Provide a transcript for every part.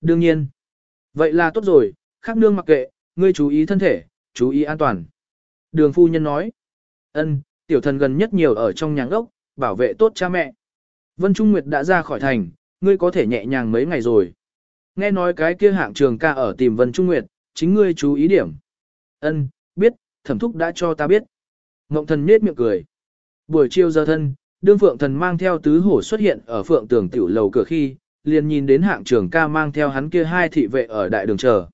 Đương nhiên. Vậy là tốt rồi, khắc nương mặc kệ, ngươi chú ý thân thể, chú ý an toàn. Đường phu nhân nói. ân, tiểu thần gần nhất nhiều ở trong nhà ốc, bảo vệ tốt cha mẹ. Vân Trung Nguyệt đã ra khỏi thành, ngươi có thể nhẹ nhàng mấy ngày rồi. Nghe nói cái kia hạng trường ca ở tìm Vân Trung Nguyệt, chính ngươi chú ý điểm. Ân, biết, thẩm thúc đã cho ta biết. Ngộng thần nết miệng cười. Buổi chiều giờ thân, đương phượng thần mang theo tứ hổ xuất hiện ở phượng tường tiểu lầu cửa khi, liền nhìn đến hạng trưởng ca mang theo hắn kia hai thị vệ ở đại đường chờ.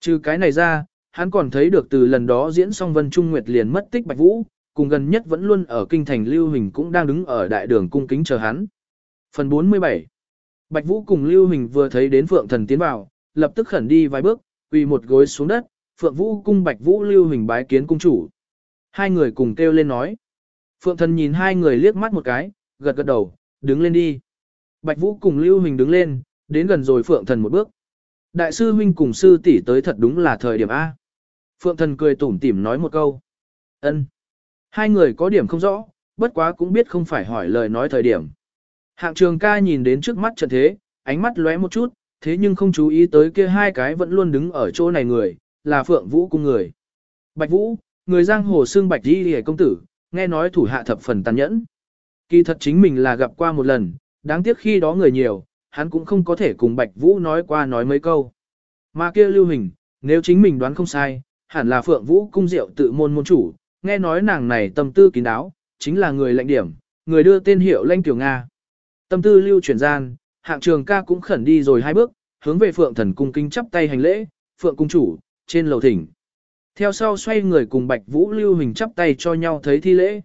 Trừ cái này ra, hắn còn thấy được từ lần đó diễn xong Vân Trung Nguyệt liền mất tích Bạch Vũ, cùng gần nhất vẫn luôn ở kinh thành Lưu Hình cũng đang đứng ở đại đường cung kính chờ hắn. Phần 47 Bạch Vũ cùng Lưu Hình vừa thấy đến Phượng Thần tiến vào, lập tức khẩn đi vài bước, quỳ một gối xuống đất, Phượng Vũ cung Bạch Vũ Lưu Hình bái kiến cung chủ. Hai người cùng kêu lên nói. Phượng Thần nhìn hai người liếc mắt một cái, gật gật đầu, đứng lên đi. Bạch Vũ cùng Lưu Huỳnh đứng lên, đến gần rồi Phượng Thần một bước. Đại sư huynh cùng sư tỷ tới thật đúng là thời điểm A. Phượng Thần cười tủm tỉm nói một câu. Ân. Hai người có điểm không rõ, bất quá cũng biết không phải hỏi lời nói thời điểm. Hạng trường ca nhìn đến trước mắt trận thế, ánh mắt lóe một chút, thế nhưng không chú ý tới kia hai cái vẫn luôn đứng ở chỗ này người, là Phượng Vũ cùng người. Bạch Vũ, người giang hồ xương Bạch Di Hề công tử, nghe nói thủ hạ thập phần tàn nhẫn. Kỳ thật chính mình là gặp qua một lần, đáng tiếc khi đó người nhiều, hắn cũng không có thể cùng Bạch Vũ nói qua nói mấy câu. Mà kia lưu hình, nếu chính mình đoán không sai, hẳn là Phượng Vũ cung diệu tự môn môn chủ, nghe nói nàng này tâm tư kín đáo, chính là người lãnh điểm, người đưa tên hiệu lanh tiểu Nga. Tâm tư lưu chuyển gian, hạng trường ca cũng khẩn đi rồi hai bước, hướng về Phượng thần cung kính chắp tay hành lễ, Phượng cung chủ, trên lầu thỉnh. Theo sau xoay người cùng Bạch Vũ Lưu Hình chắp tay cho nhau thấy thi lễ.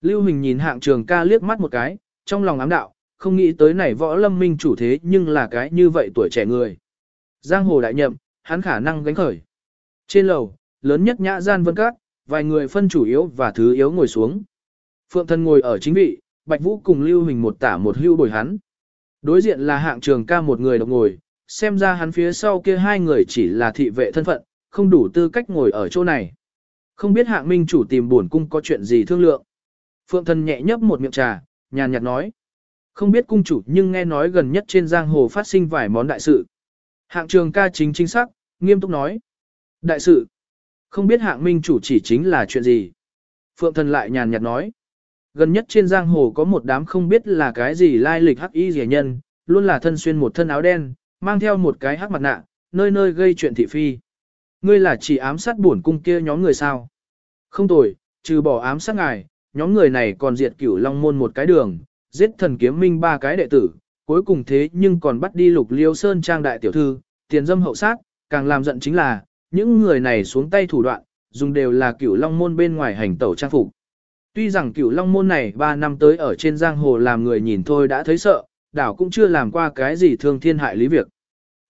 Lưu Hình nhìn hạng trường ca liếc mắt một cái, trong lòng ám đạo, không nghĩ tới này võ lâm minh chủ thế nhưng là cái như vậy tuổi trẻ người. Giang hồ đại nhậm, hắn khả năng gánh khởi. Trên lầu, lớn nhất nhã gian vân cát, vài người phân chủ yếu và thứ yếu ngồi xuống. Phượng thân ngồi ở chính vị, Bạch Vũ cùng Lưu Hình một tả một hưu bồi hắn. Đối diện là hạng trường ca một người độc ngồi, xem ra hắn phía sau kia hai người chỉ là thị vệ thân phận, không đủ tư cách ngồi ở chỗ này. Không biết hạng minh chủ tìm buồn cung có chuyện gì thương lượng. Phượng thân nhẹ nhấp một miệng trà, nhàn nhạt nói. Không biết cung chủ nhưng nghe nói gần nhất trên giang hồ phát sinh vài món đại sự. Hạng trường ca chính chính xác, nghiêm túc nói. Đại sự. Không biết hạng minh chủ chỉ chính là chuyện gì. Phượng thần lại nhàn nhạt nói. Gần nhất trên giang hồ có một đám không biết là cái gì lai lịch hắc y rẻ nhân, luôn là thân xuyên một thân áo đen, mang theo một cái hắc mặt nạ, nơi nơi gây chuyện thị phi. Ngươi là chỉ ám sát bổn cung kia nhóm người sao? Không tồi, trừ bỏ ám sát ngài, nhóm người này còn diệt cửu long môn một cái đường, giết thần kiếm minh ba cái đệ tử, cuối cùng thế nhưng còn bắt đi lục liêu sơn trang đại tiểu thư, tiền dâm hậu sát, càng làm giận chính là, những người này xuống tay thủ đoạn, dùng đều là cửu long môn bên ngoài hành tẩu trang phục. Tuy rằng cửu long môn này 3 năm tới ở trên giang hồ làm người nhìn thôi đã thấy sợ, đảo cũng chưa làm qua cái gì thương thiên hại lý việc.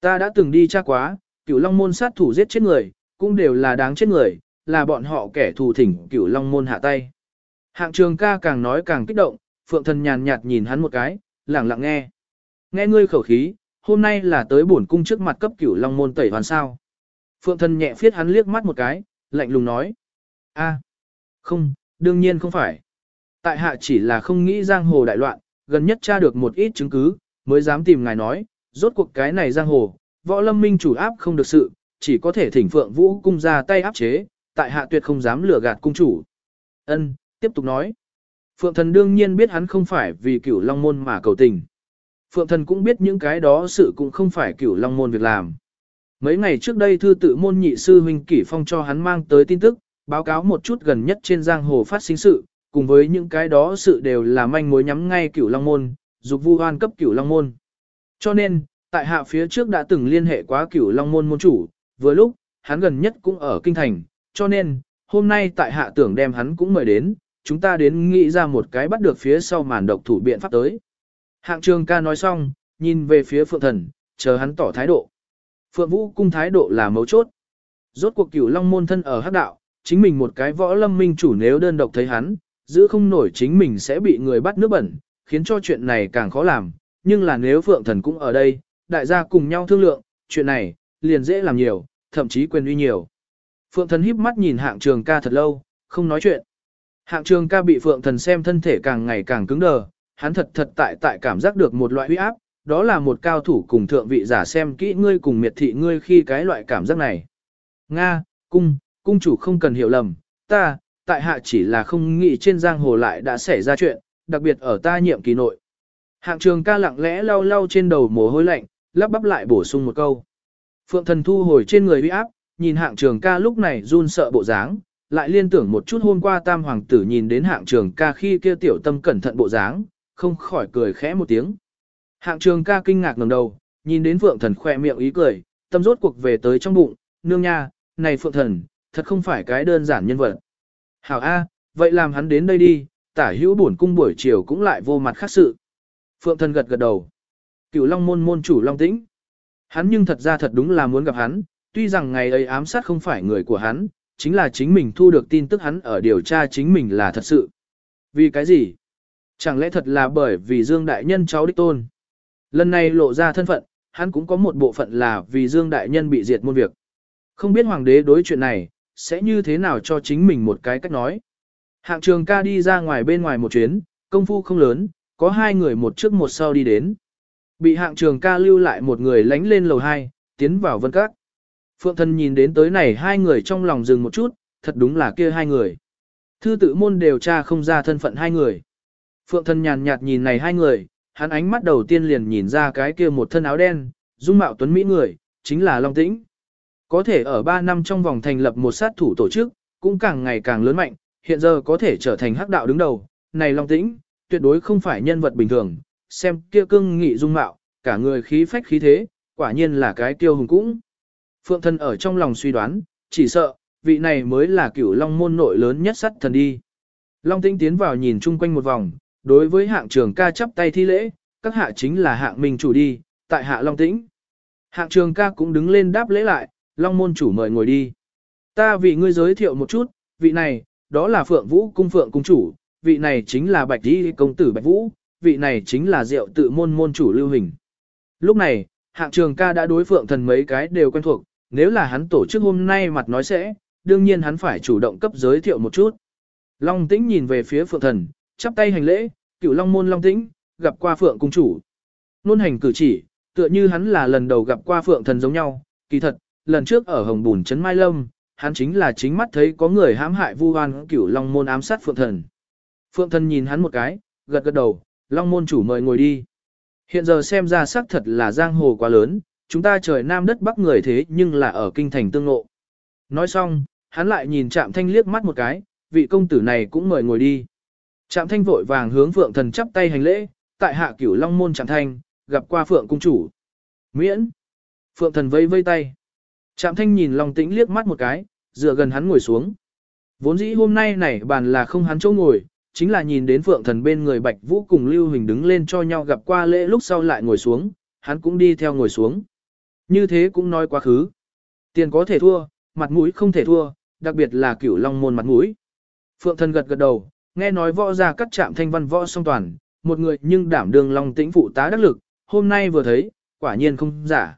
Ta đã từng đi tra quá, cửu long môn sát thủ giết chết người, cũng đều là đáng chết người, là bọn họ kẻ thù thỉnh cửu long môn hạ tay. Hạng trường ca càng nói càng kích động, phượng thần nhàn nhạt nhìn hắn một cái, lẳng lặng nghe. Nghe ngươi khẩu khí, hôm nay là tới bổn cung trước mặt cấp cửu long môn tẩy hoàn sao. Phượng thần nhẹ phiết hắn liếc mắt một cái, lạnh lùng nói. a, không, đương nhiên không phải. Tại hạ chỉ là không nghĩ giang hồ đại loạn, gần nhất tra được một ít chứng cứ, mới dám tìm ngài nói, rốt cuộc cái này giang hồ, võ lâm minh chủ áp không được sự, chỉ có thể thỉnh phượng vũ cung ra tay áp chế, tại hạ tuyệt không dám lừa gạt cung chủ. Ân, tiếp tục nói. Phượng thần đương nhiên biết hắn không phải vì cửu long môn mà cầu tình. Phượng thần cũng biết những cái đó sự cũng không phải cửu long môn việc làm. Mấy ngày trước đây thư tự môn nhị sư huynh kỷ phong cho hắn mang tới tin tức, báo cáo một chút gần nhất trên giang hồ phát sinh sự, cùng với những cái đó sự đều là manh mối nhắm ngay cửu long môn, dục vu hoan cấp cửu long môn. Cho nên, tại hạ phía trước đã từng liên hệ quá cửu long môn môn chủ, vừa lúc, hắn gần nhất cũng ở kinh thành, cho nên, hôm nay tại hạ tưởng đem hắn cũng mời đến, chúng ta đến nghĩ ra một cái bắt được phía sau màn độc thủ biện pháp tới. Hạng trường ca nói xong, nhìn về phía phượng thần, chờ hắn tỏ thái độ. Phượng vũ cung thái độ là mấu chốt. Rốt cuộc cửu long môn thân ở hắc đạo, chính mình một cái võ lâm minh chủ nếu đơn độc thấy hắn, giữ không nổi chính mình sẽ bị người bắt nước bẩn, khiến cho chuyện này càng khó làm. Nhưng là nếu phượng thần cũng ở đây, đại gia cùng nhau thương lượng, chuyện này, liền dễ làm nhiều, thậm chí quyền uy nhiều. Phượng thần híp mắt nhìn hạng trường ca thật lâu, không nói chuyện. Hạng trường ca bị phượng thần xem thân thể càng ngày càng cứng đờ, hắn thật thật tại tại cảm giác được một loại huy áp, đó là một cao thủ cùng thượng vị giả xem kỹ ngươi cùng miệt thị ngươi khi cái loại cảm giác này. Nga, cung, cung chủ không cần hiểu lầm, ta, tại hạ chỉ là không nghĩ trên giang hồ lại đã xảy ra chuyện, đặc biệt ở ta nhiệm kỳ nội. Hạng trường ca lặng lẽ lau lau trên đầu mồ hôi lạnh, lắp bắp lại bổ sung một câu. Phượng thần thu hồi trên người huy áp, nhìn hạng trường ca lúc này run sợ bộ dáng, lại liên tưởng một chút hôm qua tam hoàng tử nhìn đến hạng trường ca khi kia tiểu tâm cẩn thận bộ dáng, không khỏi cười khẽ một tiếng. Hạng trường ca kinh ngạc ngẩng đầu, nhìn đến phượng thần khoe miệng ý cười, tâm rốt cuộc về tới trong bụng, nương nha, này phượng thần, thật không phải cái đơn giản nhân vật. Hảo A, vậy làm hắn đến đây đi, tả hữu bổn cung buổi chiều cũng lại vô mặt khác sự. Phượng thần gật gật đầu. cửu long môn môn chủ long tĩnh. Hắn nhưng thật ra thật đúng là muốn gặp hắn, tuy rằng ngày ấy ám sát không phải người của hắn, chính là chính mình thu được tin tức hắn ở điều tra chính mình là thật sự. Vì cái gì? Chẳng lẽ thật là bởi vì Dương Đại Nhân cháu đích tôn? Lần này lộ ra thân phận, hắn cũng có một bộ phận là vì Dương Đại Nhân bị diệt môn việc. Không biết Hoàng đế đối chuyện này, sẽ như thế nào cho chính mình một cái cách nói. Hạng trường ca đi ra ngoài bên ngoài một chuyến, công phu không lớn, có hai người một trước một sau đi đến. Bị hạng trường ca lưu lại một người lánh lên lầu hai, tiến vào vân các. Phượng thân nhìn đến tới này hai người trong lòng dừng một chút, thật đúng là kia hai người. Thư tự môn điều tra không ra thân phận hai người. Phượng thân nhàn nhạt nhìn này hai người, hắn ánh mắt đầu tiên liền nhìn ra cái kia một thân áo đen, dung mạo tuấn mỹ người, chính là Long Tĩnh. Có thể ở 3 năm trong vòng thành lập một sát thủ tổ chức, cũng càng ngày càng lớn mạnh, hiện giờ có thể trở thành hắc đạo đứng đầu. Này Long Tĩnh, tuyệt đối không phải nhân vật bình thường, xem kia cưng nghị dung mạo, cả người khí phách khí thế, quả nhiên là cái tiêu hùng cũng. Phượng thân ở trong lòng suy đoán, chỉ sợ, vị này mới là cửu long môn nội lớn nhất sắt thần đi. Long Tĩnh tiến vào nhìn chung quanh một vòng, đối với hạng trường ca chắp tay thi lễ, các hạ chính là hạng mình chủ đi, tại hạ Long Tĩnh. Hạng trường ca cũng đứng lên đáp lễ lại, Long môn chủ mời ngồi đi. Ta vì ngươi giới thiệu một chút, vị này, đó là Phượng Vũ cung Phượng cung chủ, vị này chính là Bạch đi công tử Bạch Vũ, vị này chính là Diệu tự môn môn chủ Lưu Hình. Lúc này, hạng trường ca đã đối Phượng thần mấy cái đều quen thuộc, nếu là hắn tổ chức hôm nay mặt nói sẽ, đương nhiên hắn phải chủ động cấp giới thiệu một chút. Long Tĩnh nhìn về phía Phượng thần, chắp tay hành lễ, cựu Long môn Long Tĩnh, gặp qua Phượng cung chủ. Nôn hành cử chỉ, tựa như hắn là lần đầu gặp qua Phượng thần giống nhau, kỳ thật, lần trước ở Hồng Bùn Trấn Mai Lâm, hắn chính là chính mắt thấy có người hãm hại vu oan cửu Long môn ám sát Phượng Thần. Phượng Thần nhìn hắn một cái, gật gật đầu, Long môn chủ mời ngồi đi. Hiện giờ xem ra xác thật là giang hồ quá lớn, chúng ta trời nam đất bắc người thế nhưng là ở kinh thành tương ngộ. Nói xong, hắn lại nhìn Trạm Thanh liếc mắt một cái, vị công tử này cũng mời ngồi đi. Trạm Thanh vội vàng hướng Phượng Thần chắp tay hành lễ, tại hạ cửu Long môn Trạm Thanh, gặp qua Phượng cung chủ. Miễn. Phượng Thần vây vây tay. Trạm thanh nhìn Long Tĩnh liếc mắt một cái, dựa gần hắn ngồi xuống. Vốn dĩ hôm nay này bàn là không hắn chỗ ngồi, chính là nhìn đến Phượng Thần bên người Bạch Vũ cùng Lưu Hình đứng lên cho nhau gặp qua lễ lúc sau lại ngồi xuống, hắn cũng đi theo ngồi xuống. Như thế cũng nói quá khứ. Tiền có thể thua, mặt mũi không thể thua, đặc biệt là cửu long môn mặt mũi. Phượng Thần gật gật đầu, nghe nói võ ra cắt chạm thanh văn võ song toàn, một người nhưng đảm đường long tĩnh phụ tá đắc lực, hôm nay vừa thấy, quả nhiên không giả.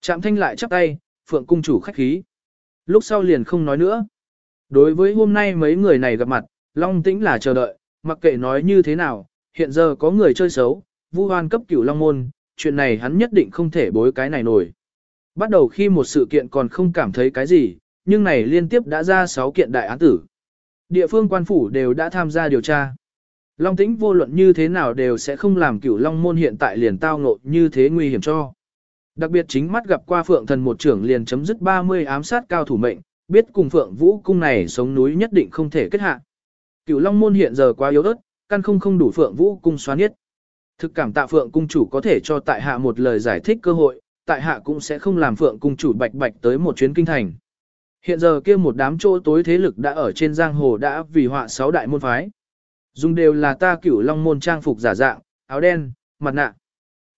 chạm thanh lại chắp tay, phượng cung chủ khách khí. Lúc sau liền không nói nữa. Đối với hôm nay mấy người này gặp mặt, Long Tĩnh là chờ đợi, mặc kệ nói như thế nào, hiện giờ có người chơi xấu, vu hoan cấp cửu Long Môn, chuyện này hắn nhất định không thể bối cái này nổi. Bắt đầu khi một sự kiện còn không cảm thấy cái gì, nhưng này liên tiếp đã ra 6 kiện đại án tử. Địa phương quan phủ đều đã tham gia điều tra. Long Tĩnh vô luận như thế nào đều sẽ không làm cửu Long Môn hiện tại liền tao ngộ như thế nguy hiểm cho. Đặc biệt chính mắt gặp qua Phượng Thần một trưởng liền chấm dứt 30 ám sát cao thủ mệnh, biết cùng Phượng Vũ cung này sống núi nhất định không thể kết hạ. Cửu Long môn hiện giờ quá yếu ớt, căn không không đủ Phượng Vũ cung xóa nhất. Thực cảm tạ Phượng cung chủ có thể cho tại hạ một lời giải thích cơ hội, tại hạ cũng sẽ không làm Phượng cung chủ bạch bạch tới một chuyến kinh thành. Hiện giờ kia một đám chỗ tối thế lực đã ở trên giang hồ đã vì họa sáu đại môn phái. Dùng đều là ta Cửu Long môn trang phục giả dạng, áo đen, mặt nạ.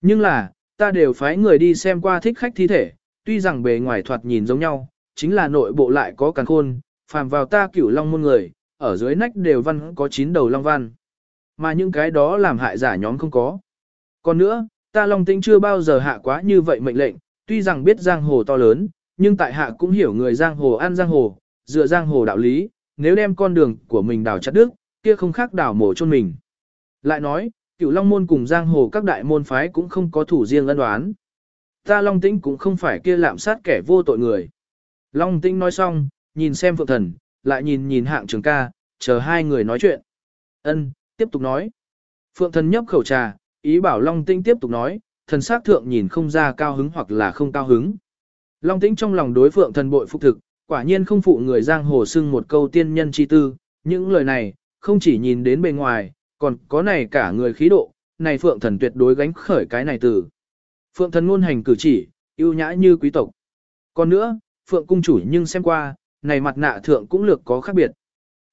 Nhưng là, ta đều phái người đi xem qua thích khách thi thể, tuy rằng bề ngoài thoạt nhìn giống nhau, chính là nội bộ lại có càng khôn, phàm vào ta cửu long môn người, ở dưới nách đều văn có chín đầu long văn. Mà những cái đó làm hại giả nhóm không có. Còn nữa, ta long tĩnh chưa bao giờ hạ quá như vậy mệnh lệnh, tuy rằng biết giang hồ to lớn, nhưng tại hạ cũng hiểu người giang hồ ăn giang hồ, dựa giang hồ đạo lý, nếu đem con đường của mình đào chặt đứt, kia không khác đào mổ chôn mình. Lại nói, cựu long môn cùng giang hồ các đại môn phái cũng không có thủ riêng ân đoán. Ta long tĩnh cũng không phải kia lạm sát kẻ vô tội người. Long tĩnh nói xong, nhìn xem phượng thần, lại nhìn nhìn hạng trường ca, chờ hai người nói chuyện. Ân, tiếp tục nói. Phượng thần nhấp khẩu trà, ý bảo Long Tĩnh tiếp tục nói, thần sắc thượng nhìn không ra cao hứng hoặc là không cao hứng. Long Tĩnh trong lòng đối Phượng thần bội phục thực, quả nhiên không phụ người giang hồ xưng một câu tiên nhân chi tư, những lời này, không chỉ nhìn đến bề ngoài, còn có này cả người khí độ, này Phượng thần tuyệt đối gánh khởi cái này từ. Phượng thần ngôn hành cử chỉ, yêu nhã như quý tộc. Còn nữa, Phượng cung chủ nhưng xem qua, này mặt nạ thượng cũng lược có khác biệt.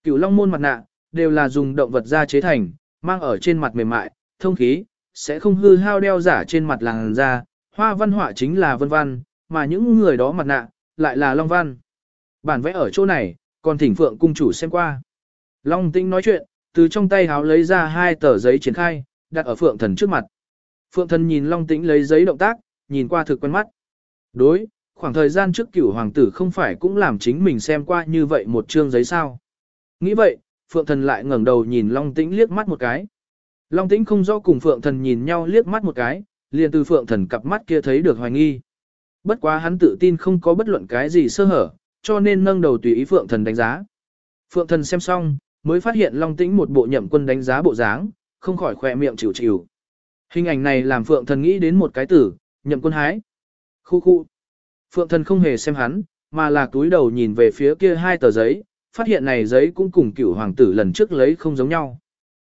Cửu Long môn mặt nạ, đều là dùng động vật da chế thành, mang ở trên mặt mềm mại, thông khí, sẽ không hư hao đeo giả trên mặt làng da, hoa văn họa chính là vân văn, mà những người đó mặt nạ, lại là long văn. Bản vẽ ở chỗ này, còn thỉnh phượng cung chủ xem qua. Long tinh nói chuyện, từ trong tay háo lấy ra hai tờ giấy triển khai, đặt ở phượng thần trước mặt. Phượng thần nhìn long tĩnh lấy giấy động tác, nhìn qua thực quen mắt. Đối, khoảng thời gian trước cửu hoàng tử không phải cũng làm chính mình xem qua như vậy một chương giấy sao. Nghĩ vậy, Phượng Thần lại ngẩng đầu nhìn Long Tĩnh liếc mắt một cái. Long Tĩnh không rõ cùng Phượng Thần nhìn nhau liếc mắt một cái, liền từ Phượng Thần cặp mắt kia thấy được hoài nghi. Bất quá hắn tự tin không có bất luận cái gì sơ hở, cho nên nâng đầu tùy ý Phượng Thần đánh giá. Phượng Thần xem xong, mới phát hiện Long Tĩnh một bộ nhậm quân đánh giá bộ dáng, không khỏi khỏe miệng chịu chịu. Hình ảnh này làm Phượng Thần nghĩ đến một cái tử, nhậm quân hái. Khu khu. Phượng Thần không hề xem hắn, mà là túi đầu nhìn về phía kia hai tờ giấy, phát hiện này giấy cũng cùng cửu hoàng tử lần trước lấy không giống nhau.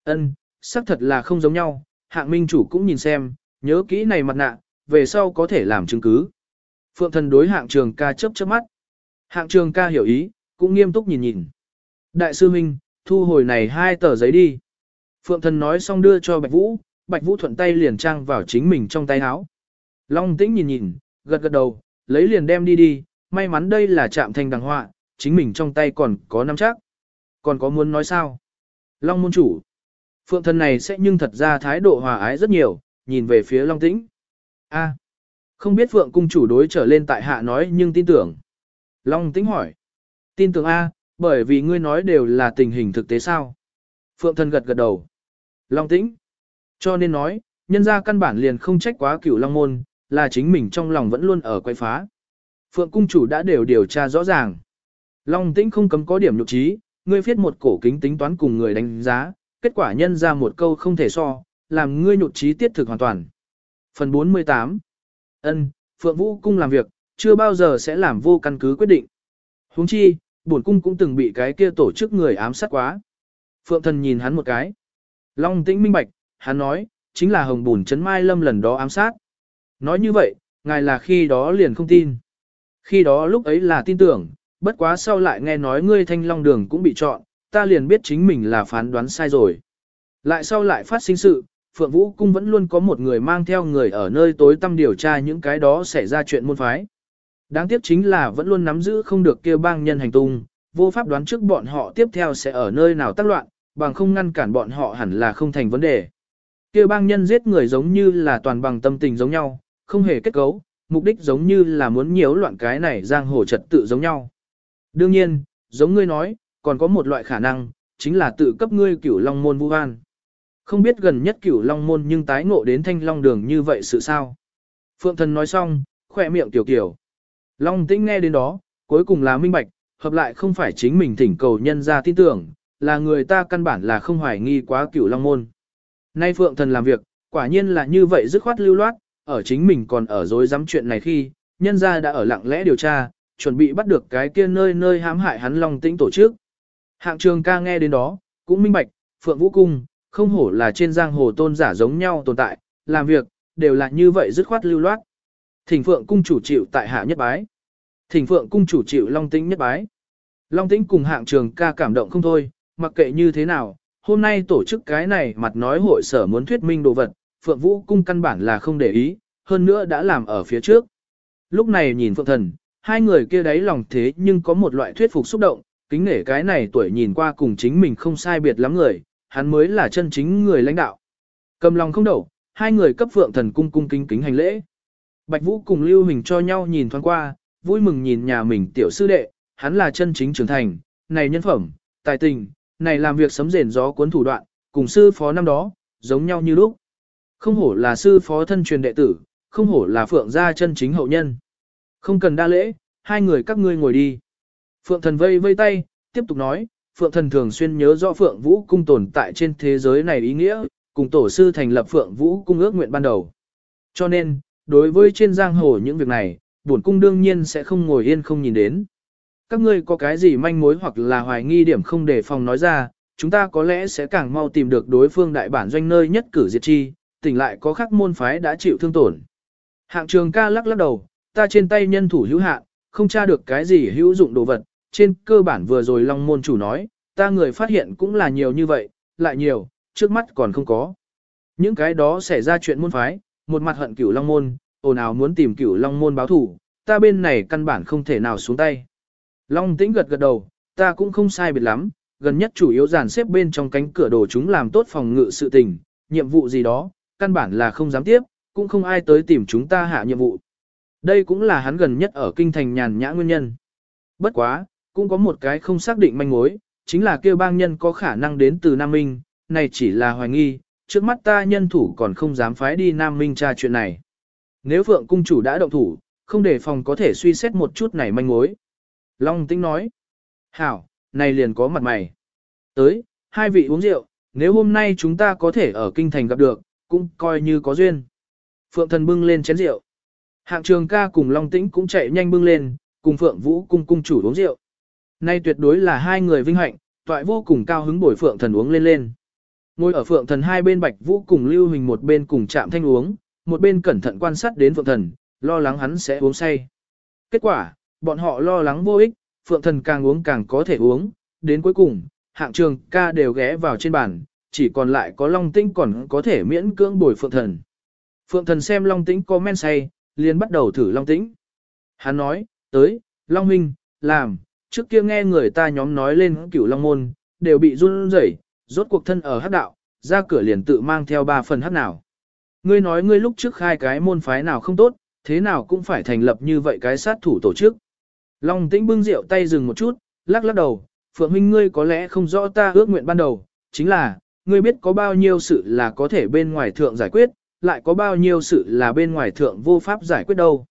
Ân, xác thật là không giống nhau, hạng minh chủ cũng nhìn xem, nhớ kỹ này mặt nạ, về sau có thể làm chứng cứ. Phượng thần đối hạng trường ca chớp chớp mắt. Hạng trường ca hiểu ý, cũng nghiêm túc nhìn nhìn. Đại sư Minh, thu hồi này hai tờ giấy đi. Phượng thần nói xong đưa cho Bạch Vũ, Bạch Vũ thuận tay liền trang vào chính mình trong tay áo. Long tĩnh nhìn nhìn, gật gật đầu, lấy liền đem đi đi, may mắn đây là trạm thành đằng họa, chính mình trong tay còn có nắm chắc. Còn có muốn nói sao? Long môn chủ. Phượng thần này sẽ nhưng thật ra thái độ hòa ái rất nhiều, nhìn về phía Long tĩnh. A, không biết Phượng cung chủ đối trở lên tại hạ nói nhưng tin tưởng. Long tĩnh hỏi. Tin tưởng A, bởi vì ngươi nói đều là tình hình thực tế sao? Phượng thần gật gật đầu. Long tĩnh. Cho nên nói, nhân ra căn bản liền không trách quá cửu Long môn, là chính mình trong lòng vẫn luôn ở quay phá. Phượng cung chủ đã đều điều tra rõ ràng. Long tĩnh không cấm có điểm nhục trí, ngươi viết một cổ kính tính toán cùng người đánh giá, kết quả nhân ra một câu không thể so, làm ngươi nhụt trí tiết thực hoàn toàn. Phần 48 ân Phượng Vũ Cung làm việc, chưa bao giờ sẽ làm vô căn cứ quyết định. huống chi, bổn cung cũng từng bị cái kia tổ chức người ám sát quá. Phượng thần nhìn hắn một cái. Long tĩnh minh bạch, hắn nói, chính là hồng bùn chấn mai lâm lần đó ám sát. Nói như vậy, ngài là khi đó liền không tin. Khi đó lúc ấy là tin tưởng, bất quá sau lại nghe nói ngươi thanh long đường cũng bị chọn, ta liền biết chính mình là phán đoán sai rồi. Lại sau lại phát sinh sự, Phượng Vũ Cung vẫn luôn có một người mang theo người ở nơi tối tăm điều tra những cái đó xảy ra chuyện môn phái. Đáng tiếc chính là vẫn luôn nắm giữ không được kia bang nhân hành tung, vô pháp đoán trước bọn họ tiếp theo sẽ ở nơi nào tác loạn, bằng không ngăn cản bọn họ hẳn là không thành vấn đề. Kia bang nhân giết người giống như là toàn bằng tâm tình giống nhau, không hề kết cấu, mục đích giống như là muốn nhiễu loạn cái này giang hồ trật tự giống nhau. Đương nhiên, giống ngươi nói, còn có một loại khả năng, chính là tự cấp ngươi cửu long môn vu oan. Không biết gần nhất cửu long môn nhưng tái ngộ đến thanh long đường như vậy sự sao. Phượng thần nói xong, khỏe miệng tiểu kiểu. Long tĩnh nghe đến đó, cuối cùng là minh bạch, hợp lại không phải chính mình thỉnh cầu nhân ra tin tưởng, là người ta căn bản là không hoài nghi quá cửu long môn. Nay Phượng thần làm việc, quả nhiên là như vậy dứt khoát lưu loát, ở chính mình còn ở dối dám chuyện này khi, nhân ra đã ở lặng lẽ điều tra, chuẩn bị bắt được cái kia nơi nơi hãm hại hắn Long Tĩnh tổ chức. Hạng trường ca nghe đến đó, cũng minh bạch, Phượng Vũ Cung, không hổ là trên giang hồ tôn giả giống nhau tồn tại, làm việc, đều là như vậy dứt khoát lưu loát. Thỉnh Phượng Cung chủ chịu tại hạ nhất bái. Thỉnh Phượng Cung chủ chịu Long Tĩnh nhất bái. Long Tĩnh cùng hạng trường ca cảm động không thôi, mặc kệ như thế nào, hôm nay tổ chức cái này mặt nói hội sở muốn thuyết minh đồ vật, Phượng Vũ Cung căn bản là không để ý, hơn nữa đã làm ở phía trước. Lúc này nhìn Phượng Thần, hai người kia đấy lòng thế nhưng có một loại thuyết phục xúc động, kính nể cái này tuổi nhìn qua cùng chính mình không sai biệt lắm người, hắn mới là chân chính người lãnh đạo. Cầm lòng không đậu, hai người cấp phượng thần cung cung kính kính hành lễ. Bạch Vũ cùng Lưu Hình cho nhau nhìn thoáng qua, vui mừng nhìn nhà mình tiểu sư đệ, hắn là chân chính trưởng thành, này nhân phẩm, tài tình, này làm việc sấm rền gió cuốn thủ đoạn, cùng sư phó năm đó, giống nhau như lúc. Không hổ là sư phó thân truyền đệ tử, không hổ là phượng gia chân chính hậu nhân. Không cần đa lễ, hai người các ngươi ngồi đi. Phượng thần vây vây tay, tiếp tục nói, Phượng thần thường xuyên nhớ rõ Phượng Vũ cung tồn tại trên thế giới này ý nghĩa, cùng tổ sư thành lập Phượng Vũ cung ước nguyện ban đầu. Cho nên, đối với trên giang hồ những việc này, bổn cung đương nhiên sẽ không ngồi yên không nhìn đến. Các ngươi có cái gì manh mối hoặc là hoài nghi điểm không để phòng nói ra, chúng ta có lẽ sẽ càng mau tìm được đối phương đại bản doanh nơi nhất cử diệt chi, tỉnh lại có khắc môn phái đã chịu thương tổn. Hạng trường ca lắc lắc đầu, ta trên tay nhân thủ hữu hạn, không tra được cái gì hữu dụng đồ vật, trên cơ bản vừa rồi Long môn chủ nói, ta người phát hiện cũng là nhiều như vậy, lại nhiều, trước mắt còn không có. Những cái đó xảy ra chuyện môn phái, một mặt hận cửu Long môn, ồn ào muốn tìm cửu Long môn báo thủ, ta bên này căn bản không thể nào xuống tay. Long tĩnh gật gật đầu, ta cũng không sai biệt lắm, gần nhất chủ yếu dàn xếp bên trong cánh cửa đồ chúng làm tốt phòng ngự sự tình, nhiệm vụ gì đó, căn bản là không dám tiếp, cũng không ai tới tìm chúng ta hạ nhiệm vụ. Đây cũng là hắn gần nhất ở kinh thành nhàn nhã nguyên nhân. Bất quá, cũng có một cái không xác định manh mối, chính là kêu bang nhân có khả năng đến từ Nam Minh, này chỉ là hoài nghi, trước mắt ta nhân thủ còn không dám phái đi Nam Minh tra chuyện này. Nếu Phượng Cung chủ đã động thủ, không để phòng có thể suy xét một chút này manh mối. Long Tĩnh nói, hảo, này liền có mặt mày. Tới, hai vị uống rượu, nếu hôm nay chúng ta có thể ở kinh thành gặp được, cũng coi như có duyên. Phượng thần bưng lên chén rượu. Hạng trường ca cùng Long Tĩnh cũng chạy nhanh bưng lên, cùng Phượng Vũ cung cung chủ uống rượu. Nay tuyệt đối là hai người vinh hạnh, toại vô cùng cao hứng bồi Phượng thần uống lên lên. Ngồi ở Phượng thần hai bên Bạch Vũ cùng Lưu Hình một bên cùng chạm thanh uống, một bên cẩn thận quan sát đến Phượng thần, lo lắng hắn sẽ uống say. Kết quả, bọn họ lo lắng vô ích, Phượng thần càng uống càng có thể uống, đến cuối cùng, hạng trường ca đều ghé vào trên bàn, chỉ còn lại có Long Tĩnh còn có thể miễn cưỡng bồi Phượng thần. Phượng thần xem Long Tĩnh có men say, liền bắt đầu thử Long Tĩnh. Hắn nói, tới, Long Huynh, làm, trước kia nghe người ta nhóm nói lên cửu Long Môn, đều bị run rẩy, rốt cuộc thân ở hát đạo, ra cửa liền tự mang theo ba phần hát nào. Ngươi nói ngươi lúc trước khai cái môn phái nào không tốt, thế nào cũng phải thành lập như vậy cái sát thủ tổ chức. Long Tĩnh bưng rượu tay dừng một chút, lắc lắc đầu, Phượng Huynh ngươi có lẽ không rõ ta ước nguyện ban đầu, chính là, ngươi biết có bao nhiêu sự là có thể bên ngoài thượng giải quyết, lại có bao nhiêu sự là bên ngoài thượng vô pháp giải quyết đâu.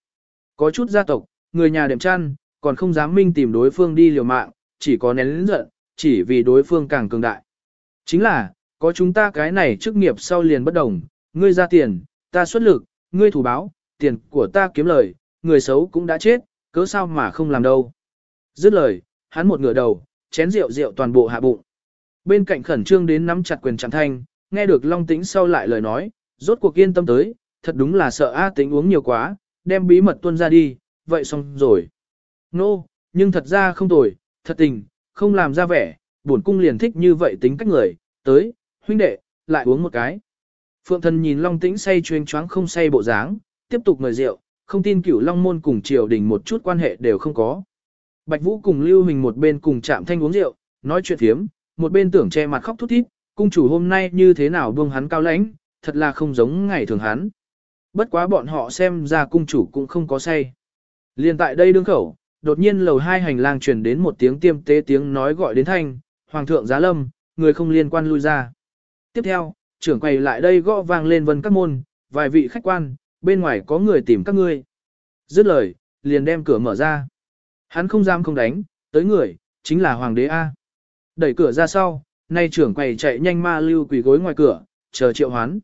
Có chút gia tộc, người nhà đệm chăn, còn không dám minh tìm đối phương đi liều mạng, chỉ có nén lĩnh giận, chỉ vì đối phương càng cường đại. Chính là, có chúng ta cái này chức nghiệp sau liền bất đồng, ngươi ra tiền, ta xuất lực, ngươi thủ báo, tiền của ta kiếm lời, người xấu cũng đã chết, cớ sao mà không làm đâu. Dứt lời, hắn một ngửa đầu, chén rượu rượu toàn bộ hạ bụng. Bên cạnh khẩn trương đến nắm chặt quyền trạng thanh, nghe được Long Tĩnh sau lại lời nói, rốt cuộc yên tâm tới, thật đúng là sợ A Tĩnh uống nhiều quá, đem bí mật tuôn ra đi, vậy xong rồi. Nô, no, nhưng thật ra không tồi, thật tình, không làm ra vẻ, bổn cung liền thích như vậy tính cách người, tới, huynh đệ, lại uống một cái. Phượng thần nhìn Long Tĩnh say chuyên choáng không say bộ dáng, tiếp tục mời rượu, không tin cửu Long môn cùng triều đình một chút quan hệ đều không có. Bạch Vũ cùng Lưu Hình một bên cùng chạm thanh uống rượu, nói chuyện thiếm, một bên tưởng che mặt khóc thút thít, cung chủ hôm nay như thế nào buông hắn cao lãnh, thật là không giống ngày thường hắn. Bất quá bọn họ xem ra cung chủ cũng không có say. Liên tại đây đương khẩu, đột nhiên lầu hai hành lang truyền đến một tiếng tiêm tế tiếng nói gọi đến thanh, Hoàng thượng giá lâm, người không liên quan lui ra. Tiếp theo, trưởng quầy lại đây gõ vang lên vân các môn, vài vị khách quan, bên ngoài có người tìm các ngươi. Dứt lời, liền đem cửa mở ra. Hắn không dám không đánh, tới người, chính là Hoàng đế A. Đẩy cửa ra sau, nay trưởng quầy chạy nhanh ma lưu quỳ gối ngoài cửa, chờ triệu hoán.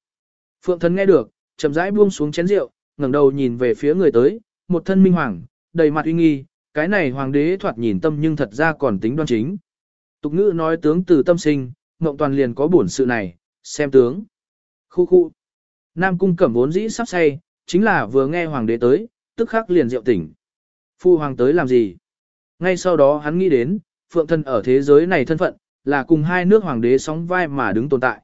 Phượng thần nghe được, chậm rãi buông xuống chén rượu, ngẩng đầu nhìn về phía người tới, một thân minh hoàng, đầy mặt uy nghi, cái này hoàng đế thoạt nhìn tâm nhưng thật ra còn tính đoan chính. Tục ngữ nói tướng từ tâm sinh, mộng toàn liền có bổn sự này, xem tướng. Khu khu. Nam cung cẩm vốn dĩ sắp say, chính là vừa nghe hoàng đế tới, tức khắc liền rượu tỉnh. Phu hoàng tới làm gì? Ngay sau đó hắn nghĩ đến, phượng thân ở thế giới này thân phận, là cùng hai nước hoàng đế sóng vai mà đứng tồn tại.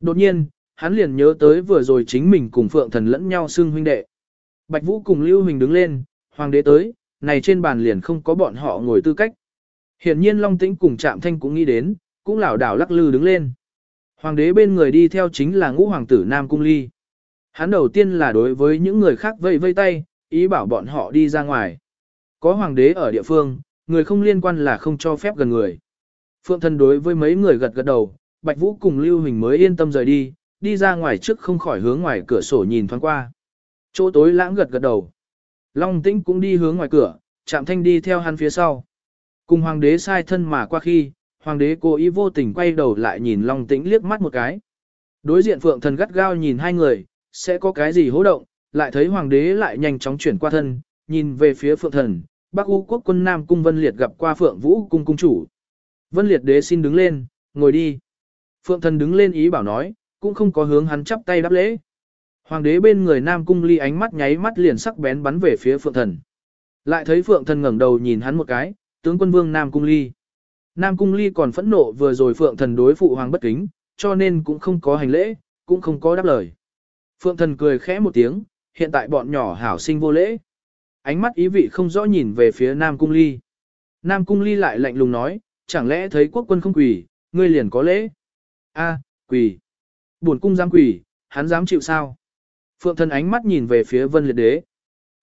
Đột nhiên, hắn liền nhớ tới vừa rồi chính mình cùng phượng thần lẫn nhau xưng huynh đệ. Bạch Vũ cùng Lưu Huỳnh đứng lên, hoàng đế tới, này trên bàn liền không có bọn họ ngồi tư cách. Hiển nhiên Long Tĩnh cùng Trạm Thanh cũng nghĩ đến, cũng lảo đảo lắc lư đứng lên. Hoàng đế bên người đi theo chính là ngũ hoàng tử Nam Cung Ly. Hắn đầu tiên là đối với những người khác vây vây tay, ý bảo bọn họ đi ra ngoài. Có hoàng đế ở địa phương, người không liên quan là không cho phép gần người. Phượng thân đối với mấy người gật gật đầu, Bạch Vũ cùng Lưu Huỳnh mới yên tâm rời đi, đi ra ngoài trước không khỏi hướng ngoài cửa sổ nhìn thoáng qua. Chỗ tối lãng gật gật đầu. Long tĩnh cũng đi hướng ngoài cửa, Trạm thanh đi theo hắn phía sau. Cùng hoàng đế sai thân mà qua khi, hoàng đế cố ý vô tình quay đầu lại nhìn Long tĩnh liếc mắt một cái. Đối diện phượng thần gắt gao nhìn hai người, sẽ có cái gì hố động, lại thấy hoàng đế lại nhanh chóng chuyển qua thân, nhìn về phía phượng thần, Bắc U quốc quân Nam Cung Vân Liệt gặp qua Phượng Vũ Cung Cung chủ. Vân Liệt đế xin đứng lên, ngồi đi. Phượng thần đứng lên ý bảo nói, cũng không có hướng hắn chắp tay đáp lễ. Hoàng đế bên người Nam Cung Ly ánh mắt nháy mắt liền sắc bén bắn về phía Phượng thần. Lại thấy Phượng thần ngẩng đầu nhìn hắn một cái, tướng quân vương Nam Cung Ly. Nam Cung Ly còn phẫn nộ vừa rồi Phượng thần đối phụ hoàng bất kính, cho nên cũng không có hành lễ, cũng không có đáp lời. Phượng thần cười khẽ một tiếng, hiện tại bọn nhỏ hảo sinh vô lễ. Ánh mắt ý vị không rõ nhìn về phía Nam Cung Ly. Nam Cung Ly lại lạnh lùng nói, chẳng lẽ thấy quốc quân không quỳ, ngươi liền có lễ? A, quỳ. Buồn cung dám quỳ, hắn dám chịu sao? Phượng thần ánh mắt nhìn về phía vân liệt đế.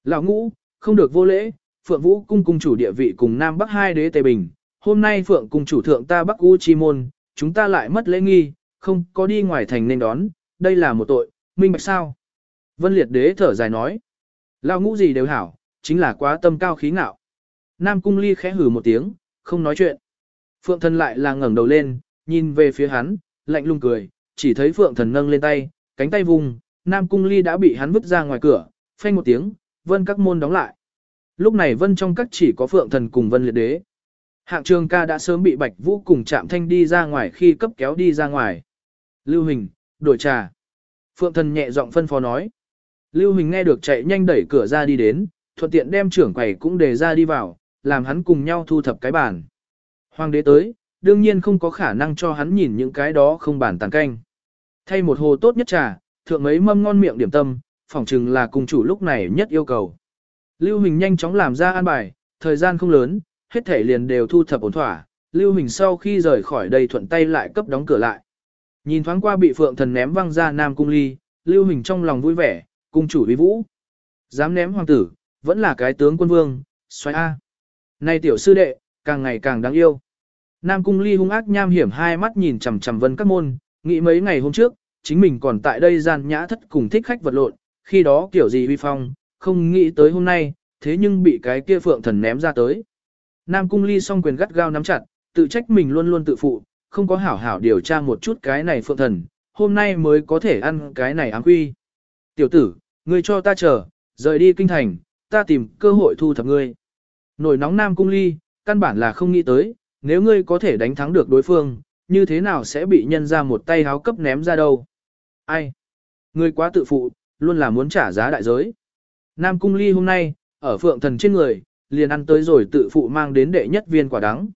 Lão ngũ, không được vô lễ, Phượng Vũ cung cung chủ địa vị cùng Nam Bắc hai đế Tề Bình. Hôm nay Phượng cung chủ thượng ta Bắc U Chi Môn, chúng ta lại mất lễ nghi, không có đi ngoài thành nên đón, đây là một tội, minh bạch sao? Vân liệt đế thở dài nói. Lão ngũ gì đều hảo, chính là quá tâm cao khí ngạo. Nam cung ly khẽ hử một tiếng, không nói chuyện. Phượng thần lại là ngẩng đầu lên, nhìn về phía hắn, lạnh lùng cười, chỉ thấy phượng thần nâng lên tay, cánh tay vùng, Nam cung ly đã bị hắn vứt ra ngoài cửa, phanh một tiếng, vân các môn đóng lại. Lúc này vân trong các chỉ có phượng thần cùng vân liệt đế. Hạng trường ca đã sớm bị bạch vũ cùng chạm thanh đi ra ngoài khi cấp kéo đi ra ngoài. Lưu Hình, đổi trà. Phượng thần nhẹ giọng phân phó nói. Lưu Hình nghe được chạy nhanh đẩy cửa ra đi đến, thuận tiện đem trưởng quầy cũng đề ra đi vào, làm hắn cùng nhau thu thập cái bàn. Hoàng đế tới, đương nhiên không có khả năng cho hắn nhìn những cái đó không bản tàn canh. Thay một hồ tốt nhất trà, thượng mấy mâm ngon miệng điểm tâm, phỏng chừng là cùng chủ lúc này nhất yêu cầu. Lưu Hình nhanh chóng làm ra an bài, thời gian không lớn, hết thể liền đều thu thập ổn thỏa, Lưu Hình sau khi rời khỏi đây thuận tay lại cấp đóng cửa lại. Nhìn thoáng qua bị Phượng Thần ném văng ra Nam Cung Ly, Lưu Hình trong lòng vui vẻ, cung chủ uy vũ. Dám ném hoàng tử, vẫn là cái tướng quân vương, xoay A. Này tiểu sư đệ, càng ngày càng đáng yêu. Nam cung ly hung ác nham hiểm hai mắt nhìn chằm chằm vân các môn, nghĩ mấy ngày hôm trước, chính mình còn tại đây gian nhã thất cùng thích khách vật lộn, khi đó kiểu gì uy phong, không nghĩ tới hôm nay, thế nhưng bị cái kia phượng thần ném ra tới. Nam cung ly song quyền gắt gao nắm chặt, tự trách mình luôn luôn tự phụ, không có hảo hảo điều tra một chút cái này phượng thần, hôm nay mới có thể ăn cái này áng quy. Tiểu tử, ngươi cho ta chờ, rời đi kinh thành, ta tìm cơ hội thu thập ngươi. Nổi nóng Nam Cung Ly, căn bản là không nghĩ tới, nếu ngươi có thể đánh thắng được đối phương, như thế nào sẽ bị nhân ra một tay háo cấp ném ra đâu. Ai? Ngươi quá tự phụ, luôn là muốn trả giá đại giới. Nam Cung Ly hôm nay, ở phượng thần trên người, liền ăn tới rồi tự phụ mang đến đệ nhất viên quả đắng.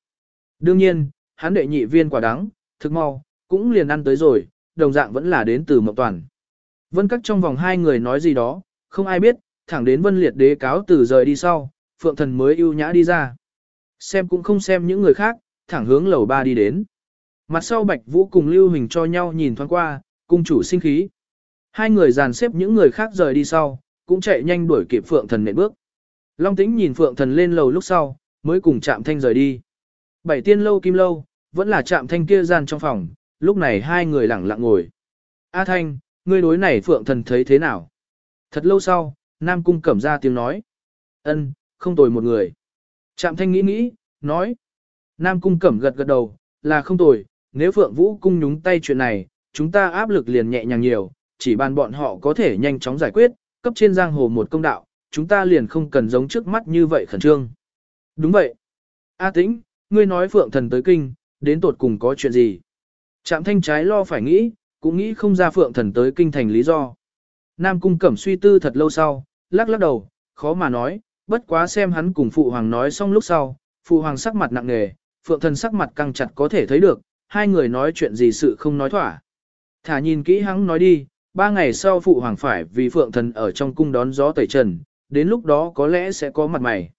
Đương nhiên, hắn đệ nhị viên quả đắng, thực mau, cũng liền ăn tới rồi, đồng dạng vẫn là đến từ Mộng Toàn. Vân Các trong vòng hai người nói gì đó, không ai biết, thẳng đến vân liệt đế cáo từ rời đi sau, phượng thần mới ưu nhã đi ra. Xem cũng không xem những người khác, thẳng hướng lầu ba đi đến. Mặt sau Bạch Vũ cùng Lưu Hình cho nhau nhìn thoáng qua, cung chủ sinh khí. Hai người dàn xếp những người khác rời đi sau, cũng chạy nhanh đuổi kịp Phượng Thần nện bước. Long Tĩnh nhìn Phượng Thần lên lầu lúc sau, mới cùng chạm thanh rời đi. Bảy tiên lâu kim lâu, vẫn là chạm thanh kia gian trong phòng, lúc này hai người lẳng lặng ngồi. A Thanh, ngươi đối này Phượng Thần thấy thế nào? Thật lâu sau, Nam Cung cẩm ra tiếng nói. ân, không tồi một người. Trạm thanh nghĩ nghĩ, nói. Nam Cung cẩm gật gật đầu, là không tồi, nếu Phượng Vũ Cung nhúng tay chuyện này, chúng ta áp lực liền nhẹ nhàng nhiều, chỉ bàn bọn họ có thể nhanh chóng giải quyết, cấp trên giang hồ một công đạo, chúng ta liền không cần giống trước mắt như vậy khẩn trương. Đúng vậy. A tĩnh, ngươi nói Phượng thần tới kinh, đến tột cùng có chuyện gì? Trạm thanh trái lo phải nghĩ, cũng nghĩ không ra Phượng thần tới kinh thành lý do. Nam Cung Cẩm suy tư thật lâu sau, lắc lắc đầu, khó mà nói, bất quá xem hắn cùng Phụ Hoàng nói xong lúc sau, Phụ Hoàng sắc mặt nặng nề, Phượng Thần sắc mặt căng chặt có thể thấy được, hai người nói chuyện gì sự không nói thỏa. Thả nhìn kỹ hắn nói đi, ba ngày sau Phụ Hoàng phải vì Phượng Thần ở trong cung đón gió tẩy trần, đến lúc đó có lẽ sẽ có mặt mày.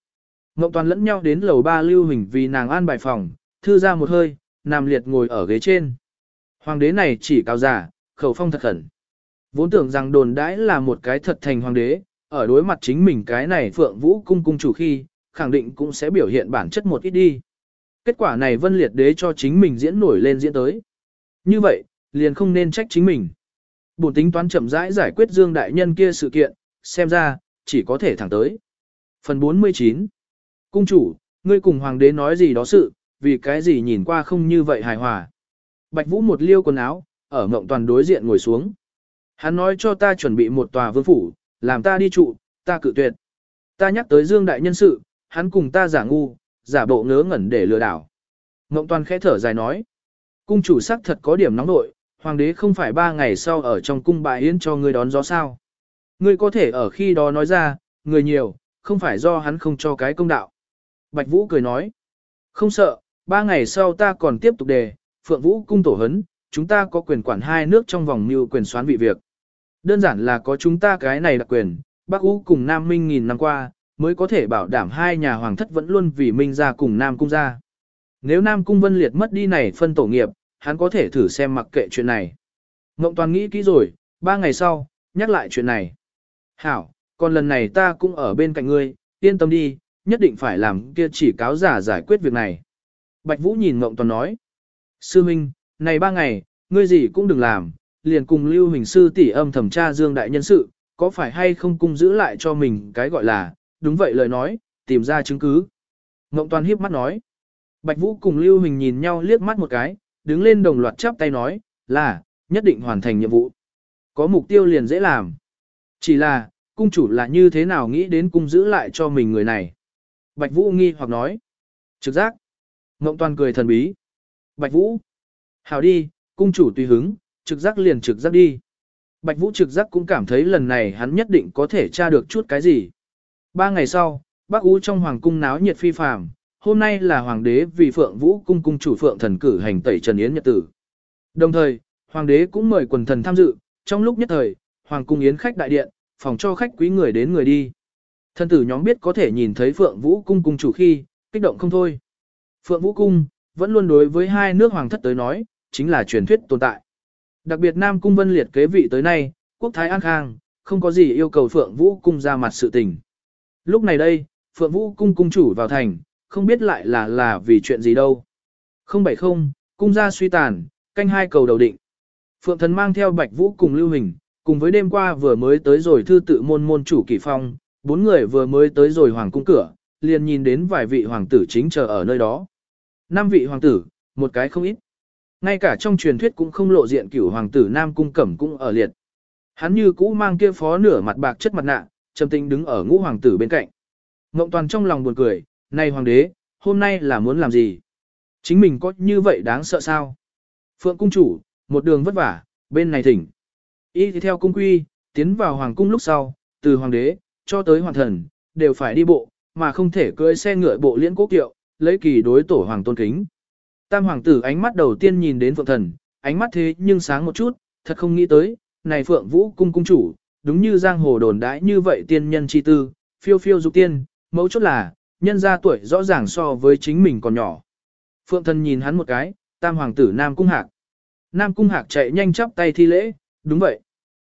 Ngọc Toàn lẫn nhau đến lầu ba lưu hình vì nàng an bài phòng, thư ra một hơi, nằm liệt ngồi ở ghế trên. Hoàng đế này chỉ cao giả, khẩu phong thật khẩn. Vốn tưởng rằng đồn đãi là một cái thật thành hoàng đế, ở đối mặt chính mình cái này phượng vũ cung cung chủ khi, khẳng định cũng sẽ biểu hiện bản chất một ít đi. Kết quả này vân liệt đế cho chính mình diễn nổi lên diễn tới. Như vậy, liền không nên trách chính mình. Bổn tính toán chậm rãi giải quyết Dương Đại Nhân kia sự kiện, xem ra, chỉ có thể thẳng tới. Phần 49 Cung chủ, ngươi cùng hoàng đế nói gì đó sự, vì cái gì nhìn qua không như vậy hài hòa. Bạch Vũ một liêu quần áo, ở ngộng toàn đối diện ngồi xuống. Hắn nói cho ta chuẩn bị một tòa vương phủ, làm ta đi trụ, ta cự tuyệt. Ta nhắc tới Dương Đại Nhân sự, hắn cùng ta giả ngu, giả bộ ngớ ngẩn để lừa đảo. Ngộng toàn khẽ thở dài nói. Cung chủ sắc thật có điểm nóng nội, hoàng đế không phải ba ngày sau ở trong cung bại yến cho ngươi đón gió sao. Ngươi có thể ở khi đó nói ra, người nhiều, không phải do hắn không cho cái công đạo. Bạch Vũ cười nói. Không sợ, ba ngày sau ta còn tiếp tục đề, Phượng Vũ cung tổ hấn, chúng ta có quyền quản hai nước trong vòng mưu quyền xoán vị việc. Đơn giản là có chúng ta cái này đặc quyền, Bắc Ú cùng Nam Minh nghìn năm qua, mới có thể bảo đảm hai nhà hoàng thất vẫn luôn vì Minh gia cùng Nam cung gia. Nếu Nam cung Vân Liệt mất đi này phân tổ nghiệp, hắn có thể thử xem mặc kệ chuyện này. Ngộng Toàn nghĩ kỹ rồi, ba ngày sau, nhắc lại chuyện này. Hảo, còn lần này ta cũng ở bên cạnh ngươi, yên tâm đi, nhất định phải làm kia chỉ cáo giả giải quyết việc này. Bạch Vũ nhìn Ngộng Toàn nói. Sư Minh, này ba ngày, ngươi gì cũng đừng làm, liền cùng Lưu Hình Sư tỷ âm thẩm tra Dương Đại Nhân sự, có phải hay không cung giữ lại cho mình cái gọi là, đúng vậy lời nói, tìm ra chứng cứ. Ngộng Toàn hiếp mắt nói. Bạch Vũ cùng Lưu Hình nhìn nhau liếc mắt một cái, đứng lên đồng loạt chắp tay nói, là, nhất định hoàn thành nhiệm vụ. Có mục tiêu liền dễ làm. Chỉ là, cung chủ là như thế nào nghĩ đến cung giữ lại cho mình người này. Bạch Vũ nghi hoặc nói. Trực giác. Ngộng toàn cười thần bí. Bạch Vũ. Hào đi, cung chủ tùy hứng, trực giác liền trực giác đi. Bạch Vũ trực giác cũng cảm thấy lần này hắn nhất định có thể tra được chút cái gì. Ba ngày sau, bác Ú trong hoàng cung náo nhiệt phi phàm, hôm nay là hoàng đế vì Phượng Vũ cung cung chủ Phượng thần cử hành tẩy Trần Yến nhật tử. Đồng thời, hoàng đế cũng mời quần thần tham dự, trong lúc nhất thời, hoàng cung yến khách đại điện, phòng cho khách quý người đến người đi. Thân tử nhóm biết có thể nhìn thấy Phượng Vũ cung cung chủ khi, kích động không thôi. Phượng Vũ cung, vẫn luôn đối với hai nước hoàng thất tới nói, chính là truyền thuyết tồn tại. Đặc biệt Nam cung vân liệt kế vị tới nay, quốc thái an khang, không có gì yêu cầu Phượng Vũ cung ra mặt sự tình. Lúc này đây, Phượng Vũ cung cung chủ vào thành, không biết lại là là vì chuyện gì đâu. 070, cung gia suy tàn, canh hai cầu đầu định. Phượng thần mang theo Bạch Vũ cùng Lưu Hình, cùng với đêm qua vừa mới tới rồi thư tự môn môn chủ kỳ phong, bốn người vừa mới tới rồi hoàng cung cửa, liền nhìn đến vài vị hoàng tử chính chờ ở nơi đó. Năm vị hoàng tử, một cái không ít. Ngay cả trong truyền thuyết cũng không lộ diện cửu hoàng tử Nam Cung Cẩm cũng ở liệt. Hắn như cũ mang kia phó nửa mặt bạc chất mặt nạ, trầm tĩnh đứng ở ngũ hoàng tử bên cạnh. Ngộng toàn trong lòng buồn cười, này hoàng đế, hôm nay là muốn làm gì? Chính mình có như vậy đáng sợ sao? Phượng cung chủ, một đường vất vả, bên này thỉnh. Y thì theo cung quy, tiến vào hoàng cung lúc sau, từ hoàng đế, cho tới hoàng thần, đều phải đi bộ, mà không thể cưỡi xe ngựa bộ liễn quốc kiệu, lấy kỳ đối tổ hoàng tôn kính. Tam hoàng tử ánh mắt đầu tiên nhìn đến phượng thần, ánh mắt thế nhưng sáng một chút, thật không nghĩ tới, này phượng vũ cung cung chủ, đúng như giang hồ đồn đãi như vậy tiên nhân chi tư, phiêu phiêu dục tiên, mẫu chốt là, nhân ra tuổi rõ ràng so với chính mình còn nhỏ. Phượng thần nhìn hắn một cái, tam hoàng tử Nam Cung Hạc. Nam Cung Hạc chạy nhanh chắp tay thi lễ, đúng vậy.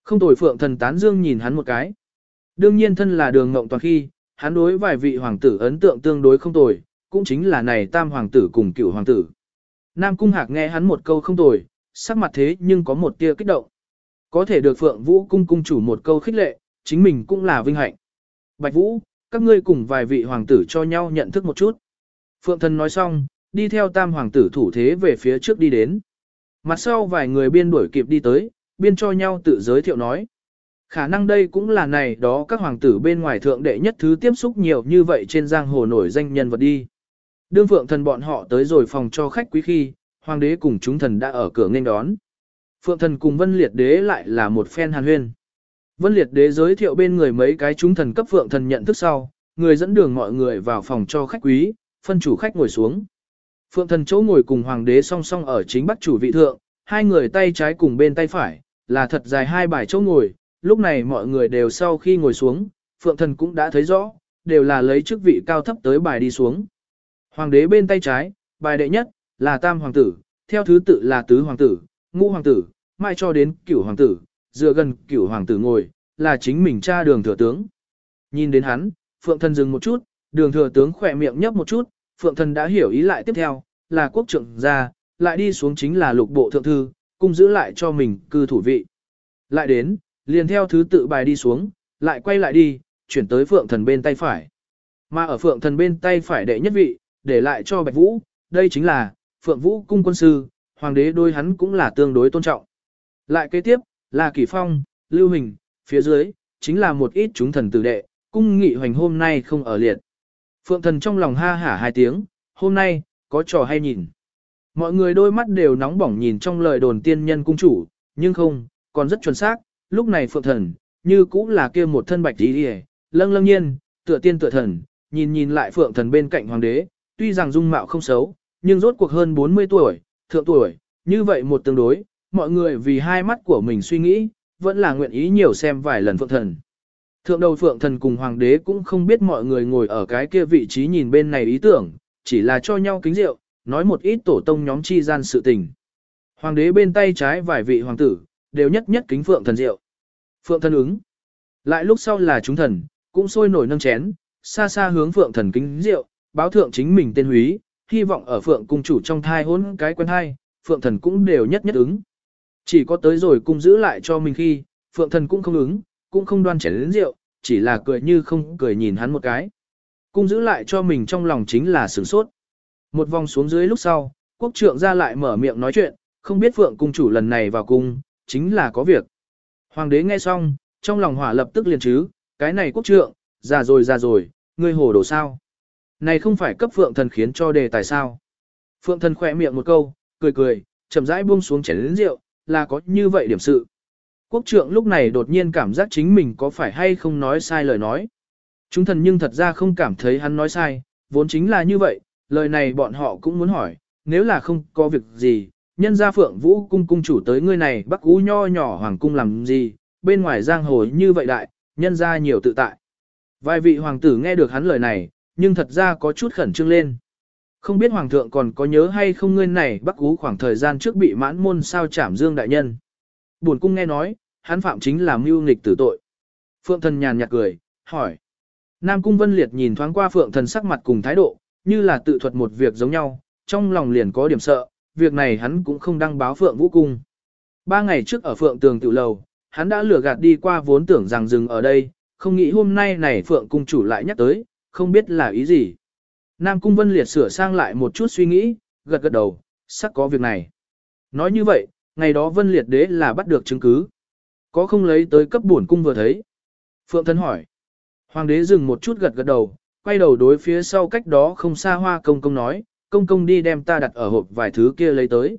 Không tồi Phượng thần tán dương nhìn hắn một cái. Đương nhiên thân là đường ngộng toàn khi, hắn đối vài vị hoàng tử ấn tượng tương đối không tồi, cũng chính là này tam hoàng tử cùng cựu hoàng tử. Nam Cung Hạc nghe hắn một câu không tồi, sắc mặt thế nhưng có một tia kích động. Có thể được Phượng Vũ cung cung chủ một câu khích lệ, chính mình cũng là vinh hạnh. Bạch Vũ, các ngươi cùng vài vị hoàng tử cho nhau nhận thức một chút. Phượng thần nói xong, đi theo tam hoàng tử thủ thế về phía trước đi đến. Mặt sau vài người biên đuổi kịp đi tới, biên cho nhau tự giới thiệu nói. Khả năng đây cũng là này đó các hoàng tử bên ngoài thượng đệ nhất thứ tiếp xúc nhiều như vậy trên giang hồ nổi danh nhân vật đi. Đương phượng thần bọn họ tới rồi phòng cho khách quý khi, hoàng đế cùng chúng thần đã ở cửa nghênh đón. Phượng thần cùng vân liệt đế lại là một phen hàn huyên. Vân liệt đế giới thiệu bên người mấy cái chúng thần cấp phượng thần nhận thức sau, người dẫn đường mọi người vào phòng cho khách quý, phân chủ khách ngồi xuống. Phượng thần chỗ ngồi cùng hoàng đế song song ở chính bắc chủ vị thượng, hai người tay trái cùng bên tay phải, là thật dài hai bài chỗ ngồi, lúc này mọi người đều sau khi ngồi xuống, phượng thần cũng đã thấy rõ, đều là lấy chức vị cao thấp tới bài đi xuống. Hoàng đế bên tay trái, bài đệ nhất, là tam hoàng tử, theo thứ tự là tứ hoàng tử, ngũ hoàng tử, mai cho đến cửu hoàng tử, dựa gần cửu hoàng tử ngồi, là chính mình cha đường thừa tướng. Nhìn đến hắn, phượng thần dừng một chút, đường thừa tướng khỏe miệng nhấp một chút, phượng thần đã hiểu ý lại tiếp theo, là quốc trưởng gia, lại đi xuống chính là lục bộ thượng thư, cung giữ lại cho mình cư thủ vị. Lại đến, liền theo thứ tự bài đi xuống, lại quay lại đi, chuyển tới phượng thần bên tay phải. Mà ở phượng thần bên tay phải đệ nhất vị, để lại cho Bạch Vũ, đây chính là, phượng vũ cung quân sư, hoàng đế đôi hắn cũng là tương đối tôn trọng. Lại kế tiếp, là Kỷ Phong, Lưu Hình, phía dưới, chính là một ít chúng thần tử đệ, cung nghị hoành hôm nay không ở liệt. Phượng thần trong lòng ha hả hai tiếng, hôm nay, có trò hay nhìn. Mọi người đôi mắt đều nóng bỏng nhìn trong lời đồn tiên nhân cung chủ, nhưng không, còn rất chuẩn xác, lúc này phượng thần, như cũng là kia một thân bạch tí đi lâng lâng nhiên, tựa tiên tựa thần, nhìn nhìn lại phượng thần bên cạnh hoàng đế, tuy rằng dung mạo không xấu, nhưng rốt cuộc hơn 40 tuổi, thượng tuổi, như vậy một tương đối, mọi người vì hai mắt của mình suy nghĩ, vẫn là nguyện ý nhiều xem vài lần phượng thần. Thượng đầu phượng thần cùng hoàng đế cũng không biết mọi người ngồi ở cái kia vị trí nhìn bên này ý tưởng, chỉ là cho nhau kính rượu, nói một ít tổ tông nhóm chi gian sự tình. Hoàng đế bên tay trái vài vị hoàng tử, đều nhất nhất kính phượng thần rượu. Phượng thần ứng. Lại lúc sau là chúng thần, cũng sôi nổi nâng chén, xa xa hướng phượng thần kính rượu, báo thượng chính mình tên húy, hy vọng ở phượng cung chủ trong thai hôn cái quen thai, phượng thần cũng đều nhất nhất ứng. Chỉ có tới rồi cung giữ lại cho mình khi, phượng thần cũng không ứng, cũng không đoan chén đến rượu, chỉ là cười như không cười nhìn hắn một cái. Cung giữ lại cho mình trong lòng chính là sửng sốt. Một vòng xuống dưới lúc sau, quốc trượng ra lại mở miệng nói chuyện, không biết phượng cung chủ lần này vào cung, chính là có việc. Hoàng đế nghe xong, trong lòng hỏa lập tức liền chứ, cái này quốc trượng, già rồi già rồi, ngươi hồ đồ sao. Này không phải cấp phượng thần khiến cho đề tài sao. Phượng thần khỏe miệng một câu, cười cười, chậm rãi buông xuống chén lĩnh rượu, là có như vậy điểm sự. Quốc trượng lúc này đột nhiên cảm giác chính mình có phải hay không nói sai lời nói. Chúng thần nhưng thật ra không cảm thấy hắn nói sai, vốn chính là như vậy, lời này bọn họ cũng muốn hỏi, nếu là không có việc gì, nhân gia phượng vũ cung cung chủ tới ngươi này bắc ú nho nhỏ hoàng cung làm gì, bên ngoài giang hồ như vậy đại, nhân gia nhiều tự tại. Vài vị hoàng tử nghe được hắn lời này, nhưng thật ra có chút khẩn trương lên. Không biết hoàng thượng còn có nhớ hay không ngươi này bắc ú khoảng thời gian trước bị mãn môn sao trảm dương đại nhân. Buồn cung nghe nói, hắn phạm chính là mưu nghịch tử tội. Phượng thần nhàn nhạt cười, hỏi. Nam cung vân liệt nhìn thoáng qua phượng thần sắc mặt cùng thái độ, như là tự thuật một việc giống nhau, trong lòng liền có điểm sợ, việc này hắn cũng không đăng báo phượng vũ cung. Ba ngày trước ở phượng tường tự lầu, hắn đã lừa gạt đi qua vốn tưởng rằng dừng ở đây, không nghĩ hôm nay này phượng cung chủ lại nhắc tới, không biết là ý gì. Nam cung vân liệt sửa sang lại một chút suy nghĩ, gật gật đầu, sắc có việc này. Nói như vậy, ngày đó vân liệt đế là bắt được chứng cứ. Có không lấy tới cấp bổn cung vừa thấy. Phượng thân hỏi. Hoàng đế dừng một chút gật gật đầu, quay đầu đối phía sau cách đó không xa hoa công công nói, công công đi đem ta đặt ở hộp vài thứ kia lấy tới.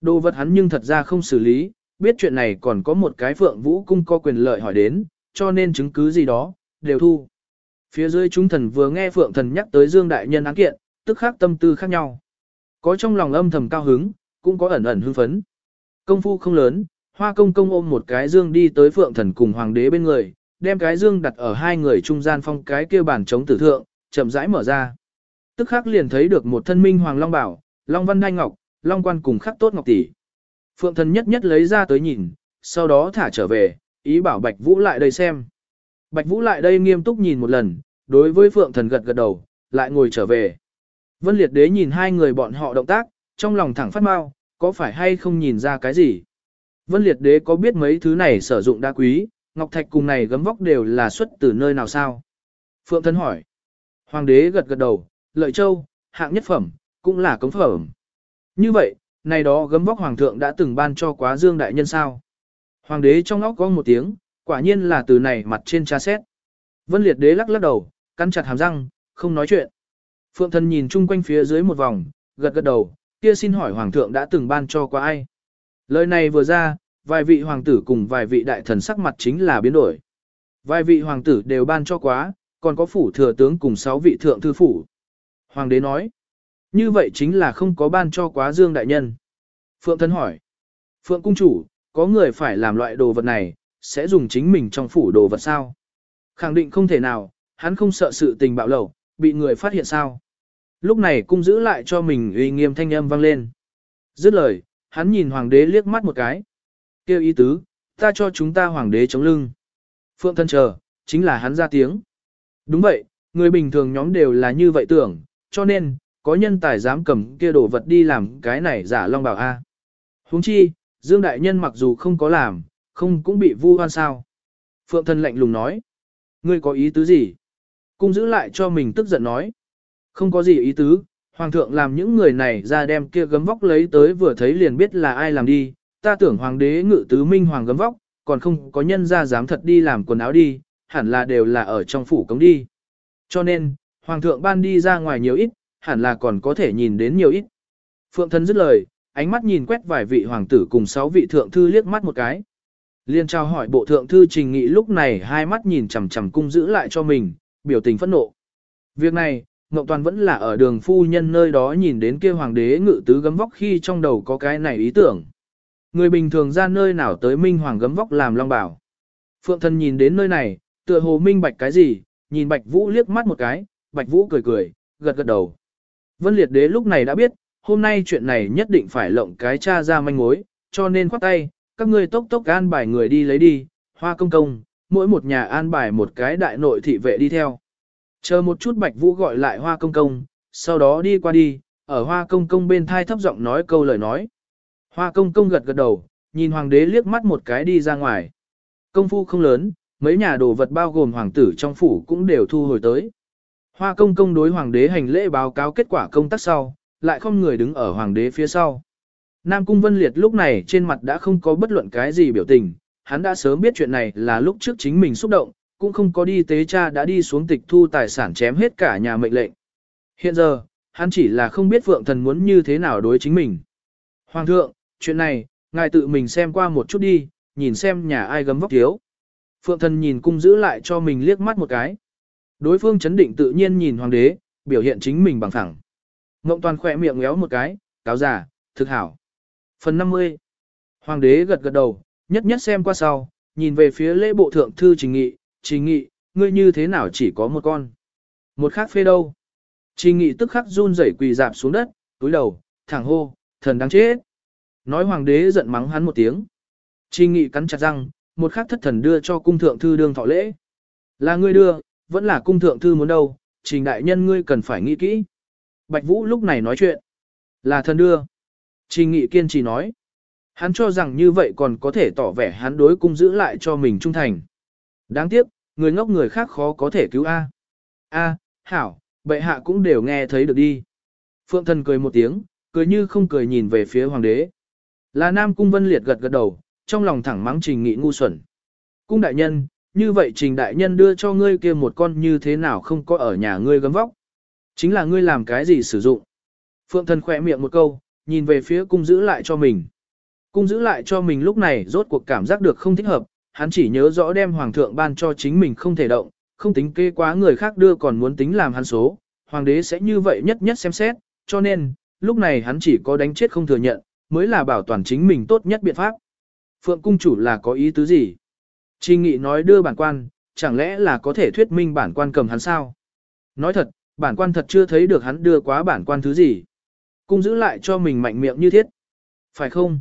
Đồ vật hắn nhưng thật ra không xử lý, biết chuyện này còn có một cái phượng vũ cung có quyền lợi hỏi đến, cho nên chứng cứ gì đó, đều thu. Phía dưới chúng thần vừa nghe phượng thần nhắc tới Dương Đại Nhân án kiện, tức khác tâm tư khác nhau. Có trong lòng âm thầm cao hứng, cũng có ẩn ẩn hưng phấn. Công phu không lớn, hoa công công ôm một cái dương đi tới phượng thần cùng hoàng đế bên người, đem cái dương đặt ở hai người trung gian phong cái kia bàn chống tử thượng, chậm rãi mở ra. Tức khắc liền thấy được một thân minh hoàng long bảo, long văn đai ngọc, long quan cùng khắc tốt ngọc tỷ. Phượng thần nhất nhất lấy ra tới nhìn, sau đó thả trở về, ý bảo Bạch Vũ lại đây xem. Bạch Vũ lại đây nghiêm túc nhìn một lần, đối với Phượng thần gật gật đầu, lại ngồi trở về. Vân Liệt Đế nhìn hai người bọn họ động tác, trong lòng thẳng phát mau, có phải hay không nhìn ra cái gì? Vân Liệt Đế có biết mấy thứ này sử dụng đa quý, ngọc thạch cùng này gấm vóc đều là xuất từ nơi nào sao? Phượng Thần hỏi. Hoàng đế gật gật đầu, lợi châu, hạng nhất phẩm, cũng là cống phẩm. Như vậy, này đó gấm vóc hoàng thượng đã từng ban cho quá dương đại nhân sao? Hoàng đế trong óc có một tiếng, quả nhiên là từ này mặt trên tra xét. Vân Liệt Đế lắc lắc đầu, cắn chặt hàm răng, không nói chuyện. Phượng Thần nhìn chung quanh phía dưới một vòng, gật gật đầu, kia xin hỏi hoàng thượng đã từng ban cho qua ai? Lời này vừa ra, vài vị hoàng tử cùng vài vị đại thần sắc mặt chính là biến đổi. Vài vị hoàng tử đều ban cho quá, còn có phủ thừa tướng cùng sáu vị thượng thư phủ. Hoàng đế nói, như vậy chính là không có ban cho quá dương đại nhân. Phượng thân hỏi, Phượng cung chủ, có người phải làm loại đồ vật này, sẽ dùng chính mình trong phủ đồ vật sao? Khẳng định không thể nào, hắn không sợ sự tình bạo lẩu, bị người phát hiện sao? Lúc này cung giữ lại cho mình uy nghiêm thanh âm vang lên. Dứt lời, hắn nhìn hoàng đế liếc mắt một cái. Kêu ý tứ, ta cho chúng ta hoàng đế chống lưng. Phượng thân chờ, chính là hắn ra tiếng. Đúng vậy, người bình thường nhóm đều là như vậy tưởng, cho nên, có nhân tài dám cầm kia đồ vật đi làm cái này giả long bảo A. Huống chi, Dương Đại Nhân mặc dù không có làm, không cũng bị vu oan sao. Phượng thần lạnh lùng nói. Ngươi có ý tứ gì? Cung giữ lại cho mình tức giận nói. Không có gì ý tứ, hoàng thượng làm những người này ra đem kia gấm vóc lấy tới vừa thấy liền biết là ai làm đi. Ta tưởng hoàng đế ngự tứ minh hoàng gấm vóc, còn không có nhân ra dám thật đi làm quần áo đi, hẳn là đều là ở trong phủ cống đi. Cho nên, hoàng thượng ban đi ra ngoài nhiều ít, hẳn là còn có thể nhìn đến nhiều ít. Phượng thân dứt lời, ánh mắt nhìn quét vài vị hoàng tử cùng sáu vị thượng thư liếc mắt một cái. Liên trao hỏi bộ thượng thư trình nghị lúc này hai mắt nhìn chằm chằm cung giữ lại cho mình, biểu tình phẫn nộ. Việc này, Ngọc Toàn vẫn là ở đường phu nhân nơi đó nhìn đến kia hoàng đế ngự tứ gấm vóc khi trong đầu có cái này ý tưởng. Người bình thường ra nơi nào tới minh hoàng gấm vóc làm long bảo. Phượng thân nhìn đến nơi này, tựa hồ minh bạch cái gì, nhìn bạch vũ liếc mắt một cái, bạch vũ cười cười, gật gật đầu. Vân liệt đế lúc này đã biết, hôm nay chuyện này nhất định phải lộng cái cha ra manh mối, cho nên khoát tay, các ngươi tốc tốc an bài người đi lấy đi, hoa công công, mỗi một nhà an bài một cái đại nội thị vệ đi theo. Chờ một chút Bạch Vũ gọi lại hoa công công, sau đó đi qua đi, ở hoa công công bên thai thấp giọng nói câu lời nói. Hoa công công gật gật đầu, nhìn hoàng đế liếc mắt một cái đi ra ngoài. Công phu không lớn, mấy nhà đồ vật bao gồm hoàng tử trong phủ cũng đều thu hồi tới. Hoa công công đối hoàng đế hành lễ báo cáo kết quả công tác sau, lại không người đứng ở hoàng đế phía sau. Nam Cung Vân Liệt lúc này trên mặt đã không có bất luận cái gì biểu tình, hắn đã sớm biết chuyện này là lúc trước chính mình xúc động, cũng không có đi tế cha đã đi xuống tịch thu tài sản chém hết cả nhà mệnh lệnh. Hiện giờ, hắn chỉ là không biết Phượng Thần muốn như thế nào đối chính mình. Hoàng thượng, chuyện này, ngài tự mình xem qua một chút đi, nhìn xem nhà ai gấm vóc thiếu. Phượng Thần nhìn cung giữ lại cho mình liếc mắt một cái. Đối phương chấn định tự nhiên nhìn hoàng đế, biểu hiện chính mình bằng thẳng. Ngộng toàn khỏe miệng ngéo một cái, cáo giả, thực hảo. Phần 50 Hoàng đế gật gật đầu, nhất nhất xem qua sau, nhìn về phía lễ bộ thượng thư trình nghị, trình nghị, ngươi như thế nào chỉ có một con. Một khác phê đâu. Trình nghị tức khắc run rẩy quỳ dạp xuống đất, túi đầu, thẳng hô, thần đáng chết. Nói hoàng đế giận mắng hắn một tiếng. Trình nghị cắn chặt răng, một khắc thất thần đưa cho cung thượng thư đương thọ lễ. Là ngươi đưa, vẫn là cung thượng thư muốn đâu, trình đại nhân ngươi cần phải nghĩ kỹ. Bạch Vũ lúc này nói chuyện. Là thần đưa. Trình nghị kiên trì nói. Hắn cho rằng như vậy còn có thể tỏ vẻ hắn đối cung giữ lại cho mình trung thành. Đáng tiếc, người ngốc người khác khó có thể cứu A. A, hảo, bệ hạ cũng đều nghe thấy được đi. Phượng thần cười một tiếng, cười như không cười nhìn về phía hoàng đế. Là Nam Cung Vân Liệt gật gật đầu, trong lòng thẳng mắng trình nghị ngu xuẩn. Cung đại nhân, như vậy trình đại nhân đưa cho ngươi kia một con như thế nào không có ở nhà ngươi gấm vóc. Chính là ngươi làm cái gì sử dụng. Phượng thần khỏe miệng một câu, nhìn về phía cung giữ lại cho mình. Cung giữ lại cho mình lúc này rốt cuộc cảm giác được không thích hợp, hắn chỉ nhớ rõ đem hoàng thượng ban cho chính mình không thể động, không tính kê quá người khác đưa còn muốn tính làm hắn số, hoàng đế sẽ như vậy nhất nhất xem xét, cho nên, lúc này hắn chỉ có đánh chết không thừa nhận, mới là bảo toàn chính mình tốt nhất biện pháp. Phượng cung chủ là có ý tứ gì? Trình nghị nói đưa bản quan, chẳng lẽ là có thể thuyết minh bản quan cầm hắn sao? Nói thật, bản quan thật chưa thấy được hắn đưa quá bản quan thứ gì. Cung giữ lại cho mình mạnh miệng như thiết. Phải không?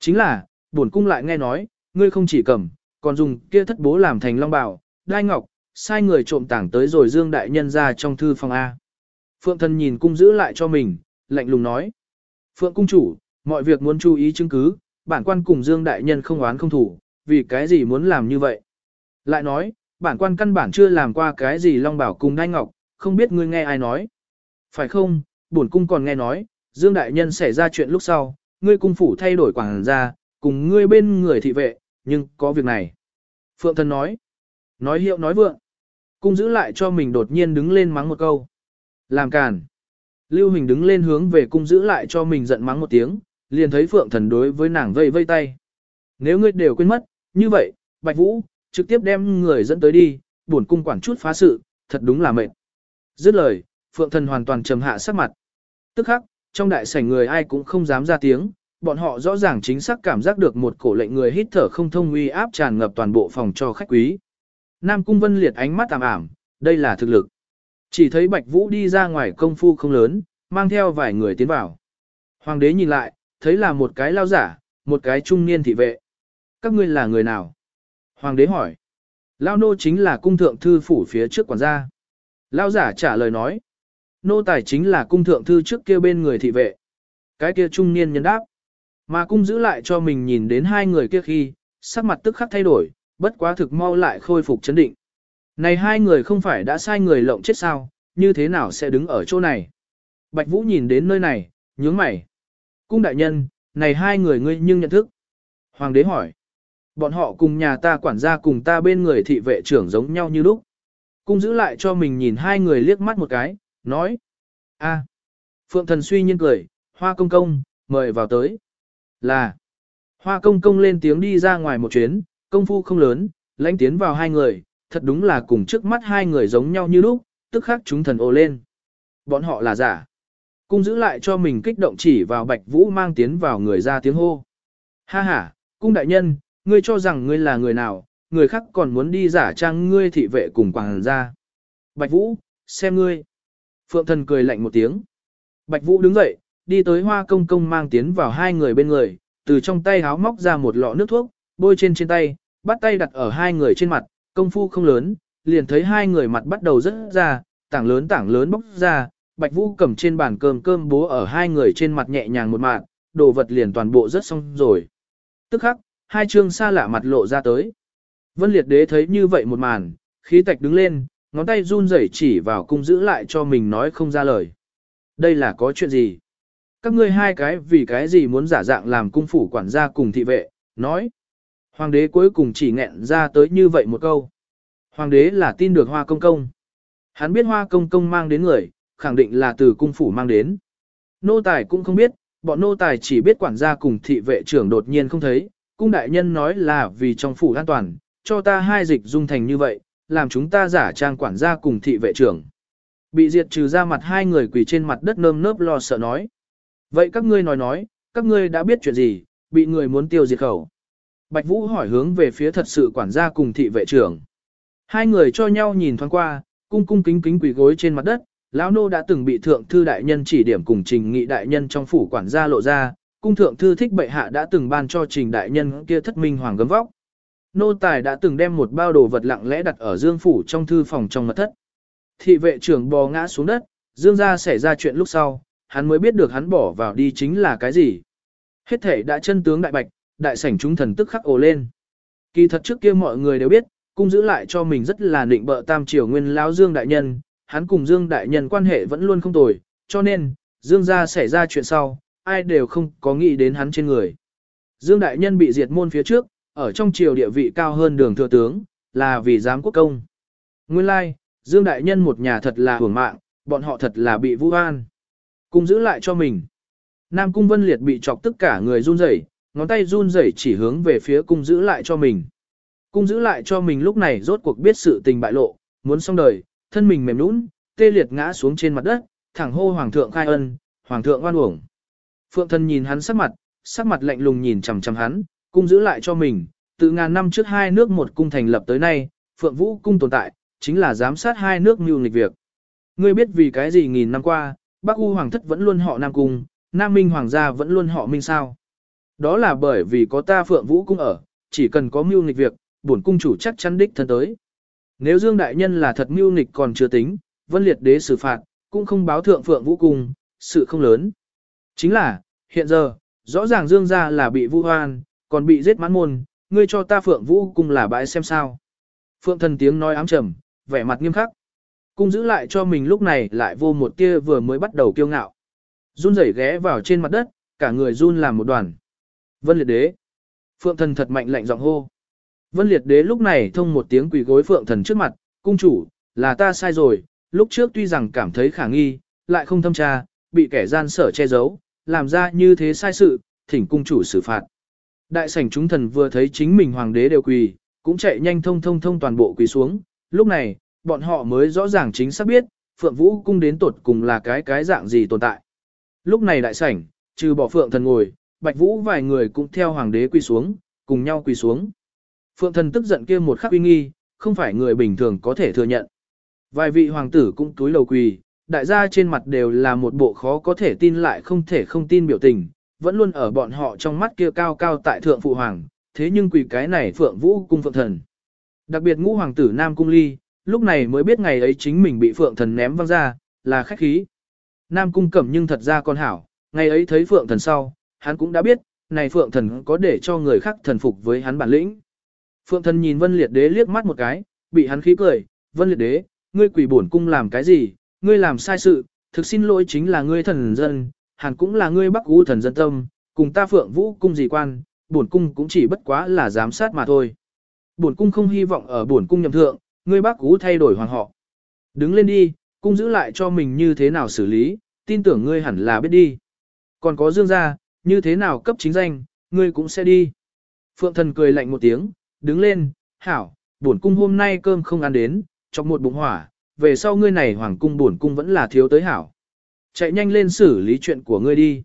Chính là, bổn cung lại nghe nói, ngươi không chỉ cầm, còn dùng kia thất bố làm thành long bảo, đai ngọc, sai người trộm tảng tới rồi dương đại nhân ra trong thư phòng A. Phượng thân nhìn cung giữ lại cho mình, lạnh lùng nói. Phượng cung chủ, mọi việc muốn chú ý chứng cứ, bản quan cùng dương đại nhân không oán không thủ, vì cái gì muốn làm như vậy. Lại nói, bản quan căn bản chưa làm qua cái gì long bảo cùng đai ngọc, không biết ngươi nghe ai nói. Phải không, bổn cung còn nghe nói, Dương Đại Nhân xảy ra chuyện lúc sau, ngươi cung phủ thay đổi quảng gia, cùng ngươi bên người thị vệ, nhưng có việc này. Phượng thần nói, nói hiệu nói vượng, cung giữ lại cho mình đột nhiên đứng lên mắng một câu. Làm càn. Lưu Hình đứng lên hướng về cung giữ lại cho mình giận mắng một tiếng, liền thấy Phượng thần đối với nàng vây vây tay. Nếu ngươi đều quên mất, như vậy, Bạch Vũ, trực tiếp đem người dẫn tới đi, buồn cung quản chút phá sự, thật đúng là mệt. Dứt lời, Phượng thần hoàn toàn trầm hạ sắc mặt. Tức khắc, trong đại sảnh người ai cũng không dám ra tiếng, bọn họ rõ ràng chính xác cảm giác được một cổ lệnh người hít thở không thông uy áp tràn ngập toàn bộ phòng cho khách quý. Nam Cung Vân liệt ánh mắt tạm ảm, đây là thực lực. Chỉ thấy Bạch Vũ đi ra ngoài công phu không lớn, mang theo vài người tiến vào. Hoàng đế nhìn lại, thấy là một cái lao giả, một cái trung niên thị vệ. Các ngươi là người nào? Hoàng đế hỏi. Lao nô chính là cung thượng thư phủ phía trước quản gia. Lao giả trả lời nói nô tài chính là cung thượng thư trước kia bên người thị vệ. Cái kia trung niên nhân đáp. Mà cung giữ lại cho mình nhìn đến hai người kia khi, sắc mặt tức khắc thay đổi, bất quá thực mau lại khôi phục chấn định. Này hai người không phải đã sai người lộng chết sao, như thế nào sẽ đứng ở chỗ này? Bạch Vũ nhìn đến nơi này, nhướng mày. Cung đại nhân, này hai người ngươi nhưng nhận thức. Hoàng đế hỏi. Bọn họ cùng nhà ta quản gia cùng ta bên người thị vệ trưởng giống nhau như lúc. Cung giữ lại cho mình nhìn hai người liếc mắt một cái, nói. a Phượng thần suy nhiên cười, hoa công công, mời vào tới. Là. Hoa công công lên tiếng đi ra ngoài một chuyến, công phu không lớn, lãnh tiến vào hai người, thật đúng là cùng trước mắt hai người giống nhau như lúc, tức khắc chúng thần ồ lên. Bọn họ là giả. Cung giữ lại cho mình kích động chỉ vào Bạch Vũ mang tiến vào người ra tiếng hô. Ha ha, cung đại nhân, ngươi cho rằng ngươi là người nào, người khác còn muốn đi giả trang ngươi thị vệ cùng quảng ra. Bạch Vũ, xem ngươi. Phượng thần cười lạnh một tiếng. Bạch Vũ đứng dậy, đi tới hoa công công mang tiến vào hai người bên người, từ trong tay háo móc ra một lọ nước thuốc, bôi trên trên tay, bắt tay đặt ở hai người trên mặt, công phu không lớn, liền thấy hai người mặt bắt đầu rớt ra, tảng lớn tảng lớn bốc ra, Bạch Vũ cầm trên bàn cơm cơm bố ở hai người trên mặt nhẹ nhàng một mạng, đồ vật liền toàn bộ rớt xong rồi. Tức khắc, hai trương xa lạ mặt lộ ra tới. Vân Liệt Đế thấy như vậy một màn, khí tạch đứng lên, ngón tay run rẩy chỉ vào cung giữ lại cho mình nói không ra lời. Đây là có chuyện gì? Các ngươi hai cái vì cái gì muốn giả dạng làm cung phủ quản gia cùng thị vệ, nói. Hoàng đế cuối cùng chỉ nghẹn ra tới như vậy một câu. Hoàng đế là tin được hoa công công. Hắn biết hoa công công mang đến người, khẳng định là từ cung phủ mang đến. Nô tài cũng không biết, bọn nô tài chỉ biết quản gia cùng thị vệ trưởng đột nhiên không thấy. Cung đại nhân nói là vì trong phủ an toàn, cho ta hai dịch dung thành như vậy, làm chúng ta giả trang quản gia cùng thị vệ trưởng. Bị diệt trừ ra mặt hai người quỳ trên mặt đất nơm nớp lo sợ nói. Vậy các ngươi nói nói, các ngươi đã biết chuyện gì, bị người muốn tiêu diệt khẩu. Bạch Vũ hỏi hướng về phía thật sự quản gia cùng thị vệ trưởng. Hai người cho nhau nhìn thoáng qua, cung cung kính kính quỳ gối trên mặt đất, lão nô đã từng bị thượng thư đại nhân chỉ điểm cùng trình nghị đại nhân trong phủ quản gia lộ ra, cung thượng thư thích bệ hạ đã từng ban cho trình đại nhân kia thất minh hoàng gấm vóc. Nô tài đã từng đem một bao đồ vật lặng lẽ đặt ở dương phủ trong thư phòng trong mật thất. Thị vệ trưởng bò ngã xuống đất, dương ra xảy ra chuyện lúc sau, hắn mới biết được hắn bỏ vào đi chính là cái gì. Hết thể đã chân tướng đại bạch, đại sảnh chúng thần tức khắc ồ lên. Kỳ thật trước kia mọi người đều biết, cung giữ lại cho mình rất là định bợ tam triều nguyên lão Dương đại nhân, hắn cùng Dương đại nhân quan hệ vẫn luôn không tồi, cho nên, Dương gia xảy ra chuyện sau, ai đều không có nghĩ đến hắn trên người. Dương đại nhân bị diệt môn phía trước, ở trong triều địa vị cao hơn đường thừa tướng, là vì giám quốc công. Nguyên lai, like, Dương đại nhân một nhà thật là hưởng mạng, bọn họ thật là bị vũ an. Cung giữ lại cho mình. Nam cung vân liệt bị chọc tất cả người run rẩy, ngón tay run rẩy chỉ hướng về phía cung giữ lại cho mình. Cung giữ lại cho mình lúc này rốt cuộc biết sự tình bại lộ, muốn xong đời, thân mình mềm nũng, tê liệt ngã xuống trên mặt đất, thẳng hô hoàng thượng khai ân, hoàng thượng oan uổng. Phượng thân nhìn hắn sắc mặt, sắc mặt lạnh lùng nhìn chằm chằm hắn, cung giữ lại cho mình, từ ngàn năm trước hai nước một cung thành lập tới nay, Phượng Vũ cung tồn tại, chính là giám sát hai nước mưu nghịch việc. Ngươi biết vì cái gì nghìn năm qua, Bắc U hoàng thất vẫn luôn họ Nam cung, Nam Minh hoàng gia vẫn luôn họ Minh sao? Đó là bởi vì có ta Phượng Vũ cung ở, chỉ cần có mưu nghịch việc, bổn cung chủ chắc chắn đích thân tới. Nếu Dương đại nhân là thật mưu nghịch còn chưa tính, Vân Liệt đế xử phạt, cũng không báo thượng Phượng Vũ cung, sự không lớn. Chính là, hiện giờ, rõ ràng Dương gia là bị vu hoan, còn bị giết mãn môn, ngươi cho ta Phượng Vũ cung là bãi xem sao. Phượng thần tiếng nói ám trầm, vẻ mặt nghiêm khắc. Cung giữ lại cho mình lúc này lại vô một tia vừa mới bắt đầu kiêu ngạo. Run rẩy ghé vào trên mặt đất, cả người run làm một đoàn. Vân liệt đế. Phượng thần thật mạnh lạnh giọng hô. Vân liệt đế lúc này thông một tiếng quỳ gối phượng thần trước mặt, cung chủ, là ta sai rồi, lúc trước tuy rằng cảm thấy khả nghi, lại không thâm tra, bị kẻ gian sở che giấu, làm ra như thế sai sự, thỉnh cung chủ xử phạt. Đại sảnh chúng thần vừa thấy chính mình hoàng đế đều quỳ, cũng chạy nhanh thông thông thông toàn bộ quỳ xuống, lúc này, bọn họ mới rõ ràng chính xác biết, Phượng Vũ cung đến tột cùng là cái cái dạng gì tồn tại. Lúc này đại sảnh, trừ bỏ Phượng thần ngồi, Bạch Vũ vài người cũng theo hoàng đế quỳ xuống, cùng nhau quỳ xuống. Phượng thần tức giận kia một khắc uy nghi, không phải người bình thường có thể thừa nhận. Vài vị hoàng tử cũng túi lầu quỳ, đại gia trên mặt đều là một bộ khó có thể tin lại không thể không tin biểu tình, vẫn luôn ở bọn họ trong mắt kia cao cao tại thượng phụ hoàng, thế nhưng quỳ cái này Phượng Vũ cung Phượng thần. Đặc biệt ngũ hoàng tử Nam Cung Ly, lúc này mới biết ngày ấy chính mình bị Phượng thần ném văng ra, là khách khí. Nam Cung Cẩm nhưng thật ra con hảo, ngày ấy thấy Phượng thần sau, hắn cũng đã biết, này Phượng Thần có để cho người khác thần phục với hắn bản lĩnh. Phượng Thần nhìn Vân Liệt Đế liếc mắt một cái, bị hắn khí cười, Vân Liệt Đế, ngươi quỷ bổn cung làm cái gì, ngươi làm sai sự, thực xin lỗi chính là ngươi thần dân, hẳn cũng là ngươi bắc u thần dân tâm, cùng ta Phượng Vũ cung gì quan, bổn cung cũng chỉ bất quá là giám sát mà thôi. Bổn cung không hy vọng ở bổn cung nhậm thượng, ngươi bắc u thay đổi hoàng họ. Đứng lên đi, cung giữ lại cho mình như thế nào xử lý, tin tưởng ngươi hẳn là biết đi. Còn có dương gia, như thế nào cấp chính danh, ngươi cũng sẽ đi. Phượng thần cười lạnh một tiếng, đứng lên, hảo, bổn cung hôm nay cơm không ăn đến, trong một bụng hỏa, về sau ngươi này hoàng cung bổn cung vẫn là thiếu tới hảo. Chạy nhanh lên xử lý chuyện của ngươi đi.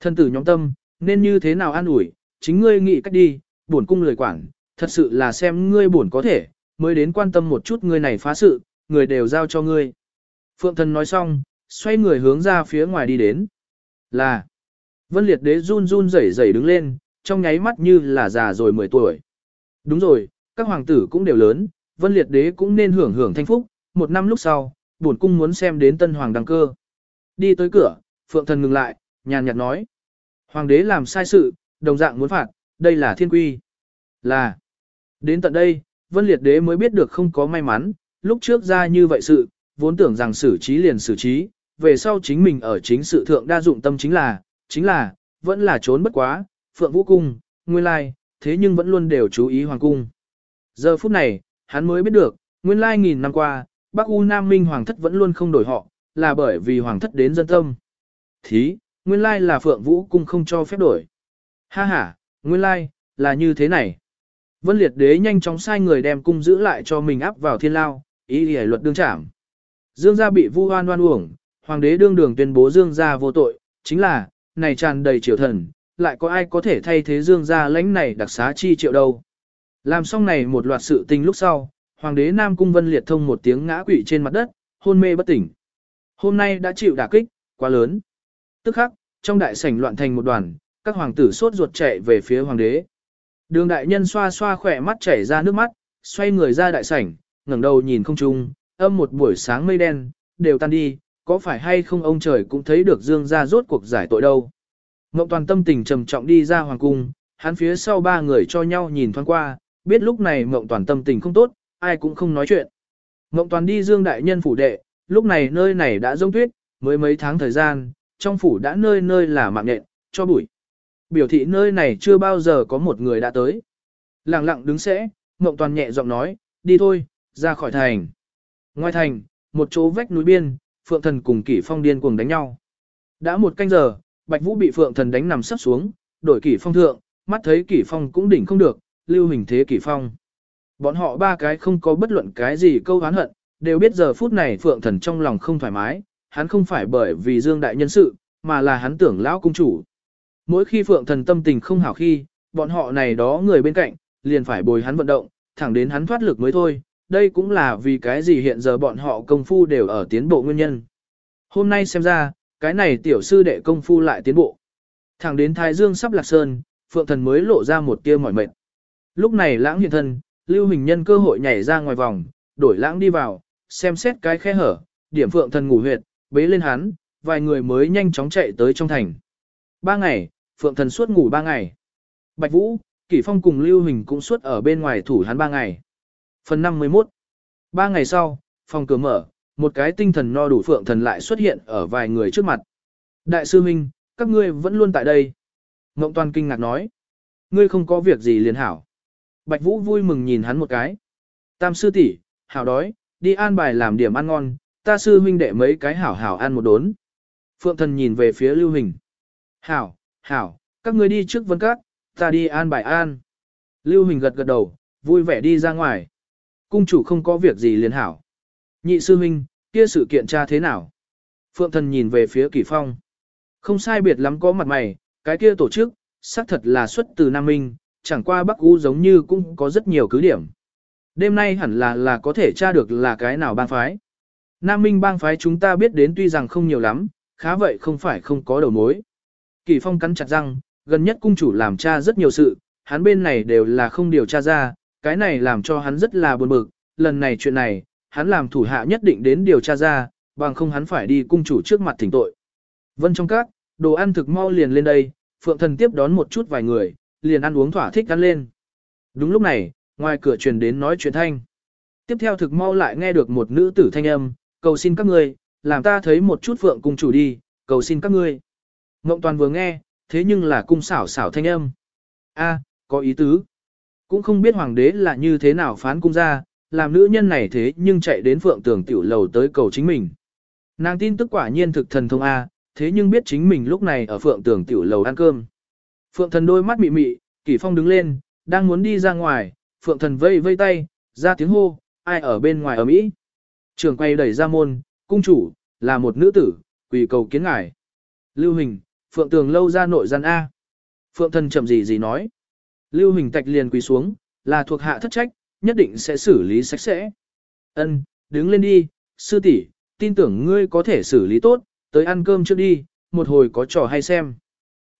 Thân tử nhóm tâm, nên như thế nào an ủi, chính ngươi nghĩ cách đi, bổn cung lời quản, thật sự là xem ngươi bổn có thể, mới đến quan tâm một chút ngươi này phá sự, người đều giao cho ngươi. Phượng thần nói xong, xoay người hướng ra phía ngoài đi đến. Là, Vân Liệt Đế run run rẩy rẩy đứng lên, trong nháy mắt như là già rồi 10 tuổi. Đúng rồi, các hoàng tử cũng đều lớn, Vân Liệt Đế cũng nên hưởng hưởng thanh phúc, một năm lúc sau, bổn cung muốn xem đến tân hoàng đăng cơ. Đi tới cửa, Phượng Thần ngừng lại, nhàn nhạt nói. Hoàng đế làm sai sự, đồng dạng muốn phạt, đây là thiên quy. Là. Đến tận đây, Vân Liệt Đế mới biết được không có may mắn, lúc trước ra như vậy sự, vốn tưởng rằng xử trí liền xử trí, về sau chính mình ở chính sự thượng đa dụng tâm chính là, chính là, vẫn là trốn bất quá, Phượng Vũ Cung, nguyên lai, thế nhưng vẫn luôn đều chú ý Hoàng Cung. Giờ phút này, hắn mới biết được, nguyên lai nghìn năm qua, Bắc U Nam Minh Hoàng thất vẫn luôn không đổi họ, là bởi vì Hoàng thất đến dân tâm. Thí, nguyên lai là Phượng Vũ Cung không cho phép đổi. Ha ha, nguyên lai, là như thế này. Vân Liệt Đế nhanh chóng sai người đem cung giữ lại cho mình áp vào thiên lao, ý lý luật đương trảm. Dương gia bị vu hoan oan uổng, hoàng đế đương đường tuyên bố Dương gia vô tội, chính là, này tràn đầy triều thần, lại có ai có thể thay thế Dương gia lãnh này đặc xá chi triệu đâu. Làm xong này một loạt sự tình lúc sau, hoàng đế Nam Cung Vân liệt thông một tiếng ngã quỵ trên mặt đất, hôn mê bất tỉnh. Hôm nay đã chịu đả kích, quá lớn. Tức khắc, trong đại sảnh loạn thành một đoàn, các hoàng tử sốt ruột chạy về phía hoàng đế. Đường đại nhân xoa xoa khỏe mắt chảy ra nước mắt, xoay người ra đại sảnh, ngẩng đầu nhìn không trung, âm một buổi sáng mây đen, đều tan đi, có phải hay không ông trời cũng thấy được Dương gia rốt cuộc giải tội đâu. Ngộng toàn tâm tình trầm trọng đi ra hoàng cung, hắn phía sau ba người cho nhau nhìn thoáng qua, biết lúc này Mộng toàn tâm tình không tốt, ai cũng không nói chuyện. Mộng toàn đi Dương đại nhân phủ đệ, lúc này nơi này đã rông tuyết, mới mấy tháng thời gian, trong phủ đã nơi nơi là mạng nhện, cho bụi. Biểu thị nơi này chưa bao giờ có một người đã tới. Lặng lặng đứng sẽ, Ngộng toàn nhẹ giọng nói, đi thôi, ra khỏi thành. Ngoài thành, một chỗ vách núi biên, Phượng Thần cùng Kỷ Phong điên cuồng đánh nhau. Đã một canh giờ, Bạch Vũ bị Phượng Thần đánh nằm sắp xuống, đổi Kỷ Phong thượng, mắt thấy Kỷ Phong cũng đỉnh không được, lưu hình thế Kỷ Phong. Bọn họ ba cái không có bất luận cái gì câu hán hận, đều biết giờ phút này Phượng Thần trong lòng không thoải mái, hắn không phải bởi vì Dương Đại Nhân sự, mà là hắn tưởng lão cung chủ. Mỗi khi Phượng Thần tâm tình không hảo khi, bọn họ này đó người bên cạnh, liền phải bồi hắn vận động, thẳng đến hắn thoát lực mới thôi, đây cũng là vì cái gì hiện giờ bọn họ công phu đều ở tiến bộ nguyên nhân. Hôm nay xem ra, cái này tiểu sư đệ công phu lại tiến bộ. Thẳng đến Thái Dương sắp lạc sơn, Phượng Thần mới lộ ra một tia mỏi mệt. Lúc này lãng hiện thân, Lưu Hình nhân cơ hội nhảy ra ngoài vòng, đổi lãng đi vào, xem xét cái khe hở, điểm Phượng Thần ngủ huyệt, bế lên hắn, vài người mới nhanh chóng chạy tới trong thành. Ba ngày, Phượng Thần suốt ngủ ba ngày. Bạch Vũ, Kỷ Phong cùng Lưu Hình cũng suốt ở bên ngoài thủ hắn ba ngày. Phần 51 Ba ngày sau, phòng cửa mở, một cái tinh thần no đủ phượng thần lại xuất hiện ở vài người trước mặt. Đại sư Minh, các ngươi vẫn luôn tại đây. Ngộng toàn kinh ngạc nói. Ngươi không có việc gì liền hảo. Bạch Vũ vui mừng nhìn hắn một cái. Tam sư tỷ, hảo đói, đi an bài làm điểm ăn ngon, ta sư huynh đệ mấy cái hảo hảo ăn một đốn. Phượng thần nhìn về phía lưu hình. Hảo, hảo, các ngươi đi trước vân cát, ta đi an bài an. Lưu hình gật gật đầu, vui vẻ đi ra ngoài. Cung chủ không có việc gì liền hảo. Nhị sư huynh, kia sự kiện tra thế nào? Phượng thần nhìn về phía Kỳ Phong. Không sai biệt lắm có mặt mày, cái kia tổ chức, xác thật là xuất từ Nam Minh, chẳng qua Bắc U giống như cũng có rất nhiều cứ điểm. Đêm nay hẳn là là có thể tra được là cái nào bang phái. Nam Minh bang phái chúng ta biết đến tuy rằng không nhiều lắm, khá vậy không phải không có đầu mối. Kỳ Phong cắn chặt răng, gần nhất cung chủ làm tra rất nhiều sự, hắn bên này đều là không điều tra ra, cái này làm cho hắn rất là buồn bực, lần này chuyện này, hắn làm thủ hạ nhất định đến điều tra ra, bằng không hắn phải đi cung chủ trước mặt thỉnh tội. Vân trong các, đồ ăn thực mau liền lên đây, phượng thần tiếp đón một chút vài người, liền ăn uống thỏa thích ăn lên. Đúng lúc này, ngoài cửa truyền đến nói chuyện thanh. Tiếp theo thực mau lại nghe được một nữ tử thanh âm, cầu xin các ngươi, làm ta thấy một chút phượng cung chủ đi, cầu xin các ngươi. Ngộng toàn vừa nghe, thế nhưng là cung xảo xảo thanh âm. a có ý tứ. Cũng không biết hoàng đế là như thế nào phán cung ra, làm nữ nhân này thế nhưng chạy đến phượng tường tiểu lầu tới cầu chính mình. Nàng tin tức quả nhiên thực thần thông A, thế nhưng biết chính mình lúc này ở phượng tường tiểu lầu ăn cơm. Phượng thần đôi mắt mị mị, kỷ phong đứng lên, đang muốn đi ra ngoài, phượng thần vây vây tay, ra tiếng hô, ai ở bên ngoài ở Mỹ. Trường quay đẩy ra môn, cung chủ, là một nữ tử, quỳ cầu kiến ngài. Lưu Hình, Phượng Tường lâu ra nội gian A. Phượng thần chậm gì gì nói. Lưu Hình tạch liền quỳ xuống, là thuộc hạ thất trách, nhất định sẽ xử lý sạch sẽ. Ân, đứng lên đi, sư tỷ, tin tưởng ngươi có thể xử lý tốt, tới ăn cơm trước đi, một hồi có trò hay xem.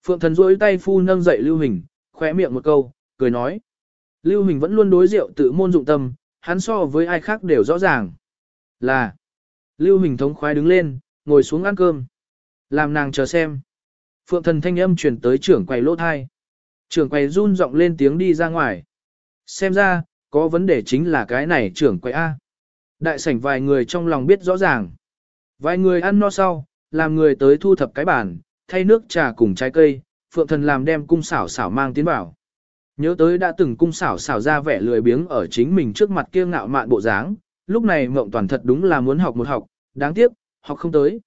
Phượng thần duỗi tay phu nâng dậy Lưu Hình, khóe miệng một câu, cười nói. Lưu Hình vẫn luôn đối rượu tự môn dụng tâm, hắn so với ai khác đều rõ ràng. Là, Lưu Hình thống khoái đứng lên, ngồi xuống ăn cơm. Làm nàng chờ xem. Phượng thần thanh âm truyền tới trưởng quầy lỗ thai. Trưởng quầy run giọng lên tiếng đi ra ngoài. Xem ra, có vấn đề chính là cái này trưởng quầy A. Đại sảnh vài người trong lòng biết rõ ràng. Vài người ăn no sau, làm người tới thu thập cái bàn, thay nước trà cùng trái cây, phượng thần làm đem cung xảo xảo mang tiến bảo. Nhớ tới đã từng cung xảo xảo ra vẻ lười biếng ở chính mình trước mặt kia ngạo mạn bộ dáng, lúc này mộng toàn thật đúng là muốn học một học, đáng tiếc, học không tới.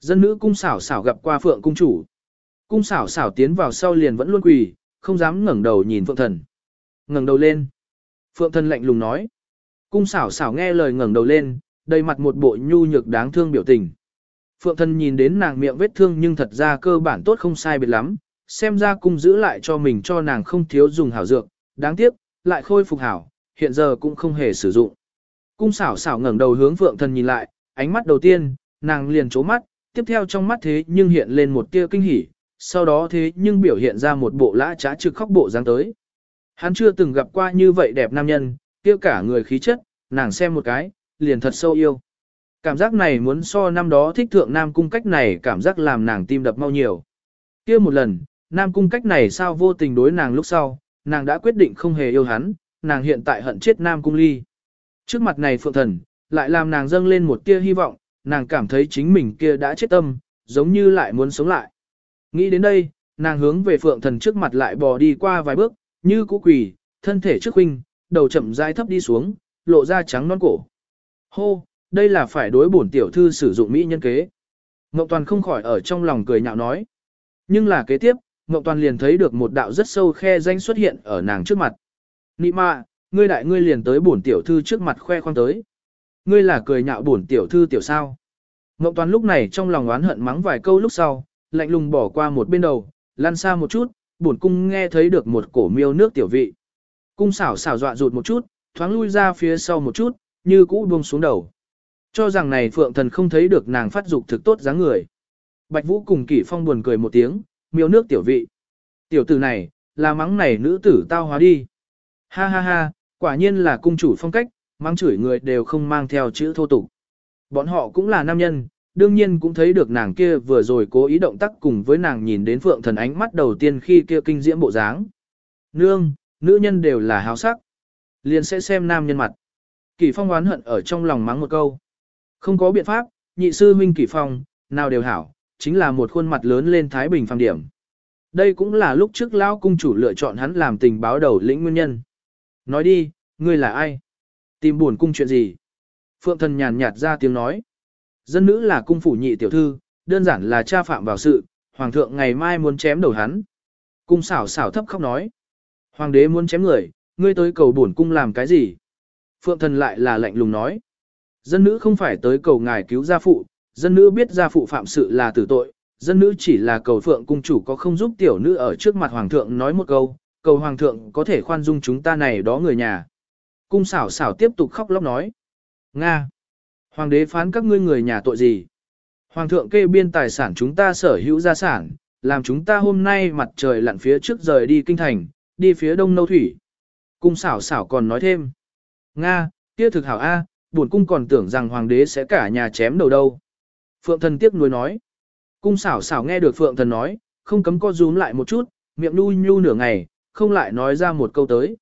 Dân nữ cung xảo xảo gặp qua phượng cung chủ. Cung xảo xảo tiến vào sau liền vẫn luôn quỳ, không dám ngẩng đầu nhìn phượng thần. ngẩng đầu lên. Phượng thần lạnh lùng nói. Cung xảo xảo nghe lời ngẩng đầu lên, đầy mặt một bộ nhu nhược đáng thương biểu tình. Phượng thần nhìn đến nàng miệng vết thương nhưng thật ra cơ bản tốt không sai biệt lắm, xem ra cung giữ lại cho mình cho nàng không thiếu dùng hảo dược, đáng tiếc, lại khôi phục hảo, hiện giờ cũng không hề sử dụng. Cung xảo xảo ngẩng đầu hướng phượng thần nhìn lại, ánh mắt đầu tiên, nàng liền chố mắt, tiếp theo trong mắt thế nhưng hiện lên một tia kinh hỉ, sau đó thế nhưng biểu hiện ra một bộ lã trá trực khóc bộ dáng tới. Hắn chưa từng gặp qua như vậy đẹp nam nhân, kia cả người khí chất, nàng xem một cái, liền thật sâu yêu. Cảm giác này muốn so năm đó thích thượng nam cung cách này cảm giác làm nàng tim đập mau nhiều. kia một lần, nam cung cách này sao vô tình đối nàng lúc sau, nàng đã quyết định không hề yêu hắn, nàng hiện tại hận chết nam cung ly. Trước mặt này phượng thần, lại làm nàng dâng lên một tia hy vọng, nàng cảm thấy chính mình kia đã chết tâm, giống như lại muốn sống lại. Nghĩ đến đây, nàng hướng về phượng thần trước mặt lại bò đi qua vài bước, như cũ quỷ, thân thể trước huynh, đầu chậm rãi thấp đi xuống, lộ ra trắng non cổ. Hô, đây là phải đối bổn tiểu thư sử dụng mỹ nhân kế. Ngọc Toàn không khỏi ở trong lòng cười nhạo nói. Nhưng là kế tiếp, Ngọc Toàn liền thấy được một đạo rất sâu khe danh xuất hiện ở nàng trước mặt. Nị mạ, ngươi đại ngươi liền tới bổn tiểu thư trước mặt khoe khoang tới. Ngươi là cười nhạo bổn tiểu thư tiểu sao. Ngọc Toàn lúc này trong lòng oán hận mắng vài câu lúc sau, lạnh lùng bỏ qua một bên đầu, lăn xa một chút, bổn cung nghe thấy được một cổ miêu nước tiểu vị. Cung xảo xảo dọa rụt một chút, thoáng lui ra phía sau một chút, như cũ buông xuống đầu. Cho rằng này phượng thần không thấy được nàng phát dục thực tốt dáng người. Bạch Vũ cùng Kỷ Phong buồn cười một tiếng, miêu nước tiểu vị. Tiểu tử này, là mắng này nữ tử tao hóa đi. Ha ha ha, quả nhiên là cung chủ phong cách, mắng chửi người đều không mang theo chữ thô tục. Bọn họ cũng là nam nhân, đương nhiên cũng thấy được nàng kia vừa rồi cố ý động tác cùng với nàng nhìn đến phượng thần ánh mắt đầu tiên khi kia kinh diễm bộ dáng. Nương, nữ nhân đều là háo sắc. Liền sẽ xem nam nhân mặt. Kỷ phong oán hận ở trong lòng mắng một câu. Không có biện pháp, nhị sư huynh Kỷ phong, nào đều hảo, chính là một khuôn mặt lớn lên Thái Bình phàm điểm. Đây cũng là lúc trước lão cung chủ lựa chọn hắn làm tình báo đầu lĩnh nguyên nhân. Nói đi, ngươi là ai? Tìm buồn cung chuyện gì? Phượng thần nhàn nhạt ra tiếng nói. Dân nữ là cung phủ nhị tiểu thư, đơn giản là cha phạm vào sự, hoàng thượng ngày mai muốn chém đầu hắn. Cung xảo xảo thấp khóc nói. Hoàng đế muốn chém người, ngươi tới cầu bổn cung làm cái gì? Phượng thần lại là lạnh lùng nói. Dân nữ không phải tới cầu ngài cứu gia phụ, dân nữ biết gia phụ phạm sự là tử tội, dân nữ chỉ là cầu phượng cung chủ có không giúp tiểu nữ ở trước mặt hoàng thượng nói một câu, cầu hoàng thượng có thể khoan dung chúng ta này đó người nhà. Cung xảo xảo tiếp tục khóc lóc nói. Nga! Hoàng đế phán các ngươi người nhà tội gì? Hoàng thượng kê biên tài sản chúng ta sở hữu gia sản, làm chúng ta hôm nay mặt trời lặn phía trước rời đi kinh thành, đi phía đông nâu thủy. Cung xảo xảo còn nói thêm. Nga, kia thực hảo A, buồn cung còn tưởng rằng hoàng đế sẽ cả nhà chém đầu đâu. Phượng thần tiếc nuối nói. Cung xảo xảo nghe được phượng thần nói, không cấm co rúm lại một chút, miệng nu nhu nửa ngày, không lại nói ra một câu tới.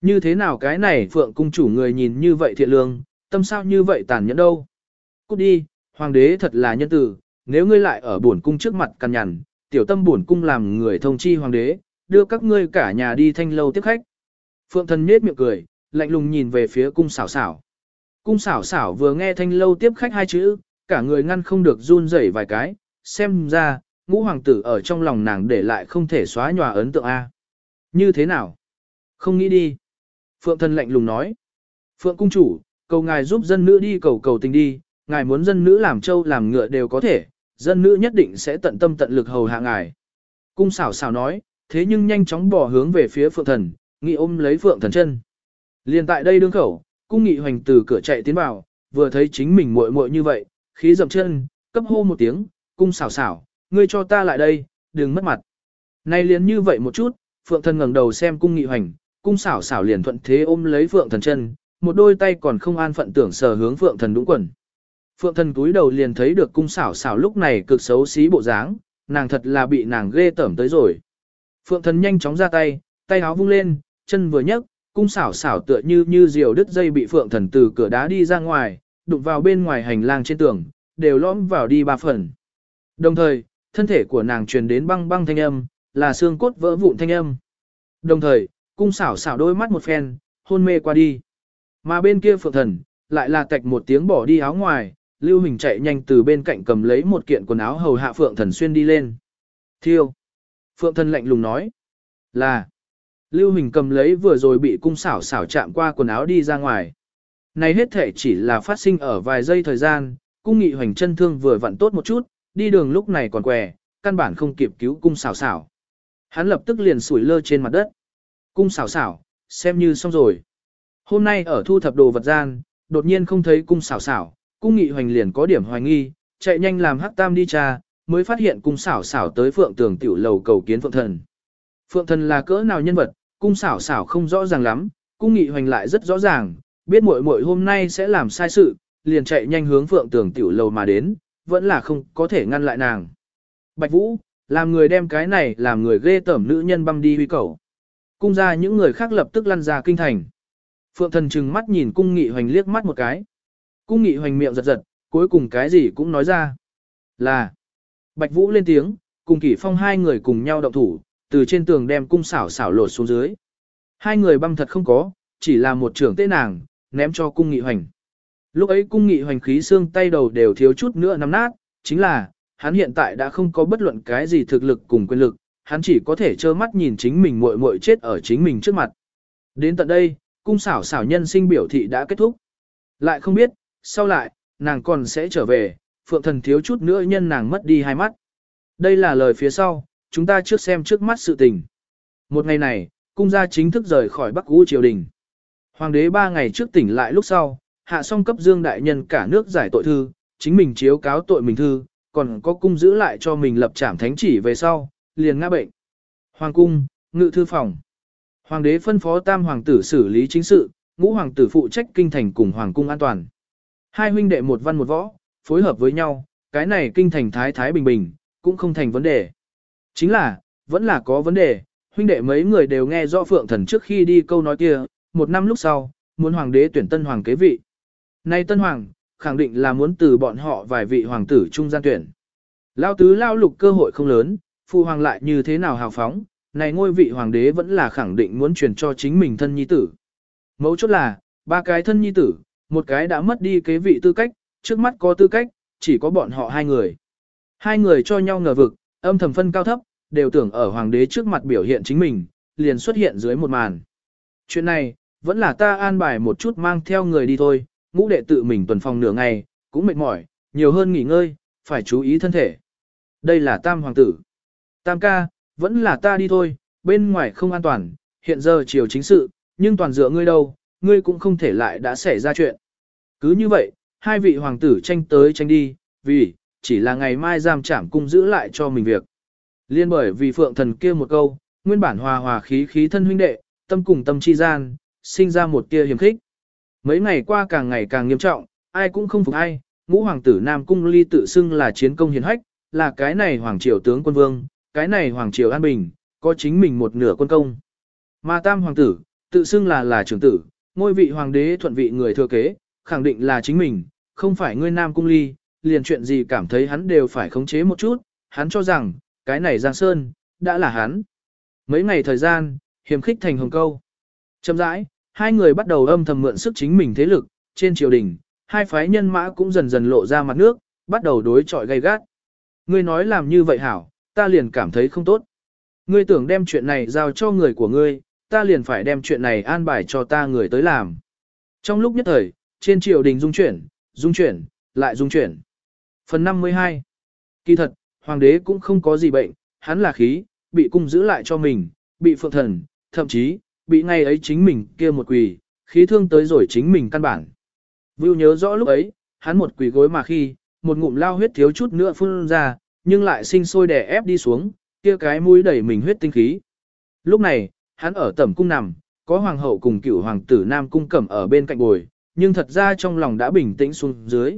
Như thế nào cái này phượng cung chủ người nhìn như vậy thiện lương, tâm sao như vậy tàn nhẫn đâu. Cút đi, hoàng đế thật là nhân tử, nếu ngươi lại ở buồn cung trước mặt cằn nhằn, tiểu tâm buồn cung làm người thông chi hoàng đế, đưa các ngươi cả nhà đi thanh lâu tiếp khách. Phượng thần nhếch miệng cười, lạnh lùng nhìn về phía cung xảo xảo. Cung xảo xảo vừa nghe thanh lâu tiếp khách hai chữ, cả người ngăn không được run rẩy vài cái, xem ra, ngũ hoàng tử ở trong lòng nàng để lại không thể xóa nhòa ấn tượng A. Như thế nào? Không nghĩ đi. Phượng thần lạnh lùng nói. Phượng cung chủ, cầu ngài giúp dân nữ đi cầu cầu tình đi, ngài muốn dân nữ làm trâu làm ngựa đều có thể, dân nữ nhất định sẽ tận tâm tận lực hầu hạ ngài. Cung xảo xảo nói, thế nhưng nhanh chóng bỏ hướng về phía phượng thần, nghị ôm lấy phượng thần chân. liền tại đây đương khẩu, cung nghị hoành từ cửa chạy tiến vào, vừa thấy chính mình muội muội như vậy, khí dậm chân, cấp hô một tiếng, cung xảo xảo, ngươi cho ta lại đây, đừng mất mặt. nay liền như vậy một chút, phượng thần ngẩng đầu xem cung nghị hoành, cung xảo xảo liền thuận thế ôm lấy phượng thần chân, một đôi tay còn không an phận tưởng sờ hướng phượng thần đúng quần. Phượng thần túi đầu liền thấy được cung xảo xảo lúc này cực xấu xí bộ dáng, nàng thật là bị nàng ghê tởm tới rồi. Phượng thần nhanh chóng ra tay, tay áo vung lên, chân vừa nhấc, cung xảo xảo tựa như như diều đứt dây bị phượng thần từ cửa đá đi ra ngoài, đụng vào bên ngoài hành lang trên tường, đều lõm vào đi ba phần. Đồng thời, thân thể của nàng truyền đến băng băng thanh âm, là xương cốt vỡ vụn thanh âm. Đồng thời, cung xảo xảo đôi mắt một phen, hôn mê qua đi. Mà bên kia phượng thần, lại là tạch một tiếng bỏ đi áo ngoài, Lưu Hình chạy nhanh từ bên cạnh cầm lấy một kiện quần áo hầu hạ Phượng Thần xuyên đi lên. Thiêu. Phượng Thần lạnh lùng nói. Là. Lưu Hình cầm lấy vừa rồi bị cung xảo xảo chạm qua quần áo đi ra ngoài. Này hết thể chỉ là phát sinh ở vài giây thời gian, cung nghị hoành chân thương vừa vặn tốt một chút, đi đường lúc này còn què, căn bản không kịp cứu cung xảo xảo. Hắn lập tức liền sủi lơ trên mặt đất. Cung xảo xảo, xem như xong rồi. Hôm nay ở thu thập đồ vật gian, đột nhiên không thấy cung xảo xảo, cung nghị hoành liền có điểm hoài nghi, chạy nhanh làm hắc tam đi tra, mới phát hiện cung xảo xảo tới phượng tường tiểu lầu cầu kiến phượng thần. Phượng thần là cỡ nào nhân vật, cung xảo xảo không rõ ràng lắm, cung nghị hoành lại rất rõ ràng, biết muội muội hôm nay sẽ làm sai sự, liền chạy nhanh hướng phượng tường tiểu lầu mà đến, vẫn là không có thể ngăn lại nàng. Bạch Vũ, làm người đem cái này làm người ghê tởm nữ nhân băm đi huy cầu. Cung ra những người khác lập tức lăn ra kinh thành. Phượng thần trừng mắt nhìn cung nghị hoành liếc mắt một cái. Cung nghị hoành miệng giật giật, cuối cùng cái gì cũng nói ra. Là. Bạch Vũ lên tiếng, cùng kỷ phong hai người cùng nhau động thủ, từ trên tường đem cung xảo xảo lột xuống dưới. Hai người băm thật không có, chỉ là một trưởng tế nàng, ném cho cung nghị hoành. Lúc ấy cung nghị hoành khí xương tay đầu đều thiếu chút nữa nắm nát, chính là, hắn hiện tại đã không có bất luận cái gì thực lực cùng quyền lực, hắn chỉ có thể trơ mắt nhìn chính mình muội muội chết ở chính mình trước mặt. Đến tận đây, cung xảo xảo nhân sinh biểu thị đã kết thúc. Lại không biết, sau lại, nàng còn sẽ trở về, phượng thần thiếu chút nữa nhân nàng mất đi hai mắt. Đây là lời phía sau, chúng ta trước xem trước mắt sự tình. Một ngày này, cung gia chính thức rời khỏi Bắc Vũ triều đình. Hoàng đế ba ngày trước tỉnh lại lúc sau, hạ xong cấp dương đại nhân cả nước giải tội thư, chính mình chiếu cáo tội mình thư, còn có cung giữ lại cho mình lập trảm thánh chỉ về sau, liền ngã bệnh. Hoàng cung, ngự thư phòng. Hoàng đế phân phó tam hoàng tử xử lý chính sự, ngũ hoàng tử phụ trách kinh thành cùng hoàng cung an toàn. Hai huynh đệ một văn một võ, phối hợp với nhau, cái này kinh thành thái thái bình bình, cũng không thành vấn đề. Chính là, vẫn là có vấn đề, huynh đệ mấy người đều nghe rõ phượng thần trước khi đi câu nói kia, một năm lúc sau, muốn hoàng đế tuyển tân hoàng kế vị. Nay tân hoàng, khẳng định là muốn từ bọn họ vài vị hoàng tử trung gian tuyển. Lao tứ lao lục cơ hội không lớn, phụ hoàng lại như thế nào hào phóng, này ngôi vị hoàng đế vẫn là khẳng định muốn truyền cho chính mình thân nhi tử. Mấu chốt là, ba cái thân nhi tử, một cái đã mất đi kế vị tư cách, trước mắt có tư cách, chỉ có bọn họ hai người. Hai người cho nhau ngờ vực, âm thầm phân cao thấp, đều tưởng ở hoàng đế trước mặt biểu hiện chính mình, liền xuất hiện dưới một màn. Chuyện này, vẫn là ta an bài một chút mang theo người đi thôi, ngũ đệ tự mình tuần phòng nửa ngày, cũng mệt mỏi, nhiều hơn nghỉ ngơi, phải chú ý thân thể. Đây là tam hoàng tử. Tam ca, vẫn là ta đi thôi, bên ngoài không an toàn, hiện giờ chiều chính sự, nhưng toàn dựa ngươi đâu, ngươi cũng không thể lại đã xảy ra chuyện. Cứ như vậy, hai vị hoàng tử tranh tới tranh đi, vì, chỉ là ngày mai giam trảm cung giữ lại cho mình việc. Liên bởi vì phượng thần kia một câu, nguyên bản hòa hòa khí khí thân huynh đệ, tâm cùng tâm chi gian, sinh ra một tia hiềm khích. Mấy ngày qua càng ngày càng nghiêm trọng, ai cũng không phục ai, ngũ hoàng tử Nam Cung Ly tự xưng là chiến công hiền hách, là cái này hoàng triều tướng quân vương, cái này hoàng triều an bình, có chính mình một nửa quân công. Mà tam hoàng tử, tự xưng là là trưởng tử, ngôi vị hoàng đế thuận vị người thừa kế, khẳng định là chính mình, không phải ngươi nam cung ly, liền chuyện gì cảm thấy hắn đều phải khống chế một chút, hắn cho rằng, cái này Giang Sơn, đã là hắn. Mấy ngày thời gian, hiểm khích thành hồng câu. Chậm rãi, hai người bắt đầu âm thầm mượn sức chính mình thế lực, trên triều đình, hai phái nhân mã cũng dần dần lộ ra mặt nước, bắt đầu đối chọi gay gắt. Ngươi nói làm như vậy hảo, ta liền cảm thấy không tốt. Ngươi tưởng đem chuyện này giao cho người của ngươi, ta liền phải đem chuyện này an bài cho ta người tới làm. Trong lúc nhất thời, trên triều đình dung chuyển, dung chuyển, lại dung chuyển. Phần 52 Kỳ thật, hoàng đế cũng không có gì bệnh, hắn là khí, bị cung giữ lại cho mình, bị phượng thần, thậm chí, bị ngay ấy chính mình kia một quỳ, khí thương tới rồi chính mình căn bản. Vưu nhớ rõ lúc ấy, hắn một quỳ gối mà khi, một ngụm lao huyết thiếu chút nữa phun ra, nhưng lại sinh sôi đè ép đi xuống, kia cái mũi đẩy mình huyết tinh khí. Lúc này, hắn ở tẩm cung nằm, có hoàng hậu cùng cửu hoàng tử Nam cung cẩm ở bên cạnh bồi, nhưng thật ra trong lòng đã bình tĩnh xuống dưới.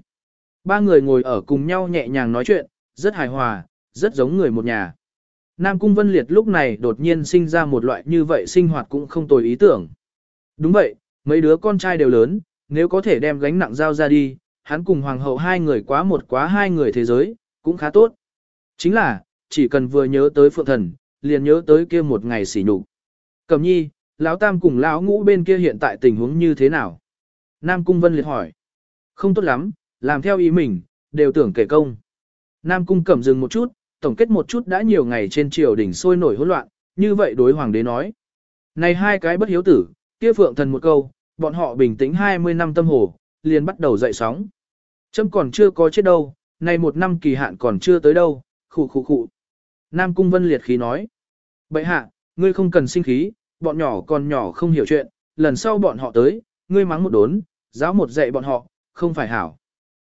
Ba người ngồi ở cùng nhau nhẹ nhàng nói chuyện, rất hài hòa, rất giống người một nhà. Nam Cung Vân Liệt lúc này đột nhiên sinh ra một loại như vậy sinh hoạt cũng không tồi ý tưởng. Đúng vậy, mấy đứa con trai đều lớn, nếu có thể đem gánh nặng giao ra đi, hắn cùng hoàng hậu hai người quá một quá hai người thế giới, cũng khá tốt. Chính là, chỉ cần vừa nhớ tới phượng thần, liền nhớ tới kia một ngày xỉ nhục. Cẩm nhi, lão tam cùng lão ngũ bên kia hiện tại tình huống như thế nào? Nam Cung Vân Liệt hỏi. Không tốt lắm, làm theo ý mình, đều tưởng kể công. Nam Cung cẩm dừng một chút, tổng kết một chút đã nhiều ngày trên triều đỉnh sôi nổi hỗn loạn, như vậy đối hoàng đế nói. Này hai cái bất hiếu tử, kia phượng thần một câu, bọn họ bình tĩnh 20 năm tâm hồ, liền bắt đầu dậy sóng. Châm còn chưa có chết đâu, này một năm kỳ hạn còn chưa tới đâu, khụ khụ khụ. Nam Cung Vân liệt khí nói. Bậy hạ, ngươi không cần sinh khí, bọn nhỏ còn nhỏ không hiểu chuyện, lần sau bọn họ tới, ngươi mắng một đốn, giáo một dạy bọn họ, không phải hảo.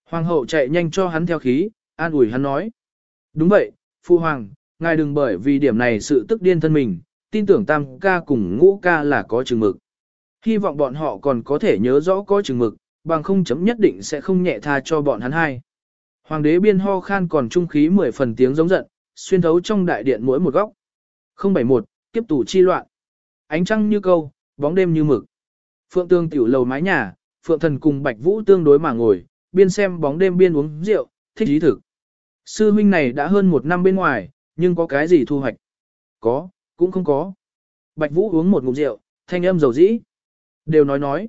Hoàng hậu chạy nhanh cho hắn theo khí, an ủi hắn nói. Đúng vậy, Phu Hoàng, ngài đừng bởi vì điểm này sự tức điên thân mình, tin tưởng tam ca cùng ngũ ca là có chừng mực. Hy vọng bọn họ còn có thể nhớ rõ có chừng mực, bằng không chấm nhất định sẽ không nhẹ tha cho bọn hắn hai. Hoàng đế biên ho khan còn trung khí mười phần tiếng giống giận, xuyên thấu trong đại điện mỗi một góc. 071, kiếp tủ chi loạn. Ánh trăng như câu, bóng đêm như mực. Phượng tương tiểu lầu mái nhà, Phượng thần cùng Bạch Vũ tương đối mà ngồi, biên xem bóng đêm biên uống rượu, thích ý thực. Sư huynh này đã hơn một năm bên ngoài, nhưng có cái gì thu hoạch? Có, cũng không có. Bạch Vũ uống một ngụm rượu, thanh âm dầu dĩ. Đều nói nói.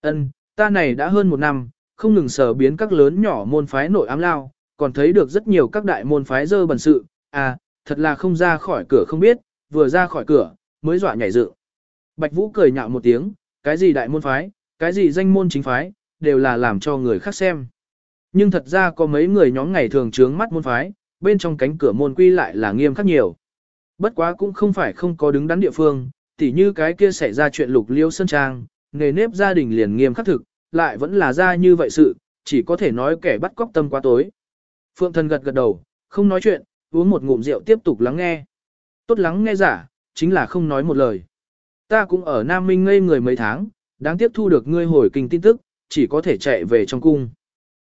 ân, ta này đã hơn một năm, không ngừng sở biến các lớn nhỏ môn phái nội ám lao, còn thấy được rất nhiều các đại môn phái dơ bẩn sự, à, thật là không ra khỏi cửa không biết, vừa ra khỏi cửa, mới dọa nhảy dựng. Bạch Vũ cười nhạo một tiếng, cái gì đại môn phái, cái gì danh môn chính phái, đều là làm cho người khác xem. Nhưng thật ra có mấy người nhóm ngày thường trướng mắt môn phái, bên trong cánh cửa môn quy lại là nghiêm khắc nhiều. Bất quá cũng không phải không có đứng đắn địa phương, tỉ như cái kia xảy ra chuyện lục liêu sơn trang, nghề nếp gia đình liền nghiêm khắc thực, lại vẫn là ra như vậy sự, chỉ có thể nói kẻ bắt cóc tâm quá tối. Phượng thần gật gật đầu, không nói chuyện, uống một ngụm rượu tiếp tục lắng nghe. Tốt lắng nghe giả, chính là không nói một lời. Ta cũng ở Nam Minh ngây người mấy tháng, đáng tiếp thu được ngươi hồi kinh tin tức, chỉ có thể chạy về trong cung.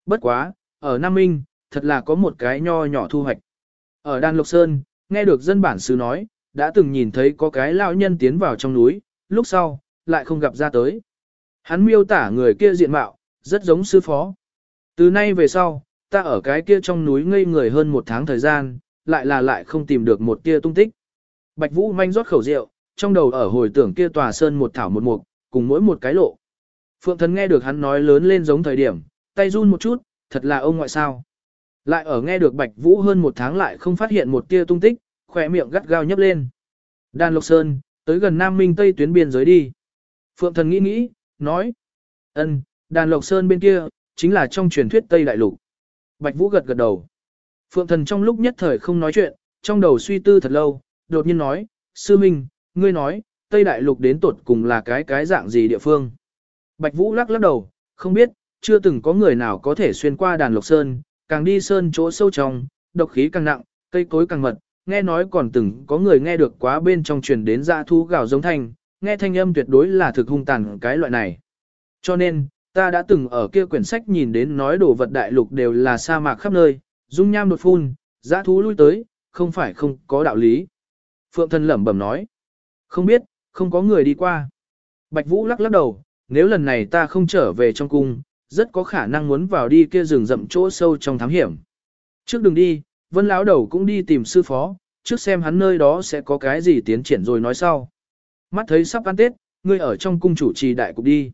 Bất quá, ở Nam Minh, thật là có một cái nho nhỏ thu hoạch. Ở Đan Lộc Sơn, nghe được dân bản xứ nói, đã từng nhìn thấy có cái lão nhân tiến vào trong núi, lúc sau, lại không gặp ra tới. Hắn miêu tả người kia diện mạo, rất giống sư phó. Từ nay về sau, ta ở cái kia trong núi ngây người hơn một tháng thời gian, lại là lại không tìm được một tia tung tích. Bạch Vũ manh rót khẩu rượu, trong đầu ở hồi tưởng kia tòa sơn một thảo một mục, cùng mỗi một cái lộ. Phượng thần nghe được hắn nói lớn lên giống thời điểm, tay run một chút, thật là ông ngoại sao. Lại ở nghe được Bạch Vũ hơn một tháng lại không phát hiện một tia tung tích, khỏe miệng gắt gao nhấp lên. Đan Lộc Sơn, tới gần Nam Minh Tây tuyến biên giới đi. Phượng thần nghĩ nghĩ, nói. ân, Đan Lộc Sơn bên kia, chính là trong truyền thuyết Tây Đại Lục. Bạch Vũ gật gật đầu. Phượng thần trong lúc nhất thời không nói chuyện, trong đầu suy tư thật lâu, đột nhiên nói, Sư Minh, ngươi nói, Tây Đại Lục đến tột cùng là cái cái dạng gì địa phương. Bạch Vũ lắc lắc đầu, không biết, chưa từng có người nào có thể xuyên qua đàn lộc sơn, càng đi sơn chỗ sâu trong, độc khí càng nặng, cây cối càng mật, nghe nói còn từng có người nghe được quá bên trong truyền đến dã thú gào giống thanh, nghe thanh âm tuyệt đối là thực hung tàn cái loại này. Cho nên, ta đã từng ở kia quyển sách nhìn đến nói đồ vật đại lục đều là sa mạc khắp nơi, dung nham đột phun, dã thú lui tới, không phải không có đạo lý. Phượng thân lẩm bẩm nói. Không biết, không có người đi qua. Bạch Vũ lắc lắc đầu, nếu lần này ta không trở về trong cung, rất có khả năng muốn vào đi kia rừng rậm chỗ sâu trong thám hiểm. Trước đừng đi, Vân lão đầu cũng đi tìm sư phó, trước xem hắn nơi đó sẽ có cái gì tiến triển rồi nói sau. Mắt thấy sắp ăn Tết, ngươi ở trong cung chủ trì đại cục đi.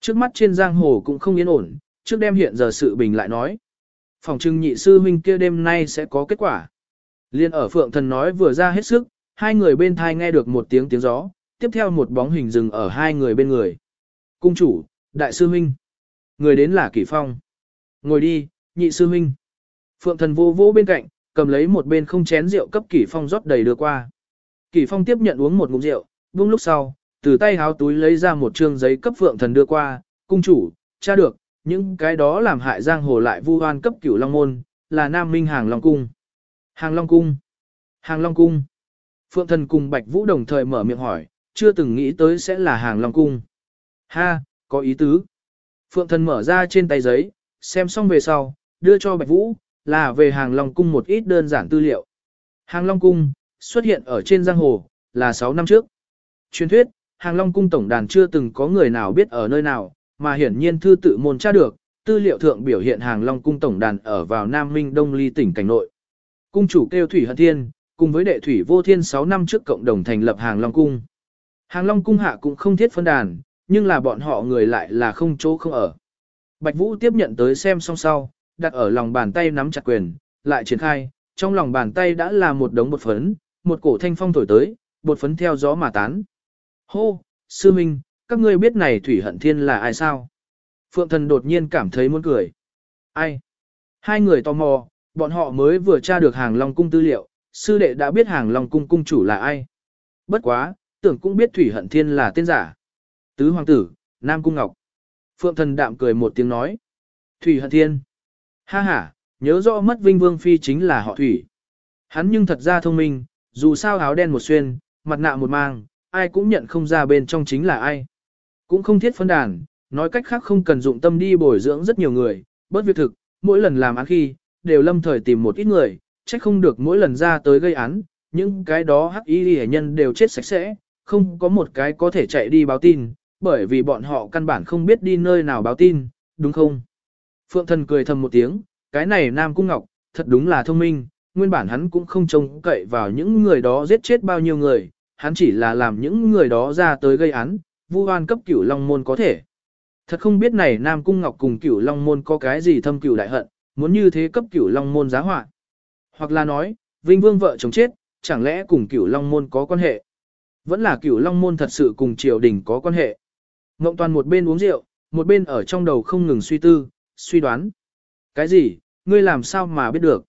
Trước mắt trên giang hồ cũng không yên ổn, trước đêm hiện giờ sự bình lại nói. Phòng trưng nhị sư huynh kia đêm nay sẽ có kết quả. Liên ở phượng thần nói vừa ra hết sức, hai người bên thai nghe được một tiếng tiếng gió, tiếp theo một bóng hình dừng ở hai người bên người. Cung chủ, đại sư huynh. Người đến là Kỷ Phong. Ngồi đi, nhị sư huynh. Phượng thần vô vô bên cạnh, cầm lấy một bên không chén rượu cấp Kỷ Phong rót đầy đưa qua. Kỷ Phong tiếp nhận uống một ngụm rượu, buông lúc sau, từ tay háo túi lấy ra một trương giấy cấp Phượng thần đưa qua, cung chủ, tra được, những cái đó làm hại giang hồ lại vu oan cấp cửu long môn, là Nam Minh Hàng Long Cung. Hàng Long Cung. Hàng Long Cung. Phượng thần cùng Bạch Vũ đồng thời mở miệng hỏi, chưa từng nghĩ tới sẽ là Hàng Long Cung. Ha, có ý tứ. Phượng thần mở ra trên tay giấy, xem xong về sau, đưa cho Bạch Vũ, là về Hàng Long Cung một ít đơn giản tư liệu. Hàng Long Cung, xuất hiện ở trên giang hồ, là 6 năm trước. Truyền thuyết, Hàng Long Cung tổng đàn chưa từng có người nào biết ở nơi nào, mà hiển nhiên thư tự môn tra được, tư liệu thượng biểu hiện Hàng Long Cung tổng đàn ở vào Nam Minh Đông Ly tỉnh cảnh nội. Cung chủ kêu Thủy Hận Thiên, cùng với đệ Thủy Vô Thiên 6 năm trước cộng đồng thành lập Hàng Long Cung. Hàng Long Cung hạ cũng không thiết phân đàn, nhưng là bọn họ người lại là không chỗ không ở. Bạch Vũ tiếp nhận tới xem xong sau, đặt ở lòng bàn tay nắm chặt quyền, lại triển khai, trong lòng bàn tay đã là một đống bột phấn, một cổ thanh phong thổi tới, bột phấn theo gió mà tán. Hô, sư minh, các ngươi biết này Thủy Hận Thiên là ai sao? Phượng Thần đột nhiên cảm thấy muốn cười. Ai? Hai người tò mò, bọn họ mới vừa tra được hàng Long Cung tư liệu, sư đệ đã biết hàng Long Cung cung chủ là ai. Bất quá, tưởng cũng biết Thủy Hận Thiên là tên giả. Tứ Hoàng tử, Nam Cung Ngọc. Phượng Thần đạm cười một tiếng nói. Thủy Hận Thiên. Ha ha, nhớ rõ mất Vinh Vương Phi chính là họ Thủy. Hắn nhưng thật ra thông minh, dù sao áo đen một xuyên, mặt nạ một mang, ai cũng nhận không ra bên trong chính là ai. Cũng không thiết phân đàn, nói cách khác không cần dụng tâm đi bồi dưỡng rất nhiều người, bất việc thực, mỗi lần làm án khi, đều lâm thời tìm một ít người, trách không được mỗi lần ra tới gây án, những cái đó hắc y hệ nhân đều chết sạch sẽ, không có một cái có thể chạy đi báo tin, bởi vì bọn họ căn bản không biết đi nơi nào báo tin, đúng không? Phượng thần cười thầm một tiếng, cái này Nam Cung Ngọc, thật đúng là thông minh, nguyên bản hắn cũng không trông cậy vào những người đó giết chết bao nhiêu người, hắn chỉ là làm những người đó ra tới gây án, vu oan cấp cửu long môn có thể. Thật không biết này Nam Cung Ngọc cùng cửu long môn có cái gì thâm cửu đại hận, muốn như thế cấp cửu long môn giá họa. Hoặc là nói, Vinh Vương vợ chồng chết, chẳng lẽ cùng cửu long môn có quan hệ? Vẫn là cửu long môn thật sự cùng triều đình có quan hệ. Ngộng toàn một bên uống rượu, một bên ở trong đầu không ngừng suy tư, suy đoán. Cái gì, ngươi làm sao mà biết được?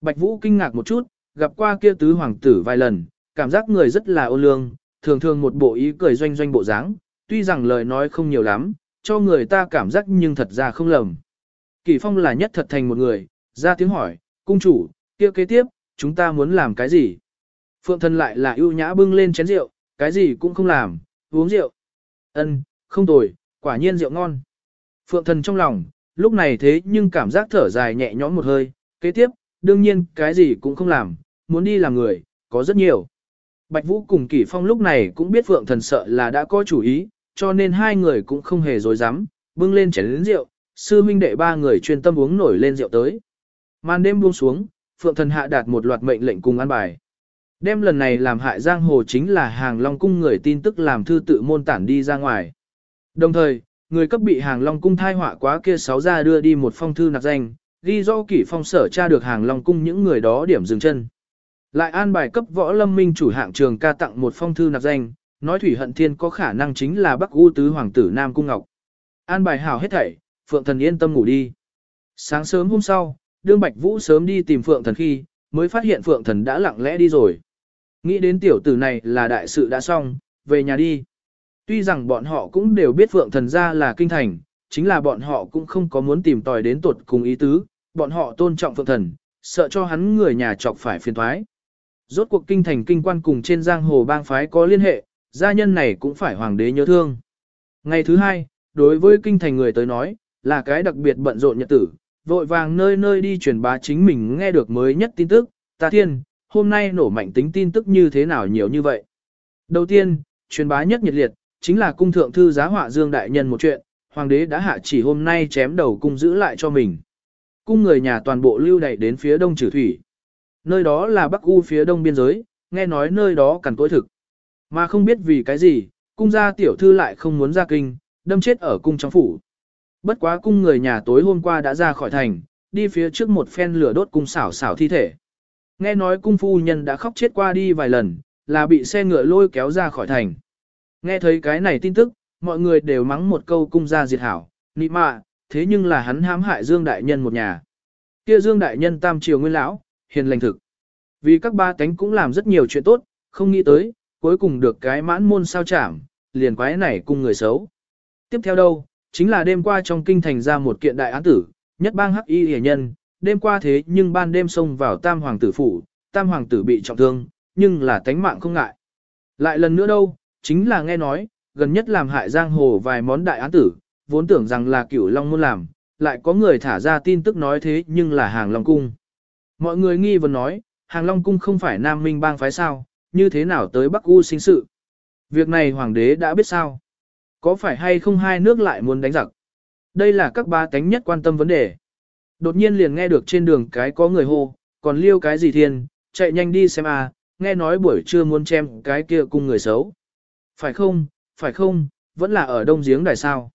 Bạch Vũ kinh ngạc một chút, gặp qua kia tứ hoàng tử vài lần, cảm giác người rất là ô lương, thường thường một bộ ý cười doanh doanh bộ dáng, tuy rằng lời nói không nhiều lắm, cho người ta cảm giác nhưng thật ra không lầm. Kỳ Phong là nhất thật thành một người, ra tiếng hỏi, cung chủ, kia kế tiếp, chúng ta muốn làm cái gì? Phượng thân lại là ưu nhã bưng lên chén rượu, cái gì cũng không làm, uống rượu. Ân, không tồi, quả nhiên rượu ngon. Phượng thần trong lòng, lúc này thế nhưng cảm giác thở dài nhẹ nhõm một hơi, kế tiếp, đương nhiên cái gì cũng không làm, muốn đi làm người, có rất nhiều. Bạch Vũ cùng Kỷ Phong lúc này cũng biết Phượng thần sợ là đã có chủ ý, cho nên hai người cũng không hề dối dám, bưng lên chén lớn rượu, sư minh đệ ba người chuyên tâm uống nổi lên rượu tới. Màn đêm buông xuống, Phượng thần hạ đạt một loạt mệnh lệnh cùng ăn bài. Đêm lần này làm hại giang hồ chính là hàng Long cung người tin tức làm thư tự môn tản đi ra ngoài. Đồng thời, người cấp bị hàng Long cung thai họa quá kia sáu ra đưa đi một phong thư nạp danh, ghi do kỷ phong sở tra được hàng Long cung những người đó điểm dừng chân. Lại an bài cấp võ lâm minh chủ hạng trường ca tặng một phong thư nạp danh, nói Thủy Hận Thiên có khả năng chính là Bắc U tứ hoàng tử Nam Cung Ngọc. An bài hảo hết thảy, Phượng Thần yên tâm ngủ đi. Sáng sớm hôm sau, đương Bạch Vũ sớm đi tìm Phượng Thần khi, mới phát hiện Phượng Thần đã lặng lẽ đi rồi. Nghĩ đến tiểu tử này là đại sự đã xong, về nhà đi. Tuy rằng bọn họ cũng đều biết Phượng Thần gia là kinh thành, chính là bọn họ cũng không có muốn tìm tòi đến tuột cùng ý tứ, bọn họ tôn trọng Phượng Thần, sợ cho hắn người nhà chọc phải phiền thoái. Rốt cuộc kinh thành kinh quan cùng trên giang hồ bang phái có liên hệ, gia nhân này cũng phải hoàng đế nhớ thương. Ngày thứ hai, đối với kinh thành người tới nói, là cái đặc biệt bận rộn nhật tử, vội vàng nơi nơi đi truyền bá chính mình nghe được mới nhất tin tức, ta thiên, hôm nay nổ mạnh tính tin tức như thế nào nhiều như vậy. Đầu tiên, truyền bá nhất nhiệt liệt, chính là cung thượng thư giá họa Dương Đại Nhân một chuyện, hoàng đế đã hạ chỉ hôm nay chém đầu cung giữ lại cho mình. Cung người nhà toàn bộ lưu đẩy đến phía đông trừ thủy. Nơi đó là Bắc U phía đông biên giới, nghe nói nơi đó cằn cỗi thực. Mà không biết vì cái gì, cung gia tiểu thư lại không muốn ra kinh, đâm chết ở cung trong phủ. Bất quá cung người nhà tối hôm qua đã ra khỏi thành, đi phía trước một phen lửa đốt cung xảo xảo thi thể. Nghe nói cung phu nhân đã khóc chết qua đi vài lần, là bị xe ngựa lôi kéo ra khỏi thành. Nghe thấy cái này tin tức, mọi người đều mắng một câu cung gia diệt hảo, nị mạ, thế nhưng là hắn hãm hại Dương Đại Nhân một nhà. Kia Dương Đại Nhân tam triều nguyên lão, hiền lành thực. Vì các ba tánh cũng làm rất nhiều chuyện tốt, không nghĩ tới, cuối cùng được cái mãn môn sao chảm, liền quái này cung người xấu. Tiếp theo đâu, chính là đêm qua trong kinh thành ra một kiện đại án tử, nhất bang hắc y hề nhân, đêm qua thế nhưng ban đêm xông vào tam hoàng tử phủ, tam hoàng tử bị trọng thương, nhưng là tánh mạng không ngại. Lại lần nữa đâu, chính là nghe nói, gần nhất làm hại giang hồ vài món đại án tử, vốn tưởng rằng là cửu long muốn làm, lại có người thả ra tin tức nói thế nhưng là hàng long cung. Mọi người nghi vấn nói, hàng long cung không phải nam minh bang phái sao, như thế nào tới Bắc U sinh sự. Việc này hoàng đế đã biết sao. Có phải hay không hai nước lại muốn đánh giặc? Đây là các ba cánh nhất quan tâm vấn đề. Đột nhiên liền nghe được trên đường cái có người hô, còn liêu cái gì thiên, chạy nhanh đi xem à, nghe nói buổi trưa muốn chém cái kia cung người xấu. Phải không, phải không, vẫn là ở đông giếng đài sao.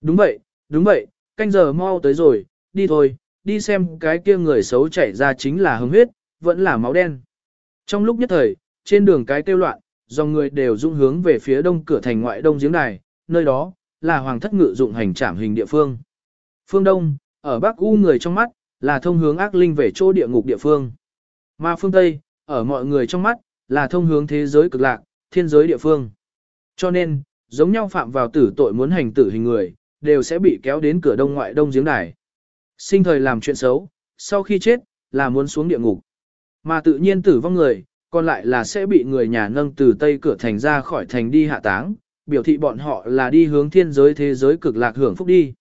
Đúng vậy, đúng vậy, canh giờ mau tới rồi, đi thôi, đi xem cái kia người xấu chảy ra chính là hứng huyết, vẫn là máu đen. Trong lúc nhất thời, trên đường cái tiêu loạn, dòng người đều dung hướng về phía đông cửa thành ngoại đông giếng đài, nơi đó là hoàng thất ngự dụng hành trảm hình địa phương. Phương Đông, ở Bắc U người trong mắt, là thông hướng ác linh về chỗ địa ngục địa phương. Mà phương Tây, ở mọi người trong mắt, là thông hướng thế giới cực lạc, thiên giới địa phương. Cho nên, giống nhau phạm vào tử tội muốn hành tử hình người, đều sẽ bị kéo đến cửa đông ngoại đông giếng đài. Sinh thời làm chuyện xấu, sau khi chết, là muốn xuống địa ngục. Mà tự nhiên tử vong người, còn lại là sẽ bị người nhà nâng từ tây cửa thành ra khỏi thành đi hạ táng, biểu thị bọn họ là đi hướng thiên giới thế giới cực lạc hưởng phúc đi.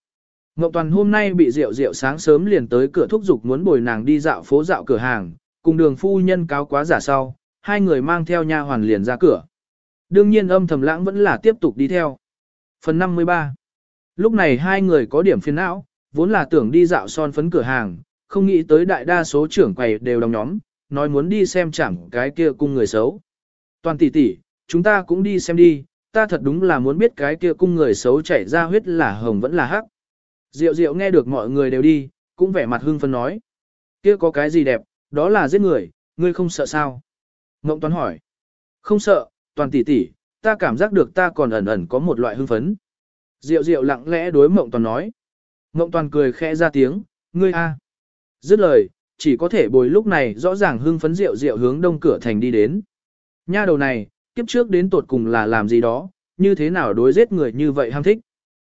Ngọc Toàn hôm nay bị rượu rượu sáng sớm liền tới cửa thúc giục muốn bồi nàng đi dạo phố dạo cửa hàng, cùng đường phu nhân cáo quá giả sau, hai người mang theo nha hoàn liền ra cửa. Đương nhiên âm thầm lãng vẫn là tiếp tục đi theo. Phần 53 Lúc này hai người có điểm phiền não, vốn là tưởng đi dạo son phấn cửa hàng, không nghĩ tới đại đa số trưởng quầy đều đồng nhóm, nói muốn đi xem chẳng cái kia cung người xấu. Toàn tỷ tỷ, chúng ta cũng đi xem đi, ta thật đúng là muốn biết cái kia cung người xấu chảy ra huyết là hồng vẫn là hắc. Diệu diệu nghe được mọi người đều đi, cũng vẻ mặt hưng phấn nói. Kia có cái gì đẹp, đó là giết người, ngươi không sợ sao? Ngộng Toán hỏi. Không sợ, toàn tỷ tỷ, ta cảm giác được ta còn ẩn ẩn có một loại hưng phấn. Diệu diệu lặng lẽ đối Mộng Toàn nói. Mộng Toàn cười khẽ ra tiếng, ngươi a. Dứt lời, chỉ có thể bồi lúc này rõ ràng hưng phấn Diệu diệu hướng đông cửa thành đi đến. Nha đầu này, kiếp trước đến tột cùng là làm gì đó, như thế nào đối giết người như vậy ham thích.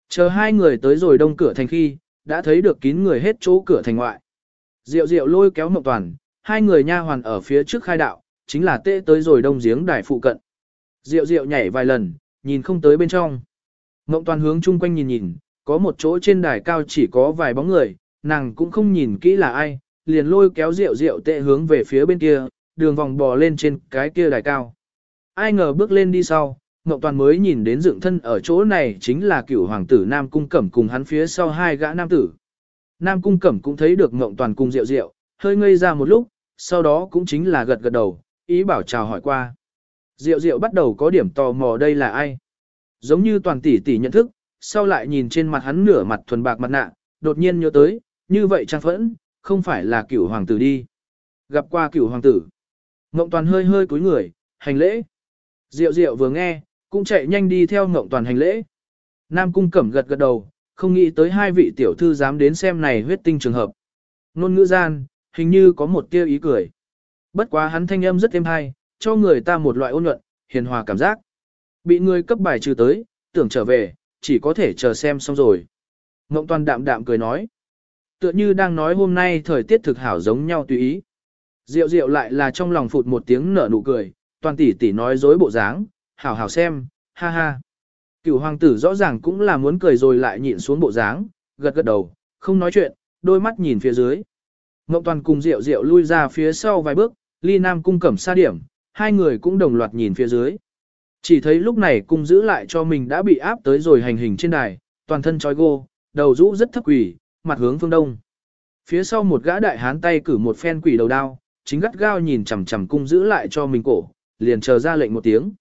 Chờ hai người tới rồi đông cửa thành khi, đã thấy được kín người hết chỗ cửa thành ngoại. Diệu diệu lôi kéo Mộng Toàn, hai người nha hoàn ở phía trước khai đạo, chính là tê tới rồi đông giếng đài phụ cận. Diệu diệu nhảy vài lần, nhìn không tới bên trong. Ngộng toàn hướng chung quanh nhìn nhìn, có một chỗ trên đài cao chỉ có vài bóng người, nàng cũng không nhìn kỹ là ai, liền lôi kéo rượu rượu tệ hướng về phía bên kia, đường vòng bò lên trên cái kia đài cao. Ai ngờ bước lên đi sau, Ngộng toàn mới nhìn đến dựng thân ở chỗ này chính là cựu hoàng tử Nam Cung Cẩm cùng hắn phía sau hai gã nam tử. Nam Cung Cẩm cũng thấy được Ngộng toàn cùng rượu rượu, hơi ngây ra một lúc, sau đó cũng chính là gật gật đầu, ý bảo chào hỏi qua. Diệu diệu bắt đầu có điểm tò mò đây là ai. Giống như toàn tỷ tỷ nhận thức, sau lại nhìn trên mặt hắn nửa mặt thuần bạc mặt nạ, đột nhiên nhớ tới, như vậy trang phẫn, không phải là cửu hoàng tử đi. Gặp qua cửu hoàng tử. Ngộng toàn hơi hơi cúi người, hành lễ. Diệu diệu vừa nghe, cũng chạy nhanh đi theo ngộng toàn hành lễ. Nam cung cẩm gật gật đầu, không nghĩ tới hai vị tiểu thư dám đến xem này huyết tinh trường hợp. Nôn ngữ gian, hình như có một tia ý cười. Bất quá hắn thanh âm rất êm hay, cho người ta một loại ôn nhuận, hiền hòa cảm giác. Bị người cấp bài trừ tới, tưởng trở về, chỉ có thể chờ xem xong rồi. Ngộng toàn đạm đạm cười nói. Tựa như đang nói hôm nay thời tiết thực hảo giống nhau tùy ý. Diệu diệu lại là trong lòng phụt một tiếng nở nụ cười, toàn tỷ tỷ nói dối bộ dáng, hảo hảo xem, ha ha. Cửu hoàng tử rõ ràng cũng là muốn cười rồi lại nhịn xuống bộ dáng, gật gật đầu, không nói chuyện, đôi mắt nhìn phía dưới. Ngộng toàn cùng Diệu Diệu lui ra phía sau vài bước, Ly Nam cung cẩm xa điểm, hai người cũng đồng loạt nhìn phía dưới. Chỉ thấy lúc này cung giữ lại cho mình đã bị áp tới rồi hành hình trên đài, toàn thân trói gô, đầu rũ rất thấp quỷ, mặt hướng phương đông. Phía sau một gã đại hán tay cử một phen quỷ đầu đao, chính gắt gao nhìn chằm chằm cung giữ lại cho mình cổ, liền chờ ra lệnh một tiếng.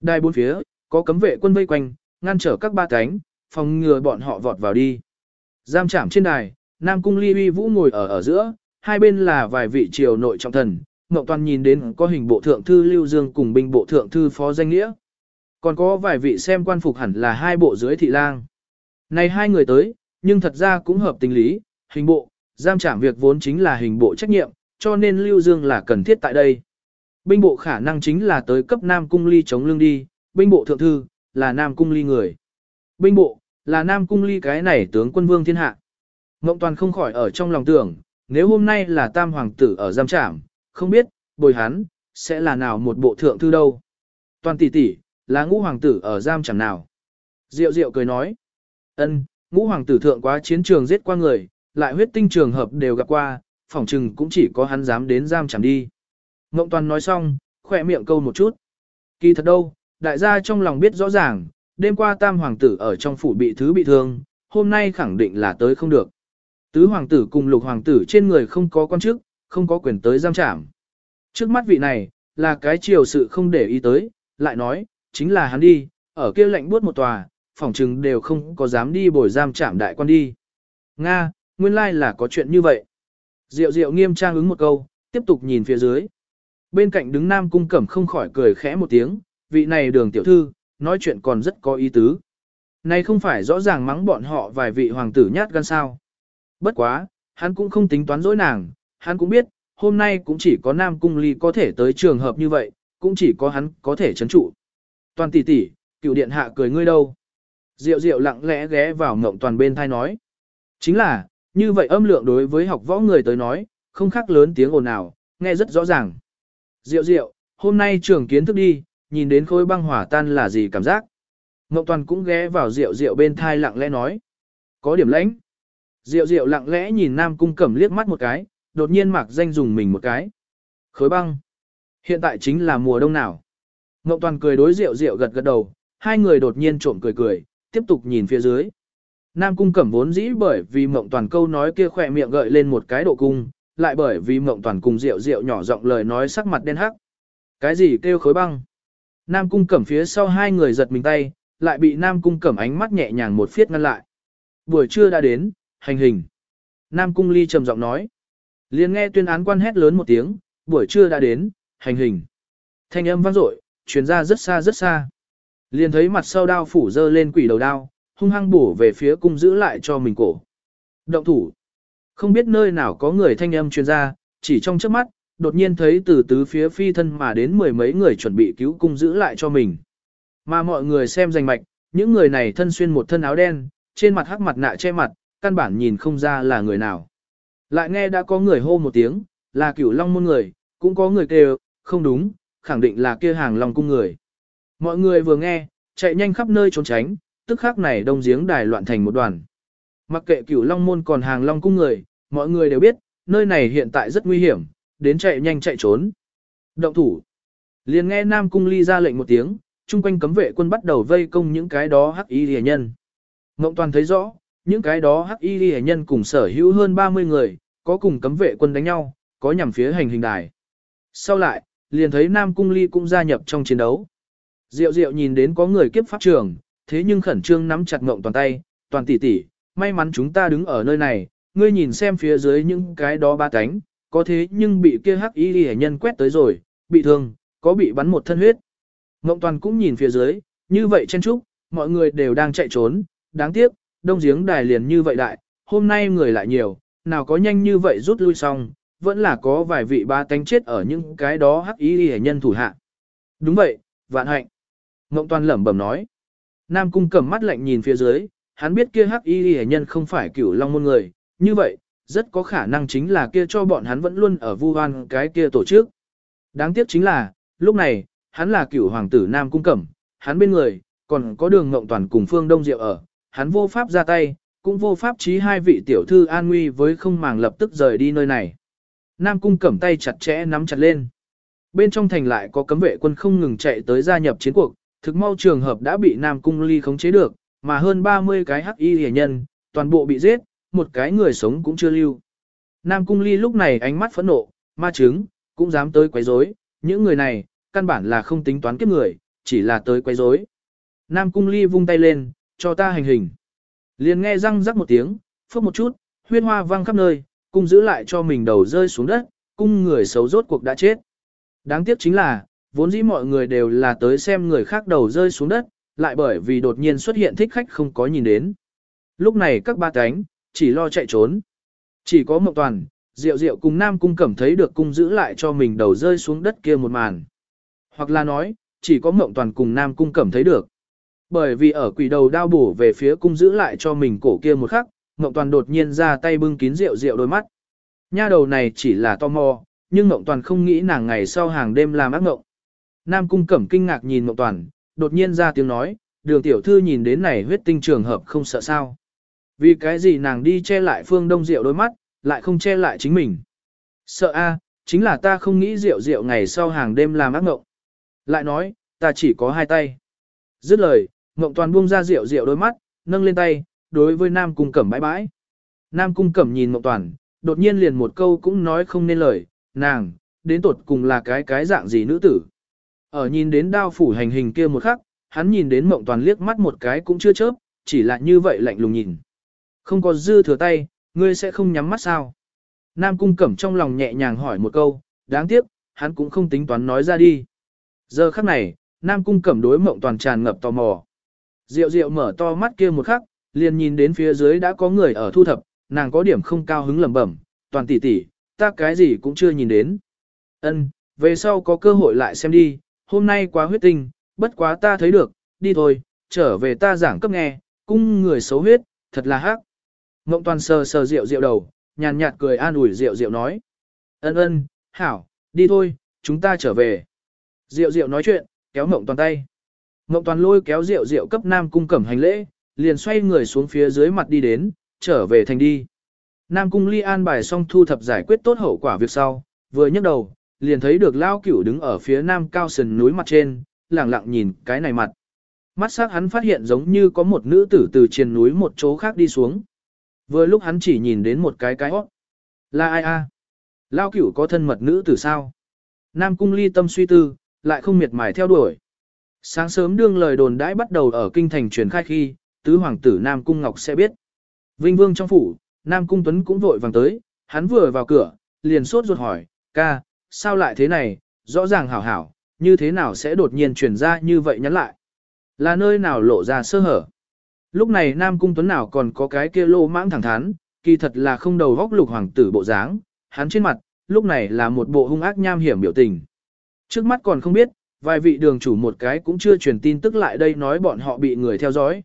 Đài bốn phía, có cấm vệ quân vây quanh, ngăn trở các ba cánh, phòng ngừa bọn họ vọt vào đi. Giam chạm trên đài, Nam Cung Ly Uy Vũ ngồi ở ở giữa, hai bên là vài vị triều nội trọng thần, Ngọc Toàn nhìn đến có hình bộ thượng thư Lưu Dương cùng binh bộ thượng thư phó danh nghĩa. Còn có vài vị xem quan phục hẳn là hai bộ dưới thị lang. Này hai người tới, nhưng thật ra cũng hợp tình lý, hình bộ, giam trảm việc vốn chính là hình bộ trách nhiệm, cho nên Lưu Dương là cần thiết tại đây. Binh bộ khả năng chính là tới cấp Nam Cung Ly chống lưng đi, binh bộ thượng thư, là Nam Cung Ly người. Binh bộ, là Nam Cung Ly cái này tướng quân vương thiên hạ. Ngộng Toàn không khỏi ở trong lòng tưởng, nếu hôm nay là tam hoàng tử ở giam trảm, không biết, bồi hắn, sẽ là nào một bộ thượng thư đâu. Toàn tỷ tỷ, là ngũ hoàng tử ở giam chẳng nào. Diệu diệu cười nói, ân, ngũ hoàng tử thượng quá chiến trường giết qua người, lại huyết tinh trường hợp đều gặp qua, phỏng chừng cũng chỉ có hắn dám đến giam chẳng đi. Ngộng Toàn nói xong, khỏe miệng câu một chút. Kỳ thật đâu, đại gia trong lòng biết rõ ràng, đêm qua tam hoàng tử ở trong phủ bị thứ bị thương, hôm nay khẳng định là tới không được. Tứ hoàng tử cùng lục hoàng tử trên người không có quan chức, không có quyền tới giam trảm. Trước mắt vị này, là cái chiều sự không để ý tới, lại nói, chính là hắn đi, ở kia lệnh buốt một tòa, phòng trừng đều không có dám đi bồi giam trảm đại quan đi. Nga, nguyên lai là có chuyện như vậy. Diệu diệu nghiêm trang ứng một câu, tiếp tục nhìn phía dưới. Bên cạnh đứng nam cung cẩm không khỏi cười khẽ một tiếng, vị này đường tiểu thư, nói chuyện còn rất có ý tứ. Này không phải rõ ràng mắng bọn họ vài vị hoàng tử nhát gan sao. Bất quá, hắn cũng không tính toán dối nàng, hắn cũng biết, hôm nay cũng chỉ có nam cung ly có thể tới trường hợp như vậy, cũng chỉ có hắn có thể chấn trụ. Toàn tỷ tỷ, cựu điện hạ cười ngươi đâu. Diệu diệu lặng lẽ ghé vào ngộng toàn bên thai nói. Chính là, như vậy âm lượng đối với học võ người tới nói, không khác lớn tiếng ồn nào, nghe rất rõ ràng. Diệu diệu, hôm nay trường kiến thức đi, nhìn đến khối băng hỏa tan là gì cảm giác. Ngọc Toàn cũng ghé vào Diệu Diệu bên thai lặng lẽ nói. Có điểm lãnh. Diệu Diệu lặng lẽ nhìn Nam Cung Cẩm liếc mắt một cái, đột nhiên mặc danh dùng mình một cái. Khối băng. Hiện tại chính là mùa đông nào. Ngọc Toàn cười đối Diệu Diệu gật gật đầu, hai người đột nhiên trộm cười cười, tiếp tục nhìn phía dưới. Nam Cung Cẩm vốn dĩ bởi vì Mộng Toàn câu nói kia khỏe miệng gợi lên một cái độ cung, lại bởi vì Mộng Toàn cùng Diệu Diệu nhỏ giọng lời nói sắc mặt đen hắc. Cái gì kêu khối băng? Nam Cung Cẩm phía sau hai người giật mình tay, lại bị Nam Cung Cẩm ánh mắt nhẹ nhàng một phiết ngăn lại. Buổi trưa đã đến, hành hình. Nam Cung Ly trầm giọng nói liền nghe tuyên án quan hét lớn một tiếng, buổi trưa đã đến, hành hình. Thanh âm vang dội, truyền ra rất xa rất xa. Liền thấy mặt sau đao phủ dơ lên quỷ đầu đao, hung hăng bổ về phía cung giữ lại cho mình cổ. Động thủ. Không biết nơi nào có người thanh âm truyền ra, chỉ trong chớp mắt, đột nhiên thấy từ tứ phía phi thân mà đến mười mấy người chuẩn bị cứu cung giữ lại cho mình. Mà mọi người xem danh mạch, những người này thân xuyên một thân áo đen, trên mặt hắc mặt nạ che mặt, căn bản nhìn không ra là người nào. Lại nghe đã có người hô một tiếng, là cửu long môn người, cũng có người kêu, không đúng, khẳng định là kia hàng long cung người. Mọi người vừa nghe, chạy nhanh khắp nơi trốn tránh, tức khắc này đông giếng đài loạn thành một đoàn. Mặc kệ cửu long môn còn hàng long cung người, mọi người đều biết, nơi này hiện tại rất nguy hiểm, đến chạy nhanh chạy trốn. Động thủ. Liền nghe Nam Cung Ly ra lệnh một tiếng, chung quanh cấm vệ quân bắt đầu vây công những cái đó hắc y rìa nhân. Ngộng toàn thấy rõ, những cái đó hắc y hệ nhân cùng sở hữu hơn 30 người, có cùng cấm vệ quân đánh nhau, có nhằm phía hành hình đài. Sau lại, liền thấy Nam Cung Ly cũng gia nhập trong chiến đấu. Diệu diệu nhìn đến có người kiếp pháp trường, thế nhưng khẩn trương nắm chặt ngộng toàn tay, toàn tỷ tỷ, may mắn chúng ta đứng ở nơi này, ngươi nhìn xem phía dưới những cái đó ba cánh, có thế nhưng bị kia hắc y hệ nhân quét tới rồi, bị thương, có bị bắn một thân huyết. Ngộng toàn cũng nhìn phía dưới, như vậy chen trúc, mọi người đều đang chạy trốn, đáng tiếc, đông giếng đài liền như vậy đại, hôm nay người lại nhiều, nào có nhanh như vậy rút lui xong, vẫn là có vài vị ba tánh chết ở những cái đó hắc y hệ nhân thủ hạ. Đúng vậy, vạn hạnh. Ngộng toàn lẩm bẩm nói. Nam cung cầm mắt lạnh nhìn phía dưới, hắn biết kia hắc y hệ nhân không phải cửu long môn người, như vậy, rất có khả năng chính là kia cho bọn hắn vẫn luôn ở vu hoan cái kia tổ chức. Đáng tiếc chính là, lúc này, hắn là cửu hoàng tử Nam Cung Cẩm, hắn bên người, còn có đường ngộng toàn cùng phương Đông Diệu ở, hắn vô pháp ra tay, cũng vô pháp trí hai vị tiểu thư an nguy với không màng lập tức rời đi nơi này. Nam Cung Cẩm tay chặt chẽ nắm chặt lên. Bên trong thành lại có cấm vệ quân không ngừng chạy tới gia nhập chiến cuộc, thực mau trường hợp đã bị Nam Cung Ly khống chế được, mà hơn 30 cái hắc y hề nhân, toàn bộ bị giết, một cái người sống cũng chưa lưu. Nam Cung Ly lúc này ánh mắt phẫn nộ, ma chứng, cũng dám tới quấy rối, những người này, căn bản là không tính toán kiếp người, chỉ là tới quấy rối. Nam Cung Ly vung tay lên, cho ta hành hình. Liền nghe răng rắc một tiếng, phốc một chút, huyết hoa văng khắp nơi, cung giữ lại cho mình đầu rơi xuống đất, cung người xấu rốt cuộc đã chết. Đáng tiếc chính là, vốn dĩ mọi người đều là tới xem người khác đầu rơi xuống đất, lại bởi vì đột nhiên xuất hiện thích khách không có nhìn đến. Lúc này các ba cánh, chỉ lo chạy trốn. Chỉ có Mộng Toàn, Diệu Diệu cùng Nam Cung Cẩm thấy được cung giữ lại cho mình đầu rơi xuống đất kia một màn. Hoặc là nói, chỉ có Mộng Toàn cùng Nam Cung Cẩm thấy được. Bởi vì ở quỷ đầu đao bổ về phía cung giữ lại cho mình cổ kia một khắc, Ngộng Toàn đột nhiên ra tay bưng kín Diệu Diệu đôi mắt. Nha đầu này chỉ là tò mò, nhưng Ngộng Toàn không nghĩ nàng ngày sau hàng đêm làm ác ngộng. Nam Cung Cẩm kinh ngạc nhìn Ngộng Toàn, đột nhiên ra tiếng nói, đường tiểu thư nhìn đến này huyết tinh trường hợp không sợ sao. Vì cái gì nàng đi che lại phương đông diệu đôi mắt, lại không che lại chính mình. Sợ a, chính là ta không nghĩ rượu rượu ngày sau hàng đêm làm ác ngộng. Lại nói, ta chỉ có hai tay. Dứt lời, mộng toàn buông ra rượu rượu đôi mắt, nâng lên tay, đối với Nam Cung Cẩm bãi bãi. Nam Cung Cẩm nhìn mộng toàn, đột nhiên liền một câu cũng nói không nên lời, nàng, đến tột cùng là cái cái dạng gì nữ tử. Ở nhìn đến đao phủ hành hình kia một khắc, hắn nhìn đến mộng toàn liếc mắt một cái cũng chưa chớp, chỉ là như vậy lạnh lùng nhìn. Không có dư thừa tay, ngươi sẽ không nhắm mắt sao? Nam cung cẩm trong lòng nhẹ nhàng hỏi một câu, đáng tiếc, hắn cũng không tính toán nói ra đi. Giờ khắc này, Nam cung cẩm đối mộng toàn tràn ngập tò mò. Diệu diệu mở to mắt kia một khắc, liền nhìn đến phía dưới đã có người ở thu thập, nàng có điểm không cao hứng lẩm bẩm, toàn tỷ tỷ, ta cái gì cũng chưa nhìn đến. Ân, về sau có cơ hội lại xem đi, hôm nay quá huyết tinh, bất quá ta thấy được, đi thôi, trở về ta giảng cấp nghe, cung người xấu huyết, thật là hắc. Ngộng toàn sờ sờ Diệu Diệu đầu, nhàn nhạt cười an ủi Diệu Diệu nói. Ân ân, hảo, đi thôi, chúng ta trở về. Diệu Diệu nói chuyện, kéo Ngộng toàn tay. Ngộng toàn lôi kéo rượu rượu cấp nam cung cẩm hành lễ, liền xoay người xuống phía dưới mặt đi đến, trở về thành đi. Nam cung ly an bài xong thu thập giải quyết tốt hậu quả việc sau, vừa nhấc đầu, liền thấy được lao cửu đứng ở phía nam cao sườn núi mặt trên, lẳng lặng nhìn cái này mặt. Mắt sắc hắn phát hiện giống như có một nữ tử từ trên núi một chỗ khác đi xuống. Vừa lúc hắn chỉ nhìn đến một cái cái hót. Là ai a? Lao cửu có thân mật nữ tử sao? Nam cung ly tâm suy tư, lại không miệt mài theo đuổi. Sáng sớm đương lời đồn đãi bắt đầu ở kinh thành truyền khai khi, tứ hoàng tử Nam cung Ngọc sẽ biết. Vinh vương trong phủ, Nam cung Tuấn cũng vội vàng tới, hắn vừa vào cửa, liền sốt ruột hỏi, ca, sao lại thế này, rõ ràng hảo hảo, như thế nào sẽ đột nhiên truyền ra như vậy nhắn lại. Là nơi nào lộ ra sơ hở. Lúc này Nam Cung Tuấn nào còn có cái kia lô mãng thẳng thắn, kỳ thật là không đầu góc lục hoàng tử bộ dáng, hắn trên mặt, lúc này là một bộ hung ác nham hiểm biểu tình. Trước mắt còn không biết, vài vị đường chủ một cái cũng chưa truyền tin tức lại đây nói bọn họ bị người theo dõi.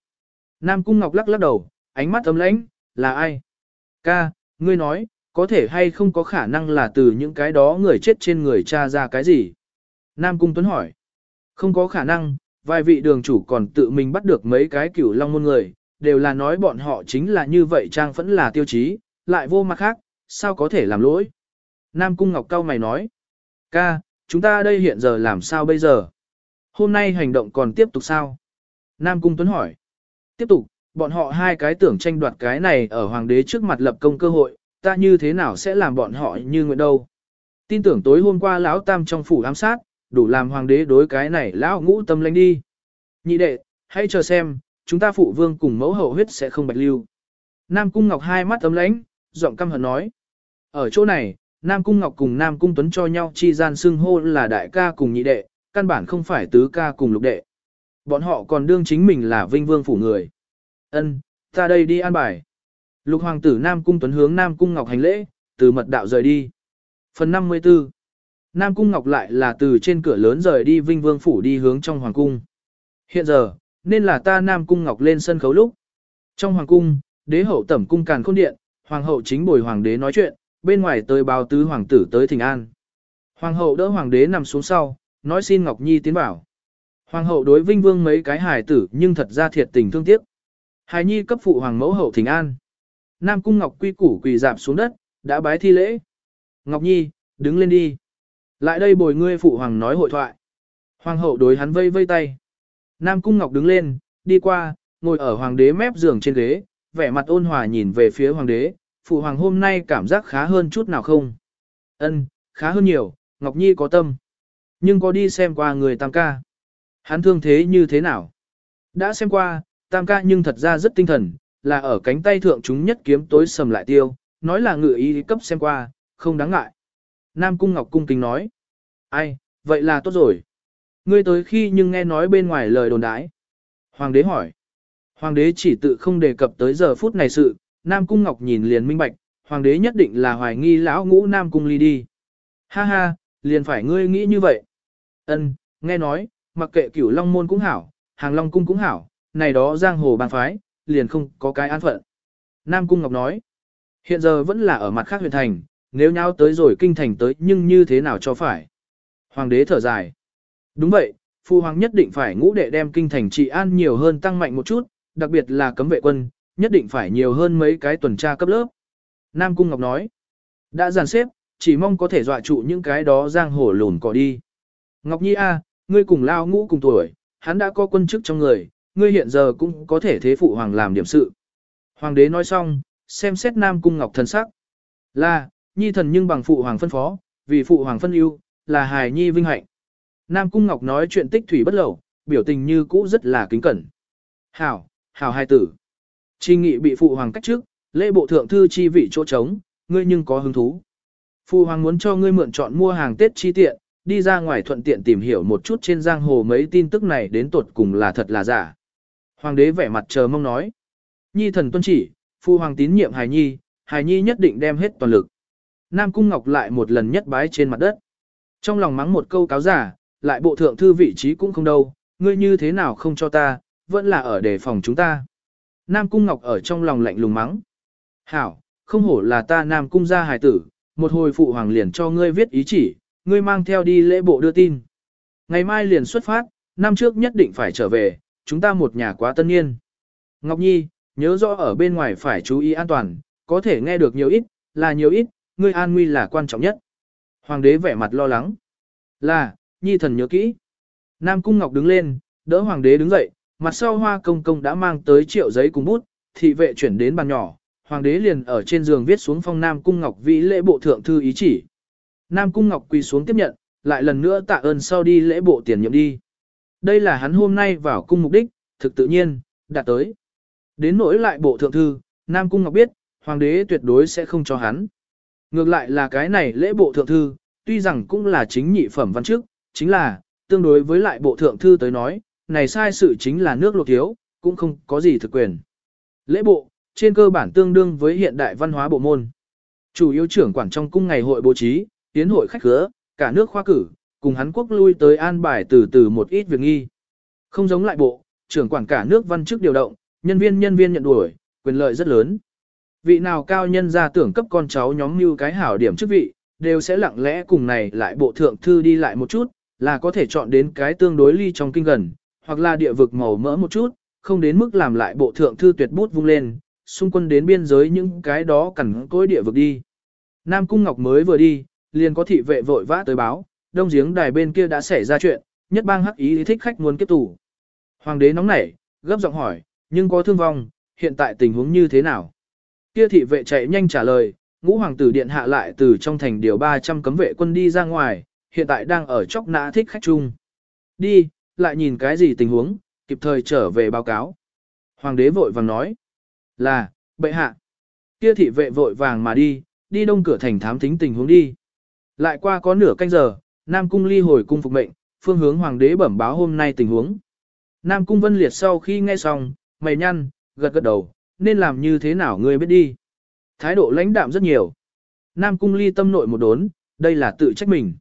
Nam Cung Ngọc lắc lắc đầu, ánh mắt ấm lãnh, là ai? Ca, ngươi nói, có thể hay không có khả năng là từ những cái đó người chết trên người cha ra cái gì? Nam Cung Tuấn hỏi. Không có khả năng, vài vị đường chủ còn tự mình bắt được mấy cái cửu long môn người, đều là nói bọn họ chính là như vậy trang vẫn là tiêu chí, lại vô mặt khác, sao có thể làm lỗi. Nam Cung Ngọc Cao mày nói. Ca, chúng ta đây hiện giờ làm sao bây giờ? Hôm nay hành động còn tiếp tục sao? Nam Cung Tuấn hỏi. Tiếp tục, bọn họ hai cái tưởng tranh đoạt cái này ở hoàng đế trước mặt lập công cơ hội, ta như thế nào sẽ làm bọn họ như nguyện đâu? Tin tưởng tối hôm qua lão tam trong phủ ám sát, đủ làm hoàng đế đối cái này lão ngũ tâm lãnh đi. Nhị đệ, hãy chờ xem, chúng ta phụ vương cùng mẫu hậu huyết sẽ không bạch lưu. Nam Cung Ngọc hai mắt tâm lãnh, giọng căm hận nói. Ở chỗ này, Nam Cung Ngọc cùng Nam Cung Tuấn cho nhau chi gian xưng hô là đại ca cùng nhị đệ, căn bản không phải tứ ca cùng lục đệ. Bọn họ còn đương chính mình là vinh vương phủ người. Ân, ta đây đi an bài. Lục hoàng tử Nam Cung Tuấn hướng Nam Cung Ngọc hành lễ, từ mật đạo rời đi. Phần 54 Nam Cung Ngọc lại là từ trên cửa lớn rời đi Vinh Vương Phủ đi hướng trong Hoàng Cung. Hiện giờ, nên là ta Nam Cung Ngọc lên sân khấu lúc. Trong Hoàng Cung, đế hậu tẩm cung càn khôn điện, Hoàng hậu chính bồi Hoàng đế nói chuyện, bên ngoài tới báo tứ Hoàng tử tới thỉnh an. Hoàng hậu đỡ Hoàng đế nằm xuống sau, nói xin Ngọc Nhi tiến bảo. Hoàng hậu đối Vinh Vương mấy cái hài tử nhưng thật ra thiệt tình thương tiếc. Hài Nhi cấp phụ Hoàng mẫu hậu thỉnh an. Nam Cung Ngọc quy củ quỳ dạp xuống đất, đã bái thi lễ. Ngọc Nhi, đứng lên đi. Lại đây bồi ngươi phụ hoàng nói hội thoại. Hoàng hậu đối hắn vây vây tay. Nam Cung Ngọc đứng lên, đi qua, ngồi ở hoàng đế mép giường trên ghế, vẻ mặt ôn hòa nhìn về phía hoàng đế, phụ hoàng hôm nay cảm giác khá hơn chút nào không? Ân, khá hơn nhiều, Ngọc Nhi có tâm. Nhưng có đi xem qua người tam ca. Hắn thương thế như thế nào? Đã xem qua, tam ca nhưng thật ra rất tinh thần, là ở cánh tay thượng chúng nhất kiếm tối sầm lại tiêu, nói là ngự ý cấp xem qua, không đáng ngại. Nam Cung Ngọc cung kính nói. Ai, vậy là tốt rồi. Ngươi tới khi nhưng nghe nói bên ngoài lời đồn đãi. Hoàng đế hỏi. Hoàng đế chỉ tự không đề cập tới giờ phút này sự, Nam Cung Ngọc nhìn liền minh bạch, hoàng đế nhất định là hoài nghi lão ngũ Nam Cung ly đi. Ha ha, liền phải ngươi nghĩ như vậy. Ân, nghe nói, mặc kệ cửu long môn cũng hảo, hàng long cung cũng hảo, này đó giang hồ bang phái, liền không có cái an phận. Nam Cung Ngọc nói, hiện giờ vẫn là ở mặt khác huyện thành, nếu nhau tới rồi kinh thành tới nhưng như thế nào cho phải. Hoàng đế thở dài. Đúng vậy, phu hoàng nhất định phải ngũ đệ đem kinh thành trị an nhiều hơn tăng mạnh một chút, đặc biệt là cấm vệ quân, nhất định phải nhiều hơn mấy cái tuần tra cấp lớp. Nam Cung Ngọc nói, đã dàn xếp, chỉ mong có thể dọa trụ những cái đó giang hồ lùn cỏ đi. Ngọc Nhi A, ngươi cùng lao ngũ cùng tuổi, hắn đã có quân chức trong người, ngươi hiện giờ cũng có thể thế phụ hoàng làm điểm sự. Hoàng đế nói xong, xem xét Nam Cung Ngọc thần sắc. Là, Nhi thần nhưng bằng phụ hoàng phân phó, vì phụ hoàng phân ưu, là hài Nhi vinh hạnh. Nam Cung Ngọc nói chuyện tích thủy bất lẩu, biểu tình như cũ rất là kính cẩn. Hảo, hảo hai tử. Trình nghị bị phụ hoàng cách trước, lễ bộ thượng thư chi vị chỗ trống, ngươi nhưng có hứng thú. Phụ hoàng muốn cho ngươi mượn chọn mua hàng Tết chi tiện, đi ra ngoài thuận tiện tìm hiểu một chút trên giang hồ mấy tin tức này đến tột cùng là thật là giả. Hoàng đế vẻ mặt chờ mong nói. Nhi thần tuân chỉ, phụ hoàng tín nhiệm hài nhi, hài nhi nhất định đem hết toàn lực. Nam Cung Ngọc lại một lần nhất bái trên mặt đất. Trong lòng mắng một câu cáo giả, lại bộ thượng thư vị trí cũng không đâu, ngươi như thế nào không cho ta, vẫn là ở đề phòng chúng ta. Nam Cung Ngọc ở trong lòng lạnh lùng mắng. Hảo, không hổ là ta Nam Cung gia hài tử, một hồi phụ hoàng liền cho ngươi viết ý chỉ, ngươi mang theo đi lễ bộ đưa tin. Ngày mai liền xuất phát, năm trước nhất định phải trở về, chúng ta một nhà quá tân niên. Ngọc Nhi, nhớ rõ ở bên ngoài phải chú ý an toàn, có thể nghe được nhiều ít, là nhiều ít, ngươi an nguy là quan trọng nhất. Hoàng đế vẻ mặt lo lắng. Là, Nhi thần nhớ kỹ. Nam Cung Ngọc đứng lên, đỡ hoàng đế đứng dậy, mặt sau hoa công công đã mang tới triệu giấy cùng bút, thị vệ chuyển đến bàn nhỏ, hoàng đế liền ở trên giường viết xuống phong Nam Cung Ngọc vĩ lễ bộ thượng thư ý chỉ. Nam Cung Ngọc quỳ xuống tiếp nhận, lại lần nữa tạ ơn sau đi lễ bộ tiền nhiệm đi. Đây là hắn hôm nay vào cung mục đích, thực tự nhiên, đạt tới. Đến nỗi lại bộ thượng thư, Nam Cung Ngọc biết, hoàng đế tuyệt đối sẽ không cho hắn. Ngược lại là cái này lễ bộ thượng thư, tuy rằng cũng là chính nhị phẩm văn chức, chính là, tương đối với lại bộ thượng thư tới nói, này sai sự chính là nước lột thiếu, cũng không có gì thực quyền. Lễ bộ, trên cơ bản tương đương với hiện đại văn hóa bộ môn. Chủ yếu trưởng quản trong cung ngày hội bố trí, tiến hội khách khứa, cả nước khoa cử, cùng hắn quốc lui tới an bài từ từ một ít việc nghi. Không giống lại bộ, trưởng quản cả nước văn chức điều động, nhân viên nhân viên nhận đuổi, quyền lợi rất lớn. Vị nào cao nhân ra tưởng cấp con cháu nhóm như cái hảo điểm chức vị, đều sẽ lặng lẽ cùng này lại bộ thượng thư đi lại một chút, là có thể chọn đến cái tương đối ly trong kinh gần, hoặc là địa vực màu mỡ một chút, không đến mức làm lại bộ thượng thư tuyệt bút vung lên, xung quân đến biên giới những cái đó cẩn cối địa vực đi. Nam Cung Ngọc mới vừa đi, liền có thị vệ vội vã tới báo, đông giếng đài bên kia đã xảy ra chuyện, nhất bang hắc ý thích khách muốn kiếp tù. Hoàng đế nóng nảy, gấp giọng hỏi, nhưng có thương vong, hiện tại tình huống như thế nào? Kia thị vệ chạy nhanh trả lời, ngũ hoàng tử điện hạ lại từ trong thành điều 300 cấm vệ quân đi ra ngoài, hiện tại đang ở chóc nã thích khách chung. Đi, lại nhìn cái gì tình huống, kịp thời trở về báo cáo. Hoàng đế vội vàng nói, là, bệ hạ. Kia thị vệ vội vàng mà đi, đi đông cửa thành thám thính tình huống đi. Lại qua có nửa canh giờ, Nam Cung ly hồi cung phục mệnh, phương hướng hoàng đế bẩm báo hôm nay tình huống. Nam Cung Vân Liệt sau khi nghe xong, mày nhăn, gật gật đầu, nên làm như thế nào ngươi biết đi. Thái độ lãnh đạm rất nhiều. Nam Cung ly tâm nội một đốn, đây là tự trách mình.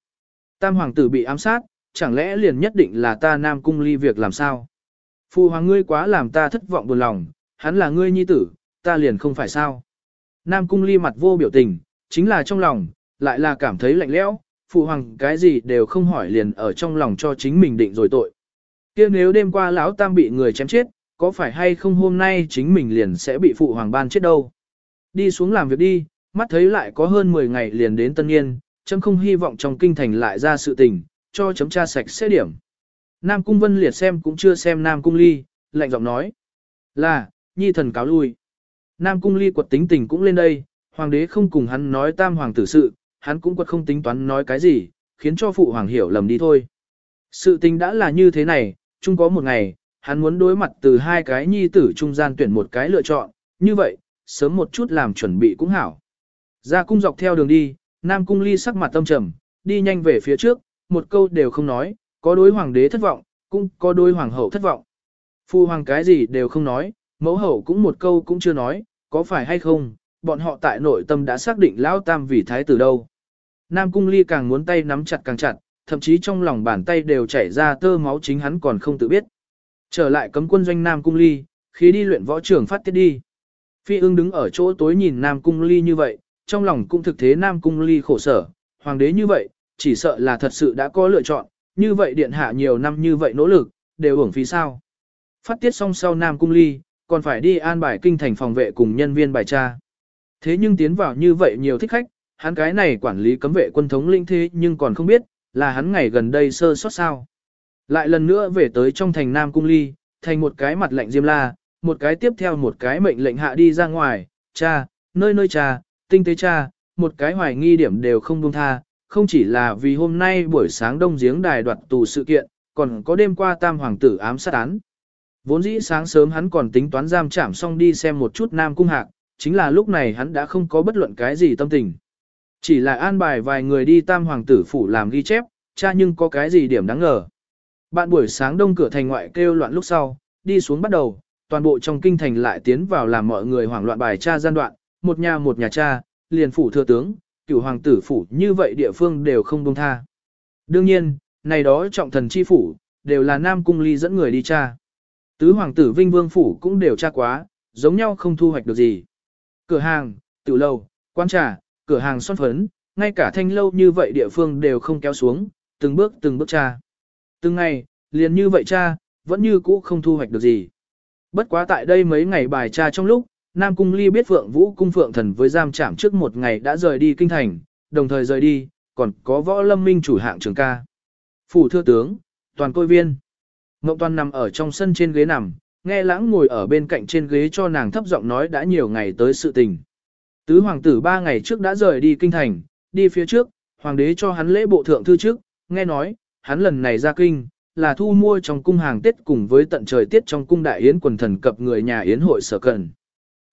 Tam hoàng tử bị ám sát, chẳng lẽ liền nhất định là ta Nam Cung ly việc làm sao? Phu hoàng ngươi quá làm ta thất vọng buồn lòng, hắn là ngươi nhi tử, ta liền không phải sao? Nam Cung ly mặt vô biểu tình, chính là trong lòng, lại là cảm thấy lạnh lẽo, phụ hoàng cái gì đều không hỏi liền ở trong lòng cho chính mình định rồi tội. kia nếu đêm qua lão tam bị người chém chết, có phải hay không hôm nay chính mình liền sẽ bị phụ hoàng ban chết đâu? Đi xuống làm việc đi, mắt thấy lại có hơn 10 ngày liền đến tân niên, chấm không hy vọng trong kinh thành lại ra sự tình, cho chấm tra sạch sẽ điểm. Nam Cung Vân liệt xem cũng chưa xem Nam Cung Ly, lạnh giọng nói. Là, nhi thần cáo lui. Nam Cung Ly quật tính tình cũng lên đây, hoàng đế không cùng hắn nói tam hoàng tử sự, hắn cũng quật không tính toán nói cái gì, khiến cho phụ hoàng hiểu lầm đi thôi. Sự tình đã là như thế này, chung có một ngày, hắn muốn đối mặt từ hai cái nhi tử trung gian tuyển một cái lựa chọn, như vậy, sớm một chút làm chuẩn bị cũng hảo. Ra cung dọc theo đường đi, Nam Cung Ly sắc mặt tâm trầm, đi nhanh về phía trước, một câu đều không nói, có đối hoàng đế thất vọng, cũng có đối hoàng hậu thất vọng. Phu hoàng cái gì đều không nói, mẫu hậu cũng một câu cũng chưa nói, có phải hay không, bọn họ tại nội tâm đã xác định lão tam vì thái tử đâu. Nam Cung Ly càng muốn tay nắm chặt càng chặt, thậm chí trong lòng bàn tay đều chảy ra tơ máu chính hắn còn không tự biết. Trở lại cấm quân doanh Nam Cung Ly, khi đi luyện võ trưởng phát tiết đi. Phi ưng đứng ở chỗ tối nhìn Nam Cung Ly như vậy, trong lòng cũng thực thế Nam Cung Ly khổ sở, hoàng đế như vậy, chỉ sợ là thật sự đã có lựa chọn, như vậy điện hạ nhiều năm như vậy nỗ lực, đều uổng phí sao. Phát tiết xong sau Nam Cung Ly, còn phải đi an bài kinh thành phòng vệ cùng nhân viên bài tra. Thế nhưng tiến vào như vậy nhiều thích khách, hắn cái này quản lý cấm vệ quân thống linh thế nhưng còn không biết, là hắn ngày gần đây sơ sót sao. Lại lần nữa về tới trong thành Nam Cung Ly, thành một cái mặt lạnh diêm la, một cái tiếp theo một cái mệnh lệnh hạ đi ra ngoài, cha, nơi nơi cha, tinh tế cha, một cái hoài nghi điểm đều không buông tha, không chỉ là vì hôm nay buổi sáng đông giếng đài đoạt tù sự kiện, còn có đêm qua tam hoàng tử ám sát án. Vốn dĩ sáng sớm hắn còn tính toán giam chạm xong đi xem một chút Nam Cung Hạc, chính là lúc này hắn đã không có bất luận cái gì tâm tình. Chỉ là an bài vài người đi tam hoàng tử phủ làm ghi chép, cha nhưng có cái gì điểm đáng ngờ. Bạn buổi sáng đông cửa thành ngoại kêu loạn lúc sau, đi xuống bắt đầu, toàn bộ trong kinh thành lại tiến vào làm mọi người hoảng loạn bài cha gian đoạn, một nhà một nhà cha, liền phủ thừa tướng, cửu hoàng tử phủ như vậy địa phương đều không buông tha. Đương nhiên, này đó trọng thần chi phủ, đều là nam cung ly dẫn người đi tra. Tứ hoàng tử vinh vương phủ cũng đều tra quá, giống nhau không thu hoạch được gì. Cửa hàng, tiểu lâu, quan trà, cửa hàng son phấn, ngay cả thanh lâu như vậy địa phương đều không kéo xuống, từng bước từng bước tra. Từng ngày, liền như vậy cha, vẫn như cũ không thu hoạch được gì. Bất quá tại đây mấy ngày bài tra trong lúc, Nam Cung Ly biết Phượng Vũ Cung Phượng Thần với giam trảm trước một ngày đã rời đi kinh thành, đồng thời rời đi, còn có võ lâm minh chủ hạng trường ca. Phủ thưa tướng, toàn côi viên. Ngộng toàn nằm ở trong sân trên ghế nằm, nghe lãng ngồi ở bên cạnh trên ghế cho nàng thấp giọng nói đã nhiều ngày tới sự tình. Tứ hoàng tử ba ngày trước đã rời đi kinh thành, đi phía trước, hoàng đế cho hắn lễ bộ thượng thư trước, nghe nói, hắn lần này ra kinh, là thu mua trong cung hàng Tết cùng với tận trời tiết trong cung đại yến quần thần cập người nhà yến hội sở cần.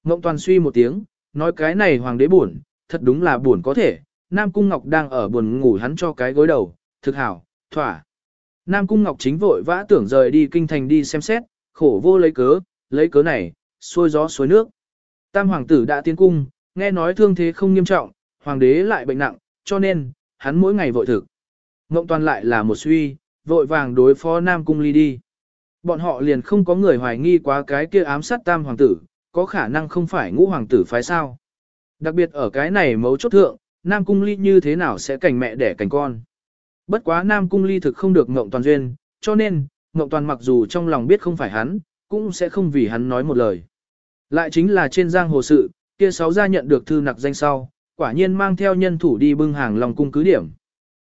Ngộng toàn suy một tiếng, nói cái này hoàng đế buồn, thật đúng là buồn có thể, Nam Cung Ngọc đang ở buồn ngủ hắn cho cái gối đầu, thực hảo, thỏa. Nam Cung Ngọc chính vội vã tưởng rời đi kinh thành đi xem xét, khổ vô lấy cớ, lấy cớ này, xôi gió suối nước. Tam hoàng tử đã tiến cung, nghe nói thương thế không nghiêm trọng, hoàng đế lại bệnh nặng, cho nên, hắn mỗi ngày vội thực. Ngộng toàn lại là một suy, vội vàng đối phó Nam Cung ly đi. Bọn họ liền không có người hoài nghi quá cái kia ám sát tam hoàng tử, có khả năng không phải ngũ hoàng tử phái sao. Đặc biệt ở cái này mấu chốt thượng, Nam Cung ly như thế nào sẽ cảnh mẹ đẻ cảnh con. Bất quá Nam Cung ly thực không được Ngộng toàn duyên, cho nên, Ngộng toàn mặc dù trong lòng biết không phải hắn, cũng sẽ không vì hắn nói một lời. Lại chính là trên giang hồ sự, kia sáu gia nhận được thư nặc danh sau, quả nhiên mang theo nhân thủ đi bưng hàng lòng cung cứ điểm.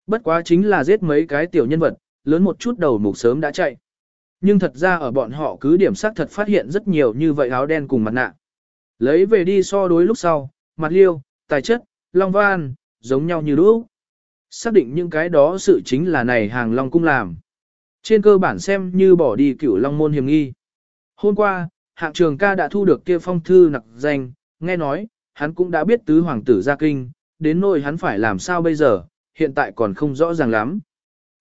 Bất quá chính là giết mấy cái tiểu nhân vật, lớn một chút đầu mục sớm đã chạy. Nhưng thật ra ở bọn họ cứ điểm xác thật phát hiện rất nhiều như vậy áo đen cùng mặt nạ. Lấy về đi so đối lúc sau, mặt liêu, tài chất, long van, giống nhau như lúc. Xác định những cái đó sự chính là này hàng long cung làm. Trên cơ bản xem như bỏ đi cửu long môn hiểm nghi. Hôm qua, hạng trường ca đã thu được kia phong thư nặc danh, nghe nói, hắn cũng đã biết tứ hoàng tử ra kinh, đến nỗi hắn phải làm sao bây giờ, hiện tại còn không rõ ràng lắm.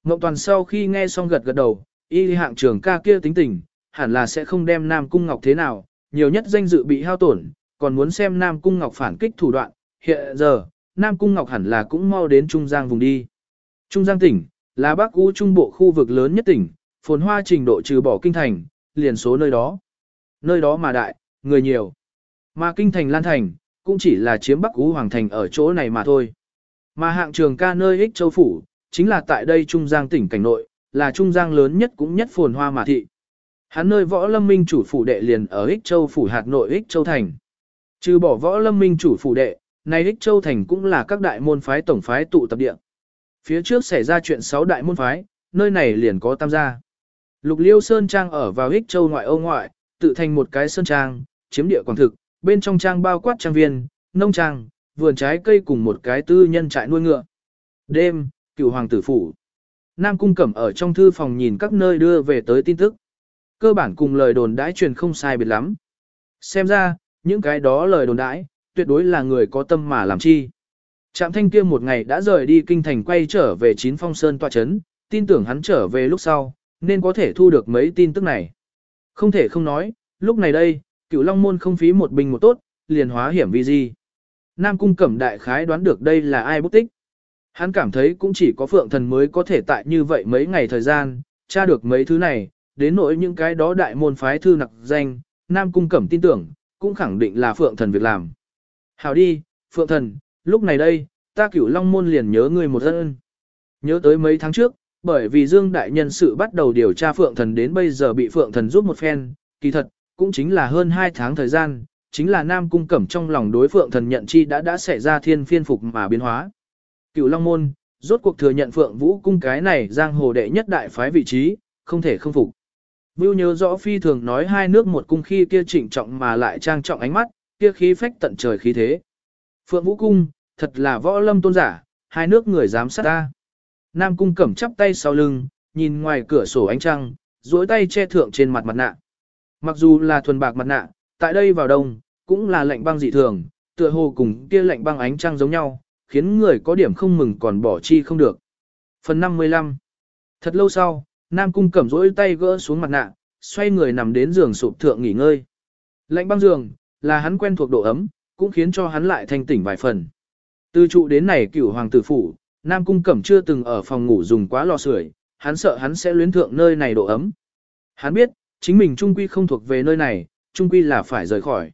Ngộng toàn sau khi nghe xong gật gật đầu, y hạng trường ca kia tính tình, hẳn là sẽ không đem Nam Cung Ngọc thế nào, nhiều nhất danh dự bị hao tổn, còn muốn xem Nam Cung Ngọc phản kích thủ đoạn, hiện giờ, Nam Cung Ngọc hẳn là cũng mau đến Trung Giang vùng đi. Trung Giang tỉnh, là Bắc U Trung Bộ khu vực lớn nhất tỉnh, phồn hoa trình độ trừ bỏ kinh thành, liền số nơi đó. Nơi đó mà đại, người nhiều. Mà kinh thành Lan Thành, cũng chỉ là chiếm Bắc U Hoàng Thành ở chỗ này mà thôi. Mà hạng trường ca nơi ích châu phủ, chính là tại đây Trung Giang tỉnh cảnh nội, là Trung Giang lớn nhất cũng nhất phồn hoa mà thị. Hắn nơi võ lâm minh chủ phủ đệ liền ở ích châu phủ hạt nội ích châu thành. Trừ bỏ võ lâm minh chủ phủ đệ, nay Ích Châu Thành cũng là các đại môn phái tổng phái tụ tập địa. Phía trước xảy ra chuyện sáu đại môn phái, nơi này liền có tam gia. Lục Liêu Sơn Trang ở vào Ích Châu ngoại ô ngoại, tự thành một cái sơn trang, chiếm địa quảng thực, bên trong trang bao quát trang viên, nông trang, vườn trái cây cùng một cái tư nhân trại nuôi ngựa. Đêm, cựu hoàng tử phủ. Nam Cung Cẩm ở trong thư phòng nhìn các nơi đưa về tới tin tức. Cơ bản cùng lời đồn đãi truyền không sai biệt lắm. Xem ra, những cái đó lời đồn đãi, tuyệt đối là người có tâm mà làm chi. Trạm thanh kia một ngày đã rời đi kinh thành quay trở về chín phong sơn tòa chấn, tin tưởng hắn trở về lúc sau, nên có thể thu được mấy tin tức này. Không thể không nói, lúc này đây, cựu long môn không phí một bình một tốt, liền hóa hiểm vi di. Nam cung cẩm đại khái đoán được đây là ai bút tích. Hắn cảm thấy cũng chỉ có phượng thần mới có thể tại như vậy mấy ngày thời gian, tra được mấy thứ này, đến nỗi những cái đó đại môn phái thư nặc danh, Nam cung cẩm tin tưởng, cũng khẳng định là phượng thần việc làm. Hào đi, phượng thần, lúc này đây, ta cửu long môn liền nhớ ngươi một ân. Nhớ tới mấy tháng trước, bởi vì Dương Đại Nhân sự bắt đầu điều tra Phượng Thần đến bây giờ bị Phượng Thần giúp một phen, kỳ thật, cũng chính là hơn 2 tháng thời gian, chính là Nam Cung Cẩm trong lòng đối Phượng Thần nhận chi đã đã xảy ra thiên phiên phục mà biến hóa. Cựu Long Môn, rốt cuộc thừa nhận Phượng Vũ Cung cái này giang hồ đệ nhất đại phái vị trí, không thể không phục. Vưu nhớ rõ phi thường nói hai nước một cung khi kia trịnh trọng mà lại trang trọng ánh mắt, kia khí phách tận trời khí thế. Phượng Vũ Cung, thật là võ lâm tôn giả, hai nước người dám sát ta. Nam cung cẩm chắp tay sau lưng, nhìn ngoài cửa sổ ánh trăng, duỗi tay che thượng trên mặt mặt nạ. Mặc dù là thuần bạc mặt nạ, tại đây vào đông, cũng là lạnh băng dị thường, tựa hồ cùng kia lạnh băng ánh trăng giống nhau, khiến người có điểm không mừng còn bỏ chi không được. Phần 55 Thật lâu sau, Nam cung cẩm rỗi tay gỡ xuống mặt nạ, xoay người nằm đến giường sụp thượng nghỉ ngơi. Lạnh băng giường, là hắn quen thuộc độ ấm, cũng khiến cho hắn lại thanh tỉnh vài phần. Từ trụ đến này cửu hoàng tử phủ, Nam Cung Cẩm chưa từng ở phòng ngủ dùng quá lò sưởi, hắn sợ hắn sẽ luyến thượng nơi này độ ấm. Hắn biết, chính mình trung quy không thuộc về nơi này, trung quy là phải rời khỏi.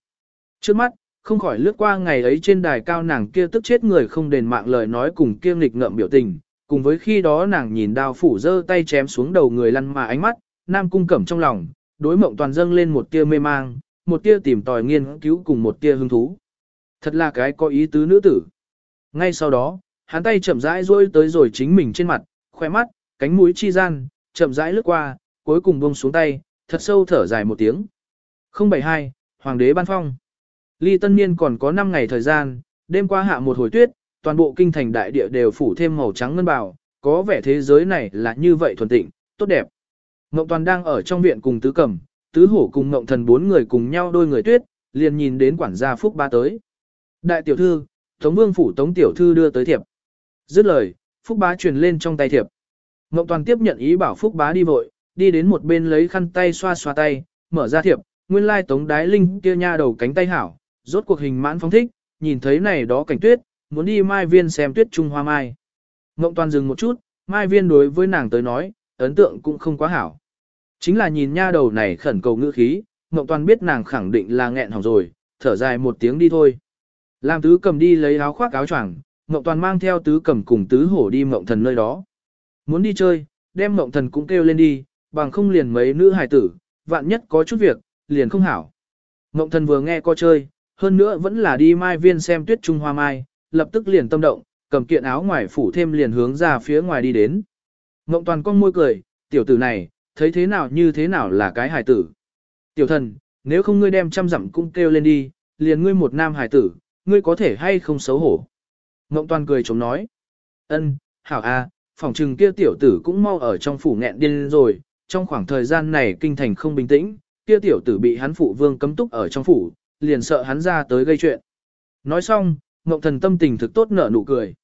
Trước mắt, không khỏi lướt qua ngày ấy trên đài cao nàng kia tức chết người không đền mạng lời nói cùng kiêng nghịch ngợm biểu tình, cùng với khi đó nàng nhìn đao phủ giơ tay chém xuống đầu người lăn mà ánh mắt, Nam Cung Cẩm trong lòng, đối mộng toàn dâng lên một tia mê mang, một tia tìm tòi nghiên cứu cùng một tia hứng thú. Thật là cái có ý tứ nữ tử. Ngay sau đó, hắn tay chậm rãi rôi tới rồi chính mình trên mặt, khoe mắt, cánh mũi chi gian, chậm rãi lướt qua, cuối cùng buông xuống tay, thật sâu thở dài một tiếng. 072, Hoàng đế ban phong. Ly tân niên còn có 5 ngày thời gian, đêm qua hạ một hồi tuyết, toàn bộ kinh thành đại địa đều phủ thêm màu trắng ngân bào, có vẻ thế giới này là như vậy thuần tịnh, tốt đẹp. Ngộng toàn đang ở trong viện cùng tứ cẩm, tứ hổ cùng ngộng thần bốn người cùng nhau đôi người tuyết, liền nhìn đến quản gia phúc ba tới. Đại tiểu thư, Tống Vương phủ Tống tiểu thư đưa tới thiệp. Dứt lời, Phúc Bá truyền lên trong tay thiệp. Ngộng Toàn tiếp nhận ý bảo Phúc Bá đi vội, đi đến một bên lấy khăn tay xoa xoa tay, mở ra thiệp, nguyên lai Tống Đái Linh kia nha đầu cánh tay hảo, rốt cuộc hình mãn phóng thích, nhìn thấy này đó cảnh tuyết, muốn đi Mai Viên xem tuyết Trung Hoa Mai. Ngộng Toàn dừng một chút, Mai Viên đối với nàng tới nói, ấn tượng cũng không quá hảo. Chính là nhìn nha đầu này khẩn cầu ngữ khí, Ngộng Toàn biết nàng khẳng định là nghẹn hỏng rồi, thở dài một tiếng đi thôi. Làm tứ cầm đi lấy áo khoác áo choàng, Ngộng Toàn mang theo tứ cầm cùng tứ hổ đi Ngộng Thần nơi đó. Muốn đi chơi, đem Ngộng Thần cũng kêu lên đi, bằng không liền mấy nữ hài tử, vạn nhất có chút việc, liền không hảo. Ngộng Thần vừa nghe co chơi, hơn nữa vẫn là đi mai viên xem tuyết trung hoa mai, lập tức liền tâm động, cầm kiện áo ngoài phủ thêm liền hướng ra phía ngoài đi đến. Ngộng Toàn con môi cười, tiểu tử này, thấy thế nào như thế nào là cái hài tử. Tiểu thần, nếu không ngươi đem trăm dặm cũng kêu lên đi, liền ngươi một nam hài tử, ngươi có thể hay không xấu hổ. Ngộng toàn cười chống nói. ân, hảo a, phòng trừng kia tiểu tử cũng mau ở trong phủ nghẹn điên rồi, trong khoảng thời gian này kinh thành không bình tĩnh, kia tiểu tử bị hắn phụ vương cấm túc ở trong phủ, liền sợ hắn ra tới gây chuyện. Nói xong, Ngộng thần tâm tình thực tốt nở nụ cười.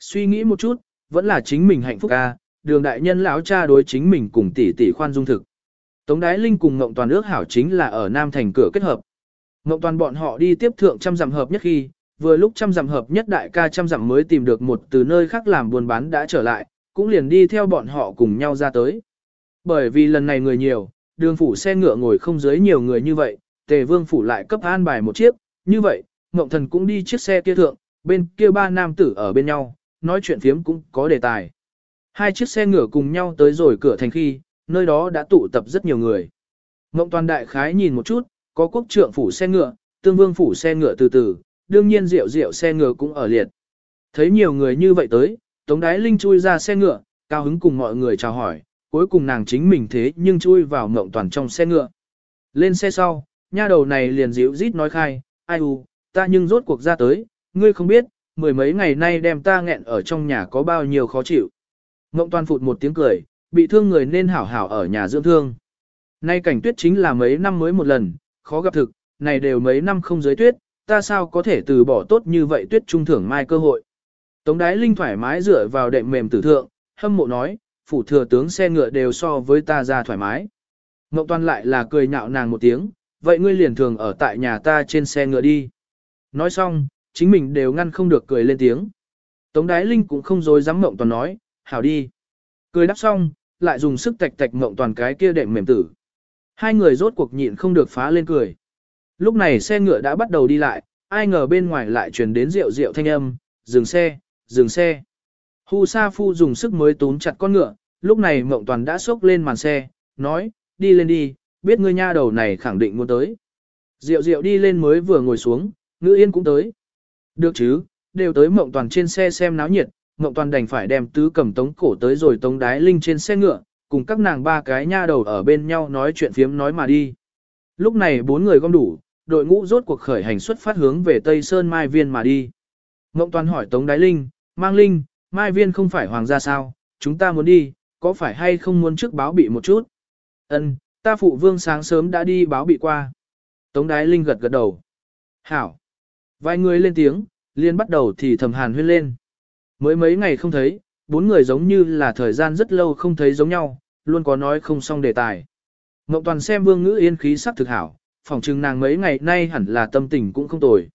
Suy nghĩ một chút, vẫn là chính mình hạnh phúc a, đường đại nhân lão cha đối chính mình cùng tỷ tỷ khoan dung thực. Tống Đái Linh cùng Ngộng Toàn ước hảo chính là ở Nam Thành cửa kết hợp. Ngộng Toàn bọn họ đi tiếp thượng trăm dặm hợp nhất khi, vừa lúc trăm dặm hợp nhất đại ca trăm dặm mới tìm được một từ nơi khác làm buôn bán đã trở lại, cũng liền đi theo bọn họ cùng nhau ra tới. Bởi vì lần này người nhiều, đường phủ xe ngựa ngồi không dưới nhiều người như vậy, tề vương phủ lại cấp an bài một chiếc, như vậy, Ngộng Thần cũng đi chiếc xe kia thượng, bên kia ba nam tử ở bên nhau, nói chuyện phiếm cũng có đề tài. Hai chiếc xe ngựa cùng nhau tới rồi cửa thành khi, nơi đó đã tụ tập rất nhiều người. Ngộng Toàn đại khái nhìn một chút, có quốc trượng phủ xe ngựa, tương vương phủ xe ngựa từ từ, đương nhiên rượu rượu xe ngựa cũng ở liệt. Thấy nhiều người như vậy tới, Tống Đái Linh chui ra xe ngựa, cao hứng cùng mọi người chào hỏi, cuối cùng nàng chính mình thế nhưng chui vào mộng toàn trong xe ngựa. Lên xe sau, nha đầu này liền dịu rít nói khai, ai u, ta nhưng rốt cuộc ra tới, ngươi không biết, mười mấy ngày nay đem ta nghẹn ở trong nhà có bao nhiêu khó chịu. Ngộng toàn phụt một tiếng cười, bị thương người nên hảo hảo ở nhà dưỡng thương. Nay cảnh tuyết chính là mấy năm mới một lần, khó gặp thực, này đều mấy năm không giới tuyết, ta sao có thể từ bỏ tốt như vậy tuyết trung thưởng mai cơ hội. Tống đái linh thoải mái dựa vào đệm mềm tử thượng, hâm mộ nói, phủ thừa tướng xe ngựa đều so với ta ra thoải mái. Ngộng Toàn lại là cười nhạo nàng một tiếng, vậy ngươi liền thường ở tại nhà ta trên xe ngựa đi. Nói xong, chính mình đều ngăn không được cười lên tiếng. Tống Đái Linh cũng không dối dám mộng Toàn nói, hảo đi. Cười đáp xong, lại dùng sức tạch tạch mộng Toàn cái kia đệm mềm tử. Hai người rốt cuộc nhịn không được phá lên cười. Lúc này xe ngựa đã bắt đầu đi lại, ai ngờ bên ngoài lại truyền đến rượu rượu thanh âm, dừng xe, dừng xe. Hu Sa Phu dùng sức mới tún chặt con ngựa, lúc này Mộng Toàn đã xốc lên màn xe, nói, đi lên đi, biết ngươi nha đầu này khẳng định muốn tới. Diệu Diệu đi lên mới vừa ngồi xuống, Ngữ Yên cũng tới. Được chứ, đều tới Mộng Toàn trên xe xem náo nhiệt, Mộng Toàn đành phải đem tứ cầm tống cổ tới rồi tống đái linh trên xe ngựa, cùng các nàng ba cái nha đầu ở bên nhau nói chuyện phiếm nói mà đi. Lúc này bốn người gom đủ, đội ngũ rốt cuộc khởi hành xuất phát hướng về Tây Sơn Mai Viên mà đi. Mộng Toàn hỏi Tống Đái Linh, Mang Linh, Mai Viên không phải hoàng gia sao, chúng ta muốn đi, có phải hay không muốn trước báo bị một chút? Ân, ta phụ vương sáng sớm đã đi báo bị qua. Tống Đái Linh gật gật đầu. Hảo. Vài người lên tiếng, liên bắt đầu thì thầm hàn huyên lên. Mới mấy ngày không thấy, bốn người giống như là thời gian rất lâu không thấy giống nhau, luôn có nói không xong đề tài. Ngọc Toàn xem vương ngữ yên khí sắc thực hảo, phỏng chừng nàng mấy ngày nay hẳn là tâm tình cũng không tồi.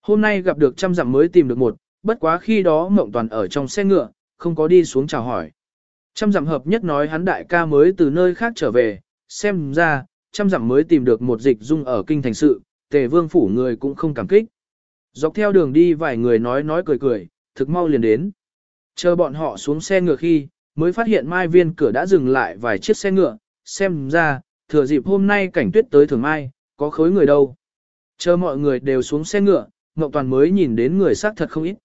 Hôm nay gặp được trăm dặm mới tìm được một, bất quá khi đó Mộng Toàn ở trong xe ngựa, không có đi xuống chào hỏi. Trăm dặm hợp nhất nói hắn đại ca mới từ nơi khác trở về, xem ra, trăm dặm mới tìm được một dịch dung ở kinh thành sự, tề vương phủ người cũng không cảm kích. Dọc theo đường đi vài người nói nói cười cười, thực mau liền đến. Chờ bọn họ xuống xe ngựa khi, mới phát hiện mai viên cửa đã dừng lại vài chiếc xe ngựa, xem ra, thừa dịp hôm nay cảnh tuyết tới thường mai, có khối người đâu. Chờ mọi người đều xuống xe ngựa, Ngọc Toàn mới nhìn đến người xác thật không ít.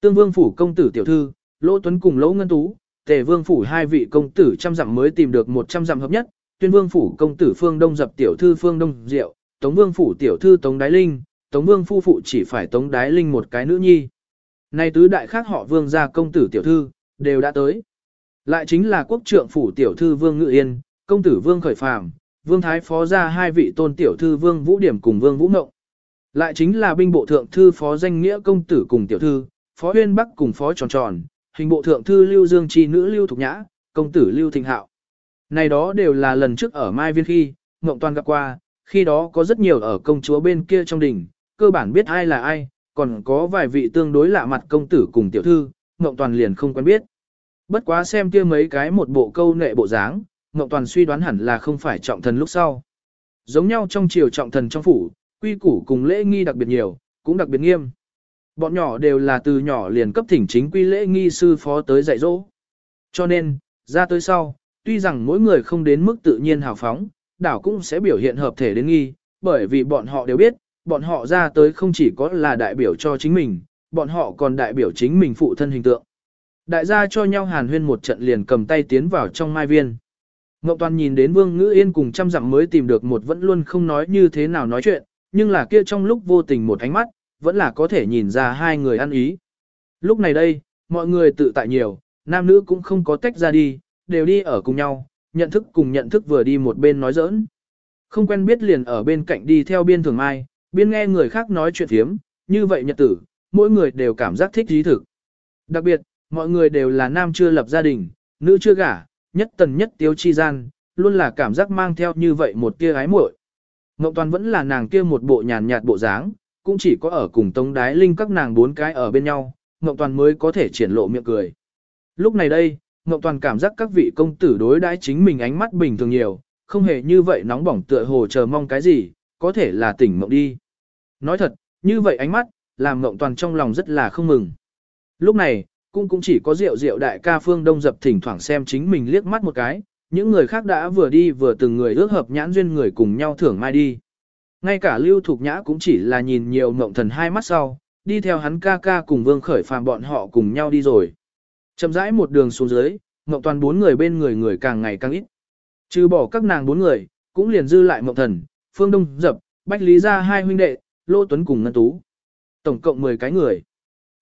Tương Vương phủ công tử tiểu thư, Lỗ Tuấn cùng Lỗ Ngân Tú, Tề Vương phủ hai vị công tử trăm dặm mới tìm được một trăm dặm hợp nhất, Tuyên Vương phủ công tử Phương Đông dập tiểu thư Phương Đông Diệu, Tống Vương phủ tiểu thư Tống Đái Linh, Tống Vương phu phụ chỉ phải Tống Đái Linh một cái nữ nhi. Nay tứ đại khác họ Vương gia công tử tiểu thư đều đã tới. Lại chính là quốc trượng phủ tiểu thư Vương Ngự Yên, công tử Vương Khởi Phàm, Vương Thái phó ra hai vị tôn tiểu thư Vương Vũ Điểm cùng Vương Vũ Ngộng. Lại chính là binh bộ thượng thư phó danh nghĩa công tử cùng tiểu thư, phó huyên bắc cùng phó tròn tròn, hình bộ thượng thư Lưu Dương Chi nữ Lưu Thục Nhã, công tử Lưu Thịnh Hạo. Này đó đều là lần trước ở Mai Viên khi, Ngộng Toàn gặp qua, khi đó có rất nhiều ở công chúa bên kia trong đỉnh, cơ bản biết ai là ai, còn có vài vị tương đối lạ mặt công tử cùng tiểu thư, Ngộng Toàn liền không quen biết. Bất quá xem kia mấy cái một bộ câu nệ bộ dáng, Ngộng Toàn suy đoán hẳn là không phải trọng thần lúc sau. Giống nhau trong triều trọng thần trong phủ, quy củ cùng lễ nghi đặc biệt nhiều, cũng đặc biệt nghiêm. Bọn nhỏ đều là từ nhỏ liền cấp thỉnh chính quy lễ nghi sư phó tới dạy dỗ. Cho nên, ra tới sau, tuy rằng mỗi người không đến mức tự nhiên hào phóng, đảo cũng sẽ biểu hiện hợp thể đến nghi, bởi vì bọn họ đều biết, bọn họ ra tới không chỉ có là đại biểu cho chính mình, bọn họ còn đại biểu chính mình phụ thân hình tượng. Đại gia cho nhau hàn huyên một trận liền cầm tay tiến vào trong mai viên. Ngọc Toàn nhìn đến Vương Ngữ Yên cùng trăm dặm mới tìm được một vẫn luôn không nói như thế nào nói chuyện, nhưng là kia trong lúc vô tình một ánh mắt, vẫn là có thể nhìn ra hai người ăn ý. Lúc này đây, mọi người tự tại nhiều, nam nữ cũng không có tách ra đi, đều đi ở cùng nhau, nhận thức cùng nhận thức vừa đi một bên nói giỡn. Không quen biết liền ở bên cạnh đi theo biên thường mai, biên nghe người khác nói chuyện thiếm, như vậy nhật tử, mỗi người đều cảm giác thích trí thực. Đặc biệt, mọi người đều là nam chưa lập gia đình, nữ chưa gả, nhất tần nhất tiêu chi gian, luôn là cảm giác mang theo như vậy một tia ái muội. Ngọc Toàn vẫn là nàng kia một bộ nhàn nhạt bộ dáng, cũng chỉ có ở cùng Tống Đái Linh các nàng bốn cái ở bên nhau, Ngọc Toàn mới có thể triển lộ miệng cười. Lúc này đây, Ngọc Toàn cảm giác các vị công tử đối đãi chính mình ánh mắt bình thường nhiều, không hề như vậy nóng bỏng tựa hồ chờ mong cái gì, có thể là tỉnh mộng đi. Nói thật, như vậy ánh mắt, làm Ngọc Toàn trong lòng rất là không mừng. Lúc này, cũng cũng chỉ có rượu rượu đại ca phương đông dập thỉnh thoảng xem chính mình liếc mắt một cái, những người khác đã vừa đi vừa từng người ước hợp nhãn duyên người cùng nhau thưởng mai đi. Ngay cả Lưu Thục Nhã cũng chỉ là nhìn nhiều mộng thần hai mắt sau, đi theo hắn ca ca cùng Vương Khởi Phàm bọn họ cùng nhau đi rồi. Chậm rãi một đường xuống dưới, mộng toàn bốn người bên người người càng ngày càng ít. Trừ bỏ các nàng bốn người, cũng liền dư lại mộng thần, Phương Đông Dập, Bách Lý ra hai huynh đệ, Lô Tuấn cùng Ngân Tú. Tổng cộng 10 cái người.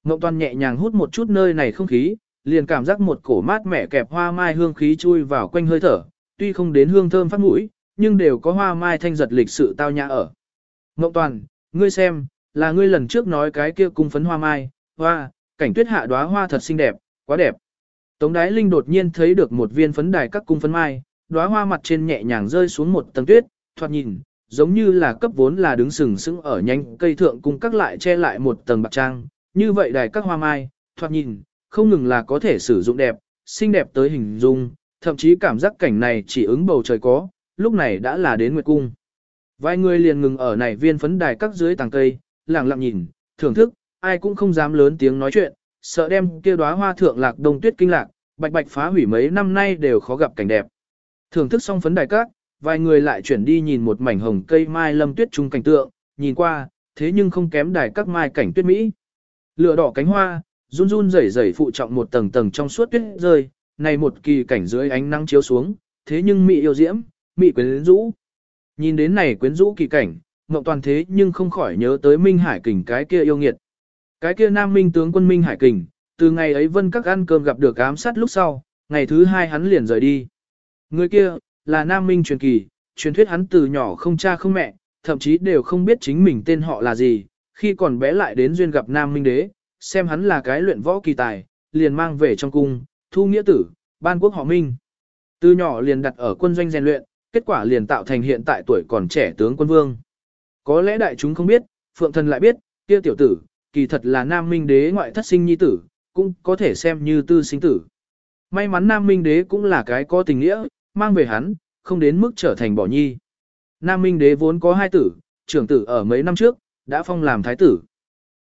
Mộng toàn nhẹ nhàng hút một chút nơi này không khí, liền cảm giác một cổ mát mẻ kẹp hoa mai hương khí chui vào quanh hơi thở, tuy không đến hương thơm phát mũi, nhưng đều có hoa mai thanh giật lịch sự tao nhã ở. Mộng toàn, ngươi xem, là ngươi lần trước nói cái kia cung phấn hoa mai, hoa, cảnh tuyết hạ đóa hoa thật xinh đẹp, quá đẹp. Tống Đái Linh đột nhiên thấy được một viên phấn đài các cung phấn mai, đóa hoa mặt trên nhẹ nhàng rơi xuống một tầng tuyết, thoạt nhìn, giống như là cấp vốn là đứng sừng sững ở nhánh cây thượng cung các lại che lại một tầng bạc trang, như vậy đài các hoa mai, thoạt nhìn, không ngừng là có thể sử dụng đẹp, xinh đẹp tới hình dung, thậm chí cảm giác cảnh này chỉ ứng bầu trời có, lúc này đã là đến nguyệt cung. Vài người liền ngừng ở này viên phấn đài các dưới tàng cây, lặng lặng nhìn, thưởng thức, ai cũng không dám lớn tiếng nói chuyện, sợ đem kia đóa hoa thượng lạc đông tuyết kinh lạc, bạch bạch phá hủy mấy năm nay đều khó gặp cảnh đẹp. Thưởng thức xong phấn đài các, vài người lại chuyển đi nhìn một mảnh hồng cây mai lâm tuyết trung cảnh tượng, nhìn qua, thế nhưng không kém đài các mai cảnh tuyết mỹ. Lửa đỏ cánh hoa, run run rẩy rẩy phụ trọng một tầng tầng trong suốt tuyết rơi, này một kỳ cảnh dưới ánh nắng chiếu xuống, thế nhưng mỹ yêu diễm, mỹ quyến rũ. Nhìn đến này quyến rũ kỳ cảnh, Ngọc Toàn thế nhưng không khỏi nhớ tới Minh Hải Kình cái kia yêu nghiệt. Cái kia nam minh tướng quân Minh Hải Kình, từ ngày ấy vân các ăn cơm gặp được ám sát lúc sau, ngày thứ hai hắn liền rời đi. Người kia, là nam minh truyền kỳ, truyền thuyết hắn từ nhỏ không cha không mẹ, thậm chí đều không biết chính mình tên họ là gì, khi còn bé lại đến duyên gặp nam minh đế, xem hắn là cái luyện võ kỳ tài, liền mang về trong cung, thu nghĩa tử, ban quốc họ minh. Từ nhỏ liền đặt ở quân doanh rèn luyện, kết quả liền tạo thành hiện tại tuổi còn trẻ tướng quân vương. Có lẽ đại chúng không biết, phượng thần lại biết, kia tiểu tử, kỳ thật là nam minh đế ngoại thất sinh nhi tử, cũng có thể xem như tư sinh tử. May mắn nam minh đế cũng là cái có tình nghĩa, mang về hắn, không đến mức trở thành bỏ nhi. Nam minh đế vốn có hai tử, trưởng tử ở mấy năm trước, đã phong làm thái tử.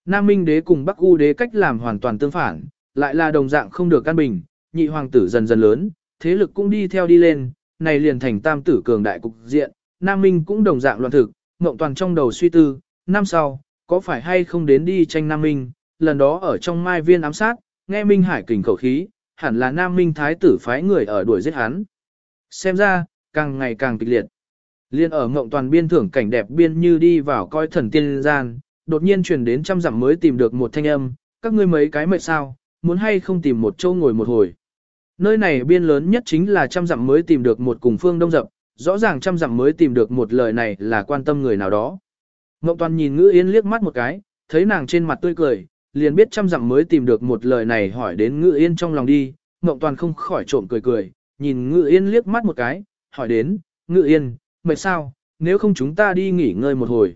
Nam minh đế cùng Bắc U đế cách làm hoàn toàn tương phản, lại là đồng dạng không được căn bình, nhị hoàng tử dần dần lớn, thế lực cũng đi theo đi lên, này liền thành tam tử cường đại cục diện, Nam Minh cũng đồng dạng loạn thực, Ngộng Toàn trong đầu suy tư, năm sau, có phải hay không đến đi tranh Nam Minh, lần đó ở trong mai viên ám sát, nghe Minh Hải kình khẩu khí, hẳn là Nam Minh thái tử phái người ở đuổi giết hắn. Xem ra, càng ngày càng kịch liệt. Liên ở Ngộng Toàn biên thưởng cảnh đẹp biên như đi vào coi thần tiên gian, đột nhiên truyền đến trăm dặm mới tìm được một thanh âm, các ngươi mấy cái mệt sao, muốn hay không tìm một chỗ ngồi một hồi. Nơi này biên lớn nhất chính là trăm dặm mới tìm được một cùng phương đông dập, rõ ràng trăm dặm mới tìm được một lời này là quan tâm người nào đó. Ngộng toàn nhìn ngữ yên liếc mắt một cái, thấy nàng trên mặt tươi cười, liền biết trăm dặm mới tìm được một lời này hỏi đến ngữ yên trong lòng đi, Ngộng toàn không khỏi trộm cười cười, nhìn ngữ yên liếc mắt một cái, hỏi đến, ngữ yên, mệt sao, nếu không chúng ta đi nghỉ ngơi một hồi.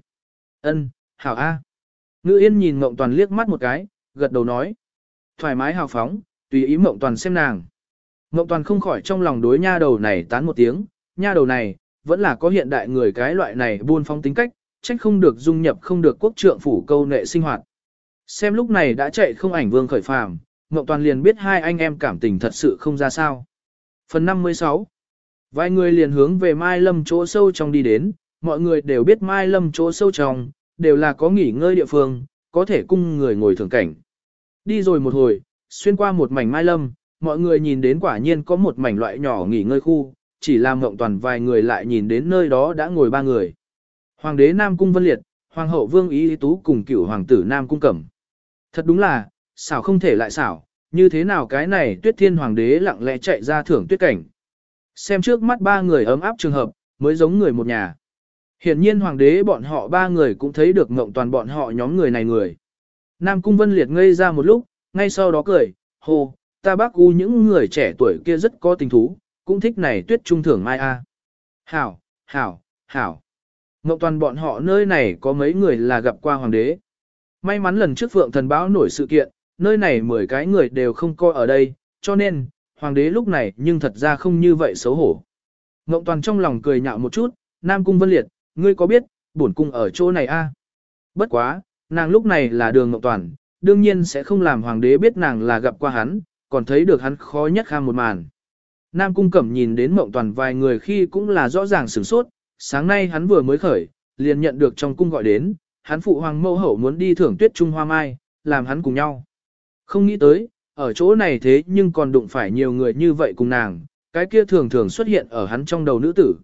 Ân, hảo a. Ngữ yên nhìn Ngộng toàn liếc mắt một cái, gật đầu nói. Thoải mái hào phóng, tùy ý Ngộng toàn xem nàng. Ngộng toàn không khỏi trong lòng đối nha đầu này tán một tiếng, nha đầu này, vẫn là có hiện đại người cái loại này buôn phong tính cách, trách không được dung nhập không được quốc trượng phủ câu nệ sinh hoạt. Xem lúc này đã chạy không ảnh vương khởi phàm, Ngọc toàn liền biết hai anh em cảm tình thật sự không ra sao. Phần 56 Vài người liền hướng về Mai Lâm chỗ sâu trong đi đến, mọi người đều biết Mai Lâm chỗ sâu trong, đều là có nghỉ ngơi địa phương, có thể cung người ngồi thưởng cảnh. Đi rồi một hồi, xuyên qua một mảnh Mai Lâm, mọi người nhìn đến quả nhiên có một mảnh loại nhỏ nghỉ ngơi khu, chỉ làm ngộng toàn vài người lại nhìn đến nơi đó đã ngồi ba người. Hoàng đế Nam Cung Vân Liệt, Hoàng hậu Vương Ý Tú cùng cửu hoàng tử Nam Cung Cẩm. Thật đúng là, xảo không thể lại xảo, như thế nào cái này tuyết thiên hoàng đế lặng lẽ chạy ra thưởng tuyết cảnh. Xem trước mắt ba người ấm áp trường hợp, mới giống người một nhà. Hiển nhiên hoàng đế bọn họ ba người cũng thấy được ngộng toàn bọn họ nhóm người này người. Nam Cung Vân Liệt ngây ra một lúc, ngay sau đó cười, hô, ta bác u những người trẻ tuổi kia rất có tình thú, cũng thích này tuyết trung thưởng mai a. Hảo, hảo, hảo. Ngọc toàn bọn họ nơi này có mấy người là gặp qua hoàng đế. May mắn lần trước phượng thần báo nổi sự kiện, nơi này mười cái người đều không coi ở đây, cho nên, hoàng đế lúc này nhưng thật ra không như vậy xấu hổ. Ngộng toàn trong lòng cười nhạo một chút, Nam Cung Vân Liệt, ngươi có biết, bổn cung ở chỗ này a? Bất quá, nàng lúc này là đường Ngộng toàn, đương nhiên sẽ không làm hoàng đế biết nàng là gặp qua hắn, còn thấy được hắn khó nhất kham một màn. Nam Cung Cẩm nhìn đến mộng toàn vài người khi cũng là rõ ràng sửng sốt, sáng nay hắn vừa mới khởi, liền nhận được trong cung gọi đến, hắn phụ hoàng mẫu hậu muốn đi thưởng tuyết trung hoa mai, làm hắn cùng nhau. Không nghĩ tới, ở chỗ này thế nhưng còn đụng phải nhiều người như vậy cùng nàng, cái kia thường thường xuất hiện ở hắn trong đầu nữ tử.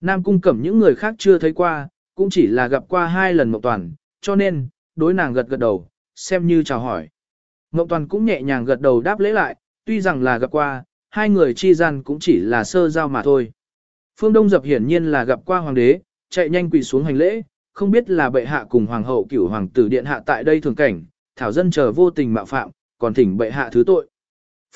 Nam cung cẩm những người khác chưa thấy qua, cũng chỉ là gặp qua hai lần Mộng Toàn, cho nên, đối nàng gật gật đầu, xem như chào hỏi. Mộng Toàn cũng nhẹ nhàng gật đầu đáp lễ lại, tuy rằng là gặp qua, hai người chi gian cũng chỉ là sơ giao mà thôi. Phương Đông Dập hiển nhiên là gặp qua hoàng đế, chạy nhanh quỳ xuống hành lễ, không biết là bệ hạ cùng hoàng hậu cửu hoàng tử điện hạ tại đây thường cảnh, thảo dân chờ vô tình mạo phạm, còn thỉnh bệ hạ thứ tội.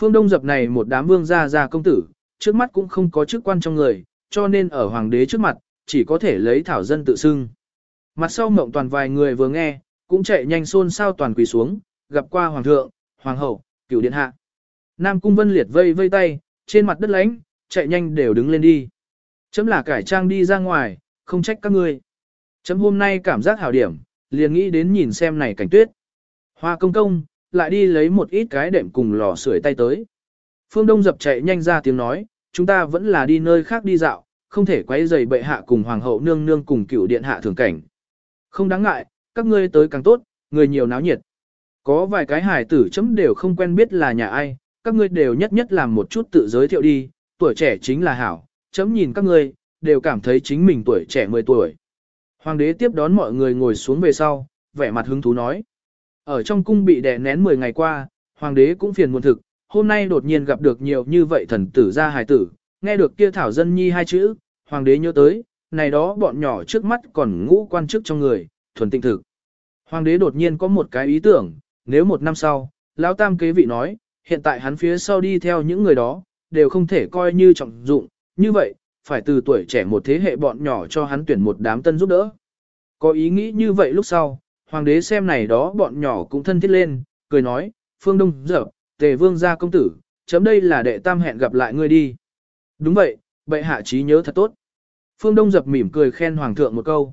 Phương Đông Dập này một đám vương gia gia công tử, trước mắt cũng không có chức quan trong người, cho nên ở hoàng đế trước mặt, chỉ có thể lấy thảo dân tự xưng. Mặt sau mộng toàn vài người vừa nghe, cũng chạy nhanh xôn xao toàn quỳ xuống, gặp qua hoàng thượng, hoàng hậu, cửu điện hạ. Nam cung vân liệt vây vây tay, trên mặt đất lánh, chạy nhanh đều đứng lên đi. Chấm là cải trang đi ra ngoài, không trách các ngươi. Chấm hôm nay cảm giác hảo điểm, liền nghĩ đến nhìn xem này cảnh tuyết. Hoa công công, lại đi lấy một ít cái đệm cùng lò sưởi tay tới. Phương Đông dập chạy nhanh ra tiếng nói, chúng ta vẫn là đi nơi khác đi dạo, không thể quấy rầy bệ hạ cùng hoàng hậu nương nương cùng cựu điện hạ thường cảnh. Không đáng ngại, các ngươi tới càng tốt, người nhiều náo nhiệt. Có vài cái hải tử chấm đều không quen biết là nhà ai, các ngươi đều nhất nhất làm một chút tự giới thiệu đi, tuổi trẻ chính là hảo, chấm nhìn các ngươi, đều cảm thấy chính mình tuổi trẻ 10 tuổi. Hoàng đế tiếp đón mọi người ngồi xuống về sau, vẻ mặt hứng thú nói. Ở trong cung bị đè nén 10 ngày qua, hoàng đế cũng phiền muộn thực, hôm nay đột nhiên gặp được nhiều như vậy thần tử ra hài tử, nghe được kia thảo dân nhi hai chữ, hoàng đế nhớ tới, này đó bọn nhỏ trước mắt còn ngũ quan chức trong người, thuần tinh thực. Hoàng đế đột nhiên có một cái ý tưởng, nếu một năm sau, lão tam kế vị nói, hiện tại hắn phía sau đi theo những người đó, đều không thể coi như trọng dụng, như vậy, phải từ tuổi trẻ một thế hệ bọn nhỏ cho hắn tuyển một đám tân giúp đỡ. Có ý nghĩ như vậy lúc sau, hoàng đế xem này đó bọn nhỏ cũng thân thiết lên, cười nói, phương đông dở, tề vương gia công tử, chấm đây là đệ tam hẹn gặp lại ngươi đi. Đúng vậy, bệ hạ trí nhớ thật tốt. Phương Đông dập mỉm cười khen hoàng thượng một câu.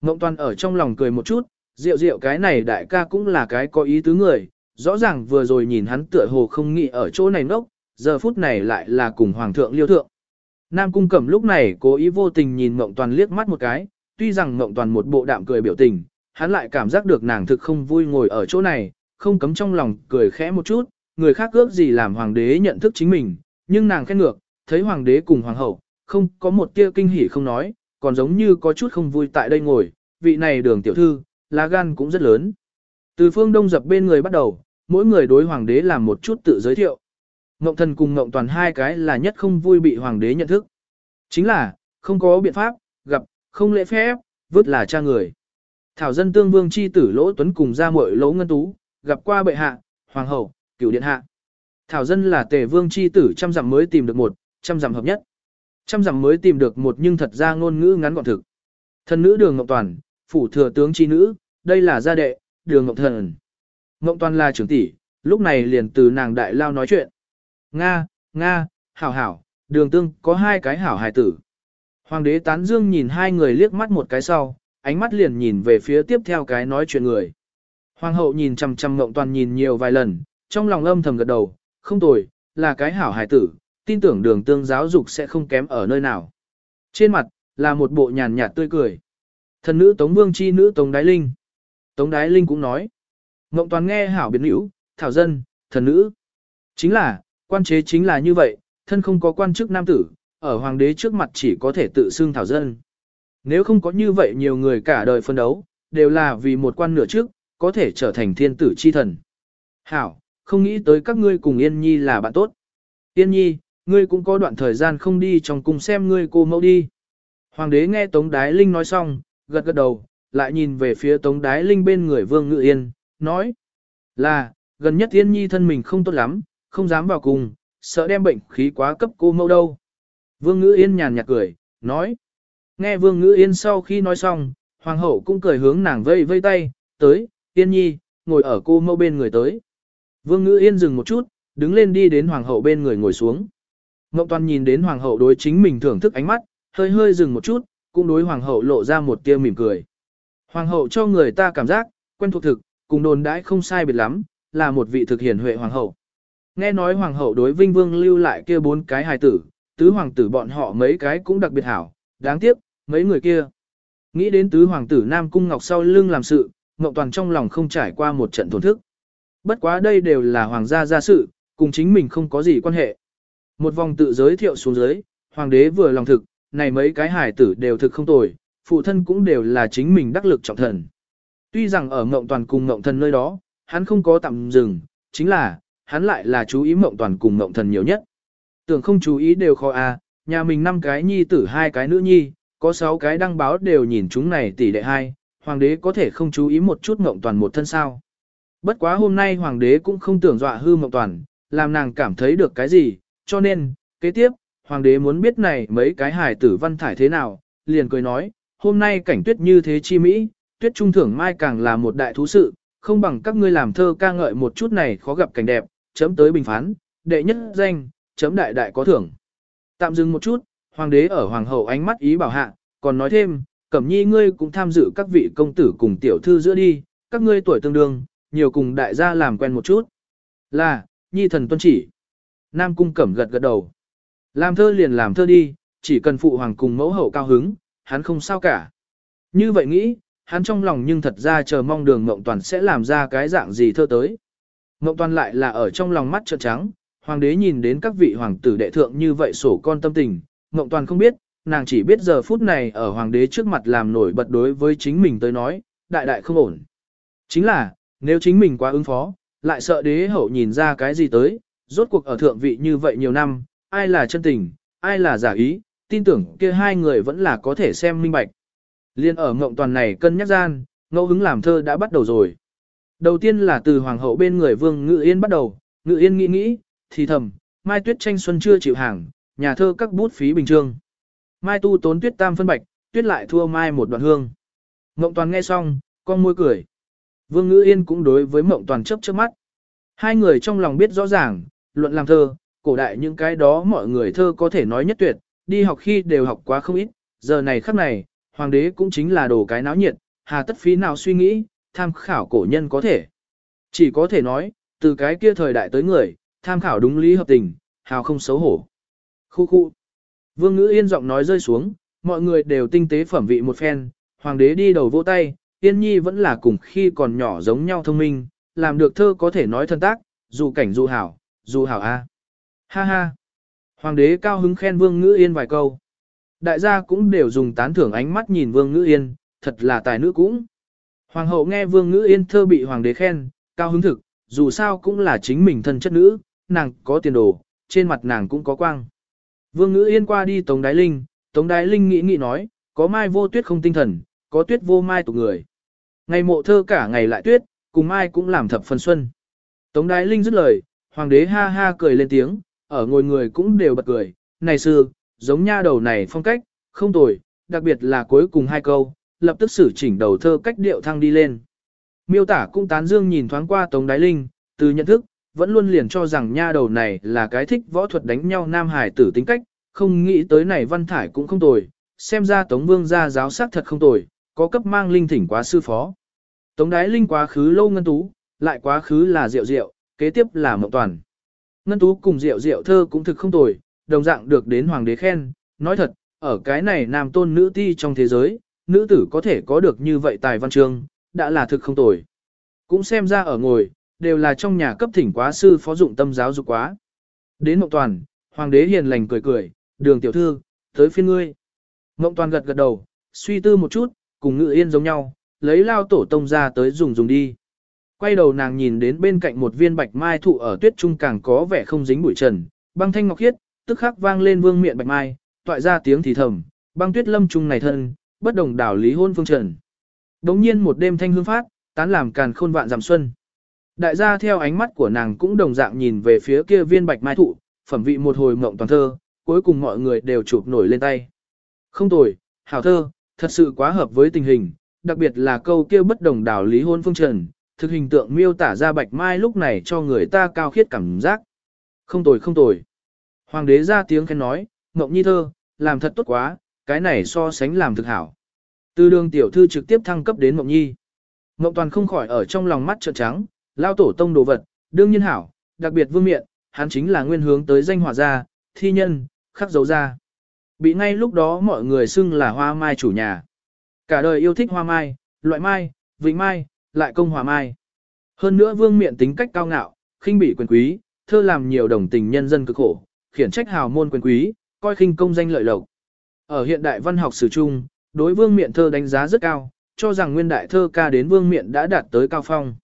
Ngộng toàn ở trong lòng cười một chút, rượu rượu cái này đại ca cũng là cái có ý tứ người, rõ ràng vừa rồi nhìn hắn tựa hồ không nghĩ ở chỗ này nốc giờ phút này lại là cùng hoàng thượng liêu thượng. Nam cung cẩm lúc này cố ý vô tình nhìn Ngộng toàn liếc mắt một cái, tuy rằng Ngộng toàn một bộ đạm cười biểu tình, hắn lại cảm giác được nàng thực không vui ngồi ở chỗ này, không cấm trong lòng cười khẽ một chút, người khác ước gì làm hoàng đế nhận thức chính mình, nhưng nàng khen ngược, thấy hoàng đế cùng hoàng hậu, không có một tia kinh hỉ không nói, còn giống như có chút không vui tại đây ngồi, vị này đường tiểu thư, lá gan cũng rất lớn. Từ phương đông dập bên người bắt đầu, mỗi người đối hoàng đế làm một chút tự giới thiệu. Ngộng thần cùng ngộng toàn hai cái là nhất không vui bị hoàng đế nhận thức. Chính là, không có biện pháp, gặp, không lễ phép, vứt là cha người. Thảo dân tương vương chi tử lỗ tuấn cùng ra muội lỗ ngân tú, gặp qua bệ hạ, hoàng hậu, cửu điện hạ. Thảo dân là tề vương chi tử trăm dặm mới tìm được một, trăm dặm hợp nhất. Trăm dặm mới tìm được một nhưng thật ra ngôn ngữ ngắn gọn thực. Thần nữ đường Ngọc Toàn, phủ thừa tướng chi nữ, đây là gia đệ, đường Ngọc Thần. Ngọc Toàn là trưởng tỷ, lúc này liền từ nàng đại lao nói chuyện. Nga, Nga, hảo hảo, đường tương có hai cái hảo hài tử. Hoàng đế tán dương nhìn hai người liếc mắt một cái sau, ánh mắt liền nhìn về phía tiếp theo cái nói chuyện người. Hoàng hậu nhìn chằm chằm Ngộng Toàn nhìn nhiều vài lần, trong lòng âm thầm gật đầu, không tồi, là cái hảo hài tử, tin tưởng đường tương giáo dục sẽ không kém ở nơi nào. Trên mặt, là một bộ nhàn nhạt tươi cười. Thần nữ Tống Vương chi nữ Tống Đái Linh. Tống Đái Linh cũng nói. Ngộng toàn nghe hảo biến hữu, thảo dân, thần nữ. Chính là, quan chế chính là như vậy, thân không có quan chức nam tử, ở hoàng đế trước mặt chỉ có thể tự xưng thảo dân. Nếu không có như vậy nhiều người cả đời phân đấu, đều là vì một quan nửa trước, có thể trở thành thiên tử chi thần. Hảo, không nghĩ tới các ngươi cùng Yên Nhi là bạn tốt. Yên Nhi, ngươi cũng có đoạn thời gian không đi trong cung xem ngươi cô mẫu đi. Hoàng đế nghe Tống Đái Linh nói xong, gật gật đầu, lại nhìn về phía Tống Đái Linh bên người Vương Ngự Yên, nói là, gần nhất Yên Nhi thân mình không tốt lắm, không dám vào cùng, sợ đem bệnh khí quá cấp cô mẫu đâu. Vương Ngữ Yên nhàn nhạt cười, nói. Nghe Vương Ngữ Yên sau khi nói xong, Hoàng hậu cũng cười hướng nàng vây vây tay, tới, Yên Nhi, ngồi ở cô mẫu bên người tới. Vương Ngữ Yên dừng một chút, đứng lên đi đến Hoàng hậu bên người ngồi xuống. Ngọc Toàn nhìn đến hoàng hậu đối chính mình thưởng thức ánh mắt, hơi hơi dừng một chút, cũng đối hoàng hậu lộ ra một tia mỉm cười. Hoàng hậu cho người ta cảm giác, quen thuộc thực, cùng đồn đãi không sai biệt lắm, là một vị thực hiển huệ hoàng hậu. Nghe nói hoàng hậu đối Vinh Vương lưu lại kia bốn cái hài tử, tứ hoàng tử bọn họ mấy cái cũng đặc biệt hảo, đáng tiếc, mấy người kia. Nghĩ đến tứ hoàng tử Nam Cung Ngọc sau lưng làm sự, Ngọc Toàn trong lòng không trải qua một trận thổn thức. Bất quá đây đều là hoàng gia gia sự, cùng chính mình không có gì quan hệ. Một vòng tự giới thiệu xuống dưới, hoàng đế vừa lòng thực, này mấy cái hài tử đều thực không tồi, phụ thân cũng đều là chính mình đắc lực trọng thần. Tuy rằng ở Ngộng Toàn cùng Ngộng Thần nơi đó, hắn không có tạm dừng, chính là, hắn lại là chú ý mộng Toàn cùng mộng Thần nhiều nhất. Tưởng không chú ý đều khó à, nhà mình năm cái nhi tử hai cái nữ nhi, có sáu cái đăng báo đều nhìn chúng này tỷ đệ hai, hoàng đế có thể không chú ý một chút mộng Toàn một thân sao. Bất quá hôm nay hoàng đế cũng không tưởng dọa hư mộng Toàn, làm nàng cảm thấy được cái gì, cho nên, kế tiếp, hoàng đế muốn biết này mấy cái hài tử văn thải thế nào, liền cười nói, hôm nay cảnh tuyết như thế chi mỹ, tuyết trung thưởng mai càng là một đại thú sự, không bằng các ngươi làm thơ ca ngợi một chút này khó gặp cảnh đẹp, chấm tới bình phán, đệ nhất danh, chấm đại đại có thưởng. Tạm dừng một chút, hoàng đế ở hoàng hậu ánh mắt ý bảo hạ, còn nói thêm, cẩm nhi ngươi cũng tham dự các vị công tử cùng tiểu thư giữa đi, các ngươi tuổi tương đương, nhiều cùng đại gia làm quen một chút. Là, nhi thần tuân chỉ. Nam cung cẩm gật gật đầu. Làm thơ liền làm thơ đi, chỉ cần phụ hoàng cùng mẫu hậu cao hứng, hắn không sao cả. Như vậy nghĩ, hắn trong lòng nhưng thật ra chờ mong đường mộng Toàn sẽ làm ra cái dạng gì thơ tới. Ngộng Toàn lại là ở trong lòng mắt trợn trắng, hoàng đế nhìn đến các vị hoàng tử đệ thượng như vậy sổ con tâm tình, Ngộng Toàn không biết, nàng chỉ biết giờ phút này ở hoàng đế trước mặt làm nổi bật đối với chính mình tới nói, đại đại không ổn. Chính là, nếu chính mình quá ứng phó, lại sợ đế hậu nhìn ra cái gì tới, rốt cuộc ở thượng vị như vậy nhiều năm, ai là chân tình, ai là giả ý, tin tưởng kia hai người vẫn là có thể xem minh bạch. Liên ở ngộng toàn này cân nhắc gian, ngẫu hứng làm thơ đã bắt đầu rồi. Đầu tiên là từ hoàng hậu bên người vương ngự yên bắt đầu, ngự yên nghĩ nghĩ, thì thầm, mai tuyết tranh xuân chưa chịu hàng, nhà thơ các bút phí bình trương. Mai tu tốn tuyết tam phân bạch, tuyết lại thua mai một đoạn hương. Ngộng toàn nghe xong, con môi cười. Vương ngữ yên cũng đối với mộng toàn chấp trước mắt. Hai người trong lòng biết rõ ràng, luận làm thơ, cổ đại những cái đó mọi người thơ có thể nói nhất tuyệt, đi học khi đều học quá không ít, giờ này khắc này, hoàng đế cũng chính là đồ cái náo nhiệt, hà tất phí nào suy nghĩ, tham khảo cổ nhân có thể. Chỉ có thể nói, từ cái kia thời đại tới người, tham khảo đúng lý hợp tình, hào không xấu hổ. Khu khu. Vương ngữ yên giọng nói rơi xuống, mọi người đều tinh tế phẩm vị một phen, hoàng đế đi đầu vỗ tay, yên nhi vẫn là cùng khi còn nhỏ giống nhau thông minh, làm được thơ có thể nói thân tác, dù cảnh dù hảo, dù hảo a. Ha ha. Hoàng đế cao hứng khen Vương Ngữ Yên vài câu. Đại gia cũng đều dùng tán thưởng ánh mắt nhìn Vương Ngữ Yên, thật là tài nữ cũng. Hoàng hậu nghe Vương Ngữ Yên thơ bị hoàng đế khen, cao hứng thực, dù sao cũng là chính mình thân chất nữ, nàng có tiền đồ, trên mặt nàng cũng có quang. Vương Ngữ Yên qua đi Tống Đái Linh, Tống Đái Linh nghĩ nghĩ nói, có mai vô tuyết không tinh thần, có tuyết vô mai tục người. Ngày mộ thơ cả ngày lại tuyết, cùng mai cũng làm thập phần xuân. Tống Đái Linh dứt lời, hoàng đế ha ha cười lên tiếng, ở ngồi người cũng đều bật cười, này sư, giống nha đầu này phong cách, không tồi, đặc biệt là cuối cùng hai câu, lập tức xử chỉnh đầu thơ cách điệu thăng đi lên. Miêu tả cũng tán dương nhìn thoáng qua Tống Đái Linh, từ nhận thức, vẫn luôn liền cho rằng nha đầu này là cái thích võ thuật đánh nhau nam hải tử tính cách, không nghĩ tới này văn thải cũng không tồi, xem ra Tống Vương gia giáo sắc thật không tồi, có cấp mang linh thỉnh quá sư phó. Tống Đái Linh quá khứ lâu ngân tú, lại quá khứ là rượu rượu, kế tiếp là mộng toàn. Ngân tú cùng rượu rượu thơ cũng thực không tồi, đồng dạng được đến hoàng đế khen, nói thật, ở cái này nam tôn nữ ti trong thế giới, nữ tử có thể có được như vậy tài văn chương, đã là thực không tồi. Cũng xem ra ở ngồi, đều là trong nhà cấp thỉnh quá sư phó dụng tâm giáo dục quá. Đến Mộng Toàn, hoàng đế hiền lành cười cười, đường tiểu thư, tới phiên ngươi. Mộng Toàn gật gật đầu, suy tư một chút, cùng ngự yên giống nhau, lấy lao tổ tông ra tới dùng dùng đi. Quay đầu nàng nhìn đến bên cạnh một viên bạch mai thụ ở tuyết trung càng có vẻ không dính bụi trần, băng thanh ngọc khiết, tức khắc vang lên vương miệng bạch mai, toại ra tiếng thì thầm, băng tuyết lâm trung này thân, bất đồng đảo lý hôn phương trần. Đống nhiên một đêm thanh hương phát, tán làm càn khôn vạn giảm xuân. Đại gia theo ánh mắt của nàng cũng đồng dạng nhìn về phía kia viên bạch mai thụ, phẩm vị một hồi mộng toàn thơ, cuối cùng mọi người đều chụp nổi lên tay. Không tồi, hảo thơ, thật sự quá hợp với tình hình, đặc biệt là câu kia bất đồng đảo lý hôn phương trần, thực hình tượng miêu tả ra bạch mai lúc này cho người ta cao khiết cảm giác. Không tồi không tồi. Hoàng đế ra tiếng khen nói, mộng Nhi thơ, làm thật tốt quá, cái này so sánh làm thực hảo. Từ đường tiểu thư trực tiếp thăng cấp đến Ngọc Nhi. Ngọc Toàn không khỏi ở trong lòng mắt trợn trắng, lao tổ tông đồ vật, đương nhiên hảo, đặc biệt vương miện, hắn chính là nguyên hướng tới danh hỏa gia, thi nhân, khắc dấu gia. Bị ngay lúc đó mọi người xưng là hoa mai chủ nhà. Cả đời yêu thích hoa mai, loại mai, vĩnh mai, lại công hòa mai. Hơn nữa vương miện tính cách cao ngạo, khinh bị quyền quý, thơ làm nhiều đồng tình nhân dân cực khổ, khiển trách hào môn quyền quý, coi khinh công danh lợi lộc. Ở hiện đại văn học sử chung, đối vương miện thơ đánh giá rất cao, cho rằng nguyên đại thơ ca đến vương miện đã đạt tới cao phong.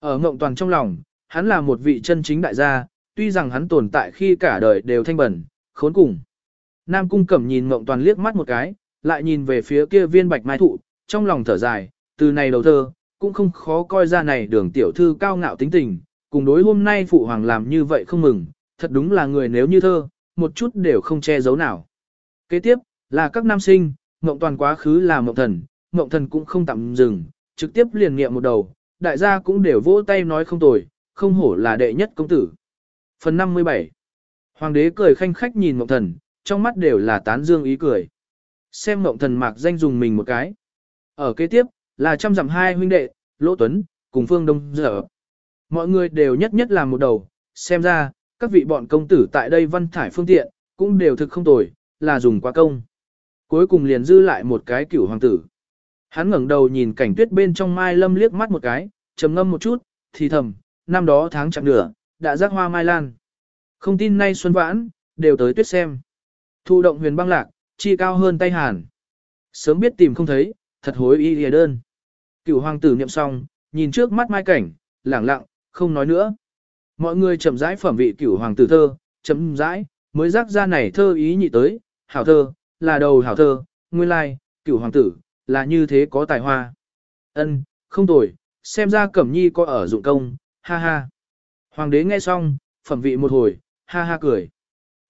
Ở ngộng toàn trong lòng, hắn là một vị chân chính đại gia, tuy rằng hắn tồn tại khi cả đời đều thanh bẩn, khốn cùng. Nam cung cẩm nhìn ngộng toàn liếc mắt một cái, lại nhìn về phía kia viên bạch mai thụ, trong lòng thở dài, từ này đầu thơ, cũng không khó coi ra này đường tiểu thư cao ngạo tính tình, cùng đối hôm nay phụ hoàng làm như vậy không mừng, thật đúng là người nếu như thơ, một chút đều không che giấu nào. Kế tiếp, là các nam sinh, mộng toàn quá khứ là mộng thần, mộng thần cũng không tạm dừng, trực tiếp liền nghiệm một đầu, đại gia cũng đều vỗ tay nói không tồi, không hổ là đệ nhất công tử. Phần 57 Hoàng đế cười khanh khách nhìn mộng thần, trong mắt đều là tán dương ý cười. Xem mộng thần mạc danh dùng mình một cái. Ở kế tiếp, là trăm dặm hai huynh đệ, Lỗ Tuấn, cùng Phương Đông Dở. Mọi người đều nhất nhất làm một đầu, xem ra, các vị bọn công tử tại đây văn thải phương tiện, cũng đều thực không tồi, là dùng quá công. Cuối cùng liền dư lại một cái cửu hoàng tử. Hắn ngẩng đầu nhìn cảnh tuyết bên trong mai lâm liếc mắt một cái, trầm ngâm một chút, thì thầm, năm đó tháng chặng nửa, đã rác hoa mai lan. Không tin nay xuân vãn, đều tới tuyết xem. Thu động huyền băng lạc, chi cao hơn tay hàn. Sớm biết tìm không thấy, thật hối y lìa đơn. Cửu hoàng tử niệm xong, nhìn trước mắt mai cảnh, lẳng lặng, không nói nữa. Mọi người chậm rãi phẩm vị cửu hoàng tử thơ, chậm rãi, mới rác ra này thơ ý nhị tới, hảo thơ, là đầu hảo thơ, nguyên lai, cửu hoàng tử, là như thế có tài hoa. Ân, không tồi, xem ra Cẩm Nhi có ở dụng công, ha ha. Hoàng đế nghe xong, phẩm vị một hồi, ha ha cười.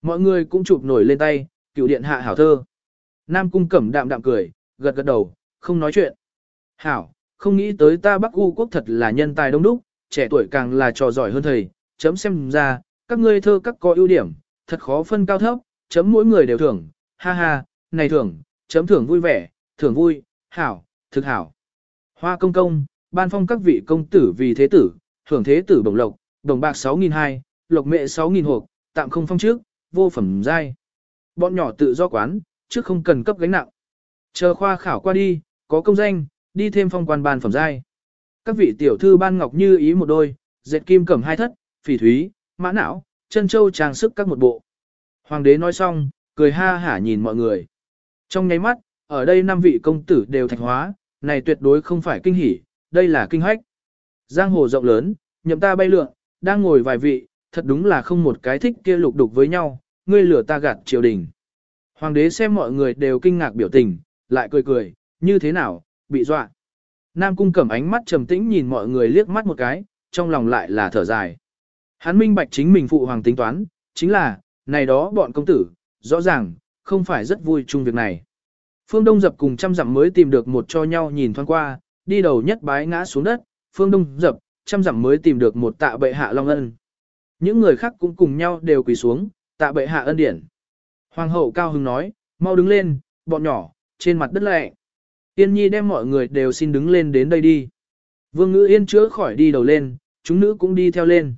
Mọi người cũng chụp nổi lên tay, cửu điện hạ hảo thơ. Nam cung Cẩm đạm đạm cười, gật gật đầu, không nói chuyện. Hảo, không nghĩ tới ta Bắc U quốc thật là nhân tài đông đúc, trẻ tuổi càng là trò giỏi hơn thầy, chấm xem ra, các ngươi thơ các có ưu điểm, thật khó phân cao thấp, chấm mỗi người đều thưởng, ha ha, này thưởng, chấm thưởng vui vẻ, thưởng vui, hảo, thực hảo. Hoa công công, ban phong các vị công tử vì thế tử, thưởng thế tử bổng lộc, đồng bạc 6.200, lộc mệ 6.000 hộp, tạm không phong trước, vô phẩm giai. Bọn nhỏ tự do quán, trước không cần cấp gánh nặng. Chờ khoa khảo qua đi, có công danh, đi thêm phong quan ban phẩm giai. Các vị tiểu thư ban ngọc như ý một đôi, dệt kim cẩm hai thất, phỉ thúy, mã não, chân châu trang sức các một bộ. Hoàng đế nói xong, cười ha hả nhìn mọi người. Trong nháy mắt, ở đây năm vị công tử đều thạch hóa, này tuyệt đối không phải kinh hỉ, đây là kinh hách. Giang hồ rộng lớn, nhậm ta bay lượn, đang ngồi vài vị, thật đúng là không một cái thích kia lục đục với nhau, ngươi lửa ta gạt triều đình. Hoàng đế xem mọi người đều kinh ngạc biểu tình, lại cười cười, như thế nào, bị dọa. Nam cung cẩm ánh mắt trầm tĩnh nhìn mọi người liếc mắt một cái, trong lòng lại là thở dài. Hắn minh bạch chính mình phụ hoàng tính toán, chính là, này đó bọn công tử, rõ ràng, không phải rất vui chung việc này. Phương Đông dập cùng trăm dặm mới tìm được một cho nhau nhìn thoáng qua, đi đầu nhất bái ngã xuống đất, Phương Đông dập, trăm dặm mới tìm được một tạ bệ hạ long ân. Những người khác cũng cùng nhau đều quỳ xuống, tạ bệ hạ ân điển. Hoàng hậu cao hứng nói, mau đứng lên, bọn nhỏ, trên mặt đất lệ. Yên nhi đem mọi người đều xin đứng lên đến đây đi. Vương ngữ yên chữa khỏi đi đầu lên, chúng nữ cũng đi theo lên.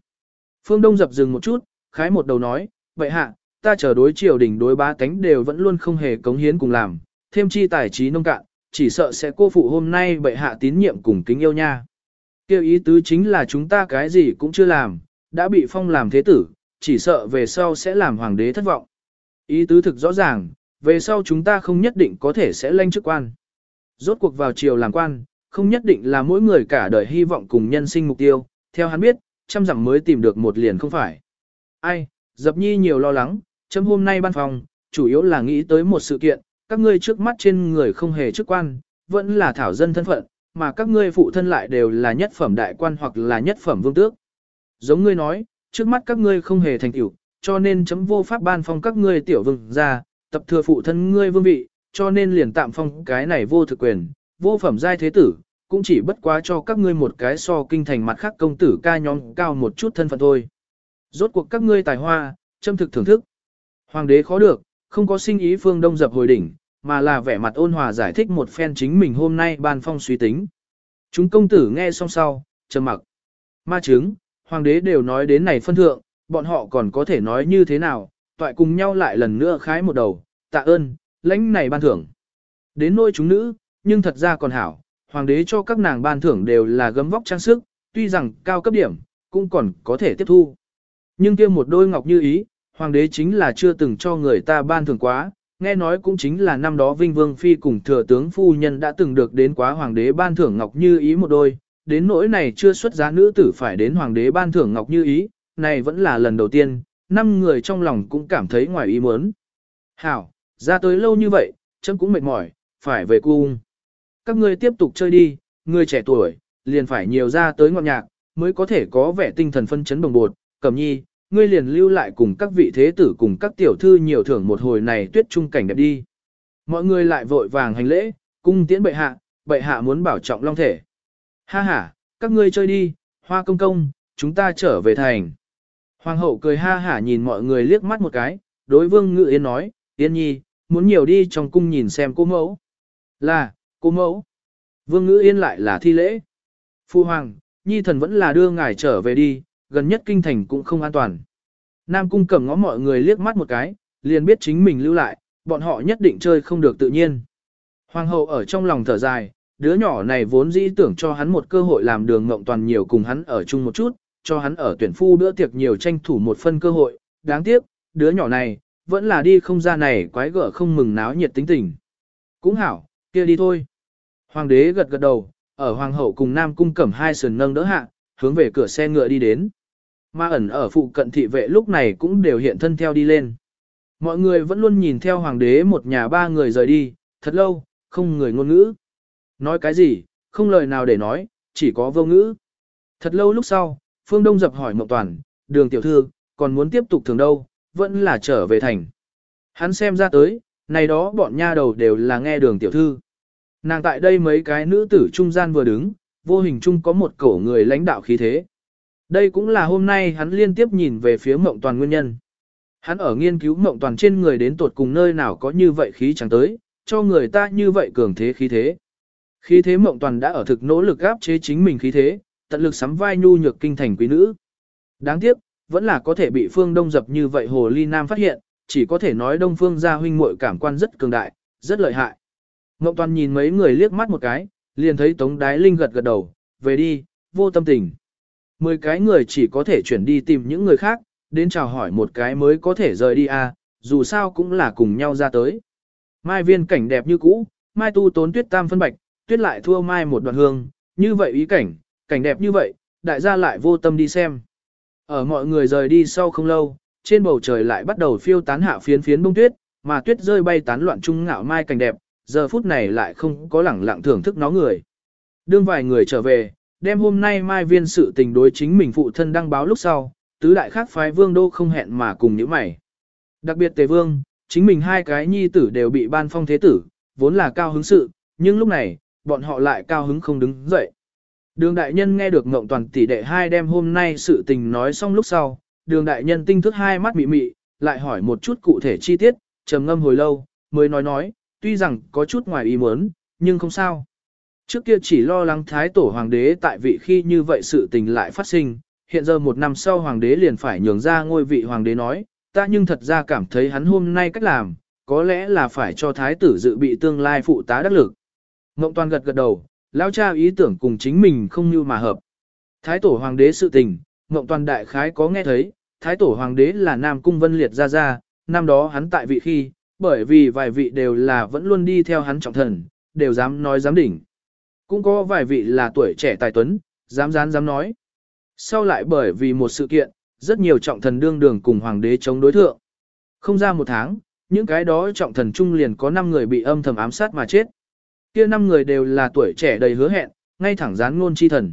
Phương Đông dập dừng một chút, khái một đầu nói, vậy hạ, ta chờ đối triều đình đối bá tánh đều vẫn luôn không hề cống hiến cùng làm, thêm chi tài trí nông cạn, chỉ sợ sẽ cô phụ hôm nay bệ hạ tín nhiệm cùng kính yêu nha. Kêu ý tứ chính là chúng ta cái gì cũng chưa làm, đã bị phong làm thế tử, chỉ sợ về sau sẽ làm hoàng đế thất vọng. Ý tứ thực rõ ràng, về sau chúng ta không nhất định có thể sẽ lên chức quan. Rốt cuộc vào triều làm quan, không nhất định là mỗi người cả đời hy vọng cùng nhân sinh mục tiêu, theo hắn biết, trăm dặm mới tìm được một liền không phải. Ai, dập nhi nhiều lo lắng, chấm hôm nay ban phòng, chủ yếu là nghĩ tới một sự kiện, các ngươi trước mắt trên người không hề chức quan, vẫn là thảo dân thân phận, mà các ngươi phụ thân lại đều là nhất phẩm đại quan hoặc là nhất phẩm vương tước. Giống ngươi nói, trước mắt các ngươi không hề thành tiểu, cho nên chấm vô pháp ban phong các ngươi tiểu vương ra, tập thừa phụ thân ngươi vương vị, cho nên liền tạm phong cái này vô thực quyền, vô phẩm giai thế tử, cũng chỉ bất quá cho các ngươi một cái so kinh thành mặt khác công tử ca nhóm cao một chút thân phận thôi. Rốt cuộc các ngươi tài hoa, châm thực thưởng thức. Hoàng đế khó được, không có sinh ý phương đông dập hồi đỉnh, mà là vẻ mặt ôn hòa giải thích một phen chính mình hôm nay ban phong suy tính. Chúng công tử nghe xong sau, trầm mặc. Ma chứng, hoàng đế đều nói đến này phân thượng, bọn họ còn có thể nói như thế nào, toại cùng nhau lại lần nữa khái một đầu, tạ ơn, lãnh này ban thưởng. Đến nôi chúng nữ, nhưng thật ra còn hảo, hoàng đế cho các nàng ban thưởng đều là gấm vóc trang sức, tuy rằng cao cấp điểm, cũng còn có thể tiếp thu. Nhưng kia một đôi ngọc như ý, hoàng đế chính là chưa từng cho người ta ban thưởng quá, nghe nói cũng chính là năm đó Vinh Vương Phi cùng thừa tướng phu nhân đã từng được đến quá hoàng đế ban thưởng ngọc như ý một đôi, đến nỗi này chưa xuất giá nữ tử phải đến hoàng đế ban thưởng ngọc như ý, này vẫn là lần đầu tiên, năm người trong lòng cũng cảm thấy ngoài ý muốn. Hảo, ra tới lâu như vậy, chấm cũng mệt mỏi, phải về cung. Các ngươi tiếp tục chơi đi, người trẻ tuổi, liền phải nhiều ra tới ngọn nhạc, mới có thể có vẻ tinh thần phân chấn bồng bột. Cẩm nhi, ngươi liền lưu lại cùng các vị thế tử cùng các tiểu thư nhiều thưởng một hồi này tuyết trung cảnh đẹp đi. Mọi người lại vội vàng hành lễ, cung tiễn bệ hạ, bệ hạ muốn bảo trọng long thể. Ha ha, các ngươi chơi đi, hoa công công, chúng ta trở về thành. Hoàng hậu cười ha hả nhìn mọi người liếc mắt một cái, đối vương ngự yên nói, yên nhi, muốn nhiều đi trong cung nhìn xem cô mẫu. Là, cô mẫu. Vương ngữ yên lại là thi lễ. Phu hoàng, nhi thần vẫn là đưa ngài trở về đi, gần nhất kinh thành cũng không an toàn. Nam cung cầm ngó mọi người liếc mắt một cái, liền biết chính mình lưu lại, bọn họ nhất định chơi không được tự nhiên. Hoàng hậu ở trong lòng thở dài, đứa nhỏ này vốn dĩ tưởng cho hắn một cơ hội làm đường ngộng toàn nhiều cùng hắn ở chung một chút, cho hắn ở tuyển phu bữa tiệc nhiều tranh thủ một phân cơ hội, đáng tiếc, đứa nhỏ này, vẫn là đi không ra này quái gở không mừng náo nhiệt tính tình. Cũng hảo, kia đi thôi. Hoàng đế gật gật đầu, ở hoàng hậu cùng nam cung cẩm hai sườn nâng đỡ hạ, hướng về cửa xe ngựa đi đến. Ma ẩn ở phụ cận thị vệ lúc này cũng đều hiện thân theo đi lên. Mọi người vẫn luôn nhìn theo hoàng đế một nhà ba người rời đi, thật lâu, không người ngôn ngữ. Nói cái gì, không lời nào để nói, chỉ có vô ngữ. Thật lâu lúc sau, Phương Đông dập hỏi Mộng Toàn, đường tiểu thư, còn muốn tiếp tục thường đâu, vẫn là trở về thành. Hắn xem ra tới, này đó bọn nha đầu đều là nghe đường tiểu thư. Nàng tại đây mấy cái nữ tử trung gian vừa đứng, vô hình chung có một cổ người lãnh đạo khí thế. Đây cũng là hôm nay hắn liên tiếp nhìn về phía mộng toàn nguyên nhân. Hắn ở nghiên cứu mộng toàn trên người đến tuột cùng nơi nào có như vậy khí chẳng tới, cho người ta như vậy cường thế khí thế. Khí thế mộng toàn đã ở thực nỗ lực áp chế chính mình khí thế, tận lực sắm vai nhu nhược kinh thành quý nữ. Đáng tiếc, vẫn là có thể bị phương đông dập như vậy hồ ly nam phát hiện, chỉ có thể nói đông phương gia huynh muội cảm quan rất cường đại, rất lợi hại. Mộng toàn nhìn mấy người liếc mắt một cái, liền thấy tống đái linh gật gật đầu, về đi, vô tâm tình. Mười cái người chỉ có thể chuyển đi tìm những người khác, đến chào hỏi một cái mới có thể rời đi à, dù sao cũng là cùng nhau ra tới. Mai viên cảnh đẹp như cũ, mai tu tốn tuyết tam phân bạch, tuyết lại thua mai một đoạn hương, như vậy ý cảnh, cảnh đẹp như vậy, đại gia lại vô tâm đi xem. Ở mọi người rời đi sau không lâu, trên bầu trời lại bắt đầu phiêu tán hạ phiến phiến bông tuyết, mà tuyết rơi bay tán loạn trung ngạo mai cảnh đẹp, giờ phút này lại không có lẳng lặng thưởng thức nó người. Đương vài người trở về, đem hôm nay mai viên sự tình đối chính mình phụ thân đăng báo lúc sau, tứ đại khác phái vương đô không hẹn mà cùng những mày. Đặc biệt tề vương, chính mình hai cái nhi tử đều bị ban phong thế tử, vốn là cao hứng sự, nhưng lúc này, bọn họ lại cao hứng không đứng dậy. Đường đại nhân nghe được ngộng toàn tỷ đệ hai đem hôm nay sự tình nói xong lúc sau, đường đại nhân tinh thức hai mắt mị mị, lại hỏi một chút cụ thể chi tiết, trầm ngâm hồi lâu, mới nói nói, tuy rằng có chút ngoài ý muốn, nhưng không sao. Trước kia chỉ lo lắng thái tổ hoàng đế tại vị khi như vậy sự tình lại phát sinh, hiện giờ một năm sau hoàng đế liền phải nhường ra ngôi vị hoàng đế nói, ta nhưng thật ra cảm thấy hắn hôm nay cách làm, có lẽ là phải cho thái tử dự bị tương lai phụ tá đắc lực. Ngộng toàn gật gật đầu, lao cha ý tưởng cùng chính mình không như mà hợp. Thái tổ hoàng đế sự tình, Ngộng toàn đại khái có nghe thấy, thái tổ hoàng đế là Nam Cung Vân Liệt ra ra, năm đó hắn tại vị khi, bởi vì vài vị đều là vẫn luôn đi theo hắn trọng thần, đều dám nói dám đỉnh. Cũng có vài vị là tuổi trẻ tài tuấn, dám dán dám nói. Sau lại bởi vì một sự kiện, rất nhiều trọng thần đương đường cùng hoàng đế chống đối thượng. Không ra một tháng, những cái đó trọng thần trung liền có 5 người bị âm thầm ám sát mà chết. Kia 5 người đều là tuổi trẻ đầy hứa hẹn, ngay thẳng dán ngôn chi thần.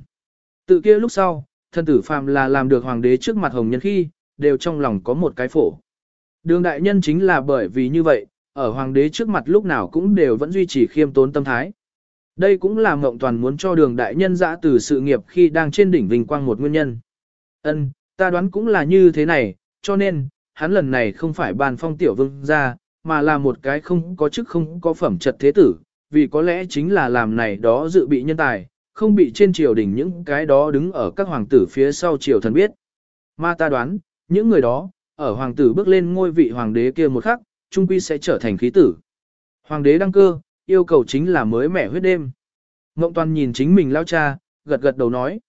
Tự kia lúc sau, thân tử phàm là làm được hoàng đế trước mặt hồng nhân khi, đều trong lòng có một cái phổ. Đường đại nhân chính là bởi vì như vậy, ở hoàng đế trước mặt lúc nào cũng đều vẫn duy trì khiêm tốn tâm thái. Đây cũng là mộng toàn muốn cho đường đại nhân dã từ sự nghiệp khi đang trên đỉnh vinh quang một nguyên nhân. Ân, ta đoán cũng là như thế này, cho nên, hắn lần này không phải bàn phong tiểu vương ra, mà là một cái không có chức không có phẩm trật thế tử, vì có lẽ chính là làm này đó dự bị nhân tài, không bị trên triều đình những cái đó đứng ở các hoàng tử phía sau triều thần biết. Mà ta đoán, những người đó, ở hoàng tử bước lên ngôi vị hoàng đế kia một khắc, trung quy sẽ trở thành khí tử. Hoàng đế đăng cơ, yêu cầu chính là mới mẻ huyết đêm. Ngộng toàn nhìn chính mình lao cha, gật gật đầu nói.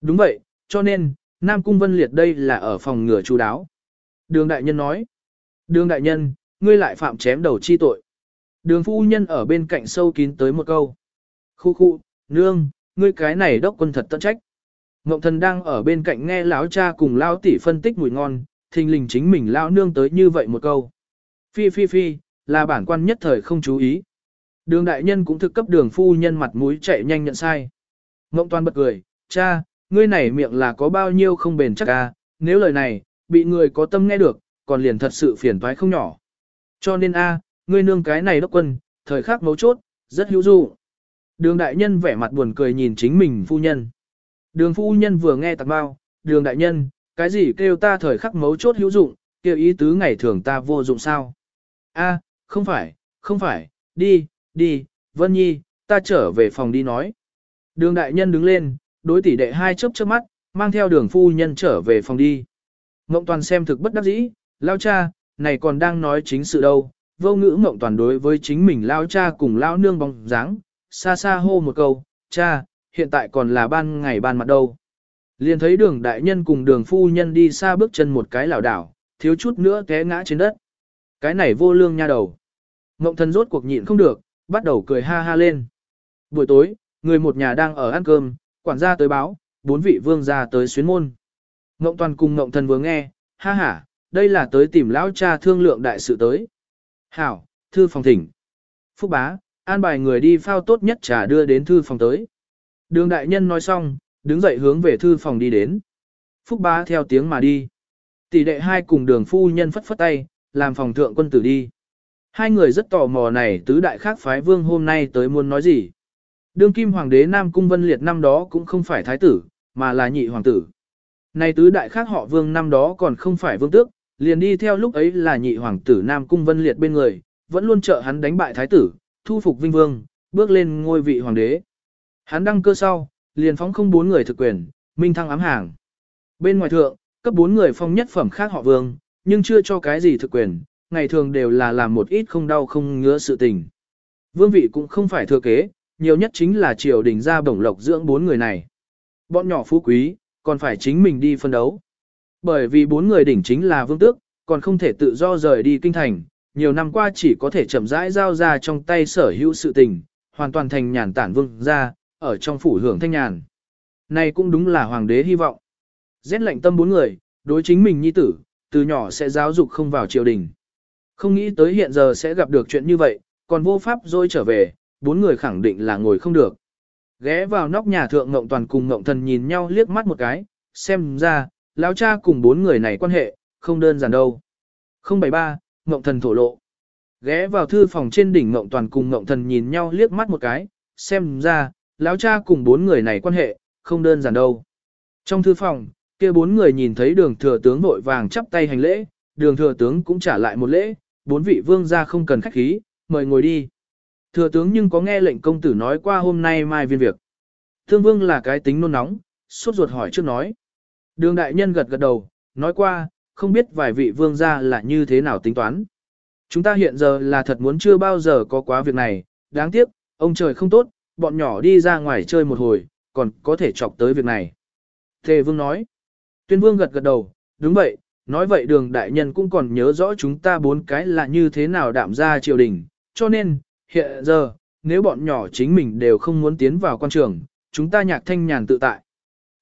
Đúng vậy, cho nên, Nam Cung Vân Liệt đây là ở phòng ngừa chú đáo. Đường đại nhân nói. Đường đại nhân, ngươi lại phạm chém đầu chi tội. Đường phu nhân ở bên cạnh sâu kín tới một câu. Khu khu, nương, ngươi cái này đốc quân thật tận trách. Ngộng thần đang ở bên cạnh nghe lão cha cùng lao tỷ phân tích mùi ngon, thình lình chính mình lao nương tới như vậy một câu. Phi phi phi, là bản quan nhất thời không chú ý. Đường đại nhân cũng thực cấp đường phu nhân mặt mũi chạy nhanh nhận sai. Ngộng toàn bật cười, cha, ngươi này miệng là có bao nhiêu không bền chắc à, nếu lời này, bị người có tâm nghe được, còn liền thật sự phiền toái không nhỏ. Cho nên a, ngươi nương cái này đốc quân, thời khắc mấu chốt, rất hữu dụng. Đường đại nhân vẻ mặt buồn cười nhìn chính mình phu nhân. Đường phu nhân vừa nghe tạc bao, đường đại nhân, cái gì kêu ta thời khắc mấu chốt hữu dụng, kêu ý tứ ngày thường ta vô dụng sao? A, không phải, không phải, đi, đi, Vân Nhi, ta trở về phòng đi nói. Đường đại nhân đứng lên, đối tỷ đệ hai chớp chớp mắt, mang theo đường phu nhân trở về phòng đi. Ngộng toàn xem thực bất đắc dĩ, lao cha, này còn đang nói chính sự đâu, vô ngữ ngộng toàn đối với chính mình lao cha cùng lao nương bóng dáng, xa xa hô một câu, cha, hiện tại còn là ban ngày ban mặt đâu. Liền thấy đường đại nhân cùng đường phu nhân đi xa bước chân một cái lảo đảo, thiếu chút nữa té ngã trên đất. Cái này vô lương nha đầu. Ngộng thần rốt cuộc nhịn không được, bắt đầu cười ha ha lên. Buổi tối, người một nhà đang ở ăn cơm, quản gia tới báo, bốn vị vương gia tới xuyến môn. Ngộng toàn cùng ngộng thần vừa nghe, ha ha, đây là tới tìm lão cha thương lượng đại sự tới. Hảo, thư phòng thỉnh. Phúc bá, an bài người đi phao tốt nhất trà đưa đến thư phòng tới. Đường đại nhân nói xong, đứng dậy hướng về thư phòng đi đến. Phúc bá theo tiếng mà đi. Tỷ đệ hai cùng đường phu nhân phất phất tay, làm phòng thượng quân tử đi. Hai người rất tò mò này tứ đại khác phái vương hôm nay tới muốn nói gì. Đương kim hoàng đế Nam Cung Vân Liệt năm đó cũng không phải thái tử, mà là nhị hoàng tử. Này tứ đại khác họ vương năm đó còn không phải vương tước, liền đi theo lúc ấy là nhị hoàng tử Nam Cung Vân Liệt bên người, vẫn luôn trợ hắn đánh bại thái tử, thu phục vinh vương, bước lên ngôi vị hoàng đế. Hắn đăng cơ sau, liền phóng không bốn người thực quyền, minh thăng ám hàng. Bên ngoài thượng, cấp bốn người phong nhất phẩm khác họ vương, nhưng chưa cho cái gì thực quyền, ngày thường đều là làm một ít không đau không ngứa sự tình. Vương vị cũng không phải thừa kế, nhiều nhất chính là triều đình ra bổng lộc dưỡng bốn người này. Bọn nhỏ phú quý, còn phải chính mình đi phân đấu. Bởi vì bốn người đỉnh chính là vương tước, còn không thể tự do rời đi kinh thành, nhiều năm qua chỉ có thể chậm rãi giao ra trong tay sở hữu sự tình, hoàn toàn thành nhàn tản vương ra, ở trong phủ hưởng thanh nhàn. Này cũng đúng là hoàng đế hy vọng. Rét lạnh tâm bốn người, đối chính mình nhi tử, từ nhỏ sẽ giáo dục không vào triều đình. Không nghĩ tới hiện giờ sẽ gặp được chuyện như vậy, còn vô pháp rồi trở về, bốn người khẳng định là ngồi không được. Ghé vào nóc nhà thượng ngộng toàn cùng ngộng thần nhìn nhau liếc mắt một cái, xem ra, lão cha cùng bốn người này quan hệ, không đơn giản đâu. 073, ngộng thần thổ lộ. Ghé vào thư phòng trên đỉnh ngộng toàn cùng ngộng thần nhìn nhau liếc mắt một cái, xem ra, lão cha cùng bốn người này quan hệ, không đơn giản đâu. Trong thư phòng, kia bốn người nhìn thấy đường thừa tướng vội vàng chắp tay hành lễ, đường thừa tướng cũng trả lại một lễ, bốn vị vương gia không cần khách khí, mời ngồi đi. Thừa tướng nhưng có nghe lệnh công tử nói qua hôm nay mai viên việc. Thương vương là cái tính nôn nóng, suốt ruột hỏi trước nói. Đường đại nhân gật gật đầu, nói qua, không biết vài vị vương gia là như thế nào tính toán. Chúng ta hiện giờ là thật muốn chưa bao giờ có quá việc này, đáng tiếc, ông trời không tốt, bọn nhỏ đi ra ngoài chơi một hồi, còn có thể chọc tới việc này. Thề vương nói. Tuyên vương gật gật đầu, đúng vậy, nói vậy đường đại nhân cũng còn nhớ rõ chúng ta bốn cái là như thế nào đạm ra triều đình, cho nên, hiện giờ, nếu bọn nhỏ chính mình đều không muốn tiến vào quan trường, chúng ta nhạc thanh nhàn tự tại.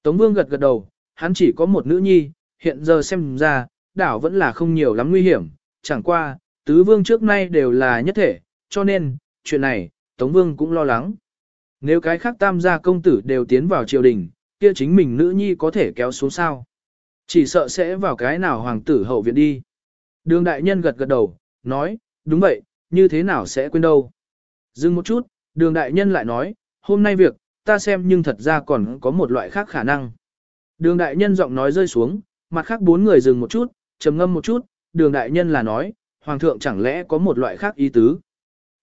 Tống vương gật gật đầu, hắn chỉ có một nữ nhi, hiện giờ xem ra, đảo vẫn là không nhiều lắm nguy hiểm, chẳng qua, tứ vương trước nay đều là nhất thể, cho nên, chuyện này, Tống vương cũng lo lắng. Nếu cái khác tam gia công tử đều tiến vào triều đình, kia chính mình nữ nhi có thể kéo xuống sao. Chỉ sợ sẽ vào cái nào hoàng tử hậu viện đi. Đường đại nhân gật gật đầu, nói, đúng vậy, như thế nào sẽ quên đâu. Dừng một chút, đường đại nhân lại nói, hôm nay việc, ta xem nhưng thật ra còn có một loại khác khả năng. Đường đại nhân giọng nói rơi xuống, mặt khác bốn người dừng một chút, trầm ngâm một chút, đường đại nhân là nói, hoàng thượng chẳng lẽ có một loại khác ý tứ.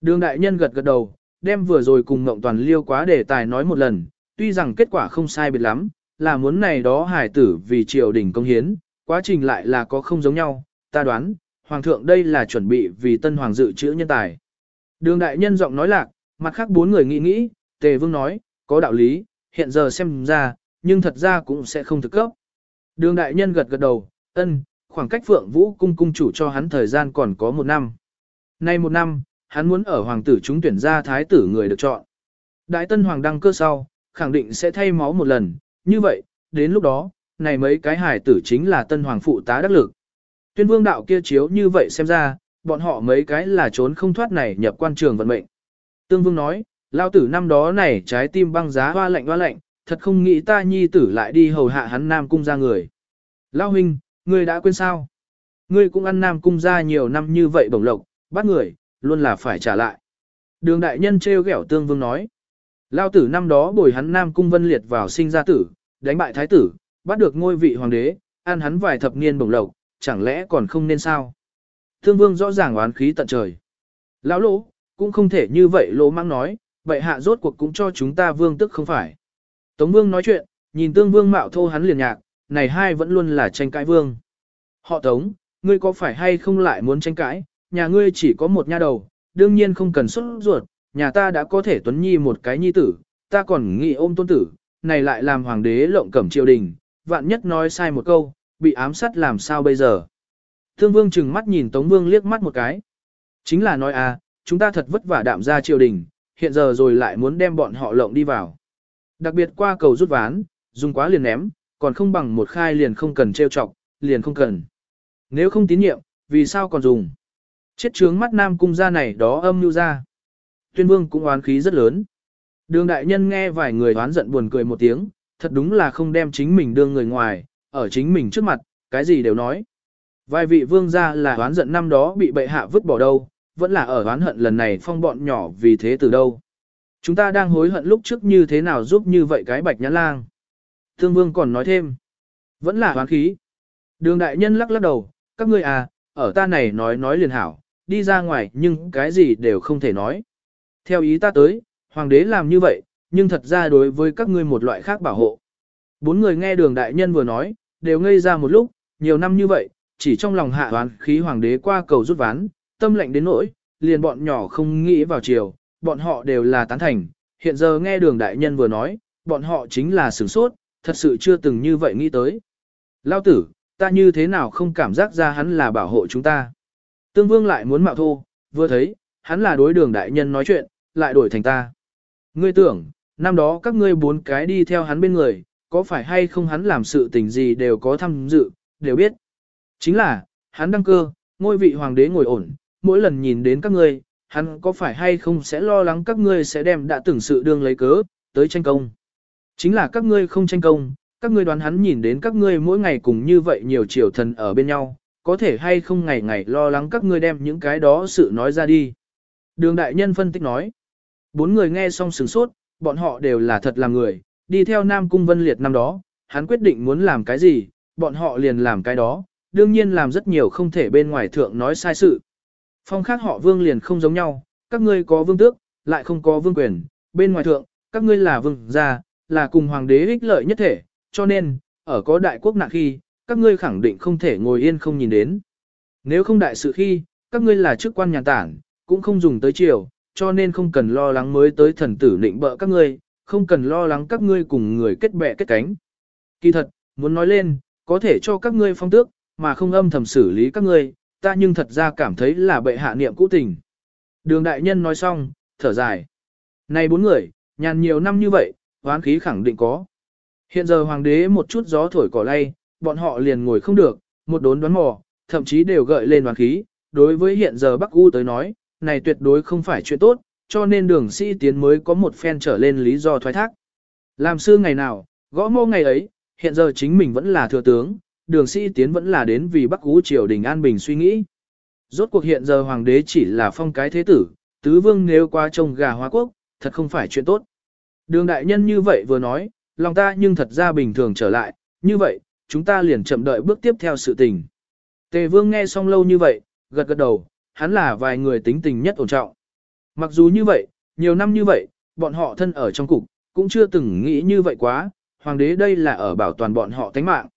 Đường đại nhân gật gật đầu, đem vừa rồi cùng Ngộng Toàn liêu quá đề tài nói một lần, tuy rằng kết quả không sai biệt lắm, là muốn này đó hải tử vì triều đình công hiến, quá trình lại là có không giống nhau, ta đoán, Hoàng thượng đây là chuẩn bị vì tân hoàng dự trữ nhân tài. Đường đại nhân giọng nói lạc, mặt khác bốn người nghĩ nghĩ, tề vương nói, có đạo lý, hiện giờ xem ra, nhưng thật ra cũng sẽ không thực cấp. Đường đại nhân gật gật đầu, ân, khoảng cách phượng vũ cung cung chủ cho hắn thời gian còn có một năm. Nay một năm, hắn muốn ở hoàng tử chúng tuyển ra thái tử người được chọn. Đại tân hoàng đăng cơ sau, khẳng định sẽ thay máu một lần, như vậy, đến lúc đó, này mấy cái hải tử chính là tân hoàng phụ tá đắc lực. Tuyên vương đạo kia chiếu như vậy xem ra, bọn họ mấy cái là trốn không thoát này nhập quan trường vận mệnh. Tương vương nói, lao tử năm đó này trái tim băng giá hoa lạnh hoa lạnh, thật không nghĩ ta nhi tử lại đi hầu hạ hắn nam cung ra người. Lao huynh, ngươi đã quên sao? Ngươi cũng ăn nam cung ra nhiều năm như vậy bổng lộc, bắt người, luôn là phải trả lại. Đường đại nhân treo ghẹo tương vương nói. Lao tử năm đó bồi hắn nam cung vân liệt vào sinh ra tử, đánh bại thái tử, bắt được ngôi vị hoàng đế, ăn hắn vài thập niên bổng lộc, chẳng lẽ còn không nên sao? Thương vương rõ ràng oán khí tận trời. Lão lỗ, cũng không thể như vậy lỗ mang nói, vậy hạ rốt cuộc cũng cho chúng ta vương tức không phải. Tống vương nói chuyện, nhìn tương vương mạo thô hắn liền nhạc, này hai vẫn luôn là tranh cãi vương. Họ tống, ngươi có phải hay không lại muốn tranh cãi, nhà ngươi chỉ có một nha đầu, đương nhiên không cần xuất ruột, nhà ta đã có thể tuấn nhi một cái nhi tử, ta còn nghĩ ôm tôn tử, này lại làm hoàng đế lộng cẩm triều đình, vạn nhất nói sai một câu, bị ám sát làm sao bây giờ. Thương vương chừng mắt nhìn Tống vương liếc mắt một cái. Chính là nói à, chúng ta thật vất vả đạm ra triều đình, hiện giờ rồi lại muốn đem bọn họ lộng đi vào. Đặc biệt qua cầu rút ván, dùng quá liền ném, còn không bằng một khai liền không cần trêu chọc, liền không cần. Nếu không tín nhiệm, vì sao còn dùng? Chết trướng mắt nam cung ra này đó âm như ra. Tuyên vương cũng oán khí rất lớn. Đường đại nhân nghe vài người oán giận buồn cười một tiếng, thật đúng là không đem chính mình đương người ngoài, ở chính mình trước mặt, cái gì đều nói. Vài vị vương gia là oán giận năm đó bị bệ hạ vứt bỏ đâu, vẫn là ở oán hận lần này phong bọn nhỏ vì thế từ đâu. Chúng ta đang hối hận lúc trước như thế nào giúp như vậy cái bạch nhãn lang. Thương vương còn nói thêm, vẫn là oán khí. Đường đại nhân lắc lắc đầu, các ngươi à, ở ta này nói nói liền hảo, đi ra ngoài nhưng cái gì đều không thể nói. Theo ý ta tới, hoàng đế làm như vậy, nhưng thật ra đối với các ngươi một loại khác bảo hộ. Bốn người nghe đường đại nhân vừa nói, đều ngây ra một lúc, nhiều năm như vậy, chỉ trong lòng hạ oán khí hoàng đế qua cầu rút ván, tâm lệnh đến nỗi, liền bọn nhỏ không nghĩ vào chiều, bọn họ đều là tán thành, hiện giờ nghe đường đại nhân vừa nói, bọn họ chính là sửng sốt, thật sự chưa từng như vậy nghĩ tới. Lao tử, ta như thế nào không cảm giác ra hắn là bảo hộ chúng ta. Tương vương lại muốn mạo thô, vừa thấy, hắn là đối đường đại nhân nói chuyện, lại đổi thành ta. Ngươi tưởng, năm đó các ngươi bốn cái đi theo hắn bên người, có phải hay không hắn làm sự tình gì đều có tham dự, đều biết. Chính là, hắn đăng cơ, ngôi vị hoàng đế ngồi ổn, mỗi lần nhìn đến các ngươi, hắn có phải hay không sẽ lo lắng các ngươi sẽ đem đã từng sự đương lấy cớ, tới tranh công. Chính là các ngươi không tranh công, các ngươi đoán hắn nhìn đến các ngươi mỗi ngày cùng như vậy nhiều triều thần ở bên nhau, có thể hay không ngày ngày lo lắng các ngươi đem những cái đó sự nói ra đi. Đường đại nhân phân tích nói, bốn người nghe xong sửng sốt, bọn họ đều là thật là người, đi theo Nam Cung Vân Liệt năm đó, hắn quyết định muốn làm cái gì, bọn họ liền làm cái đó, đương nhiên làm rất nhiều không thể bên ngoài thượng nói sai sự. Phong khác họ vương liền không giống nhau, các ngươi có vương tước, lại không có vương quyền, bên ngoài thượng, các ngươi là vương gia, là cùng hoàng đế ích lợi nhất thể, cho nên, ở có đại quốc nạn khi, các ngươi khẳng định không thể ngồi yên không nhìn đến. Nếu không đại sự khi, các ngươi là chức quan nhà tản, cũng không dùng tới chiều, cho nên không cần lo lắng mới tới thần tử định bợ các ngươi, không cần lo lắng các ngươi cùng người kết bè kết cánh. Kỳ thật, muốn nói lên, có thể cho các ngươi phong tước, mà không âm thầm xử lý các ngươi, ta nhưng thật ra cảm thấy là bệ hạ niệm cũ tình. Đường đại nhân nói xong, thở dài. Này bốn người, nhàn nhiều năm như vậy, hoán khí khẳng định có. Hiện giờ hoàng đế một chút gió thổi cỏ lay, bọn họ liền ngồi không được, một đốn đoán mò, thậm chí đều gợi lên hoán khí. Đối với hiện giờ Bắc U tới nói, này tuyệt đối không phải chuyện tốt, cho nên đường sĩ tiến mới có một phen trở lên lý do thoái thác. Làm sư ngày nào, gõ mô ngày ấy, hiện giờ chính mình vẫn là thừa tướng, đường sĩ tiến vẫn là đến vì Bắc Ú triều đình an bình suy nghĩ. Rốt cuộc hiện giờ hoàng đế chỉ là phong cái thế tử, tứ vương nếu qua trông gà hóa quốc, thật không phải chuyện tốt. Đường đại nhân như vậy vừa nói, lòng ta nhưng thật ra bình thường trở lại, như vậy, chúng ta liền chậm đợi bước tiếp theo sự tình. Tề vương nghe xong lâu như vậy, gật gật đầu, hắn là vài người tính tình nhất ổn trọng. Mặc dù như vậy, nhiều năm như vậy, bọn họ thân ở trong cục, cũng chưa từng nghĩ như vậy quá, hoàng đế đây là ở bảo toàn bọn họ tánh mạng.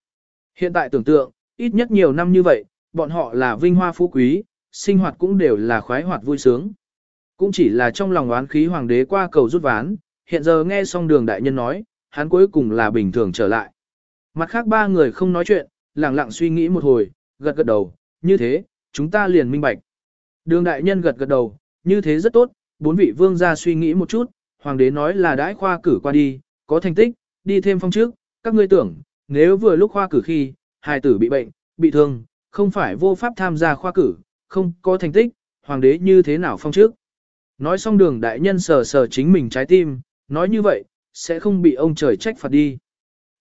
Hiện tại tưởng tượng, ít nhất nhiều năm như vậy, bọn họ là vinh hoa phú quý, sinh hoạt cũng đều là khoái hoạt vui sướng. cũng chỉ là trong lòng oán khí hoàng đế qua cầu rút ván, hiện giờ nghe xong đường đại nhân nói, hắn cuối cùng là bình thường trở lại. Mặt khác ba người không nói chuyện, lặng lặng suy nghĩ một hồi, gật gật đầu, như thế, chúng ta liền minh bạch. Đường đại nhân gật gật đầu, như thế rất tốt, bốn vị vương gia suy nghĩ một chút, hoàng đế nói là đãi khoa cử qua đi, có thành tích, đi thêm phong trước, các ngươi tưởng, nếu vừa lúc khoa cử khi, hài tử bị bệnh, bị thương, không phải vô pháp tham gia khoa cử, không có thành tích, hoàng đế như thế nào phong trước. Nói xong đường đại nhân sờ sờ chính mình trái tim, nói như vậy, sẽ không bị ông trời trách phạt đi.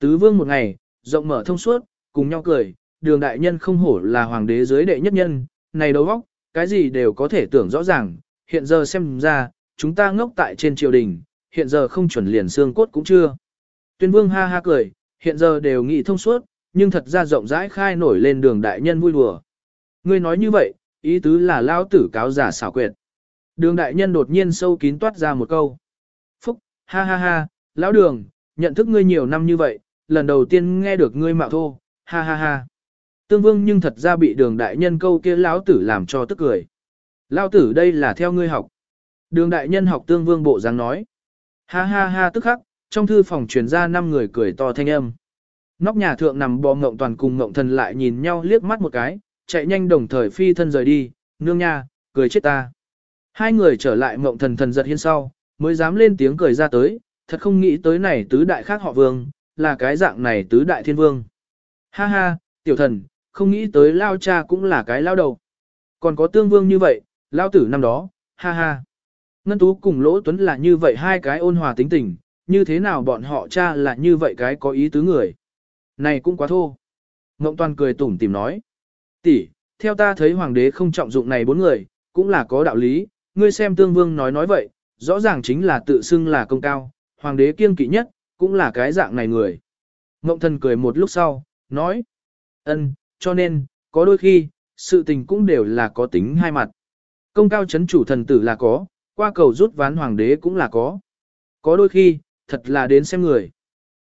Tứ vương một ngày, rộng mở thông suốt, cùng nhau cười, đường đại nhân không hổ là hoàng đế dưới đệ nhất nhân, này đầu óc, cái gì đều có thể tưởng rõ ràng, hiện giờ xem ra, chúng ta ngốc tại trên triều đình, hiện giờ không chuẩn liền xương cốt cũng chưa. Tuyên vương ha ha cười, hiện giờ đều nghĩ thông suốt, nhưng thật ra rộng rãi khai nổi lên đường đại nhân vui đùa. Ngươi nói như vậy, ý tứ là lao tử cáo giả xảo quyệt. Đường đại nhân đột nhiên sâu kín toát ra một câu. Phúc, ha ha ha, lão đường, nhận thức ngươi nhiều năm như vậy, lần đầu tiên nghe được ngươi mạo thô, ha ha ha. Tương vương nhưng thật ra bị đường đại nhân câu kia lão tử làm cho tức cười. Lão tử đây là theo ngươi học. Đường đại nhân học tương vương bộ dáng nói. Ha ha ha tức khắc, trong thư phòng truyền ra năm người cười to thanh âm. Nóc nhà thượng nằm bò ngộng toàn cùng ngộng thần lại nhìn nhau liếc mắt một cái, chạy nhanh đồng thời phi thân rời đi, nương nha, cười chết ta. Hai người trở lại ngộng thần thần giật hiên sau, mới dám lên tiếng cười ra tới, thật không nghĩ tới này tứ đại khác họ vương, là cái dạng này tứ đại thiên vương. Ha ha, tiểu thần, không nghĩ tới lao cha cũng là cái lao đầu. Còn có tương vương như vậy, lao tử năm đó, ha ha. Ngân Tú cùng Lỗ Tuấn là như vậy hai cái ôn hòa tính tình, như thế nào bọn họ cha là như vậy cái có ý tứ người. Này cũng quá thô. Ngộng Toàn cười tủm tìm nói. tỷ, theo ta thấy hoàng đế không trọng dụng này bốn người, cũng là có đạo lý, ngươi xem tương vương nói nói vậy, rõ ràng chính là tự xưng là công cao, hoàng đế kiêng kỵ nhất, cũng là cái dạng này người. Ngộng thần cười một lúc sau, nói. ân, cho nên, có đôi khi, sự tình cũng đều là có tính hai mặt. Công cao chấn chủ thần tử là có, qua cầu rút ván hoàng đế cũng là có. Có đôi khi, thật là đến xem người.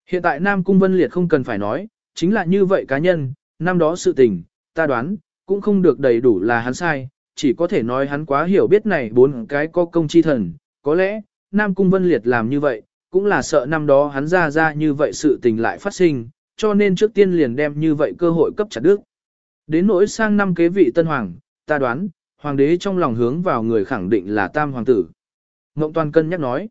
Hiện tại Nam Cung Vân Liệt không cần phải nói, chính là như vậy cá nhân, năm đó sự tình, ta đoán, cũng không được đầy đủ là hắn sai, chỉ có thể nói hắn quá hiểu biết này bốn cái có công chi thần, có lẽ, Nam Cung Vân Liệt làm như vậy, cũng là sợ năm đó hắn ra ra như vậy sự tình lại phát sinh, cho nên trước tiên liền đem như vậy cơ hội cấp chặt đức. Đến nỗi sang năm kế vị tân hoàng, ta đoán, hoàng đế trong lòng hướng vào người khẳng định là tam hoàng tử. Ngộng toàn cân nhắc nói.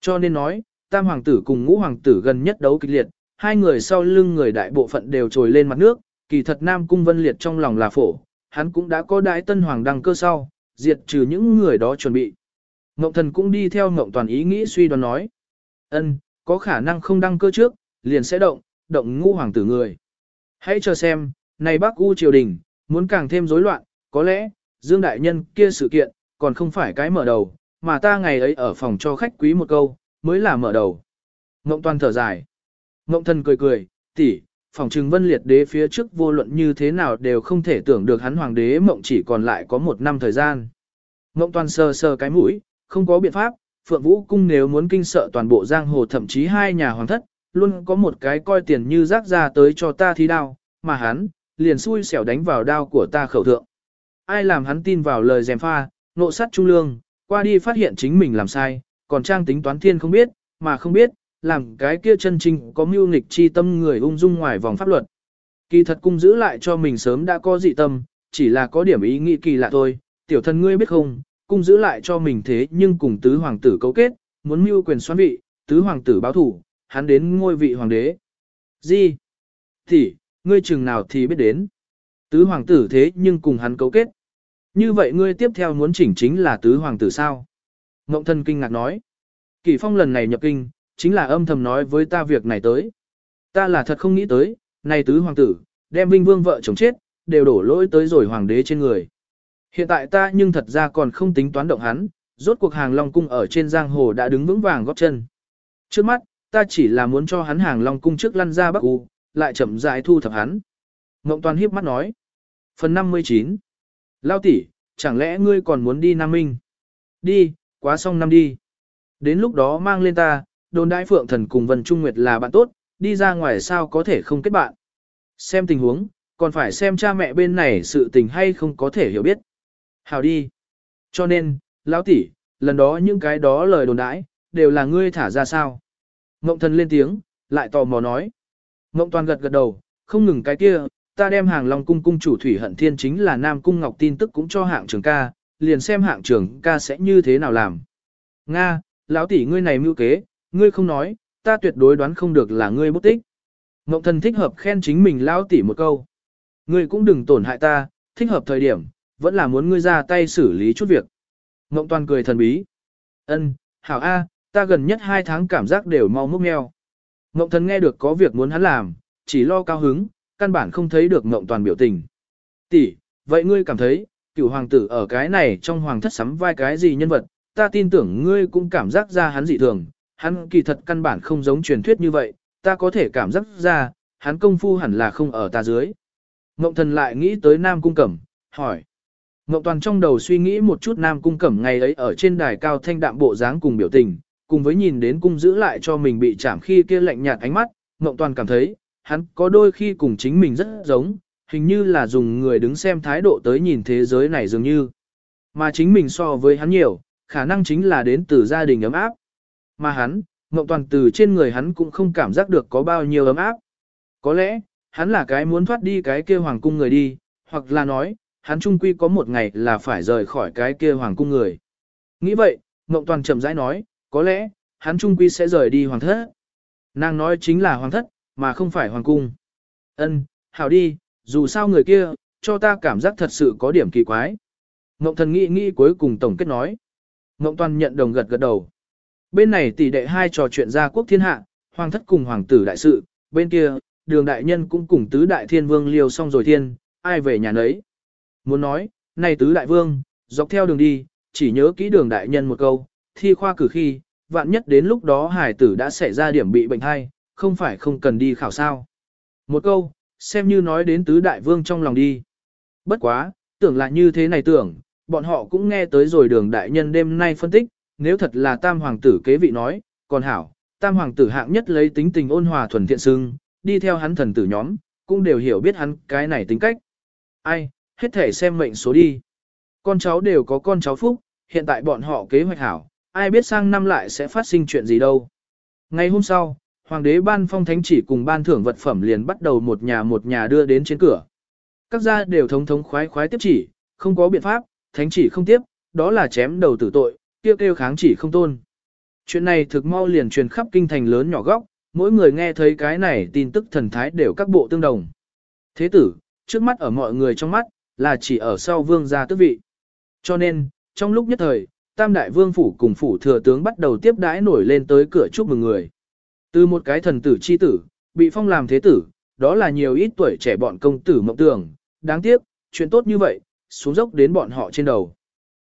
Cho nên nói, tam hoàng tử cùng ngũ hoàng tử gần nhất đấu kịch liệt, hai người sau lưng người đại bộ phận đều trồi lên mặt nước, kỳ thật nam cung vân liệt trong lòng là phổ, hắn cũng đã có đại tân hoàng đăng cơ sau, diệt trừ những người đó chuẩn bị. Ngộng thần cũng đi theo ngộng toàn ý nghĩ suy đoán nói. ân có khả năng không đăng cơ trước, liền sẽ động, động ngũ hoàng tử người. Hãy chờ xem, này bác U triều đình, muốn càng thêm rối loạn, có lẽ, Dương Đại Nhân kia sự kiện, còn không phải cái mở đầu, mà ta ngày ấy ở phòng cho khách quý một câu, mới là mở đầu. Ngộng toàn thở dài. Ngộng thần cười cười, tỷ, phòng trừng vân liệt đế phía trước vô luận như thế nào đều không thể tưởng được hắn hoàng đế mộng chỉ còn lại có một năm thời gian. Ngộng toàn sờ sờ cái mũi, không có biện pháp, Phượng Vũ Cung nếu muốn kinh sợ toàn bộ giang hồ thậm chí hai nhà hoàng thất, luôn có một cái coi tiền như rác ra tới cho ta thí đao, mà hắn, liền xui xẻo đánh vào đao của ta khẩu thượng. Ai làm hắn tin vào lời dèm pha, nộ sát trung lương, qua đi phát hiện chính mình làm sai, còn trang tính toán thiên không biết, mà không biết, làm cái kia chân chính có mưu nghịch chi tâm người ung dung ngoài vòng pháp luật. Kỳ thật cung giữ lại cho mình sớm đã có dị tâm, chỉ là có điểm ý nghĩ kỳ lạ thôi, tiểu thân ngươi biết không, cung giữ lại cho mình thế nhưng cùng tứ hoàng tử cấu kết, muốn mưu quyền xoán vị, tứ hoàng tử báo thủ, hắn đến ngôi vị hoàng đế. Gì? Thì, ngươi chừng nào thì biết đến. Tứ hoàng tử thế nhưng cùng hắn cấu kết. Như vậy ngươi tiếp theo muốn chỉnh chính là tứ hoàng tử sao? Ngộng thân kinh ngạc nói. kỷ phong lần này nhập kinh, chính là âm thầm nói với ta việc này tới. Ta là thật không nghĩ tới, này tứ hoàng tử, đem vinh vương vợ chồng chết, đều đổ lỗi tới rồi hoàng đế trên người. Hiện tại ta nhưng thật ra còn không tính toán động hắn, rốt cuộc hàng Long Cung ở trên giang hồ đã đứng vững vàng góp chân. Trước mắt, ta chỉ là muốn cho hắn hàng Long Cung trước lăn ra Bắc U, lại chậm rãi thu thập hắn. Ngộng Toàn hiếp mắt nói. Phần 59 Lao tỷ, chẳng lẽ ngươi còn muốn đi Nam Minh? Đi, quá xong năm đi. Đến lúc đó mang lên ta, đồn đại phượng thần cùng Vân Trung Nguyệt là bạn tốt, đi ra ngoài sao có thể không kết bạn. Xem tình huống, còn phải xem cha mẹ bên này sự tình hay không có thể hiểu biết. Hào đi. Cho nên, lão tỷ, lần đó những cái đó lời đồn đãi, đều là ngươi thả ra sao. Mộng thần lên tiếng, lại tò mò nói. Mộng toàn gật gật đầu, không ngừng cái kia, ta đem hàng Long cung cung chủ Thủy Hận Thiên chính là Nam cung Ngọc tin tức cũng cho hạng trưởng ca, liền xem hạng trưởng ca sẽ như thế nào làm. Nga, lão tỷ ngươi này mưu kế, ngươi không nói, ta tuyệt đối đoán không được là ngươi bút tích. Mộng thần thích hợp khen chính mình lão tỷ một câu. Ngươi cũng đừng tổn hại ta, thích hợp thời điểm, vẫn là muốn ngươi ra tay xử lý chút việc. Mộng toàn cười thần bí. Ân, hảo A, ta gần nhất hai tháng cảm giác đều mau múc meo. Ngộng thần nghe được có việc muốn hắn làm, chỉ lo cao hứng, căn bản không thấy được ngộng toàn biểu tình. Tỷ, vậy ngươi cảm thấy, cựu hoàng tử ở cái này trong hoàng thất sắm vai cái gì nhân vật, ta tin tưởng ngươi cũng cảm giác ra hắn dị thường, hắn kỳ thật căn bản không giống truyền thuyết như vậy, ta có thể cảm giác ra, hắn công phu hẳn là không ở ta dưới. Ngộng thần lại nghĩ tới Nam Cung Cẩm, hỏi. Ngộng toàn trong đầu suy nghĩ một chút Nam Cung Cẩm ngày ấy ở trên đài cao thanh đạm bộ dáng cùng biểu tình, cùng với nhìn đến cung giữ lại cho mình bị chạm khi kia lạnh nhạt ánh mắt, Ngộng toàn cảm thấy, hắn có đôi khi cùng chính mình rất giống, hình như là dùng người đứng xem thái độ tới nhìn thế giới này dường như. Mà chính mình so với hắn nhiều, khả năng chính là đến từ gia đình ấm áp. Mà hắn, Ngộng toàn từ trên người hắn cũng không cảm giác được có bao nhiêu ấm áp. Có lẽ, hắn là cái muốn thoát đi cái kia hoàng cung người đi, hoặc là nói, hắn trung quy có một ngày là phải rời khỏi cái kia hoàng cung người. Nghĩ vậy, Ngộng toàn chậm rãi nói, có lẽ, hắn trung quy sẽ rời đi hoàng thất. Nàng nói chính là hoàng thất, mà không phải hoàng cung. Ân, hảo đi, dù sao người kia, cho ta cảm giác thật sự có điểm kỳ quái. Ngộng thần nghĩ nghĩ cuối cùng tổng kết nói. Ngộng toàn nhận đồng gật gật đầu. Bên này tỷ đệ hai trò chuyện ra quốc thiên hạ, hoàng thất cùng hoàng tử đại sự, bên kia, đường đại nhân cũng cùng tứ đại thiên vương liều xong rồi thiên, ai về nhà nấy. Muốn nói, này tứ đại vương, dọc theo đường đi, chỉ nhớ kỹ đường đại nhân một câu, thi khoa cử khi, vạn nhất đến lúc đó hải tử đã xảy ra điểm bị bệnh hay, không phải không cần đi khảo sao. Một câu, xem như nói đến tứ đại vương trong lòng đi. Bất quá, tưởng là như thế này tưởng, bọn họ cũng nghe tới rồi đường đại nhân đêm nay phân tích, nếu thật là tam hoàng tử kế vị nói, còn hảo, tam hoàng tử hạng nhất lấy tính tình ôn hòa thuần thiện sưng, đi theo hắn thần tử nhóm, cũng đều hiểu biết hắn cái này tính cách. Ai, hết thể xem mệnh số đi. Con cháu đều có con cháu phúc, hiện tại bọn họ kế hoạch hảo, ai biết sang năm lại sẽ phát sinh chuyện gì đâu. Ngày hôm sau, hoàng đế ban phong thánh chỉ cùng ban thưởng vật phẩm liền bắt đầu một nhà một nhà đưa đến trên cửa. Các gia đều thống thống khoái khoái tiếp chỉ, không có biện pháp, thánh chỉ không tiếp, đó là chém đầu tử tội, kêu kêu kháng chỉ không tôn. Chuyện này thực mau liền truyền khắp kinh thành lớn nhỏ góc, mỗi người nghe thấy cái này tin tức thần thái đều các bộ tương đồng. Thế tử, trước mắt ở mọi người trong mắt, là chỉ ở sau vương gia tước vị. Cho nên, trong lúc nhất thời, tam đại vương phủ cùng phủ thừa tướng bắt đầu tiếp đãi nổi lên tới cửa chúc mừng người. Từ một cái thần tử chi tử, bị phong làm thế tử, đó là nhiều ít tuổi trẻ bọn công tử mộng tưởng, đáng tiếc, chuyện tốt như vậy, xuống dốc đến bọn họ trên đầu.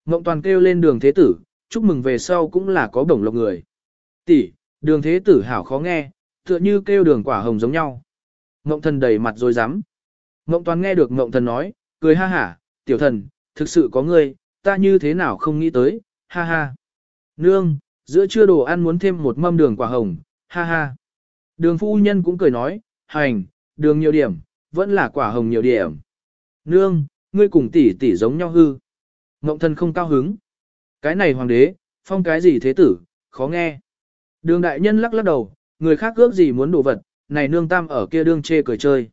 Mộng toàn kêu lên đường thế tử, chúc mừng về sau cũng là có đồng lộc người. Tỷ, đường thế tử hảo khó nghe, tựa như kêu đường quả hồng giống nhau. Mộng thần đầy mặt rồi rắm Mộng toàn nghe được mộng thần nói, cười ha hả, tiểu thần, thực sự có ngươi, ta như thế nào không nghĩ tới, ha ha. Nương, giữa trưa đồ ăn muốn thêm một mâm đường quả hồng, ha ha. Đường phu nhân cũng cười nói, hành, đường nhiều điểm, vẫn là quả hồng nhiều điểm. Nương, ngươi cùng tỷ tỷ giống nhau hư. Ngộng thần không cao hứng. Cái này hoàng đế, phong cái gì thế tử, khó nghe. Đường đại nhân lắc lắc đầu, người khác ước gì muốn đồ vật, này nương tam ở kia đương chê cười chơi.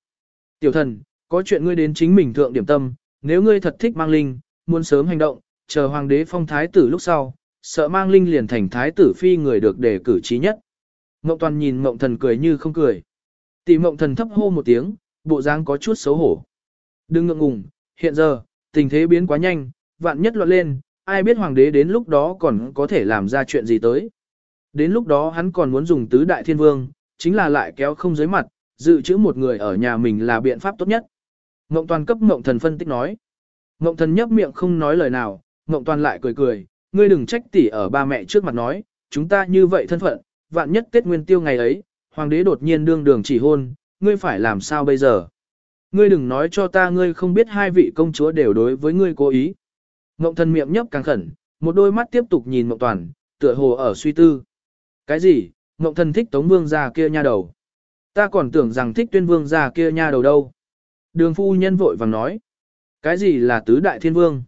Tiểu thần, có chuyện ngươi đến chính mình thượng điểm tâm, nếu ngươi thật thích mang linh, muốn sớm hành động, chờ hoàng đế phong thái tử lúc sau, sợ mang linh liền thành thái tử phi người được đề cử trí nhất. Mộng toàn nhìn mộng thần cười như không cười. Tỷ mộng thần thấp hô một tiếng, bộ dáng có chút xấu hổ. Đừng ngượng ngùng, hiện giờ, tình thế biến quá nhanh, vạn nhất loạn lên, ai biết hoàng đế đến lúc đó còn có thể làm ra chuyện gì tới. Đến lúc đó hắn còn muốn dùng tứ đại thiên vương, chính là lại kéo không dưới mặt, dự trữ một người ở nhà mình là biện pháp tốt nhất. Mộng toàn cấp mộng thần phân tích nói. Mộng thần nhấp miệng không nói lời nào, mộng toàn lại cười cười, ngươi đừng trách tỷ ở ba mẹ trước mặt nói, chúng ta như vậy thân phận, vạn nhất Tết Nguyên Tiêu ngày ấy, hoàng đế đột nhiên đương đường chỉ hôn, ngươi phải làm sao bây giờ? Ngươi đừng nói cho ta ngươi không biết hai vị công chúa đều đối với ngươi cố ý. Ngộng thần miệng nhấp càng khẩn, một đôi mắt tiếp tục nhìn Ngộng toàn, tựa hồ ở suy tư. Cái gì? Ngộng thần thích tống vương gia kia nha đầu. Ta còn tưởng rằng thích tuyên vương gia kia nha đầu đâu. Đường phu nhân vội vàng nói. Cái gì là tứ đại thiên vương?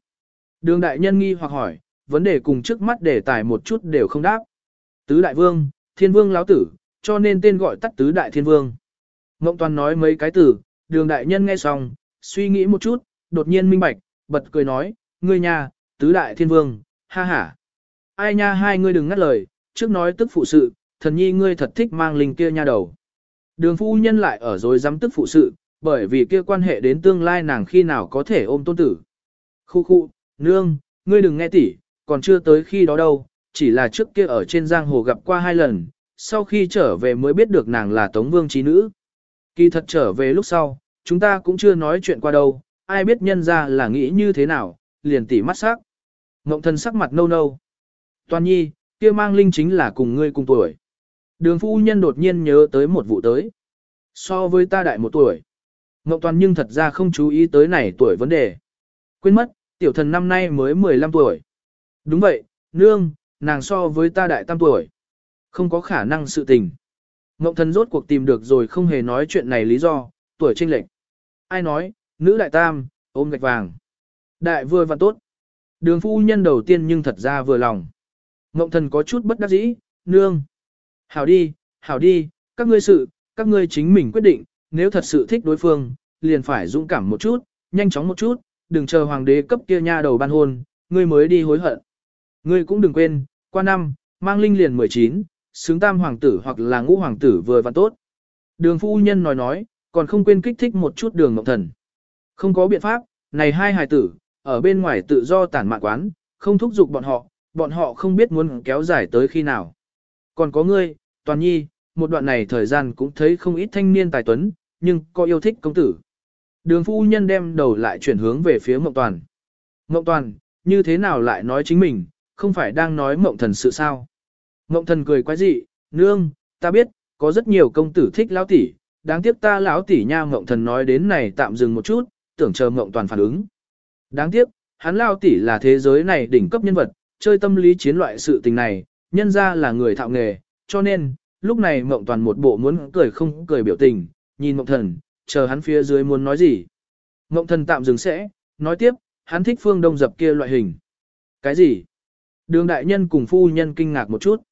Đường đại nhân nghi hoặc hỏi, vấn đề cùng trước mắt đề tài một chút đều không đáp. Tứ đại vương, thiên vương lão tử, cho nên tên gọi tắt tứ đại thiên vương. Ngộng toàn nói mấy cái từ, đường đại nhân nghe xong, suy nghĩ một chút, đột nhiên minh bạch, bật cười nói, ngươi nha, tứ đại thiên vương, ha ha. Ai nha hai ngươi đừng ngắt lời, trước nói tức phụ sự, thần nhi ngươi thật thích mang linh kia nha đầu. Đường phu nhân lại ở rồi dám tức phụ sự, bởi vì kia quan hệ đến tương lai nàng khi nào có thể ôm tôn tử. Khu khu, nương, ngươi đừng nghe tỉ, còn chưa tới khi đó đâu, chỉ là trước kia ở trên giang hồ gặp qua hai lần, sau khi trở về mới biết được nàng là Tống Vương trí nữ. Kỳ thật trở về lúc sau, chúng ta cũng chưa nói chuyện qua đâu, ai biết nhân ra là nghĩ như thế nào, liền tỉ mắt sắc. Ngộng thần sắc mặt nâu nâu. Toàn nhi, kia mang linh chính là cùng ngươi cùng tuổi. Đường phu nhân đột nhiên nhớ tới một vụ tới. So với ta đại một tuổi. Ngộng toàn nhưng thật ra không chú ý tới này tuổi vấn đề. Quên mất, tiểu thần năm nay mới 15 tuổi. Đúng vậy, nương, nàng so với ta đại tam tuổi. Không có khả năng sự tình. Ngộng thần rốt cuộc tìm được rồi không hề nói chuyện này lý do, tuổi trinh lệch. Ai nói, nữ đại tam, ôm gạch vàng. Đại vừa và tốt. Đường phu nhân đầu tiên nhưng thật ra vừa lòng. Ngộng thần có chút bất đắc dĩ, nương. Hảo đi, hảo đi, các ngươi sự, các ngươi chính mình quyết định, nếu thật sự thích đối phương, liền phải dũng cảm một chút, nhanh chóng một chút, đừng chờ hoàng đế cấp kia nha đầu ban hôn, ngươi mới đi hối hận. Ngươi cũng đừng quên, qua năm, mang linh liền 19, xứng tam hoàng tử hoặc là ngũ hoàng tử vừa và tốt. Đường phu nhân nói nói, còn không quên kích thích một chút đường mộng thần. Không có biện pháp, này hai hài tử, ở bên ngoài tự do tản mạn quán, không thúc giục bọn họ, bọn họ không biết muốn kéo dài tới khi nào. Còn có ngươi, Toàn Nhi, một đoạn này thời gian cũng thấy không ít thanh niên tài tuấn, nhưng có yêu thích công tử. Đường phu nhân đem đầu lại chuyển hướng về phía Mộng Toàn. Mộng Toàn, như thế nào lại nói chính mình, không phải đang nói Mộng Thần sự sao? Mộng Thần cười quái dị, nương, ta biết, có rất nhiều công tử thích lão tỷ, đáng tiếc ta lão tỷ nha Mộng Thần nói đến này tạm dừng một chút, tưởng chờ Mộng Toàn phản ứng. Đáng tiếc, hắn lão tỷ là thế giới này đỉnh cấp nhân vật, chơi tâm lý chiến loại sự tình này, nhân ra là người thạo nghề, cho nên, lúc này Mộng Toàn một bộ muốn cười không cười biểu tình, nhìn Mộng Thần, chờ hắn phía dưới muốn nói gì. Ngộng Thần tạm dừng sẽ, nói tiếp, hắn thích phương đông dập kia loại hình. Cái gì? Đường đại nhân cùng phu nhân kinh ngạc một chút.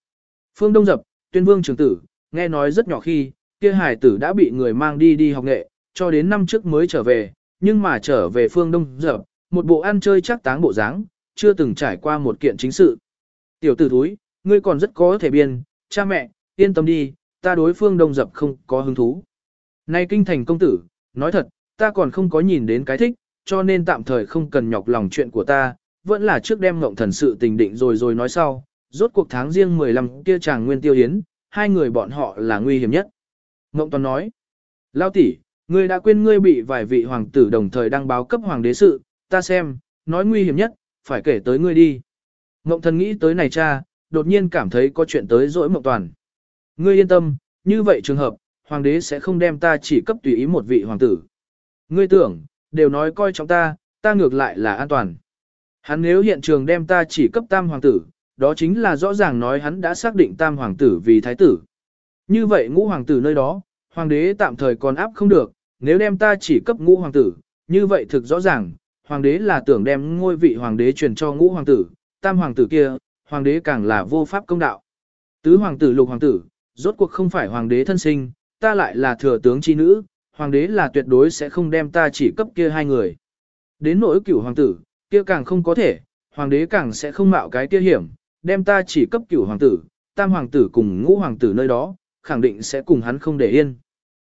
Phương đông dập, tuyên vương trưởng tử, nghe nói rất nhỏ khi, kia hải tử đã bị người mang đi đi học nghệ, cho đến năm trước mới trở về, nhưng mà trở về phương đông dập, một bộ ăn chơi chắc táng bộ dáng, chưa từng trải qua một kiện chính sự. Tiểu tử thúi, ngươi còn rất có thể biên, cha mẹ, yên tâm đi, ta đối phương đông dập không có hứng thú. Nay kinh thành công tử, nói thật, ta còn không có nhìn đến cái thích, cho nên tạm thời không cần nhọc lòng chuyện của ta, vẫn là trước đem ngộng thần sự tình định rồi rồi nói sau, rốt cuộc tháng riêng 15 kia chàng nguyên tiêu hiến, hai người bọn họ là nguy hiểm nhất. Ngộng toàn nói, lao tỷ, ngươi đã quên ngươi bị vài vị hoàng tử đồng thời đăng báo cấp hoàng đế sự, ta xem, nói nguy hiểm nhất, phải kể tới ngươi đi. Ngộng thần nghĩ tới này cha, đột nhiên cảm thấy có chuyện tới dỗi mộng toàn. Ngươi yên tâm, như vậy trường hợp, hoàng đế sẽ không đem ta chỉ cấp tùy ý một vị hoàng tử. Ngươi tưởng, đều nói coi trọng ta, ta ngược lại là an toàn. Hắn nếu hiện trường đem ta chỉ cấp tam hoàng tử, đó chính là rõ ràng nói hắn đã xác định tam hoàng tử vì thái tử. Như vậy ngũ hoàng tử nơi đó, hoàng đế tạm thời còn áp không được, nếu đem ta chỉ cấp ngũ hoàng tử, như vậy thực rõ ràng, hoàng đế là tưởng đem ngôi vị hoàng đế truyền cho ngũ hoàng tử, tam hoàng tử kia, hoàng đế càng là vô pháp công đạo. Tứ hoàng tử lục hoàng tử, rốt cuộc không phải hoàng đế thân sinh, ta lại là thừa tướng chi nữ, hoàng đế là tuyệt đối sẽ không đem ta chỉ cấp kia hai người. Đến nỗi cửu hoàng tử, kia càng không có thể, hoàng đế càng sẽ không mạo cái kia hiểm, đem ta chỉ cấp cửu hoàng tử, tam hoàng tử cùng ngũ hoàng tử nơi đó, khẳng định sẽ cùng hắn không để yên.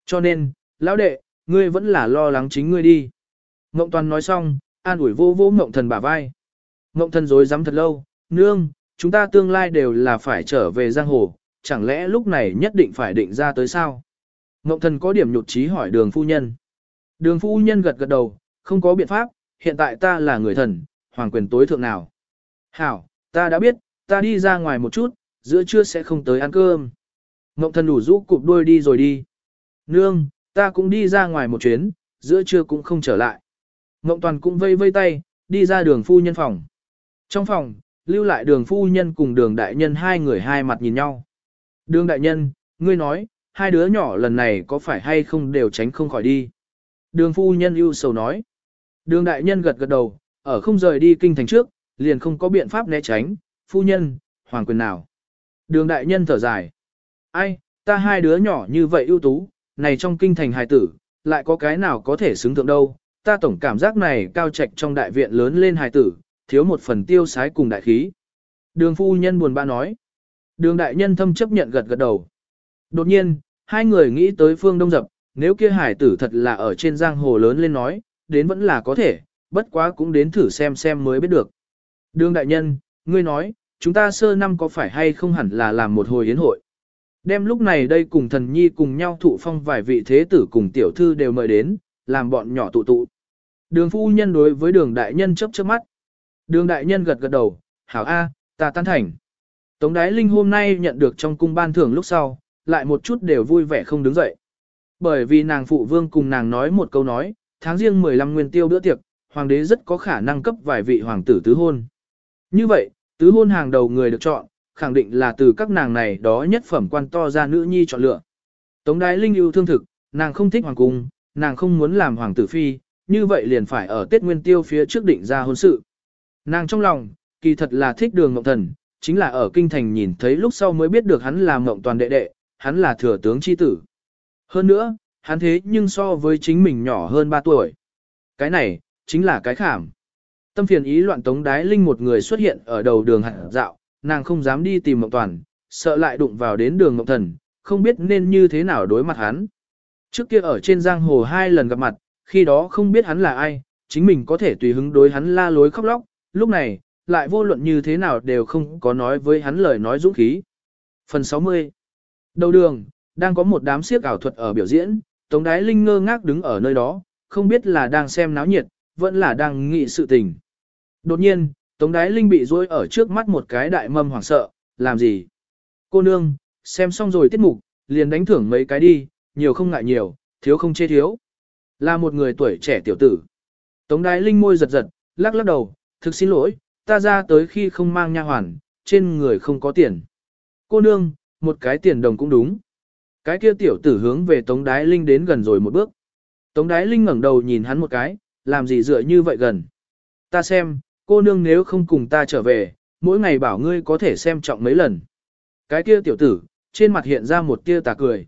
Cho nên, lão đệ, ngươi vẫn là lo lắng chính ngươi đi. Ngộng toàn nói xong, an ủi vô vô ngộng thần bả vai. Ngộng thần dối dám thật lâu, nương, chúng ta tương lai đều là phải trở về giang hồ, chẳng lẽ lúc này nhất định phải định ra tới sao? Ngộng thần có điểm nhụt chí hỏi đường phu nhân. Đường phu nhân gật gật đầu, không có biện pháp, hiện tại ta là người thần, hoàng quyền tối thượng nào. Hảo, ta đã biết, ta đi ra ngoài một chút, giữa trưa sẽ không tới ăn cơm. Ngộng thần đủ rũ cụp đuôi đi rồi đi. Nương, ta cũng đi ra ngoài một chuyến, giữa trưa cũng không trở lại. Ngộng toàn cũng vây vây tay, đi ra đường phu nhân phòng. Trong phòng, lưu lại đường phu nhân cùng đường đại nhân hai người hai mặt nhìn nhau. Đường đại nhân, ngươi nói, hai đứa nhỏ lần này có phải hay không đều tránh không khỏi đi. Đường phu nhân ưu sầu nói. Đường đại nhân gật gật đầu, ở không rời đi kinh thành trước, liền không có biện pháp né tránh, phu nhân, hoàng quyền nào. Đường đại nhân thở dài. Ai, ta hai đứa nhỏ như vậy ưu tú, này trong kinh thành hài tử, lại có cái nào có thể xứng thượng đâu. Ta tổng cảm giác này cao trạch trong đại viện lớn lên hài tử, thiếu một phần tiêu sái cùng đại khí. Đường phu nhân buồn bã nói. Đường đại nhân thâm chấp nhận gật gật đầu. Đột nhiên, hai người nghĩ tới phương đông dập, nếu kia hải tử thật là ở trên giang hồ lớn lên nói, đến vẫn là có thể, bất quá cũng đến thử xem xem mới biết được. Đường đại nhân, ngươi nói, chúng ta sơ năm có phải hay không hẳn là làm một hồi yến hội. Đem lúc này đây cùng thần nhi cùng nhau thụ phong vài vị thế tử cùng tiểu thư đều mời đến, làm bọn nhỏ tụ tụ. Đường phu nhân đối với đường đại nhân chấp chớp mắt. Đường đại nhân gật gật đầu, hảo A, ta tan thành. Tống đái linh hôm nay nhận được trong cung ban thưởng lúc sau, lại một chút đều vui vẻ không đứng dậy. Bởi vì nàng phụ vương cùng nàng nói một câu nói, tháng riêng 15 nguyên tiêu bữa tiệc, hoàng đế rất có khả năng cấp vài vị hoàng tử tứ hôn. Như vậy, tứ hôn hàng đầu người được chọn, khẳng định là từ các nàng này đó nhất phẩm quan to ra nữ nhi chọn lựa. Tống đái linh yêu thương thực, nàng không thích hoàng cung, nàng không muốn làm hoàng tử phi, như vậy liền phải ở Tết Nguyên Tiêu phía trước định ra hôn sự. Nàng trong lòng, kỳ thật là thích đường Ngọc Thần, chính là ở kinh thành nhìn thấy lúc sau mới biết được hắn là Ngọc Toàn đệ đệ, hắn là thừa tướng chi tử. Hơn nữa, hắn thế nhưng so với chính mình nhỏ hơn 3 tuổi. Cái này, chính là cái khảm. Tâm phiền ý loạn tống đái linh một người xuất hiện ở đầu đường hạt dạo, nàng không dám đi tìm Mộng Toàn, sợ lại đụng vào đến đường Mộng Thần, không biết nên như thế nào đối mặt hắn. Trước kia ở trên giang hồ hai lần gặp mặt, khi đó không biết hắn là ai, chính mình có thể tùy hứng đối hắn la lối khóc lóc, lúc này, lại vô luận như thế nào đều không có nói với hắn lời nói dũng khí. Phần 60 Đầu đường, đang có một đám siếc ảo thuật ở biểu diễn, Tống Đái Linh ngơ ngác đứng ở nơi đó, không biết là đang xem náo nhiệt, vẫn là đang nghị sự tình. Đột nhiên, Tống Đái Linh bị rối ở trước mắt một cái đại mâm hoảng sợ, làm gì? Cô nương, xem xong rồi tiết mục, liền đánh thưởng mấy cái đi, nhiều không ngại nhiều, thiếu không chê thiếu. Là một người tuổi trẻ tiểu tử. Tống Đái Linh môi giật giật, lắc lắc đầu, thực xin lỗi, ta ra tới khi không mang nha hoàn, trên người không có tiền. Cô nương, một cái tiền đồng cũng đúng. Cái kia tiểu tử hướng về Tống Đái Linh đến gần rồi một bước. Tống Đái Linh ngẩng đầu nhìn hắn một cái, làm gì dựa như vậy gần. Ta xem, cô nương nếu không cùng ta trở về, mỗi ngày bảo ngươi có thể xem trọng mấy lần. Cái kia tiểu tử, trên mặt hiện ra một tia tà cười.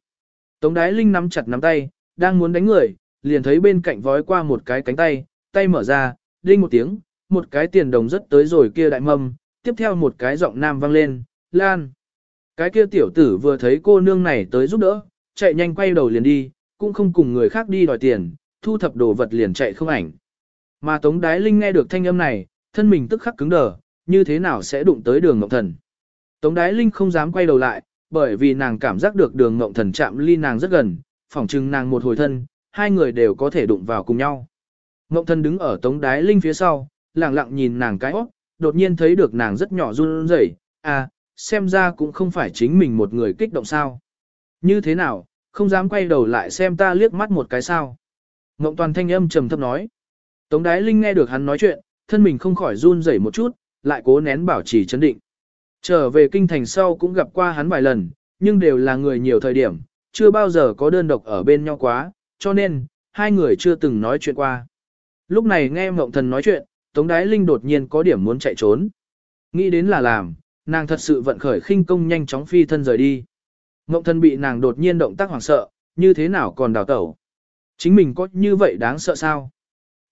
Tống Đái Linh nắm chặt nắm tay, đang muốn đánh người, liền thấy bên cạnh vói qua một cái cánh tay, tay mở ra, đinh một tiếng, một cái tiền đồng rất tới rồi kia đại mâm, tiếp theo một cái giọng nam vang lên, Lan. Cái kia tiểu tử vừa thấy cô nương này tới giúp đỡ, chạy nhanh quay đầu liền đi, cũng không cùng người khác đi đòi tiền, thu thập đồ vật liền chạy không ảnh. Mà Tống Đái Linh nghe được thanh âm này, thân mình tức khắc cứng đờ, như thế nào sẽ đụng tới đường Ngọc Thần. Tống Đái Linh không dám quay đầu lại, bởi vì nàng cảm giác được đường Ngọc Thần chạm ly nàng rất gần, phỏng chừng nàng một hồi thân, hai người đều có thể đụng vào cùng nhau. Ngọc Thần đứng ở Tống Đái Linh phía sau, lặng lặng nhìn nàng cái óc, đột nhiên thấy được nàng rất nhỏ run rẩy, à, xem ra cũng không phải chính mình một người kích động sao. Như thế nào, không dám quay đầu lại xem ta liếc mắt một cái sao. Ngộng toàn thanh âm trầm thấp nói. Tống Đái Linh nghe được hắn nói chuyện, thân mình không khỏi run rẩy một chút, lại cố nén bảo trì chấn định. Trở về kinh thành sau cũng gặp qua hắn vài lần, nhưng đều là người nhiều thời điểm, chưa bao giờ có đơn độc ở bên nhau quá, cho nên, hai người chưa từng nói chuyện qua. Lúc này nghe Mộng Thần nói chuyện, Tống Đái Linh đột nhiên có điểm muốn chạy trốn. Nghĩ đến là làm, nàng thật sự vận khởi khinh công nhanh chóng phi thân rời đi. Ngộng thân bị nàng đột nhiên động tác hoảng sợ, như thế nào còn đào tẩu. Chính mình có như vậy đáng sợ sao?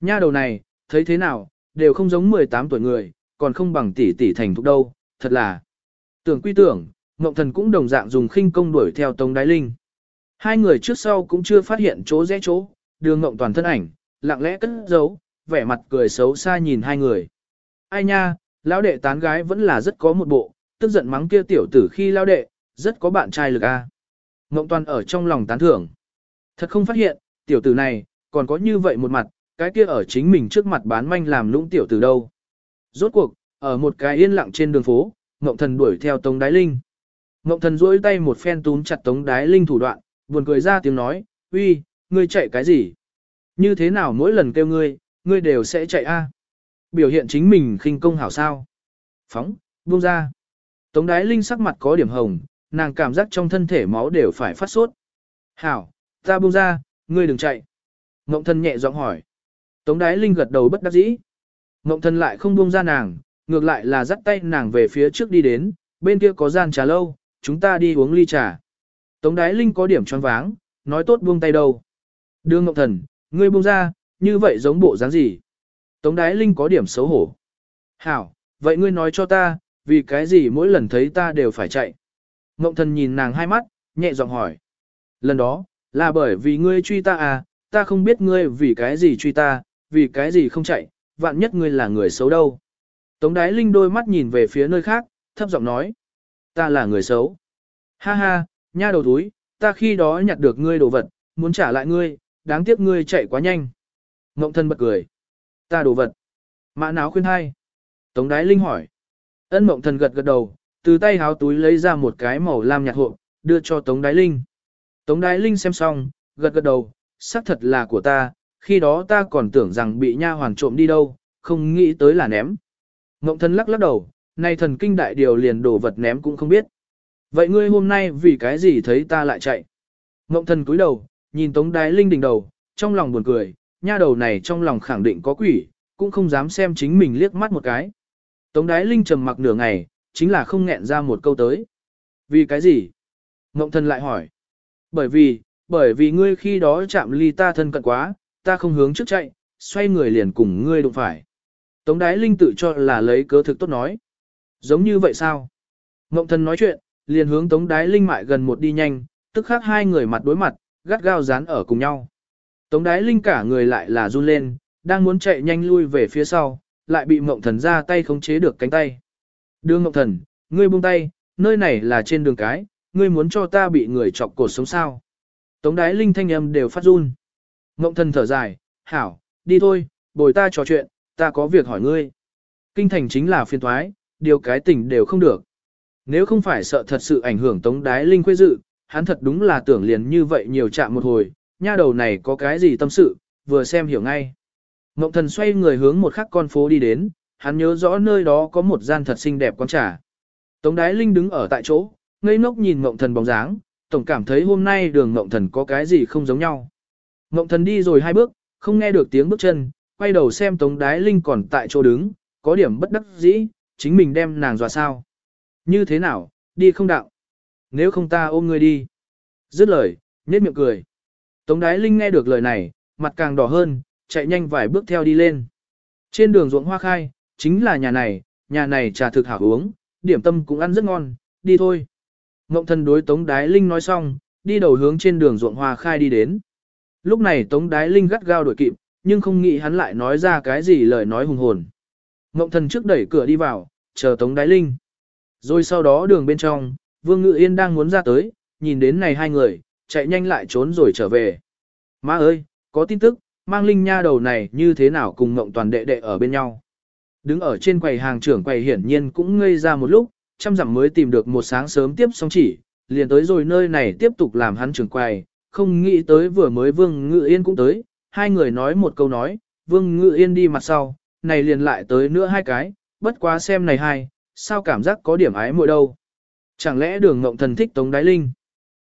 Nha đầu này, thấy thế nào, đều không giống 18 tuổi người, còn không bằng tỷ tỷ thành thục đâu, thật là. Tưởng quy tưởng, Ngộng thần cũng đồng dạng dùng khinh công đuổi theo Tống Đái Linh. Hai người trước sau cũng chưa phát hiện chỗ rẽ chỗ, đường Ngộng toàn thân ảnh, lặng lẽ cất giấu, vẻ mặt cười xấu xa nhìn hai người. Ai nha, lão đệ tán gái vẫn là rất có một bộ, tức giận mắng kia tiểu tử khi lão đệ, rất có bạn trai lực a. À. Ngộng toàn ở trong lòng tán thưởng. Thật không phát hiện, tiểu tử này, còn có như vậy một mặt, cái kia ở chính mình trước mặt bán manh làm lũng tiểu tử đâu. Rốt cuộc, ở một cái yên lặng trên đường phố, Ngộng thần đuổi theo Tống Đái Linh. Ngộng thần duỗi tay một phen túm chặt Tống Đái Linh thủ đoạn, buồn cười ra tiếng nói, uy, ngươi chạy cái gì? Như thế nào mỗi lần kêu ngươi, ngươi đều sẽ chạy a? Biểu hiện chính mình khinh công hảo sao. Phóng, buông ra. Tống đái linh sắc mặt có điểm hồng, nàng cảm giác trong thân thể máu đều phải phát sốt. Hảo, ta buông ra, ngươi đừng chạy. Ngộng thân nhẹ giọng hỏi. Tống đái linh gật đầu bất đắc dĩ. Ngộng thân lại không buông ra nàng, ngược lại là dắt tay nàng về phía trước đi đến, bên kia có gian trà lâu, chúng ta đi uống ly trà. Tống Đái Linh có điểm choáng váng, nói tốt buông tay đâu. Đưa Ngộng Thần, ngươi buông ra, như vậy giống bộ dáng gì? Tống Đái Linh có điểm xấu hổ. Hảo, vậy ngươi nói cho ta, vì cái gì mỗi lần thấy ta đều phải chạy? Ngộng Thần nhìn nàng hai mắt, nhẹ giọng hỏi. Lần đó, là bởi vì ngươi truy ta à, ta không biết ngươi vì cái gì truy ta, vì cái gì không chạy, vạn nhất ngươi là người xấu đâu. Tống Đái Linh đôi mắt nhìn về phía nơi khác, thấp giọng nói. Ta là người xấu. Ha ha, nha đầu túi, ta khi đó nhặt được ngươi đồ vật, muốn trả lại ngươi, đáng tiếc ngươi chạy quá nhanh. Ngộng thân bật cười. Ta đồ vật. Mã náo khuyên hai. Tống Đái Linh hỏi. Ân mộng thần gật gật đầu, từ tay háo túi lấy ra một cái màu lam nhạt hộ, đưa cho Tống Đái Linh. Tống Đái Linh xem xong, gật gật đầu, xác thật là của ta, khi đó ta còn tưởng rằng bị nha hoàn trộm đi đâu, không nghĩ tới là ném. Mộng thần lắc lắc đầu, nay thần kinh đại điều liền đổ vật ném cũng không biết. Vậy ngươi hôm nay vì cái gì thấy ta lại chạy? Mộng thần cúi đầu, nhìn Tống Đái Linh đỉnh đầu, trong lòng buồn cười, nha đầu này trong lòng khẳng định có quỷ, cũng không dám xem chính mình liếc mắt một cái. Tống Đái Linh trầm mặc nửa ngày, chính là không nghẹn ra một câu tới. Vì cái gì? Ngộng thần lại hỏi. Bởi vì, bởi vì ngươi khi đó chạm ly ta thân cận quá, ta không hướng trước chạy, xoay người liền cùng ngươi đụng phải. Tống Đái Linh tự cho là lấy cớ thực tốt nói. Giống như vậy sao? Ngộng thần nói chuyện, liền hướng Tống Đái Linh mại gần một đi nhanh, tức khác hai người mặt đối mặt, gắt gao dán ở cùng nhau. Tống Đái Linh cả người lại là run lên, đang muốn chạy nhanh lui về phía sau, lại bị Mộng Thần ra tay khống chế được cánh tay. Đường Mộng Thần, ngươi buông tay, nơi này là trên đường cái, ngươi muốn cho ta bị người chọc cổ sống sao. Tống Đái Linh thanh âm đều phát run. Mộng Thần thở dài, hảo, đi thôi, bồi ta trò chuyện, ta có việc hỏi ngươi. Kinh thành chính là phiên thoái, điều cái tình đều không được. Nếu không phải sợ thật sự ảnh hưởng Tống Đái Linh quê dự, hắn thật đúng là tưởng liền như vậy nhiều chạm một hồi, nha đầu này có cái gì tâm sự, vừa xem hiểu ngay. Ngộng thần xoay người hướng một khắc con phố đi đến, hắn nhớ rõ nơi đó có một gian thật xinh đẹp quán trà. Tống Đái Linh đứng ở tại chỗ, ngây ngốc nhìn Ngộng thần bóng dáng, tổng cảm thấy hôm nay đường Ngộng thần có cái gì không giống nhau. Ngộng thần đi rồi hai bước, không nghe được tiếng bước chân, quay đầu xem Tống Đái Linh còn tại chỗ đứng, có điểm bất đắc dĩ, chính mình đem nàng dọa sao. Như thế nào, đi không đạo. Nếu không ta ôm ngươi đi. Dứt lời, nhếch miệng cười. Tống Đái Linh nghe được lời này, mặt càng đỏ hơn, chạy nhanh vài bước theo đi lên. Trên đường ruộng hoa khai, chính là nhà này, nhà này trà thực hảo uống, điểm tâm cũng ăn rất ngon, đi thôi. Ngộng thần đối Tống Đái Linh nói xong, đi đầu hướng trên đường ruộng hoa khai đi đến. Lúc này Tống Đái Linh gắt gao đuổi kịp, nhưng không nghĩ hắn lại nói ra cái gì lời nói hùng hồn. Ngộng thần trước đẩy cửa đi vào, chờ Tống Đái Linh. Rồi sau đó đường bên trong, Vương Ngự Yên đang muốn ra tới, nhìn đến này hai người, chạy nhanh lại trốn rồi trở về. Má ơi, có tin tức, mang linh nha đầu này như thế nào cùng Ngộng Toàn đệ đệ ở bên nhau. Đứng ở trên quầy hàng trưởng quầy hiển nhiên cũng ngây ra một lúc, trăm dặm mới tìm được một sáng sớm tiếp xong chỉ, liền tới rồi nơi này tiếp tục làm hắn trưởng quầy, không nghĩ tới vừa mới Vương Ngự Yên cũng tới, hai người nói một câu nói, Vương Ngự Yên đi mặt sau, này liền lại tới nữa hai cái, bất quá xem này hai, sao cảm giác có điểm ái muội đâu. Chẳng lẽ đường Ngộng Thần thích Tống Đái Linh?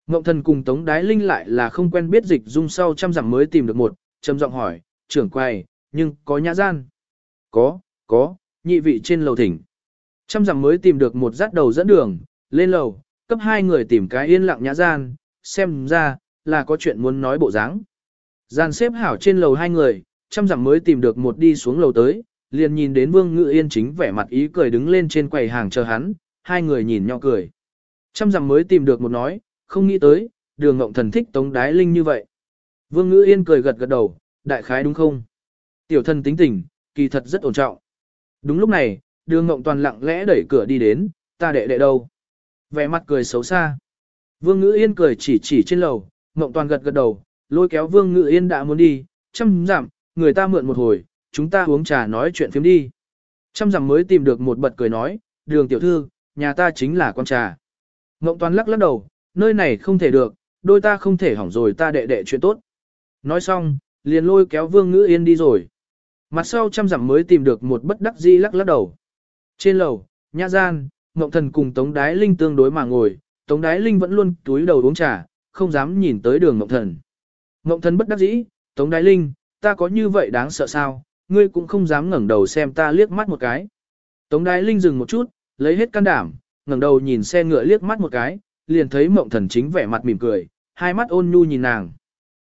Ngộng Thần cùng Tống Đái Linh lại là không quen biết dịch dung sau trăm dặm mới tìm được một, trầm giọng hỏi, trưởng quầy, nhưng có nhã gian? Có, có, nhị vị trên lầu thỉnh. Trăm dặm mới tìm được một dắt đầu dẫn đường, lên lầu, cấp hai người tìm cái yên lặng nhã gian, xem ra, là có chuyện muốn nói bộ dáng. Gian xếp hảo trên lầu hai người, trăm dặm mới tìm được một đi xuống lầu tới, liền nhìn đến Vương Ngự Yên chính vẻ mặt ý cười đứng lên trên quầy hàng chờ hắn, hai người nhìn nhau cười. Trăm dặm mới tìm được một nói, không nghĩ tới, đường ngộng thần thích tống đái linh như vậy. Vương Ngữ Yên cười gật gật đầu, đại khái đúng không? Tiểu thân tính tình, kỳ thật rất ổn trọng. Đúng lúc này, đường ngộng toàn lặng lẽ đẩy cửa đi đến, ta đệ đệ đâu? Vẻ mặt cười xấu xa. Vương Ngữ Yên cười chỉ chỉ trên lầu, ngộng toàn gật gật đầu, lôi kéo Vương Ngữ Yên đã muốn đi, chăm giảm người ta mượn một hồi, chúng ta uống trà nói chuyện phiếm đi. Chăm giảm mới tìm được một bật cười nói, đường tiểu thư, nhà ta chính là con trà. Ngộng toàn lắc lắc đầu, nơi này không thể được, đôi ta không thể hỏng rồi ta đệ đệ chuyện tốt. Nói xong, liền lôi kéo vương ngữ yên đi rồi. Mặt sau trăm dặm mới tìm được một bất đắc dĩ lắc lắc đầu. Trên lầu, nhã gian, Ngộng thần cùng Tống Đái Linh tương đối mà ngồi, Tống Đái Linh vẫn luôn túi đầu uống trà, không dám nhìn tới đường Ngộng thần. Ngộng thần bất đắc dĩ, Tống Đái Linh, ta có như vậy đáng sợ sao, ngươi cũng không dám ngẩng đầu xem ta liếc mắt một cái. Tống Đái Linh dừng một chút, lấy hết can đảm, ngẩng đầu nhìn xe ngựa liếc mắt một cái, liền thấy mộng thần chính vẻ mặt mỉm cười, hai mắt ôn nhu nhìn nàng.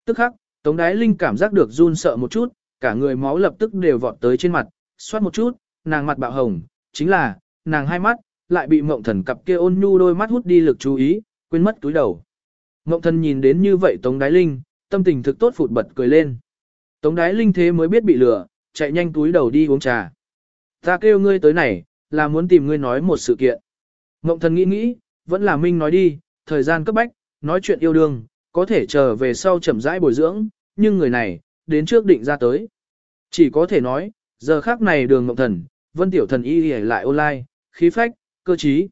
Tức khắc, Tống Đái Linh cảm giác được run sợ một chút, cả người máu lập tức đều vọt tới trên mặt, xoát một chút, nàng mặt bạo hồng, chính là, nàng hai mắt, lại bị mộng thần cặp kia ôn nhu đôi mắt hút đi lực chú ý, quên mất túi đầu. Mộng thần nhìn đến như vậy Tống Đái Linh, tâm tình thực tốt phụt bật cười lên. Tống Đái Linh thế mới biết bị lừa, chạy nhanh túi đầu đi uống trà. Ta kêu ngươi tới này, là muốn tìm ngươi nói một sự kiện. Mộng thần nghĩ nghĩ, vẫn là Minh nói đi, thời gian cấp bách, nói chuyện yêu đương, có thể chờ về sau chậm rãi bồi dưỡng, nhưng người này, đến trước định ra tới. Chỉ có thể nói, giờ khác này đường mộng thần, vân tiểu thần y lại online, khí phách, cơ trí.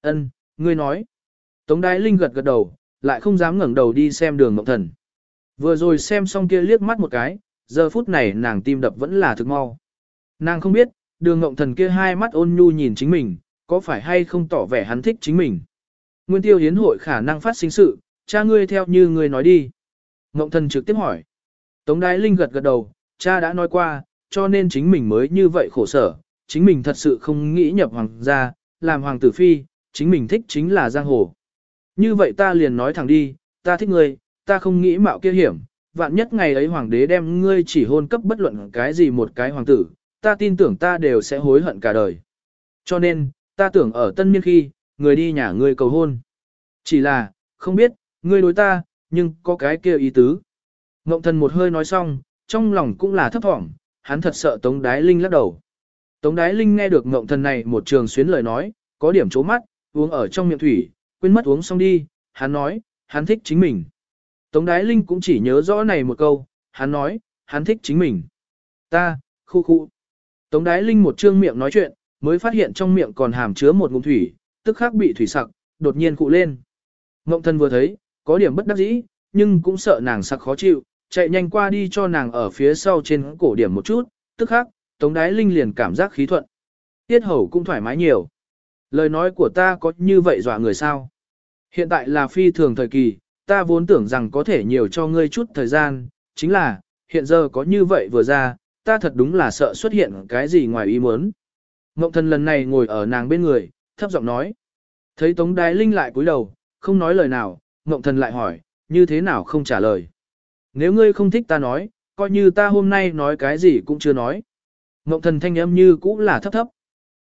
Ân, ngươi nói. Tống Đái Linh gật gật đầu, lại không dám ngẩng đầu đi xem đường mộng thần. Vừa rồi xem xong kia liếc mắt một cái, giờ phút này nàng tim đập vẫn là thực mau. Nàng không biết, đường mộng thần kia hai mắt ôn nhu nhìn chính mình, có phải hay không tỏ vẻ hắn thích chính mình. Nguyên tiêu hiến hội khả năng phát sinh sự, cha ngươi theo như ngươi nói đi. Ngộng thần trực tiếp hỏi. Tống Đái Linh gật gật đầu, cha đã nói qua, cho nên chính mình mới như vậy khổ sở, chính mình thật sự không nghĩ nhập hoàng gia, làm hoàng tử phi, chính mình thích chính là giang hồ. Như vậy ta liền nói thẳng đi, ta thích ngươi, ta không nghĩ mạo kia hiểm, vạn nhất ngày ấy hoàng đế đem ngươi chỉ hôn cấp bất luận cái gì một cái hoàng tử, ta tin tưởng ta đều sẽ hối hận cả đời. Cho nên, ta tưởng ở tân niên khi, người đi nhà ngươi cầu hôn. Chỉ là, không biết, ngươi đối ta, nhưng có cái kia ý tứ. Ngộng thần một hơi nói xong, trong lòng cũng là thấp thỏm, hắn thật sợ Tống Đái Linh lắc đầu. Tống Đái Linh nghe được ngộng thần này một trường xuyến lời nói, có điểm chố mắt, uống ở trong miệng thủy, quên mất uống xong đi, hắn nói, hắn thích chính mình. Tống Đái Linh cũng chỉ nhớ rõ này một câu, hắn nói, hắn thích chính mình. Ta, khu khu. Tống Đái Linh một trương miệng nói chuyện, mới phát hiện trong miệng còn hàm chứa một ngụm thủy, tức khắc bị thủy sặc, đột nhiên cụ lên. Ngộng thân vừa thấy, có điểm bất đắc dĩ, nhưng cũng sợ nàng sặc khó chịu, chạy nhanh qua đi cho nàng ở phía sau trên cổ điểm một chút, tức khắc, Tống Đái Linh liền cảm giác khí thuận. Tiết hầu cũng thoải mái nhiều. Lời nói của ta có như vậy dọa người sao? Hiện tại là phi thường thời kỳ, ta vốn tưởng rằng có thể nhiều cho ngươi chút thời gian, chính là, hiện giờ có như vậy vừa ra, ta thật đúng là sợ xuất hiện cái gì ngoài ý muốn. Ngộng thần lần này ngồi ở nàng bên người, thấp giọng nói. Thấy Tống Đái Linh lại cúi đầu, không nói lời nào, Ngộng thần lại hỏi, như thế nào không trả lời. Nếu ngươi không thích ta nói, coi như ta hôm nay nói cái gì cũng chưa nói. Ngộng thần thanh âm như cũ là thấp thấp.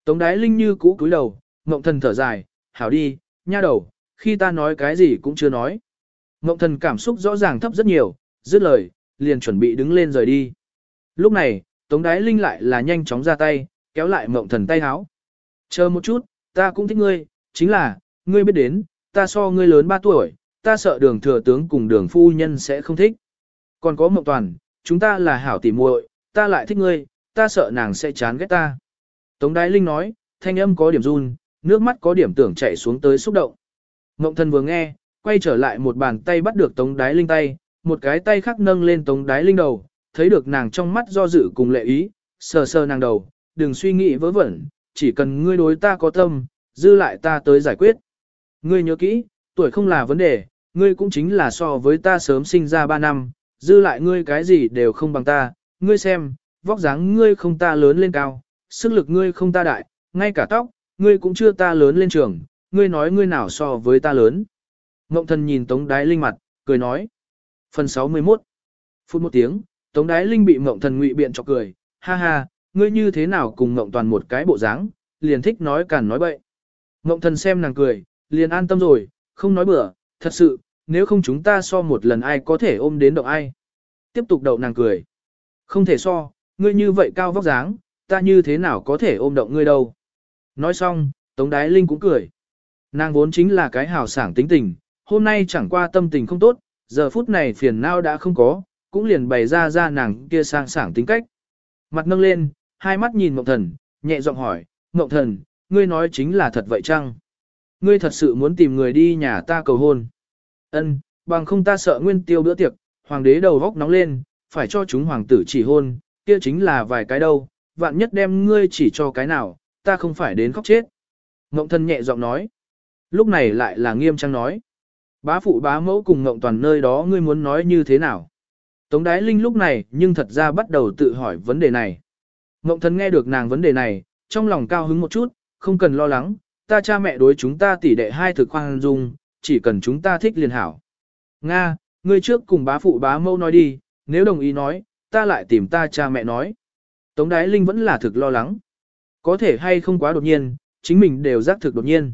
Tống Đái Linh như cũ cúi đầu, Ngộng thần thở dài, hảo đi, nha đầu, khi ta nói cái gì cũng chưa nói. Ngộng thần cảm xúc rõ ràng thấp rất nhiều, dứt lời, liền chuẩn bị đứng lên rời đi. Lúc này, Tống Đái Linh lại là nhanh chóng ra tay, kéo lại mộng thần tay háo. Chờ một chút, ta cũng thích ngươi, chính là, ngươi biết đến, ta so ngươi lớn 3 tuổi, ta sợ đường thừa tướng cùng đường phu nhân sẽ không thích. Còn có mộng toàn, chúng ta là hảo tỉ muội, ta lại thích ngươi, ta sợ nàng sẽ chán ghét ta. Tống Đái Linh nói, thanh âm có điểm run, nước mắt có điểm tưởng chảy xuống tới xúc động. Mộng thần vừa nghe, quay trở lại một bàn tay bắt được Tống Đái Linh tay, một cái tay khác nâng lên Tống Đái Linh đầu, thấy được nàng trong mắt do dự cùng lệ ý, sờ sờ nàng đầu, đừng suy nghĩ vớ vẩn, chỉ cần ngươi đối ta có tâm, dư lại ta tới giải quyết. Ngươi nhớ kỹ, tuổi không là vấn đề, ngươi cũng chính là so với ta sớm sinh ra 3 năm, dư lại ngươi cái gì đều không bằng ta, ngươi xem, vóc dáng ngươi không ta lớn lên cao, sức lực ngươi không ta đại, ngay cả tóc, ngươi cũng chưa ta lớn lên trường, ngươi nói ngươi nào so với ta lớn. Ngộng thần nhìn Tống Đái Linh mặt, cười nói. Phần 61 Phút một tiếng, Tống Đái Linh bị Ngộng thần ngụy biện cho cười, ha ha, ngươi như thế nào cùng Ngộng toàn một cái bộ dáng, liền thích nói càn nói bậy. Ngộng thần xem nàng cười, liền an tâm rồi, không nói bừa, thật sự, nếu không chúng ta so một lần ai có thể ôm đến động ai. Tiếp tục đậu nàng cười. Không thể so, ngươi như vậy cao vóc dáng, ta như thế nào có thể ôm động ngươi đâu. Nói xong, Tống Đái Linh cũng cười. Nàng vốn chính là cái hào sảng tính tình, hôm nay chẳng qua tâm tình không tốt, giờ phút này phiền não đã không có, cũng liền bày ra ra nàng kia sang sảng tính cách. Mặt nâng lên, hai mắt nhìn Ngộng Thần, nhẹ giọng hỏi, Ngộng Thần, ngươi nói chính là thật vậy chăng? Ngươi thật sự muốn tìm người đi nhà ta cầu hôn? Ân, bằng không ta sợ nguyên tiêu bữa tiệc, hoàng đế đầu góc nóng lên, phải cho chúng hoàng tử chỉ hôn, kia chính là vài cái đâu, vạn nhất đem ngươi chỉ cho cái nào, ta không phải đến khóc chết. Ngộng thần nhẹ giọng nói. Lúc này lại là nghiêm trang nói. Bá phụ bá mẫu cùng ngộng toàn nơi đó ngươi muốn nói như thế nào? Tống Đái Linh lúc này nhưng thật ra bắt đầu tự hỏi vấn đề này. Mộng Thần nghe được nàng vấn đề này, trong lòng cao hứng một chút, không cần lo lắng, ta cha mẹ đối chúng ta tỷ đệ hai thực khoan dung, chỉ cần chúng ta thích liền hảo. Nga, ngươi trước cùng bá phụ bá mâu nói đi, nếu đồng ý nói, ta lại tìm ta cha mẹ nói. Tống Đái Linh vẫn là thực lo lắng. Có thể hay không quá đột nhiên, chính mình đều giác thực đột nhiên.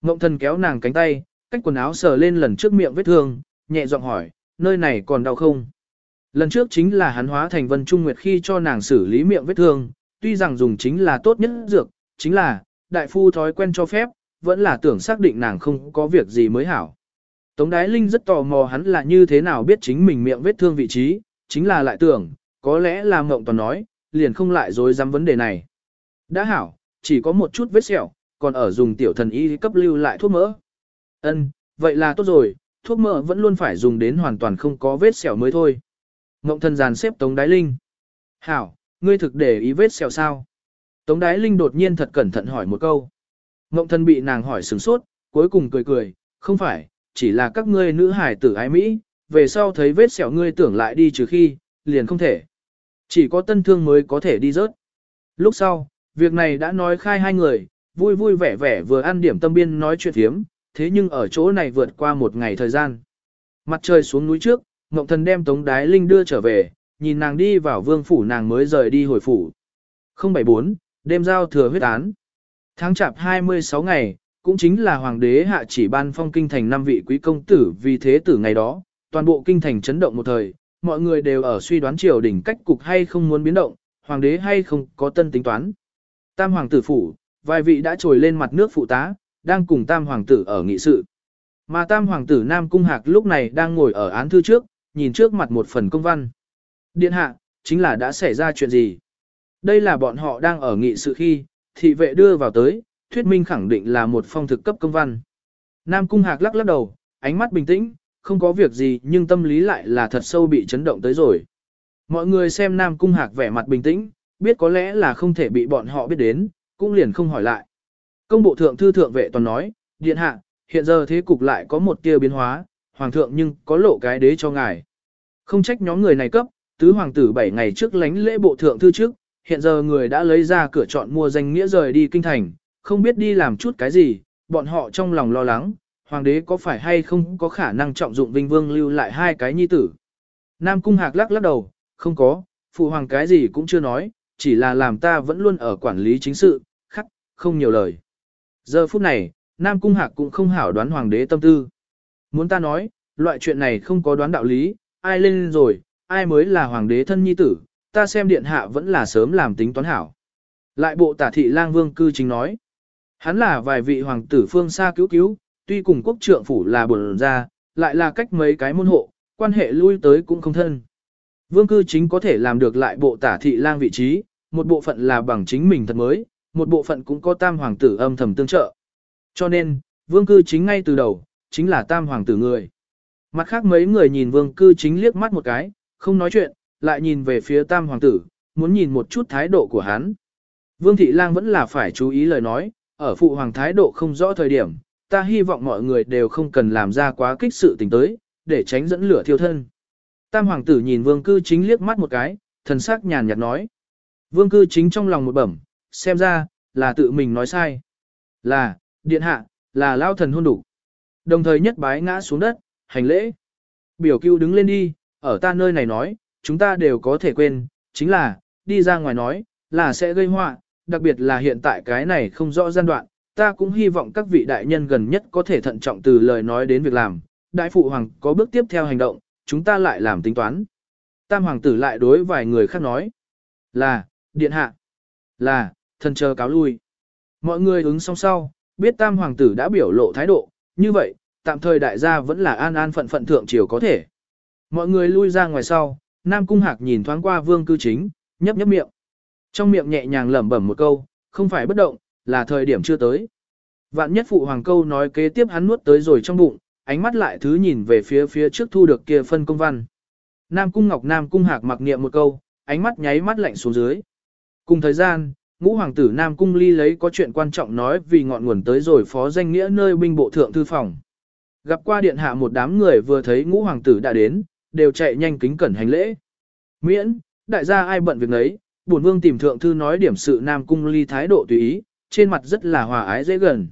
Ngộng thần kéo nàng cánh tay, cách quần áo sờ lên lần trước miệng vết thương, nhẹ giọng hỏi, nơi này còn đau không? Lần trước chính là hắn hóa thành vân trung nguyệt khi cho nàng xử lý miệng vết thương, tuy rằng dùng chính là tốt nhất dược, chính là, đại phu thói quen cho phép, vẫn là tưởng xác định nàng không có việc gì mới hảo. Tống Đái Linh rất tò mò hắn là như thế nào biết chính mình miệng vết thương vị trí, chính là lại tưởng, có lẽ là mộng toàn nói, liền không lại dối dám vấn đề này. Đã hảo, chỉ có một chút vết sẹo, còn ở dùng tiểu thần y cấp lưu lại thuốc mỡ. Ân, vậy là tốt rồi, thuốc mỡ vẫn luôn phải dùng đến hoàn toàn không có vết sẹo mới thôi. Mộng thần giàn xếp Tống Đái Linh. Hảo, ngươi thực để ý vết sẹo sao? Tống Đái Linh đột nhiên thật cẩn thận hỏi một câu. Mộng thần bị nàng hỏi sửng sốt, cuối cùng cười cười, không phải, chỉ là các ngươi nữ hải tử ái Mỹ, về sau thấy vết sẹo ngươi tưởng lại đi trừ khi, liền không thể. Chỉ có tân thương mới có thể đi rớt. Lúc sau, việc này đã nói khai hai người, vui vui vẻ vẻ vừa ăn điểm tâm biên nói chuyện thiếm, thế nhưng ở chỗ này vượt qua một ngày thời gian. Mặt trời xuống núi trước, Ngộng Thần đem Tống Đái Linh đưa trở về, nhìn nàng đi vào vương phủ nàng mới rời đi hồi phủ. 074, đêm giao thừa huyết án. Tháng chạp 26 ngày, cũng chính là hoàng đế hạ chỉ ban phong kinh thành năm vị quý công tử vì thế tử ngày đó, toàn bộ kinh thành chấn động một thời, mọi người đều ở suy đoán triều đình cách cục hay không muốn biến động, hoàng đế hay không có tân tính toán. Tam hoàng tử phủ, vài vị đã trồi lên mặt nước phụ tá, đang cùng tam hoàng tử ở nghị sự. Mà tam hoàng tử Nam Cung Hạc lúc này đang ngồi ở án thư trước, nhìn trước mặt một phần công văn. Điện hạ, chính là đã xảy ra chuyện gì? Đây là bọn họ đang ở nghị sự khi, thị vệ đưa vào tới, thuyết minh khẳng định là một phong thực cấp công văn. Nam Cung Hạc lắc lắc đầu, ánh mắt bình tĩnh, không có việc gì nhưng tâm lý lại là thật sâu bị chấn động tới rồi. Mọi người xem Nam Cung Hạc vẻ mặt bình tĩnh, biết có lẽ là không thể bị bọn họ biết đến, cũng liền không hỏi lại. Công bộ thượng thư thượng vệ toàn nói, điện hạ, hiện giờ thế cục lại có một tia biến hóa, hoàng thượng nhưng có lộ cái đế cho ngài. Không trách nhóm người này cấp, tứ hoàng tử 7 ngày trước lánh lễ bộ thượng thư trước, hiện giờ người đã lấy ra cửa chọn mua danh nghĩa rời đi kinh thành, không biết đi làm chút cái gì, bọn họ trong lòng lo lắng, hoàng đế có phải hay không có khả năng trọng dụng vinh vương lưu lại hai cái nhi tử. Nam cung hạc lắc lắc đầu, không có, phụ hoàng cái gì cũng chưa nói, chỉ là làm ta vẫn luôn ở quản lý chính sự, khắc, không nhiều lời. Giờ phút này, Nam cung hạc cũng không hảo đoán hoàng đế tâm tư. Muốn ta nói, loại chuyện này không có đoán đạo lý, ai lên rồi, ai mới là hoàng đế thân nhi tử, ta xem điện hạ vẫn là sớm làm tính toán hảo. Lại bộ tả thị lang vương cư chính nói. Hắn là vài vị hoàng tử phương xa cứu cứu, tuy cùng quốc trượng phủ là bổn ra, lại là cách mấy cái môn hộ, quan hệ lui tới cũng không thân. Vương cư chính có thể làm được lại bộ tả thị lang vị trí, một bộ phận là bằng chính mình thật mới, một bộ phận cũng có tam hoàng tử âm thầm tương trợ. Cho nên, vương cư chính ngay từ đầu, chính là tam hoàng tử người. Mặt khác mấy người nhìn vương cư chính liếc mắt một cái, không nói chuyện, lại nhìn về phía tam hoàng tử, muốn nhìn một chút thái độ của hắn. Vương thị lang vẫn là phải chú ý lời nói, ở phụ hoàng thái độ không rõ thời điểm, ta hy vọng mọi người đều không cần làm ra quá kích sự tình tới, để tránh dẫn lửa thiêu thân. Tam hoàng tử nhìn vương cư chính liếc mắt một cái, thần sắc nhàn nhạt nói. Vương cư chính trong lòng một bẩm, xem ra, là tự mình nói sai. Là, điện hạ, là lao thần hôn đủ. Đồng thời nhất bái ngã xuống đất, hành lễ. Biểu cưu đứng lên đi, ở ta nơi này nói, chúng ta đều có thể quên, chính là, đi ra ngoài nói, là sẽ gây họa, đặc biệt là hiện tại cái này không rõ gian đoạn, ta cũng hy vọng các vị đại nhân gần nhất có thể thận trọng từ lời nói đến việc làm, đại phụ hoàng có bước tiếp theo hành động, chúng ta lại làm tính toán. Tam hoàng tử lại đối vài người khác nói, là, điện hạ, là, thần chờ cáo lui. Mọi người ứng song sau, biết tam hoàng tử đã biểu lộ thái độ, như vậy, tạm thời đại gia vẫn là an an phận phận thượng triều có thể. Mọi người lui ra ngoài sau, Nam Cung Hạc nhìn thoáng qua vương cư chính, nhấp nhấp miệng. Trong miệng nhẹ nhàng lẩm bẩm một câu, không phải bất động, là thời điểm chưa tới. Vạn nhất phụ hoàng câu nói kế tiếp hắn nuốt tới rồi trong bụng, ánh mắt lại thứ nhìn về phía phía trước thu được kia phân công văn. Nam Cung Ngọc Nam Cung Hạc mặc niệm một câu, ánh mắt nháy mắt lạnh xuống dưới. Cùng thời gian, ngũ hoàng tử Nam Cung Ly lấy có chuyện quan trọng nói vì ngọn nguồn tới rồi phó danh nghĩa nơi binh bộ thượng thư phòng. Gặp qua điện hạ một đám người vừa thấy ngũ hoàng tử đã đến, đều chạy nhanh kính cẩn hành lễ. Miễn, đại gia ai bận việc nấy, bổn vương tìm thượng thư nói điểm sự Nam Cung Ly thái độ tùy ý, trên mặt rất là hòa ái dễ gần.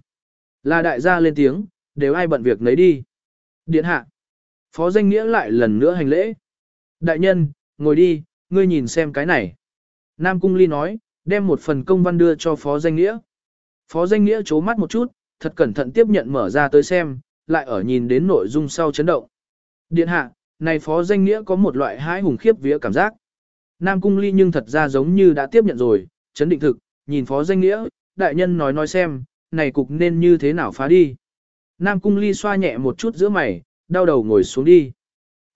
Là đại gia lên tiếng, đều ai bận việc nấy đi. Điện hạ. Phó danh nghĩa lại lần nữa hành lễ. Đại nhân, ngồi đi, ngươi nhìn xem cái này. Nam Cung Ly nói, đem một phần công văn đưa cho phó danh nghĩa. Phó danh nghĩa chố mắt một chút, thật cẩn thận tiếp nhận mở ra tới xem, lại ở nhìn đến nội dung sau chấn động. Điện hạ, này phó danh nghĩa có một loại hái hùng khiếp vía cảm giác. Nam Cung Ly nhưng thật ra giống như đã tiếp nhận rồi, chấn định thực, nhìn phó danh nghĩa, đại nhân nói nói xem, này cục nên như thế nào phá đi. Nam Cung Ly xoa nhẹ một chút giữa mày, đau đầu ngồi xuống đi.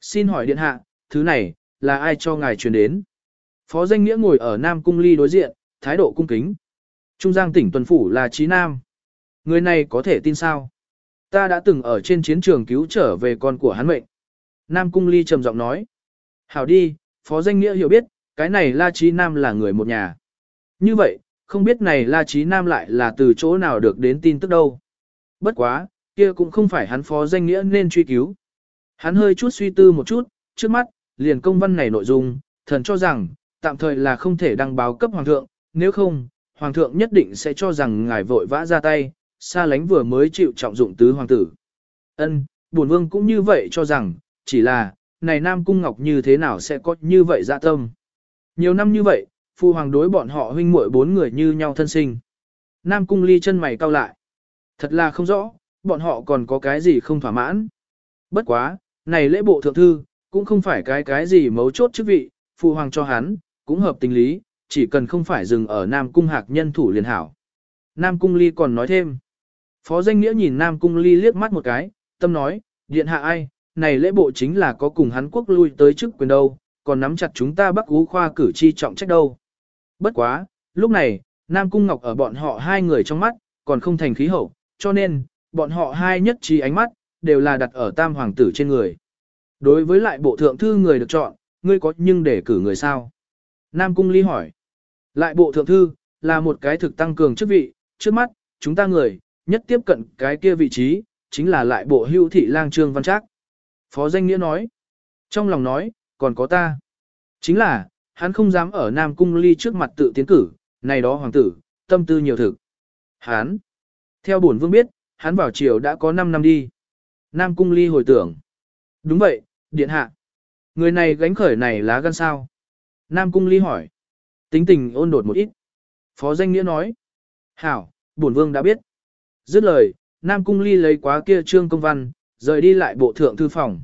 Xin hỏi điện hạ, thứ này, là ai cho ngài truyền đến? Phó danh nghĩa ngồi ở Nam Cung Ly đối diện, thái độ cung kính. Trung Giang tỉnh tuần phủ là Trí Nam. Người này có thể tin sao? Ta đã từng ở trên chiến trường cứu trở về con của hắn mệnh. Nam Cung Ly trầm giọng nói. Hảo đi, Phó danh nghĩa hiểu biết, cái này La Trí Nam là người một nhà. Như vậy, không biết này La Trí Nam lại là từ chỗ nào được đến tin tức đâu. Bất quá, kia cũng không phải hắn phó danh nghĩa nên truy cứu. Hắn hơi chút suy tư một chút, trước mắt, liền công văn này nội dung, thần cho rằng, tạm thời là không thể đăng báo cấp hoàng thượng, nếu không, hoàng thượng nhất định sẽ cho rằng ngài vội vã ra tay, xa lánh vừa mới chịu trọng dụng tứ hoàng tử. Ân, bổn vương cũng như vậy cho rằng, chỉ là, này Nam Cung Ngọc như thế nào sẽ có như vậy dạ tâm. Nhiều năm như vậy, phu hoàng đối bọn họ huynh muội bốn người như nhau thân sinh. Nam Cung ly chân mày cau lại. Thật là không rõ, bọn họ còn có cái gì không thỏa mãn. Bất quá, này lễ bộ thượng thư, cũng không phải cái cái gì mấu chốt chức vị, phu hoàng cho hắn, cũng hợp tình lý, chỉ cần không phải dừng ở Nam Cung hạc nhân thủ liền hảo. Nam Cung ly còn nói thêm. Phó danh nghĩa nhìn Nam Cung ly liếc mắt một cái, tâm nói, điện hạ ai, này lễ bộ chính là có cùng hắn quốc lui tới chức quyền đâu, còn nắm chặt chúng ta bắc ú khoa cử chi trọng trách đâu. Bất quá, lúc này, Nam Cung Ngọc ở bọn họ hai người trong mắt, còn không thành khí hậu, cho nên, bọn họ hai nhất trí ánh mắt, đều là đặt ở tam hoàng tử trên người. Đối với lại bộ thượng thư người được chọn, ngươi có nhưng để cử người sao? Nam Cung Ly hỏi. Lại bộ thượng thư, là một cái thực tăng cường chức vị, trước mắt, chúng ta người, nhất tiếp cận cái kia vị trí, chính là lại bộ hưu thị lang trương văn trác. Phó danh nghĩa nói. Trong lòng nói, còn có ta. Chính là, hắn không dám ở Nam Cung Ly trước mặt tự tiến cử, này đó hoàng tử, tâm tư nhiều thực. Hắn. Theo bổn vương biết, hắn vào triều đã có 5 năm đi. Nam Cung Ly hồi tưởng. Đúng vậy, điện hạ. Người này gánh khởi này lá gan sao? Nam Cung Ly hỏi. Tính tình ôn đột một ít. Phó danh nghĩa nói. Hảo, bổn vương đã biết. Dứt lời, Nam Cung Ly lấy quá kia trương công văn, rời đi lại bộ thượng thư phòng.